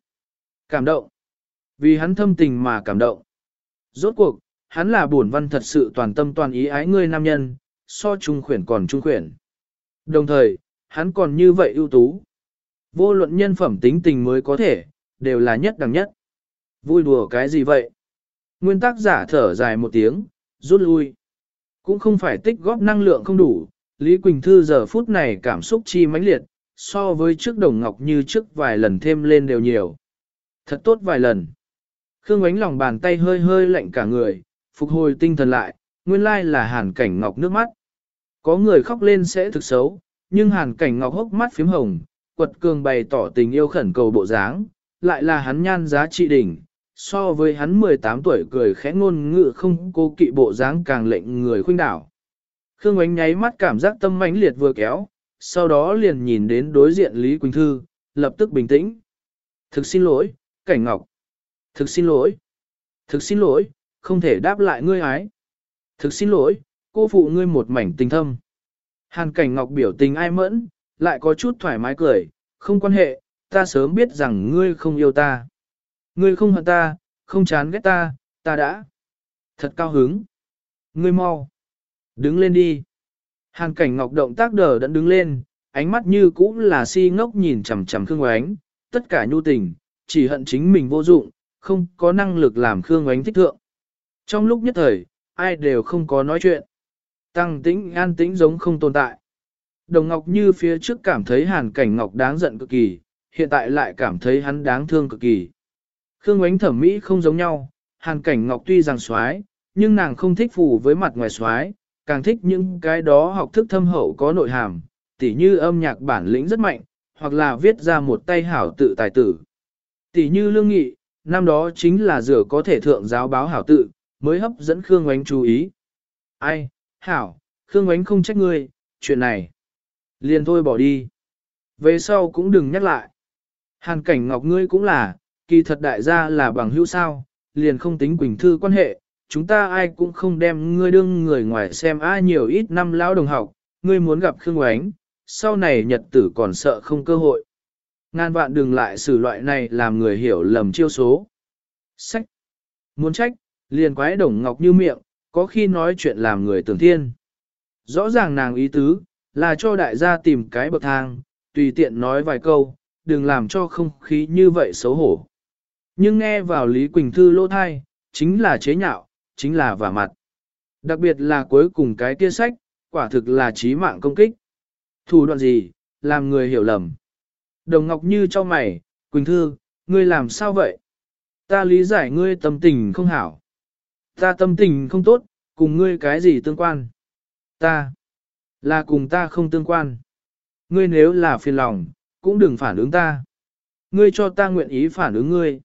Cảm động. Vì hắn thâm tình mà cảm động. Rốt cuộc, hắn là buồn văn thật sự toàn tâm toàn ý ái ngươi nam nhân, so trung khuyển còn trung khuyển. Đồng thời, hắn còn như vậy ưu tú. Vô luận nhân phẩm tính tình mới có thể, đều là nhất đẳng nhất. Vui đùa cái gì vậy? Nguyên tác giả thở dài một tiếng, rút lui. Cũng không phải tích góp năng lượng không đủ, Lý Quỳnh Thư giờ phút này cảm xúc chi mãnh liệt, so với trước đồng ngọc như trước vài lần thêm lên đều nhiều. Thật tốt vài lần. Khương ánh lòng bàn tay hơi hơi lạnh cả người, phục hồi tinh thần lại, nguyên lai là hàn cảnh ngọc nước mắt. Có người khóc lên sẽ thực xấu, nhưng hàn cảnh ngọc hốc mắt phím hồng, quật cường bày tỏ tình yêu khẩn cầu bộ dáng, lại là hắn nhan giá trị đỉnh. So với hắn 18 tuổi cười khẽ ngôn ngữ không cô kỵ bộ dáng càng lệnh người khuynh đảo. Khương ánh nháy mắt cảm giác tâm mãnh liệt vừa kéo, sau đó liền nhìn đến đối diện Lý Quỳnh Thư, lập tức bình tĩnh. Thực xin lỗi, Cảnh Ngọc. Thực xin lỗi. Thực xin lỗi, không thể đáp lại ngươi ái. Thực xin lỗi, cô phụ ngươi một mảnh tình thâm. Hàn Cảnh Ngọc biểu tình ai mẫn, lại có chút thoải mái cười, không quan hệ, ta sớm biết rằng ngươi không yêu ta. Ngươi không hận ta, không chán ghét ta, ta đã. Thật cao hứng. Ngươi mau. Đứng lên đi. Hàn cảnh ngọc động tác đờ đẫn đứng lên, ánh mắt như cũ là si ngốc nhìn chằm chằm Khương Oánh, tất cả nhu tình, chỉ hận chính mình vô dụng, không có năng lực làm Khương Oánh thích thượng. Trong lúc nhất thời, ai đều không có nói chuyện. Tăng tĩnh an tĩnh giống không tồn tại. Đồng Ngọc như phía trước cảm thấy Hàn Cảnh Ngọc đáng giận cực kỳ, hiện tại lại cảm thấy hắn đáng thương cực kỳ. Khương ánh thẩm mỹ không giống nhau, Hàn Cảnh Ngọc tuy rằng xoái, nhưng nàng không thích phù với mặt ngoài xoái, càng thích những cái đó học thức thâm hậu có nội hàm, tỉ như âm nhạc bản lĩnh rất mạnh, hoặc là viết ra một tay hảo tự tài tử. Tỉ như lương nghị, năm đó chính là rửa có thể thượng giáo báo hảo tự, mới hấp dẫn Khương Oánh chú ý. Ai, hảo, Khương Oánh không trách ngươi, chuyện này. Liền thôi bỏ đi. Về sau cũng đừng nhắc lại. Hàn cảnh ngọc ngươi cũng là, kỳ thật đại gia là bằng hữu sao, liền không tính quỳnh thư quan hệ, chúng ta ai cũng không đem ngươi đương người ngoài xem ai nhiều ít năm lão đồng học, ngươi muốn gặp Khương Oánh, sau này nhật tử còn sợ không cơ hội. Ngàn vạn đừng lại xử loại này làm người hiểu lầm chiêu số. Sách. Muốn trách, liền quái đồng ngọc như miệng, có khi nói chuyện làm người tưởng thiên. Rõ ràng nàng ý tứ, là cho đại gia tìm cái bậc thang, tùy tiện nói vài câu, đừng làm cho không khí như vậy xấu hổ. Nhưng nghe vào Lý Quỳnh Thư lô thai, chính là chế nhạo, chính là vả mặt. Đặc biệt là cuối cùng cái kia sách, quả thực là trí mạng công kích. Thủ đoạn gì, làm người hiểu lầm. Đồng Ngọc Như cho mày, Quỳnh Thư, ngươi làm sao vậy? Ta lý giải ngươi tâm tình không hảo. Ta tâm tình không tốt, cùng ngươi cái gì tương quan? Ta, là cùng ta không tương quan. Ngươi nếu là phiền lòng, cũng đừng phản ứng ta. Ngươi cho ta nguyện ý phản ứng ngươi.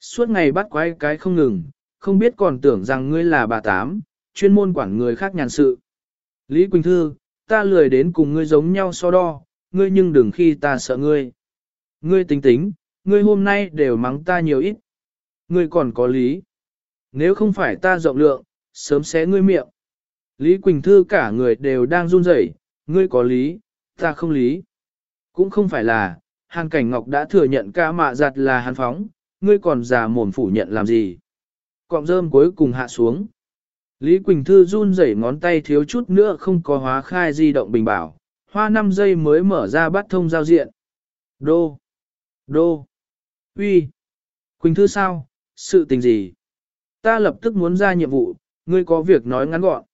Suốt ngày bắt quái cái không ngừng, không biết còn tưởng rằng ngươi là bà tám, chuyên môn quản người khác nhàn sự. Lý Quỳnh Thư, ta lười đến cùng ngươi giống nhau so đo, ngươi nhưng đừng khi ta sợ ngươi. Ngươi tính tính, ngươi hôm nay đều mắng ta nhiều ít. Ngươi còn có lý. Nếu không phải ta rộng lượng, sớm xé ngươi miệng. Lý Quỳnh Thư cả người đều đang run rẩy, ngươi có lý, ta không lý. Cũng không phải là, hàng Cảnh Ngọc đã thừa nhận ca mạ giặt là hàn phóng, ngươi còn già mồm phủ nhận làm gì. Cọng rơm cuối cùng hạ xuống. Lý Quỳnh Thư run rẩy ngón tay thiếu chút nữa không có hóa khai di động bình bảo, hoa 5 giây mới mở ra bắt thông giao diện. Đô! Đô! Uy, Quỳnh Thư sao? Sự tình gì? Ta lập tức muốn ra nhiệm vụ, ngươi có việc nói ngắn gọn.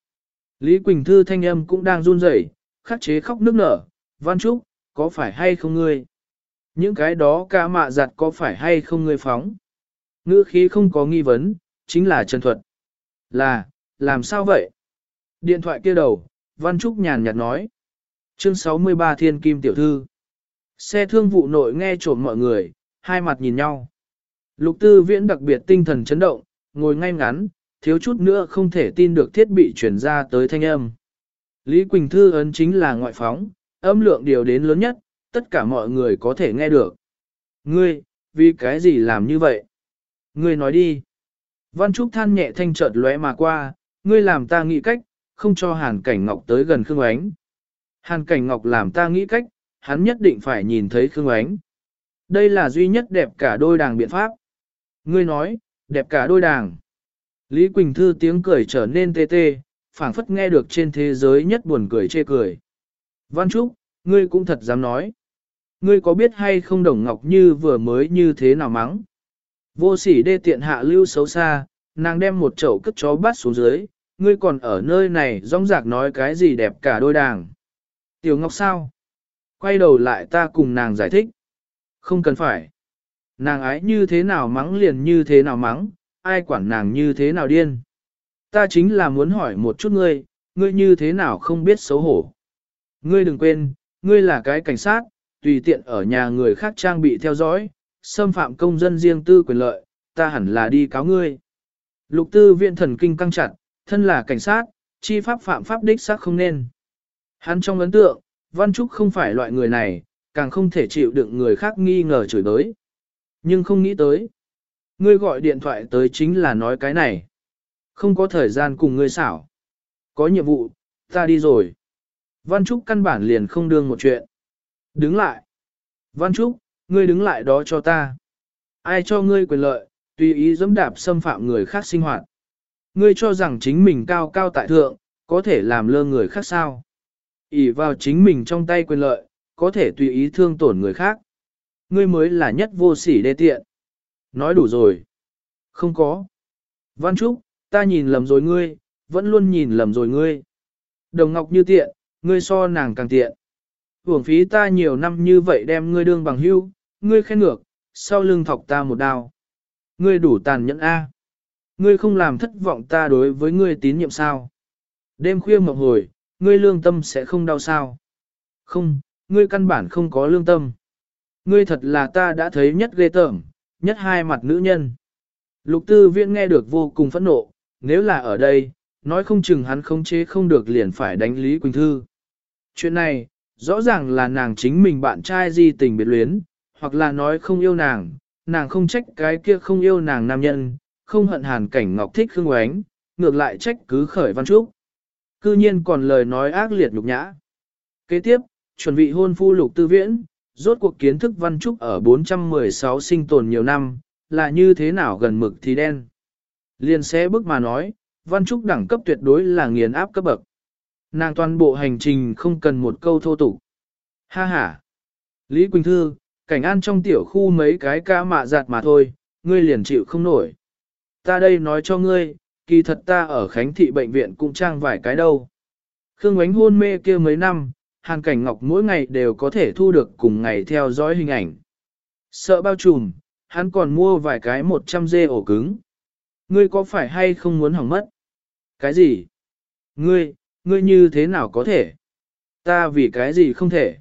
Lý Quỳnh Thư thanh âm cũng đang run rẩy, khắc chế khóc nước nở, Văn Trúc, có phải hay không ngươi? Những cái đó ca mạ giặt có phải hay không ngươi phóng? Ngữ khí không có nghi vấn, chính là chân thuật. Là, làm sao vậy? Điện thoại kia đầu, Văn Trúc nhàn nhạt nói. Chương 63 Thiên Kim Tiểu Thư Xe thương vụ nội nghe trộm mọi người, hai mặt nhìn nhau. Lục tư viễn đặc biệt tinh thần chấn động, ngồi ngay ngắn, thiếu chút nữa không thể tin được thiết bị chuyển ra tới thanh âm. Lý Quỳnh Thư ấn chính là ngoại phóng, âm lượng điều đến lớn nhất, tất cả mọi người có thể nghe được. Ngươi, vì cái gì làm như vậy? Ngươi nói đi. Văn Trúc than nhẹ thanh chợt lóe mà qua, ngươi làm ta nghĩ cách, không cho Hàn Cảnh Ngọc tới gần Khương Ánh. Hàn Cảnh Ngọc làm ta nghĩ cách, hắn nhất định phải nhìn thấy Khương Ánh. Đây là duy nhất đẹp cả đôi đàng biện pháp. Ngươi nói, đẹp cả đôi đàng. Lý Quỳnh Thư tiếng cười trở nên tê tê, phảng phất nghe được trên thế giới nhất buồn cười chê cười. Văn Trúc, ngươi cũng thật dám nói. Ngươi có biết hay không Đồng Ngọc Như vừa mới như thế nào mắng? Vô sỉ đê tiện hạ lưu xấu xa, nàng đem một chậu cất chó bắt xuống dưới, ngươi còn ở nơi này rong rạc nói cái gì đẹp cả đôi đàng. Tiểu Ngọc sao? Quay đầu lại ta cùng nàng giải thích. Không cần phải. Nàng ái như thế nào mắng liền như thế nào mắng, ai quản nàng như thế nào điên. Ta chính là muốn hỏi một chút ngươi, ngươi như thế nào không biết xấu hổ. Ngươi đừng quên, ngươi là cái cảnh sát, tùy tiện ở nhà người khác trang bị theo dõi, xâm phạm công dân riêng tư quyền lợi, ta hẳn là đi cáo ngươi. Lục tư viện thần kinh căng chặt, thân là cảnh sát, chi pháp phạm pháp đích xác không nên. Hắn trong ấn tượng, Văn Trúc không phải loại người này, càng không thể chịu đựng người khác nghi ngờ chửi bới nhưng không nghĩ tới. Ngươi gọi điện thoại tới chính là nói cái này. Không có thời gian cùng ngươi xảo. Có nhiệm vụ, ta đi rồi. Văn Trúc căn bản liền không đương một chuyện. Đứng lại. Văn Trúc, ngươi đứng lại đó cho ta. Ai cho ngươi quyền lợi, tùy ý dẫm đạp xâm phạm người khác sinh hoạt. Ngươi cho rằng chính mình cao cao tại thượng, có thể làm lơ người khác sao. ỉ vào chính mình trong tay quyền lợi, có thể tùy ý thương tổn người khác. Ngươi mới là nhất vô sỉ đê tiện. Nói đủ rồi. Không có. Văn Trúc, ta nhìn lầm rồi ngươi, vẫn luôn nhìn lầm rồi ngươi. Đồng Ngọc như tiện, ngươi so nàng càng tiện. Hưởng phí ta nhiều năm như vậy đem ngươi đương bằng hưu, ngươi khen ngược, sau lưng thọc ta một đao. Ngươi đủ tàn nhẫn A. Ngươi không làm thất vọng ta đối với ngươi tín nhiệm sao. Đêm khuya mộng hồi, ngươi lương tâm sẽ không đau sao. Không, ngươi căn bản không có lương tâm. Ngươi thật là ta đã thấy nhất ghê tởm, nhất hai mặt nữ nhân. Lục tư viễn nghe được vô cùng phẫn nộ, nếu là ở đây, nói không chừng hắn không chế không được liền phải đánh Lý Quỳnh Thư. Chuyện này, rõ ràng là nàng chính mình bạn trai di tình biệt luyến, hoặc là nói không yêu nàng, nàng không trách cái kia không yêu nàng nam nhân, không hận hàn cảnh ngọc thích khương oánh, ngược lại trách cứ khởi văn trúc. Cư nhiên còn lời nói ác liệt nhục nhã. Kế tiếp, chuẩn bị hôn phu lục tư viễn, rốt cuộc kiến thức văn trúc ở 416 sinh tồn nhiều năm, là như thế nào gần mực thì đen. Liên sẽ bước mà nói, văn trúc đẳng cấp tuyệt đối là nghiền áp cấp bậc. Nàng toàn bộ hành trình không cần một câu thô tục. Ha ha! Lý Quỳnh Thư, cảnh an trong tiểu khu mấy cái ca mạ giạt mà thôi, ngươi liền chịu không nổi. Ta đây nói cho ngươi, kỳ thật ta ở Khánh Thị Bệnh viện cũng trang vài cái đâu. Khương ánh hôn mê kia mấy năm, Hàn Cảnh Ngọc mỗi ngày đều có thể thu được cùng ngày theo dõi hình ảnh. Sợ bao trùm, hắn còn mua vài cái 100 dê ổ cứng. Ngươi có phải hay không muốn hỏng mất? Cái gì? Ngươi, ngươi như thế nào có thể? Ta vì cái gì không thể?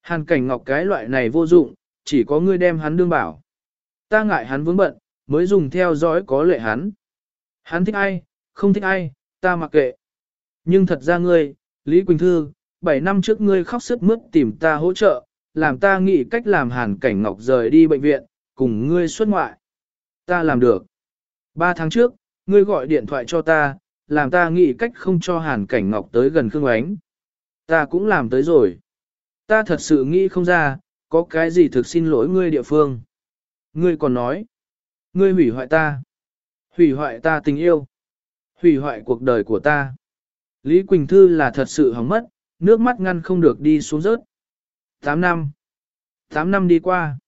Hàn cảnh ngọc cái loại này vô dụng, chỉ có ngươi đem hắn đương bảo. Ta ngại hắn vướng bận, mới dùng theo dõi có lệ hắn. Hắn thích ai, không thích ai, ta mặc kệ. Nhưng thật ra ngươi, Lý Quỳnh Thư, 7 năm trước ngươi khóc sức mướt tìm ta hỗ trợ, làm ta nghĩ cách làm hàn cảnh ngọc rời đi bệnh viện, cùng ngươi xuất ngoại. Ta làm được. 3 tháng trước, ngươi gọi điện thoại cho ta, làm ta nghĩ cách không cho hàn cảnh ngọc tới gần Khương Ánh. Ta cũng làm tới rồi. Ta thật sự nghĩ không ra, có cái gì thực xin lỗi ngươi địa phương. Ngươi còn nói, ngươi hủy hoại ta. Hủy hoại ta tình yêu. Hủy hoại cuộc đời của ta. Lý Quỳnh Thư là thật sự hỏng mất, nước mắt ngăn không được đi xuống rớt. 8 năm. 8 năm đi qua.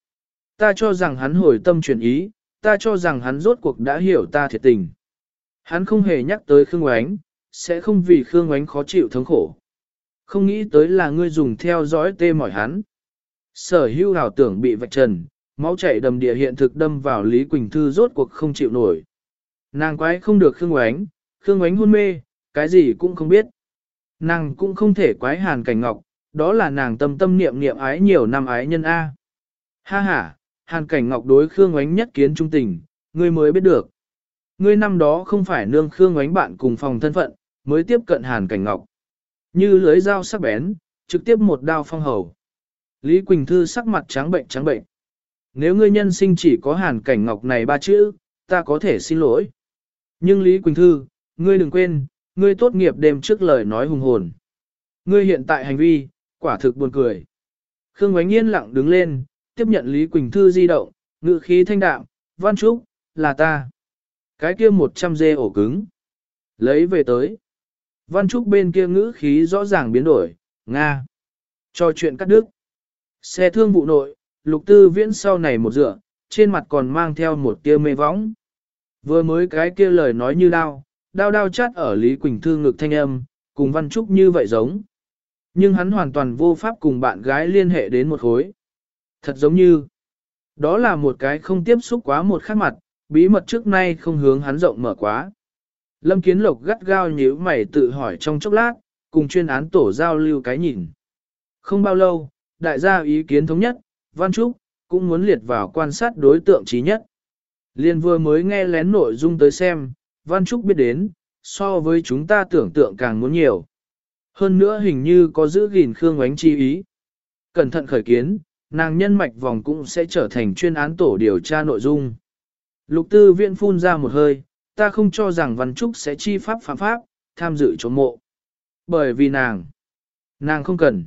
Ta cho rằng hắn hồi tâm chuyển ý, ta cho rằng hắn rốt cuộc đã hiểu ta thiệt tình. Hắn không hề nhắc tới Khương Oánh, sẽ không vì Khương Oánh khó chịu thống khổ. Không nghĩ tới là ngươi dùng theo dõi tê mỏi hắn. Sở hưu hào tưởng bị vạch trần, máu chảy đầm địa hiện thực đâm vào Lý Quỳnh Thư rốt cuộc không chịu nổi. Nàng quái không được Khương Oánh, Khương Oánh hôn mê, cái gì cũng không biết. Nàng cũng không thể quái hàn cảnh ngọc, đó là nàng tâm tâm niệm niệm ái nhiều năm ái nhân A. Ha ha, hàn cảnh ngọc đối Khương Ánh nhất kiến trung tình, ngươi mới biết được. Ngươi năm đó không phải nương Khương Ánh bạn cùng phòng thân phận, mới tiếp cận hàn cảnh ngọc. Như lưới dao sắc bén, trực tiếp một đao phong hầu. Lý Quỳnh Thư sắc mặt trắng bệnh trắng bệnh. Nếu ngươi nhân sinh chỉ có hàn cảnh ngọc này ba chữ, ta có thể xin lỗi. Nhưng Lý Quỳnh Thư, ngươi đừng quên, ngươi tốt nghiệp đêm trước lời nói hùng hồn. Ngươi hiện tại hành vi, quả thực buồn cười. Khương Ngoánh Yên lặng đứng lên, tiếp nhận Lý Quỳnh Thư di động, ngự khí thanh đạm, văn trúc, là ta. Cái kia một trăm dê ổ cứng. Lấy về tới. Văn Trúc bên kia ngữ khí rõ ràng biến đổi, Nga. Cho chuyện cắt đứt. Xe thương vụ nội, lục tư viễn sau này một dựa, trên mặt còn mang theo một tia mê võng. Vừa mới cái kia lời nói như đao, đao đao chát ở Lý Quỳnh Thư ngực thanh âm, cùng Văn Trúc như vậy giống. Nhưng hắn hoàn toàn vô pháp cùng bạn gái liên hệ đến một khối. Thật giống như, đó là một cái không tiếp xúc quá một khắc mặt, bí mật trước nay không hướng hắn rộng mở quá. Lâm Kiến Lộc gắt gao nhíu mày tự hỏi trong chốc lát, cùng chuyên án tổ giao lưu cái nhìn. Không bao lâu, đại gia ý kiến thống nhất, Văn Trúc, cũng muốn liệt vào quan sát đối tượng trí nhất. Liên vừa mới nghe lén nội dung tới xem, Văn Trúc biết đến, so với chúng ta tưởng tượng càng muốn nhiều. Hơn nữa hình như có giữ gìn Khương Ngoánh chi ý. Cẩn thận khởi kiến, nàng nhân mạch vòng cũng sẽ trở thành chuyên án tổ điều tra nội dung. Lục tư viện phun ra một hơi, ta không cho rằng Văn Trúc sẽ chi pháp phạm pháp, tham dự trốn mộ. Bởi vì nàng, nàng không cần.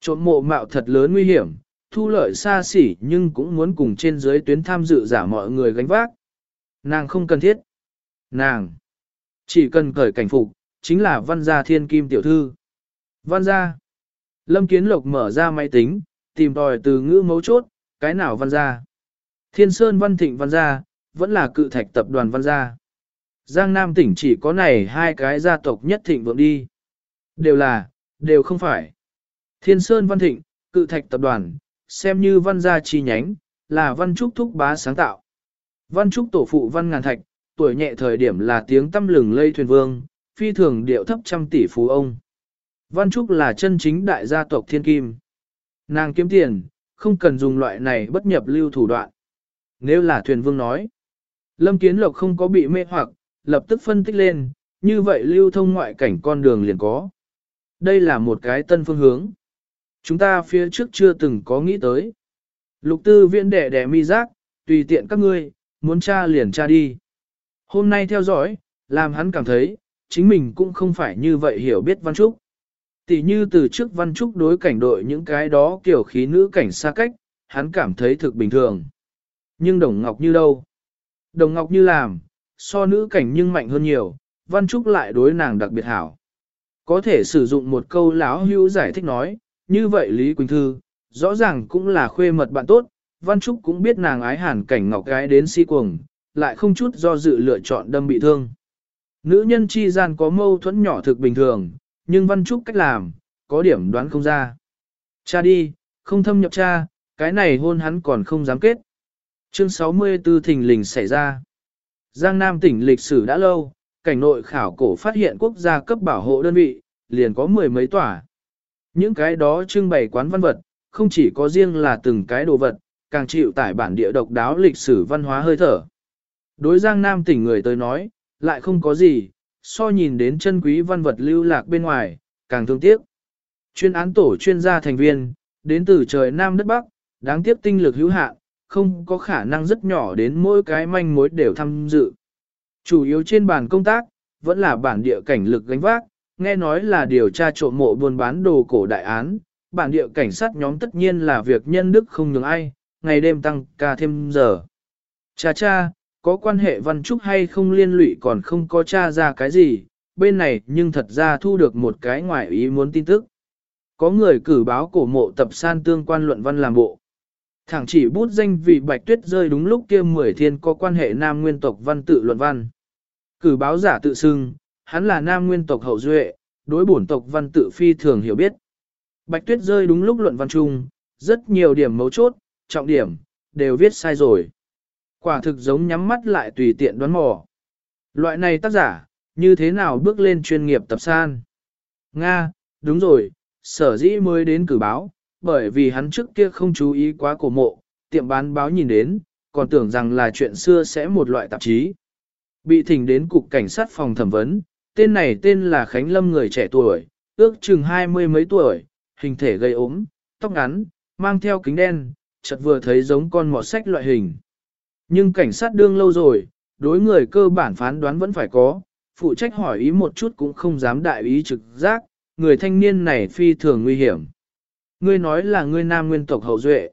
Trộm mộ mạo thật lớn nguy hiểm, thu lợi xa xỉ nhưng cũng muốn cùng trên dưới tuyến tham dự giả mọi người gánh vác. Nàng không cần thiết. Nàng chỉ cần cởi cảnh phục, chính là văn gia thiên kim tiểu thư. Văn gia. Lâm Kiến Lộc mở ra máy tính, tìm tòi từ ngữ mấu chốt, cái nào văn gia. Thiên Sơn Văn Thịnh Văn gia, vẫn là cự thạch tập đoàn Văn gia. Giang Nam tỉnh chỉ có này hai cái gia tộc nhất thịnh vượng đi. Đều là, đều không phải. Thiên Sơn Văn Thịnh, cự thạch tập đoàn, xem như văn gia chi nhánh, là văn trúc thúc bá sáng tạo. Văn trúc tổ phụ văn ngàn thạch, tuổi nhẹ thời điểm là tiếng tâm lừng lây thuyền vương, phi thường điệu thấp trăm tỷ phú ông. Văn trúc là chân chính đại gia tộc thiên kim. Nàng kiếm tiền, không cần dùng loại này bất nhập lưu thủ đoạn. Nếu là thuyền vương nói, Lâm Kiến Lộc không có bị mê hoặc, lập tức phân tích lên, như vậy lưu thông ngoại cảnh con đường liền có. Đây là một cái tân phương hướng. Chúng ta phía trước chưa từng có nghĩ tới. Lục tư viện đẻ đẻ mi giác, tùy tiện các ngươi, muốn tra liền tra đi. Hôm nay theo dõi, làm hắn cảm thấy, chính mình cũng không phải như vậy hiểu biết Văn Trúc. Tỷ như từ trước Văn Trúc đối cảnh đội những cái đó kiểu khí nữ cảnh xa cách, hắn cảm thấy thực bình thường. Nhưng Đồng Ngọc như đâu? Đồng Ngọc như làm, so nữ cảnh nhưng mạnh hơn nhiều, Văn Trúc lại đối nàng đặc biệt hảo. Có thể sử dụng một câu láo hữu giải thích nói, như vậy Lý Quỳnh Thư, rõ ràng cũng là khuê mật bạn tốt, Văn Trúc cũng biết nàng ái hàn cảnh ngọc gái đến si cuồng, lại không chút do dự lựa chọn đâm bị thương. Nữ nhân chi gian có mâu thuẫn nhỏ thực bình thường, nhưng Văn Trúc cách làm, có điểm đoán không ra. Cha đi, không thâm nhập cha, cái này hôn hắn còn không dám kết. Chương 64 thình lình xảy ra. Giang Nam tỉnh lịch sử đã lâu, cảnh nội khảo cổ phát hiện quốc gia cấp bảo hộ đơn vị, liền có mười mấy tòa. Những cái đó trưng bày quán văn vật, không chỉ có riêng là từng cái đồ vật, càng chịu tải bản địa độc đáo lịch sử văn hóa hơi thở. Đối Giang Nam tỉnh người tới nói, lại không có gì, so nhìn đến chân quý văn vật lưu lạc bên ngoài, càng thương tiếc. Chuyên án tổ chuyên gia thành viên, đến từ trời Nam đất Bắc, đáng tiếc tinh lực hữu hạn, không có khả năng rất nhỏ đến mỗi cái manh mối đều tham dự. Chủ yếu trên bàn công tác, vẫn là bản địa cảnh lực gánh vác, nghe nói là điều tra trộm mộ buôn bán đồ cổ đại án, bản địa cảnh sát nhóm tất nhiên là việc nhân đức không nhường ai, ngày đêm tăng ca thêm giờ. Cha cha, có quan hệ văn trúc hay không liên lụy còn không có tra ra cái gì, bên này nhưng thật ra thu được một cái ngoại ý muốn tin tức. Có người cử báo cổ mộ tập san tương quan luận văn làm bộ. Thẳng chỉ bút danh vị bạch tuyết rơi đúng lúc kia mười thiên có quan hệ nam nguyên tộc văn tự luận văn. Cử báo giả tự xưng, hắn là nam nguyên tộc hậu duệ, đối bổn tộc văn tự phi thường hiểu biết. Bạch tuyết rơi đúng lúc luận văn chung, rất nhiều điểm mấu chốt, trọng điểm, đều viết sai rồi. Quả thực giống nhắm mắt lại tùy tiện đoán mò. Loại này tác giả, như thế nào bước lên chuyên nghiệp tập san? Nga, đúng rồi, sở dĩ mới đến cử báo, bởi vì hắn trước kia không chú ý quá cổ mộ, tiệm bán báo nhìn đến, còn tưởng rằng là chuyện xưa sẽ một loại tạp chí. Bị thỉnh đến cục cảnh sát phòng thẩm vấn, tên này tên là Khánh Lâm người trẻ tuổi, ước chừng hai mươi mấy tuổi, hình thể gây ốm, tóc ngắn, mang theo kính đen, chợt vừa thấy giống con mọt sách loại hình. Nhưng cảnh sát đương lâu rồi, đối người cơ bản phán đoán vẫn phải có, phụ trách hỏi ý một chút cũng không dám đại ý trực giác, người thanh niên này phi thường nguy hiểm. Ngươi nói là ngươi nam nguyên tộc hậu duệ.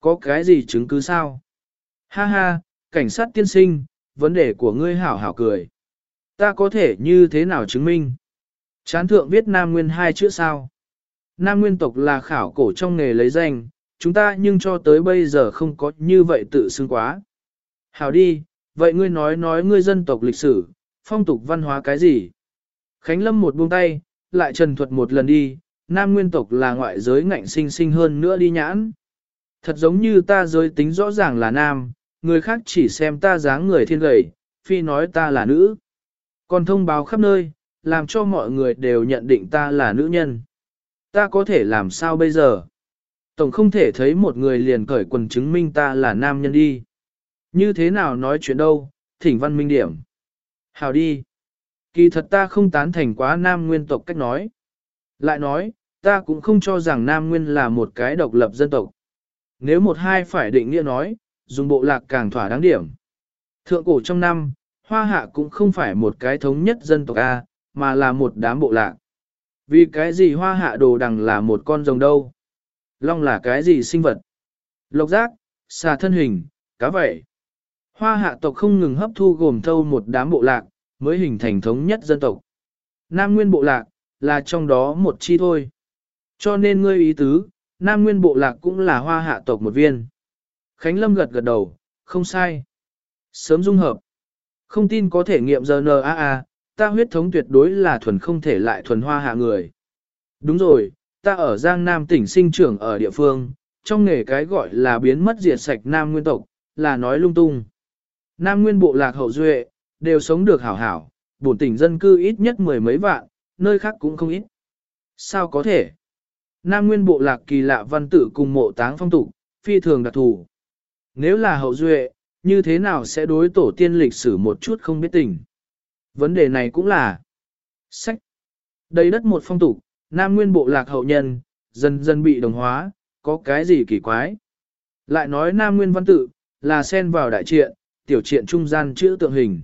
Có cái gì chứng cứ sao? Ha ha, cảnh sát tiên sinh, vấn đề của ngươi hảo hảo cười. Ta có thể như thế nào chứng minh? Chán thượng viết nam nguyên hai chữ sao? Nam nguyên tộc là khảo cổ trong nghề lấy danh, chúng ta nhưng cho tới bây giờ không có như vậy tự xưng quá. Hảo đi, vậy ngươi nói nói ngươi dân tộc lịch sử, phong tục văn hóa cái gì? Khánh Lâm một buông tay, lại trần thuật một lần đi, nam nguyên tộc là ngoại giới ngạnh sinh sinh hơn nữa đi nhãn. Thật giống như ta giới tính rõ ràng là nam, người khác chỉ xem ta dáng người thiên gầy, phi nói ta là nữ. Còn thông báo khắp nơi, làm cho mọi người đều nhận định ta là nữ nhân. Ta có thể làm sao bây giờ? Tổng không thể thấy một người liền cởi quần chứng minh ta là nam nhân đi. Như thế nào nói chuyện đâu, thỉnh văn minh điểm. Hào đi. Kỳ thật ta không tán thành quá nam nguyên tộc cách nói. Lại nói, ta cũng không cho rằng nam nguyên là một cái độc lập dân tộc. Nếu một hai phải định nghĩa nói, dùng bộ lạc càng thỏa đáng điểm. Thượng cổ trong năm, hoa hạ cũng không phải một cái thống nhất dân tộc A, mà là một đám bộ lạc. Vì cái gì hoa hạ đồ đằng là một con rồng đâu? Long là cái gì sinh vật? Lộc giác, xà thân hình, cá vảy. Hoa hạ tộc không ngừng hấp thu gồm thâu một đám bộ lạc, mới hình thành thống nhất dân tộc. Nam nguyên bộ lạc, là trong đó một chi thôi. Cho nên ngươi ý tứ, Nam nguyên bộ lạc cũng là hoa hạ tộc một viên. Khánh Lâm gật gật đầu, không sai. Sớm dung hợp. Không tin có thể nghiệm giờ NAA, ta huyết thống tuyệt đối là thuần không thể lại thuần hoa hạ người. Đúng rồi, ta ở Giang Nam tỉnh sinh trưởng ở địa phương, trong nghề cái gọi là biến mất diệt sạch Nam nguyên tộc, là nói lung tung. Nam nguyên bộ lạc hậu duệ, đều sống được hảo hảo, bổn tỉnh dân cư ít nhất mười mấy vạn, nơi khác cũng không ít. Sao có thể? Nam nguyên bộ lạc kỳ lạ văn tự cùng mộ táng phong tục, phi thường đặc thù. Nếu là hậu duệ, như thế nào sẽ đối tổ tiên lịch sử một chút không biết tình? Vấn đề này cũng là sách. Đây đất một phong tục, Nam nguyên bộ lạc hậu nhân, dần dần bị đồng hóa, có cái gì kỳ quái? Lại nói Nam nguyên văn tự, là xen vào đại triện, tiểu triện trung gian chữ tượng hình.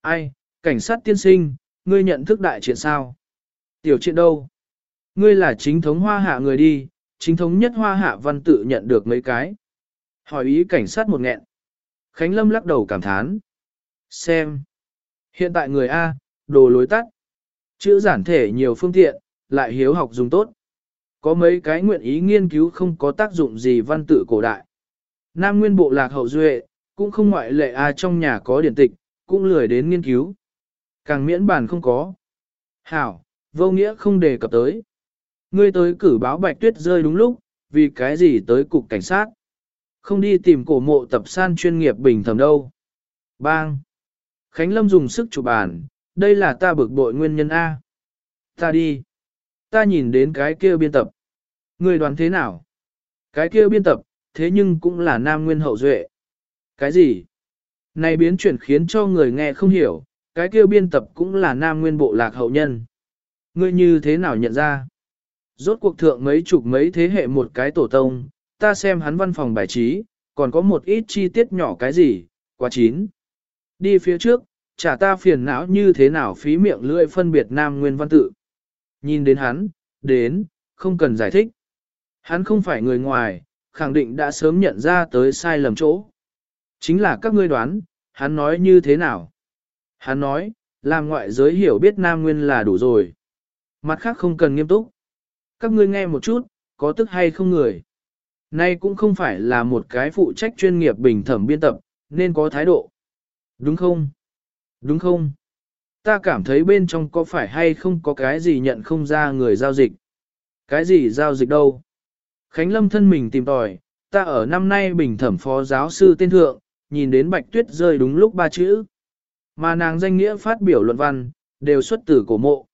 Ai, cảnh sát tiên sinh, ngươi nhận thức đại triện sao? Tiểu triện đâu? Ngươi là chính thống hoa hạ người đi, chính thống nhất hoa hạ văn tự nhận được mấy cái. Hỏi ý cảnh sát một nghẹn. Khánh Lâm lắc đầu cảm thán. Xem. Hiện tại người A, đồ lối tắt. Chữ giản thể nhiều phương tiện, lại hiếu học dùng tốt. Có mấy cái nguyện ý nghiên cứu không có tác dụng gì văn tự cổ đại. Nam nguyên bộ lạc hậu duệ, cũng không ngoại lệ ai trong nhà có điện tịch, cũng lười đến nghiên cứu. Càng miễn bản không có. Hảo, vô nghĩa không đề cập tới. Ngươi tới cử báo bạch tuyết rơi đúng lúc, vì cái gì tới cục cảnh sát. Không đi tìm cổ mộ tập san chuyên nghiệp bình thầm đâu. Bang! Khánh Lâm dùng sức chụp bàn, đây là ta bực bội nguyên nhân A. Ta đi. Ta nhìn đến cái kia biên tập. Người đoán thế nào? Cái kia biên tập, thế nhưng cũng là nam nguyên hậu duệ. Cái gì? Này biến chuyển khiến cho người nghe không hiểu, cái kia biên tập cũng là nam nguyên bộ lạc hậu nhân. Ngươi như thế nào nhận ra? Rốt cuộc thượng mấy chục mấy thế hệ một cái tổ tông, ta xem hắn văn phòng bài trí, còn có một ít chi tiết nhỏ cái gì, quá chín. Đi phía trước, chả ta phiền não như thế nào phí miệng lưỡi phân biệt nam nguyên văn tự. Nhìn đến hắn, đến, không cần giải thích. Hắn không phải người ngoài, khẳng định đã sớm nhận ra tới sai lầm chỗ. Chính là các ngươi đoán, hắn nói như thế nào? Hắn nói, làm ngoại giới hiểu biết nam nguyên là đủ rồi. Mặt khác không cần nghiêm túc. Các ngươi nghe một chút, có tức hay không người. Nay cũng không phải là một cái phụ trách chuyên nghiệp bình thẩm biên tập, nên có thái độ. Đúng không? Đúng không? Ta cảm thấy bên trong có phải hay không có cái gì nhận không ra người giao dịch. Cái gì giao dịch đâu? Khánh Lâm thân mình tìm tòi, ta ở năm nay bình thẩm phó giáo sư tên thượng, nhìn đến bạch tuyết rơi đúng lúc ba chữ. Mà nàng danh nghĩa phát biểu luận văn, đều xuất từ cổ mộ.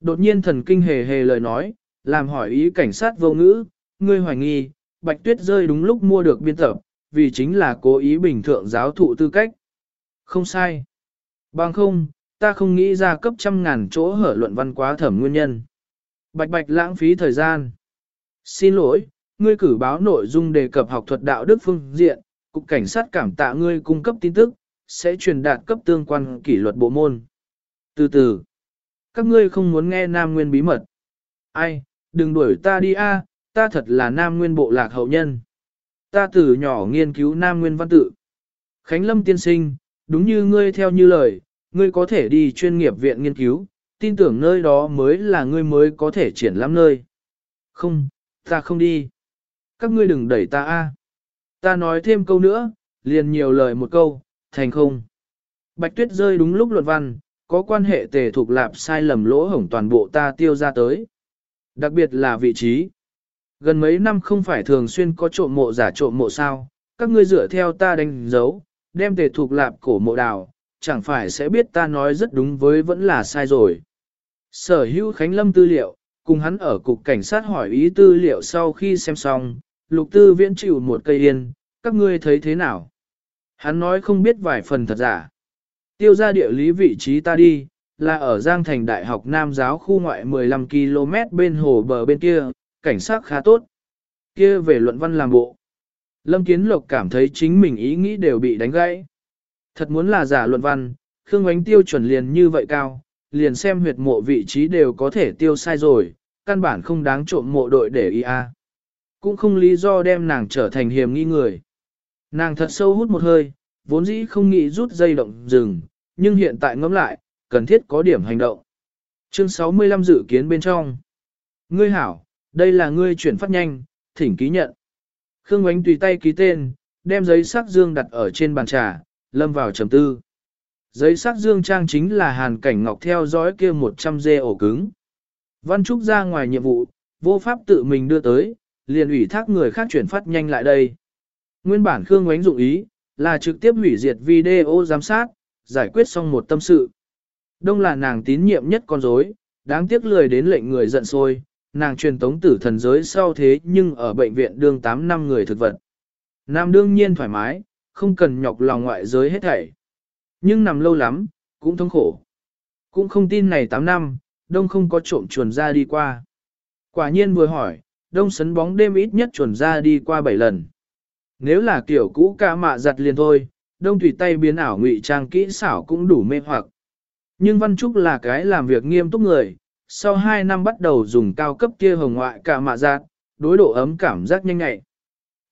Đột nhiên thần kinh hề hề lời nói, làm hỏi ý cảnh sát vô ngữ, ngươi hoài nghi, bạch tuyết rơi đúng lúc mua được biên tập, vì chính là cố ý bình thượng giáo thụ tư cách. Không sai. Bằng không, ta không nghĩ ra cấp trăm ngàn chỗ hở luận văn quá thẩm nguyên nhân. Bạch bạch lãng phí thời gian. Xin lỗi, ngươi cử báo nội dung đề cập học thuật đạo đức phương diện, cục cảnh sát cảm tạ ngươi cung cấp tin tức, sẽ truyền đạt cấp tương quan kỷ luật bộ môn. Từ từ, các ngươi không muốn nghe Nam Nguyên bí mật. Ai, đừng đuổi ta đi a, ta thật là Nam Nguyên bộ lạc hậu nhân. Ta từ nhỏ nghiên cứu Nam Nguyên văn tự. Khánh Lâm tiên sinh, đúng như ngươi theo như lời, ngươi có thể đi chuyên nghiệp viện nghiên cứu, tin tưởng nơi đó mới là ngươi mới có thể triển lãm nơi. Không, ta không đi. Các ngươi đừng đẩy ta a. Ta nói thêm câu nữa, liền nhiều lời một câu, thành không. Bạch tuyết rơi đúng lúc luận văn, có quan hệ tề thuộc lạp sai lầm lỗ hổng toàn bộ ta tiêu ra tới. Đặc biệt là vị trí. Gần mấy năm không phải thường xuyên có trộm mộ giả trộm mộ sao, các ngươi dựa theo ta đánh dấu, đem tề thuộc lạp cổ mộ đào, chẳng phải sẽ biết ta nói rất đúng với vẫn là sai rồi. Sở hữu Khánh Lâm tư liệu, cùng hắn ở cục cảnh sát hỏi ý tư liệu sau khi xem xong, lục tư viễn chịu một cây yên, các ngươi thấy thế nào? Hắn nói không biết vài phần thật giả. Tiêu ra địa lý vị trí ta đi, là ở Giang Thành Đại học Nam giáo khu ngoại 15 km bên hồ bờ bên kia, cảnh sát khá tốt. Kia về luận văn làm bộ. Lâm Kiến Lộc cảm thấy chính mình ý nghĩ đều bị đánh gãy. Thật muốn là giả luận văn, Khương Ngoánh tiêu chuẩn liền như vậy cao, liền xem huyệt mộ vị trí đều có thể tiêu sai rồi, căn bản không đáng trộm mộ đội để ý a. Cũng không lý do đem nàng trở thành hiểm nghi người. Nàng thật sâu hút một hơi, vốn dĩ không nghĩ rút dây động dừng, nhưng hiện tại ngẫm lại, cần thiết có điểm hành động. Chương 65 dự kiến bên trong. Ngươi hảo, đây là ngươi chuyển phát nhanh, thỉnh ký nhận. Khương Ngoánh tùy tay ký tên, đem giấy sắc dương đặt ở trên bàn trà, lâm vào trầm tư. Giấy sắc dương trang chính là hàn cảnh ngọc theo dõi kia 100 dê ổ cứng. Văn Trúc ra ngoài nhiệm vụ, vô pháp tự mình đưa tới, liền ủy thác người khác chuyển phát nhanh lại đây. Nguyên bản Khương Ngoánh dụng ý, là trực tiếp hủy diệt video giám sát, giải quyết xong một tâm sự. Đông là nàng tín nhiệm nhất con rối, đáng tiếc lười đến lệnh người giận sôi, nàng truyền tống tử thần giới sau thế nhưng ở bệnh viện đương 8 năm người thực vật. Nam đương nhiên thoải mái, không cần nhọc lòng ngoại giới hết thảy. Nhưng nằm lâu lắm, cũng thống khổ. Cũng không tin này 8 năm, đông không có trộm chuồn ra đi qua. Quả nhiên vừa hỏi, đông sấn bóng đêm ít nhất chuẩn ra đi qua 7 lần. Nếu là kiểu cũ ca mạ giặt liền thôi, đông tùy tay biến ảo ngụy trang kỹ xảo cũng đủ mê hoặc. Nhưng Văn Trúc là cái làm việc nghiêm túc người, sau 2 năm bắt đầu dùng cao cấp kia hồng ngoại cả mạ giặt, đối độ ấm cảm giác nhanh nhạy.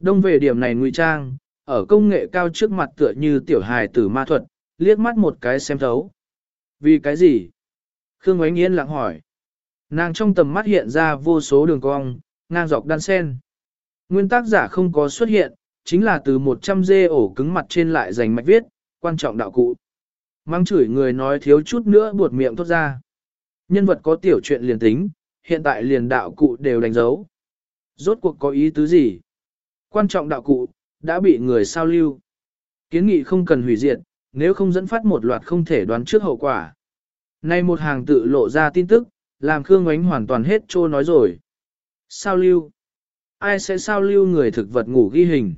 Đông về điểm này ngụy trang, ở công nghệ cao trước mặt tựa như tiểu hài tử ma thuật, liếc mắt một cái xem thấu. Vì cái gì? Khương Ngoánh Yên lặng hỏi. Nàng trong tầm mắt hiện ra vô số đường cong, ngang dọc đan sen. Nguyên tác giả không có xuất hiện, chính là từ 100 dê ổ cứng mặt trên lại dành mạch viết, quan trọng đạo cụ. Mang chửi người nói thiếu chút nữa buột miệng thốt ra. Nhân vật có tiểu chuyện liền tính, hiện tại liền đạo cụ đều đánh dấu. Rốt cuộc có ý tứ gì? Quan trọng đạo cụ, đã bị người sao lưu. Kiến nghị không cần hủy diệt, nếu không dẫn phát một loạt không thể đoán trước hậu quả. Nay một hàng tự lộ ra tin tức, làm Khương Ngoánh hoàn toàn hết trô nói rồi. Sao lưu? Ai sẽ sao lưu người thực vật ngủ ghi hình?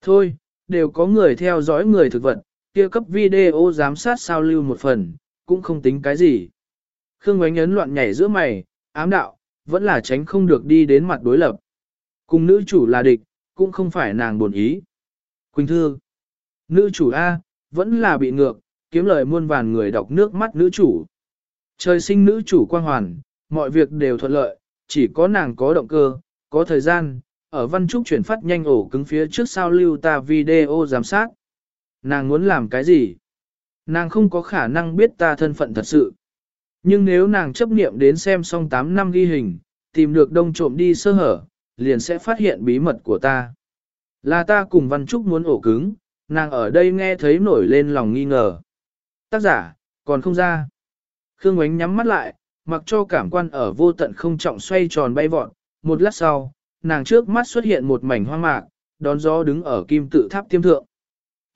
Thôi, đều có người theo dõi người thực vật, kia cấp video giám sát sao lưu một phần, cũng không tính cái gì. Khương Ngoánh ấn loạn nhảy giữa mày, ám đạo, vẫn là tránh không được đi đến mặt đối lập. Cùng nữ chủ là địch, cũng không phải nàng buồn ý. Quỳnh Thư, nữ chủ A, vẫn là bị ngược, kiếm lời muôn vàn người đọc nước mắt nữ chủ. Trời sinh nữ chủ quan hoàn, mọi việc đều thuận lợi, chỉ có nàng có động cơ, có thời gian, ở văn trúc chuyển phát nhanh ổ cứng phía trước sao lưu ta video giám sát. Nàng muốn làm cái gì? Nàng không có khả năng biết ta thân phận thật sự. Nhưng nếu nàng chấp niệm đến xem xong 8 năm ghi hình, tìm được đông trộm đi sơ hở, liền sẽ phát hiện bí mật của ta. Là ta cùng Văn Trúc muốn ổ cứng, nàng ở đây nghe thấy nổi lên lòng nghi ngờ. Tác giả, còn không ra. Khương Ngoánh nhắm mắt lại, mặc cho cảm quan ở vô tận không trọng xoay tròn bay vọt. Một lát sau, nàng trước mắt xuất hiện một mảnh hoang mạc, đón gió đứng ở kim tự tháp tiêm thượng.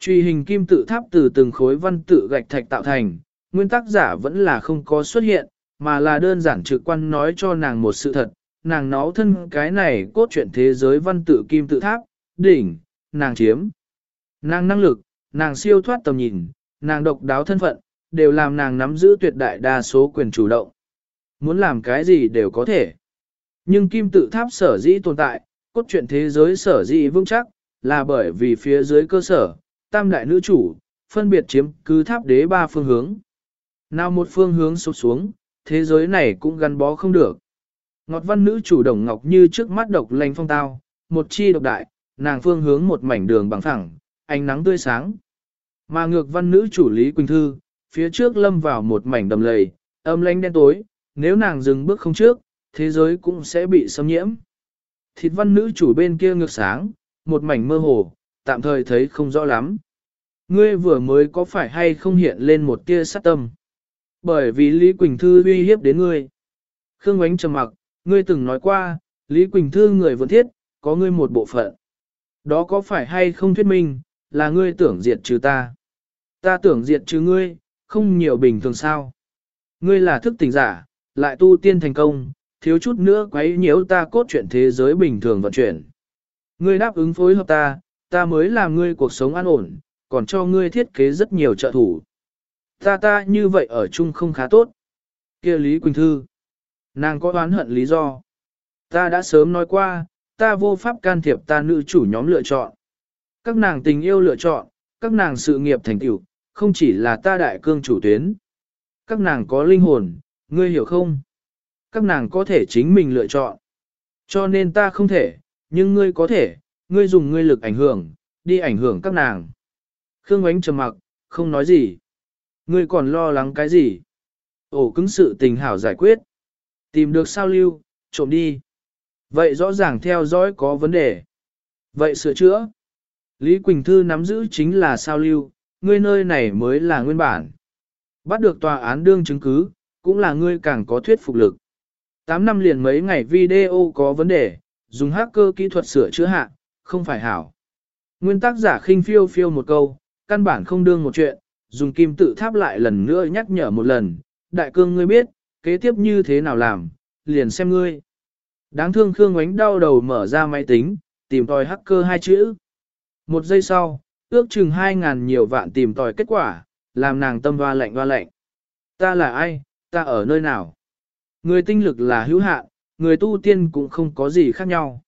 Truy hình kim tự tháp từ từng khối văn tự gạch thạch tạo thành, nguyên tác giả vẫn là không có xuất hiện, mà là đơn giản trực quan nói cho nàng một sự thật, nàng nó thân cái này cốt truyện thế giới văn tự kim tự tháp, đỉnh, nàng chiếm. Nàng năng lực, nàng siêu thoát tầm nhìn, nàng độc đáo thân phận, đều làm nàng nắm giữ tuyệt đại đa số quyền chủ động. Muốn làm cái gì đều có thể. Nhưng kim tự tháp sở dĩ tồn tại, cốt truyện thế giới sở dĩ vững chắc, là bởi vì phía dưới cơ sở, tam đại nữ chủ, phân biệt chiếm cứ tháp đế ba phương hướng. Nào một phương hướng sụp xuống, thế giới này cũng gắn bó không được. Ngọt văn nữ chủ đồng ngọc như trước mắt độc lanh phong tao, một chi độc đại, nàng phương hướng một mảnh đường bằng thẳng, ánh nắng tươi sáng. Mà ngược văn nữ chủ Lý Quỳnh Thư, phía trước lâm vào một mảnh đầm lầy, âm lanh đen tối, nếu nàng dừng bước không trước, thế giới cũng sẽ bị xâm nhiễm. Thịt văn nữ chủ bên kia ngược sáng, một mảnh mơ hồ, tạm thời thấy không rõ lắm. Ngươi vừa mới có phải hay không hiện lên một tia sát tâm. Bởi vì Lý Quỳnh Thư uy hiếp đến ngươi. Khương Ngoánh trầm mặc, ngươi từng nói qua, Lý Quỳnh Thư người vẫn thiết, có ngươi một bộ phận. Đó có phải hay không thuyết minh, là ngươi tưởng diệt trừ ta. Ta tưởng diệt trừ ngươi, không nhiều bình thường sao. Ngươi là thức tỉnh giả, lại tu tiên thành công, thiếu chút nữa quấy nhiễu ta cốt chuyện thế giới bình thường vận chuyển. Ngươi đáp ứng phối hợp ta, ta mới làm ngươi cuộc sống an ổn, còn cho ngươi thiết kế rất nhiều trợ thủ. Ta ta như vậy ở chung không khá tốt. kia Lý Quỳnh Thư. Nàng có oán hận lý do. Ta đã sớm nói qua, ta vô pháp can thiệp ta nữ chủ nhóm lựa chọn. Các nàng tình yêu lựa chọn, các nàng sự nghiệp thành tựu, không chỉ là ta đại cương chủ tuyến. Các nàng có linh hồn, ngươi hiểu không? Các nàng có thể chính mình lựa chọn. Cho nên ta không thể, nhưng ngươi có thể, ngươi dùng ngươi lực ảnh hưởng, đi ảnh hưởng các nàng. Khương Ánh trầm mặc, không nói gì. Ngươi còn lo lắng cái gì? Ổ cứng sự tình hảo giải quyết. Tìm được sao lưu, trộm đi. Vậy rõ ràng theo dõi có vấn đề. Vậy sửa chữa. Lý Quỳnh Thư nắm giữ chính là sao lưu, ngươi nơi này mới là nguyên bản. Bắt được tòa án đương chứng cứ, cũng là ngươi càng có thuyết phục lực. 8 năm liền mấy ngày video có vấn đề, dùng hacker kỹ thuật sửa chữa hạ, không phải hảo. Nguyên tác giả khinh phiêu phiêu một câu, căn bản không đương một chuyện, dùng kim tự tháp lại lần nữa nhắc nhở một lần, đại cương ngươi biết, kế tiếp như thế nào làm, liền xem ngươi. Đáng thương Khương Ánh đau đầu mở ra máy tính, tìm tòi hacker hai chữ. Một giây sau, ước chừng 2.000 nhiều vạn tìm tòi kết quả, làm nàng tâm hoa lạnh hoa lạnh. Ta là ai, ta ở nơi nào? Người tinh lực là hữu hạn, người tu tiên cũng không có gì khác nhau.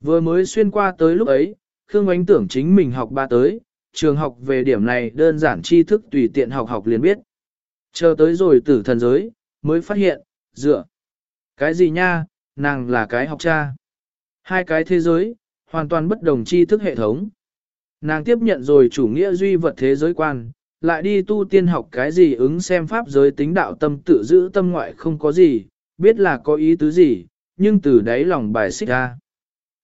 Vừa mới xuyên qua tới lúc ấy, Khương Ánh tưởng chính mình học ba tới, trường học về điểm này đơn giản tri thức tùy tiện học học liền biết. Chờ tới rồi tử thần giới, mới phát hiện, dựa. Cái gì nha, nàng là cái học cha. Hai cái thế giới, hoàn toàn bất đồng tri thức hệ thống. Nàng tiếp nhận rồi chủ nghĩa duy vật thế giới quan, lại đi tu tiên học cái gì ứng xem pháp giới tính đạo tâm tự giữ tâm ngoại không có gì, biết là có ý tứ gì, nhưng từ đấy lòng bài xích ra.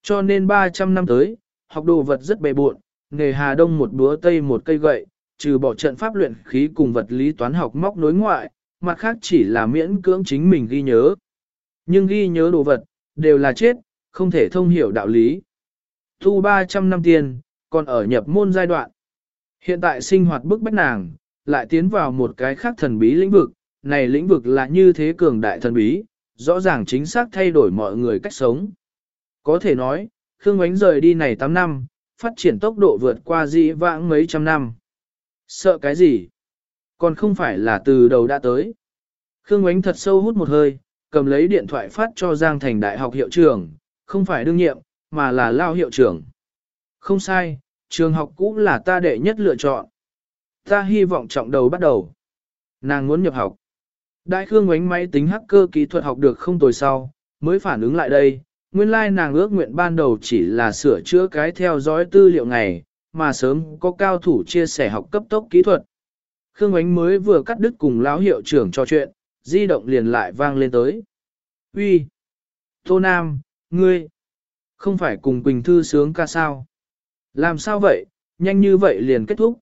Cho nên 300 năm tới, học đồ vật rất bề buộn, nghề Hà Đông một búa tây một cây gậy, trừ bỏ trận pháp luyện khí cùng vật lý toán học móc nối ngoại, mặt khác chỉ là miễn cưỡng chính mình ghi nhớ. Nhưng ghi nhớ đồ vật, đều là chết, không thể thông hiểu đạo lý. Thu 300 năm tiền, còn ở nhập môn giai đoạn. Hiện tại sinh hoạt bức bách nàng, lại tiến vào một cái khác thần bí lĩnh vực, này lĩnh vực là như thế cường đại thần bí, rõ ràng chính xác thay đổi mọi người cách sống. Có thể nói, Khương Ngoánh rời đi này 8 năm, phát triển tốc độ vượt qua dĩ vãng mấy trăm năm. Sợ cái gì? Còn không phải là từ đầu đã tới. Khương Ngoánh thật sâu hút một hơi, cầm lấy điện thoại phát cho Giang Thành Đại học hiệu trưởng, không phải đương nhiệm, mà là lao hiệu trưởng. Không sai, trường học cũ là ta đệ nhất lựa chọn. Ta hy vọng trọng đầu bắt đầu. Nàng muốn nhập học. Đại Khương ánh máy tính hacker kỹ thuật học được không tồi sau, mới phản ứng lại đây, nguyên lai nàng ước nguyện ban đầu chỉ là sửa chữa cái theo dõi tư liệu ngày, mà sớm có cao thủ chia sẻ học cấp tốc kỹ thuật. Khương Ánh mới vừa cắt đứt cùng lão hiệu trưởng trò chuyện, di động liền lại vang lên tới. Uy, Tô Nam, ngươi, không phải cùng Quỳnh Thư sướng ca sao? Làm sao vậy, nhanh như vậy liền kết thúc?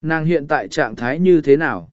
Nàng hiện tại trạng thái như thế nào?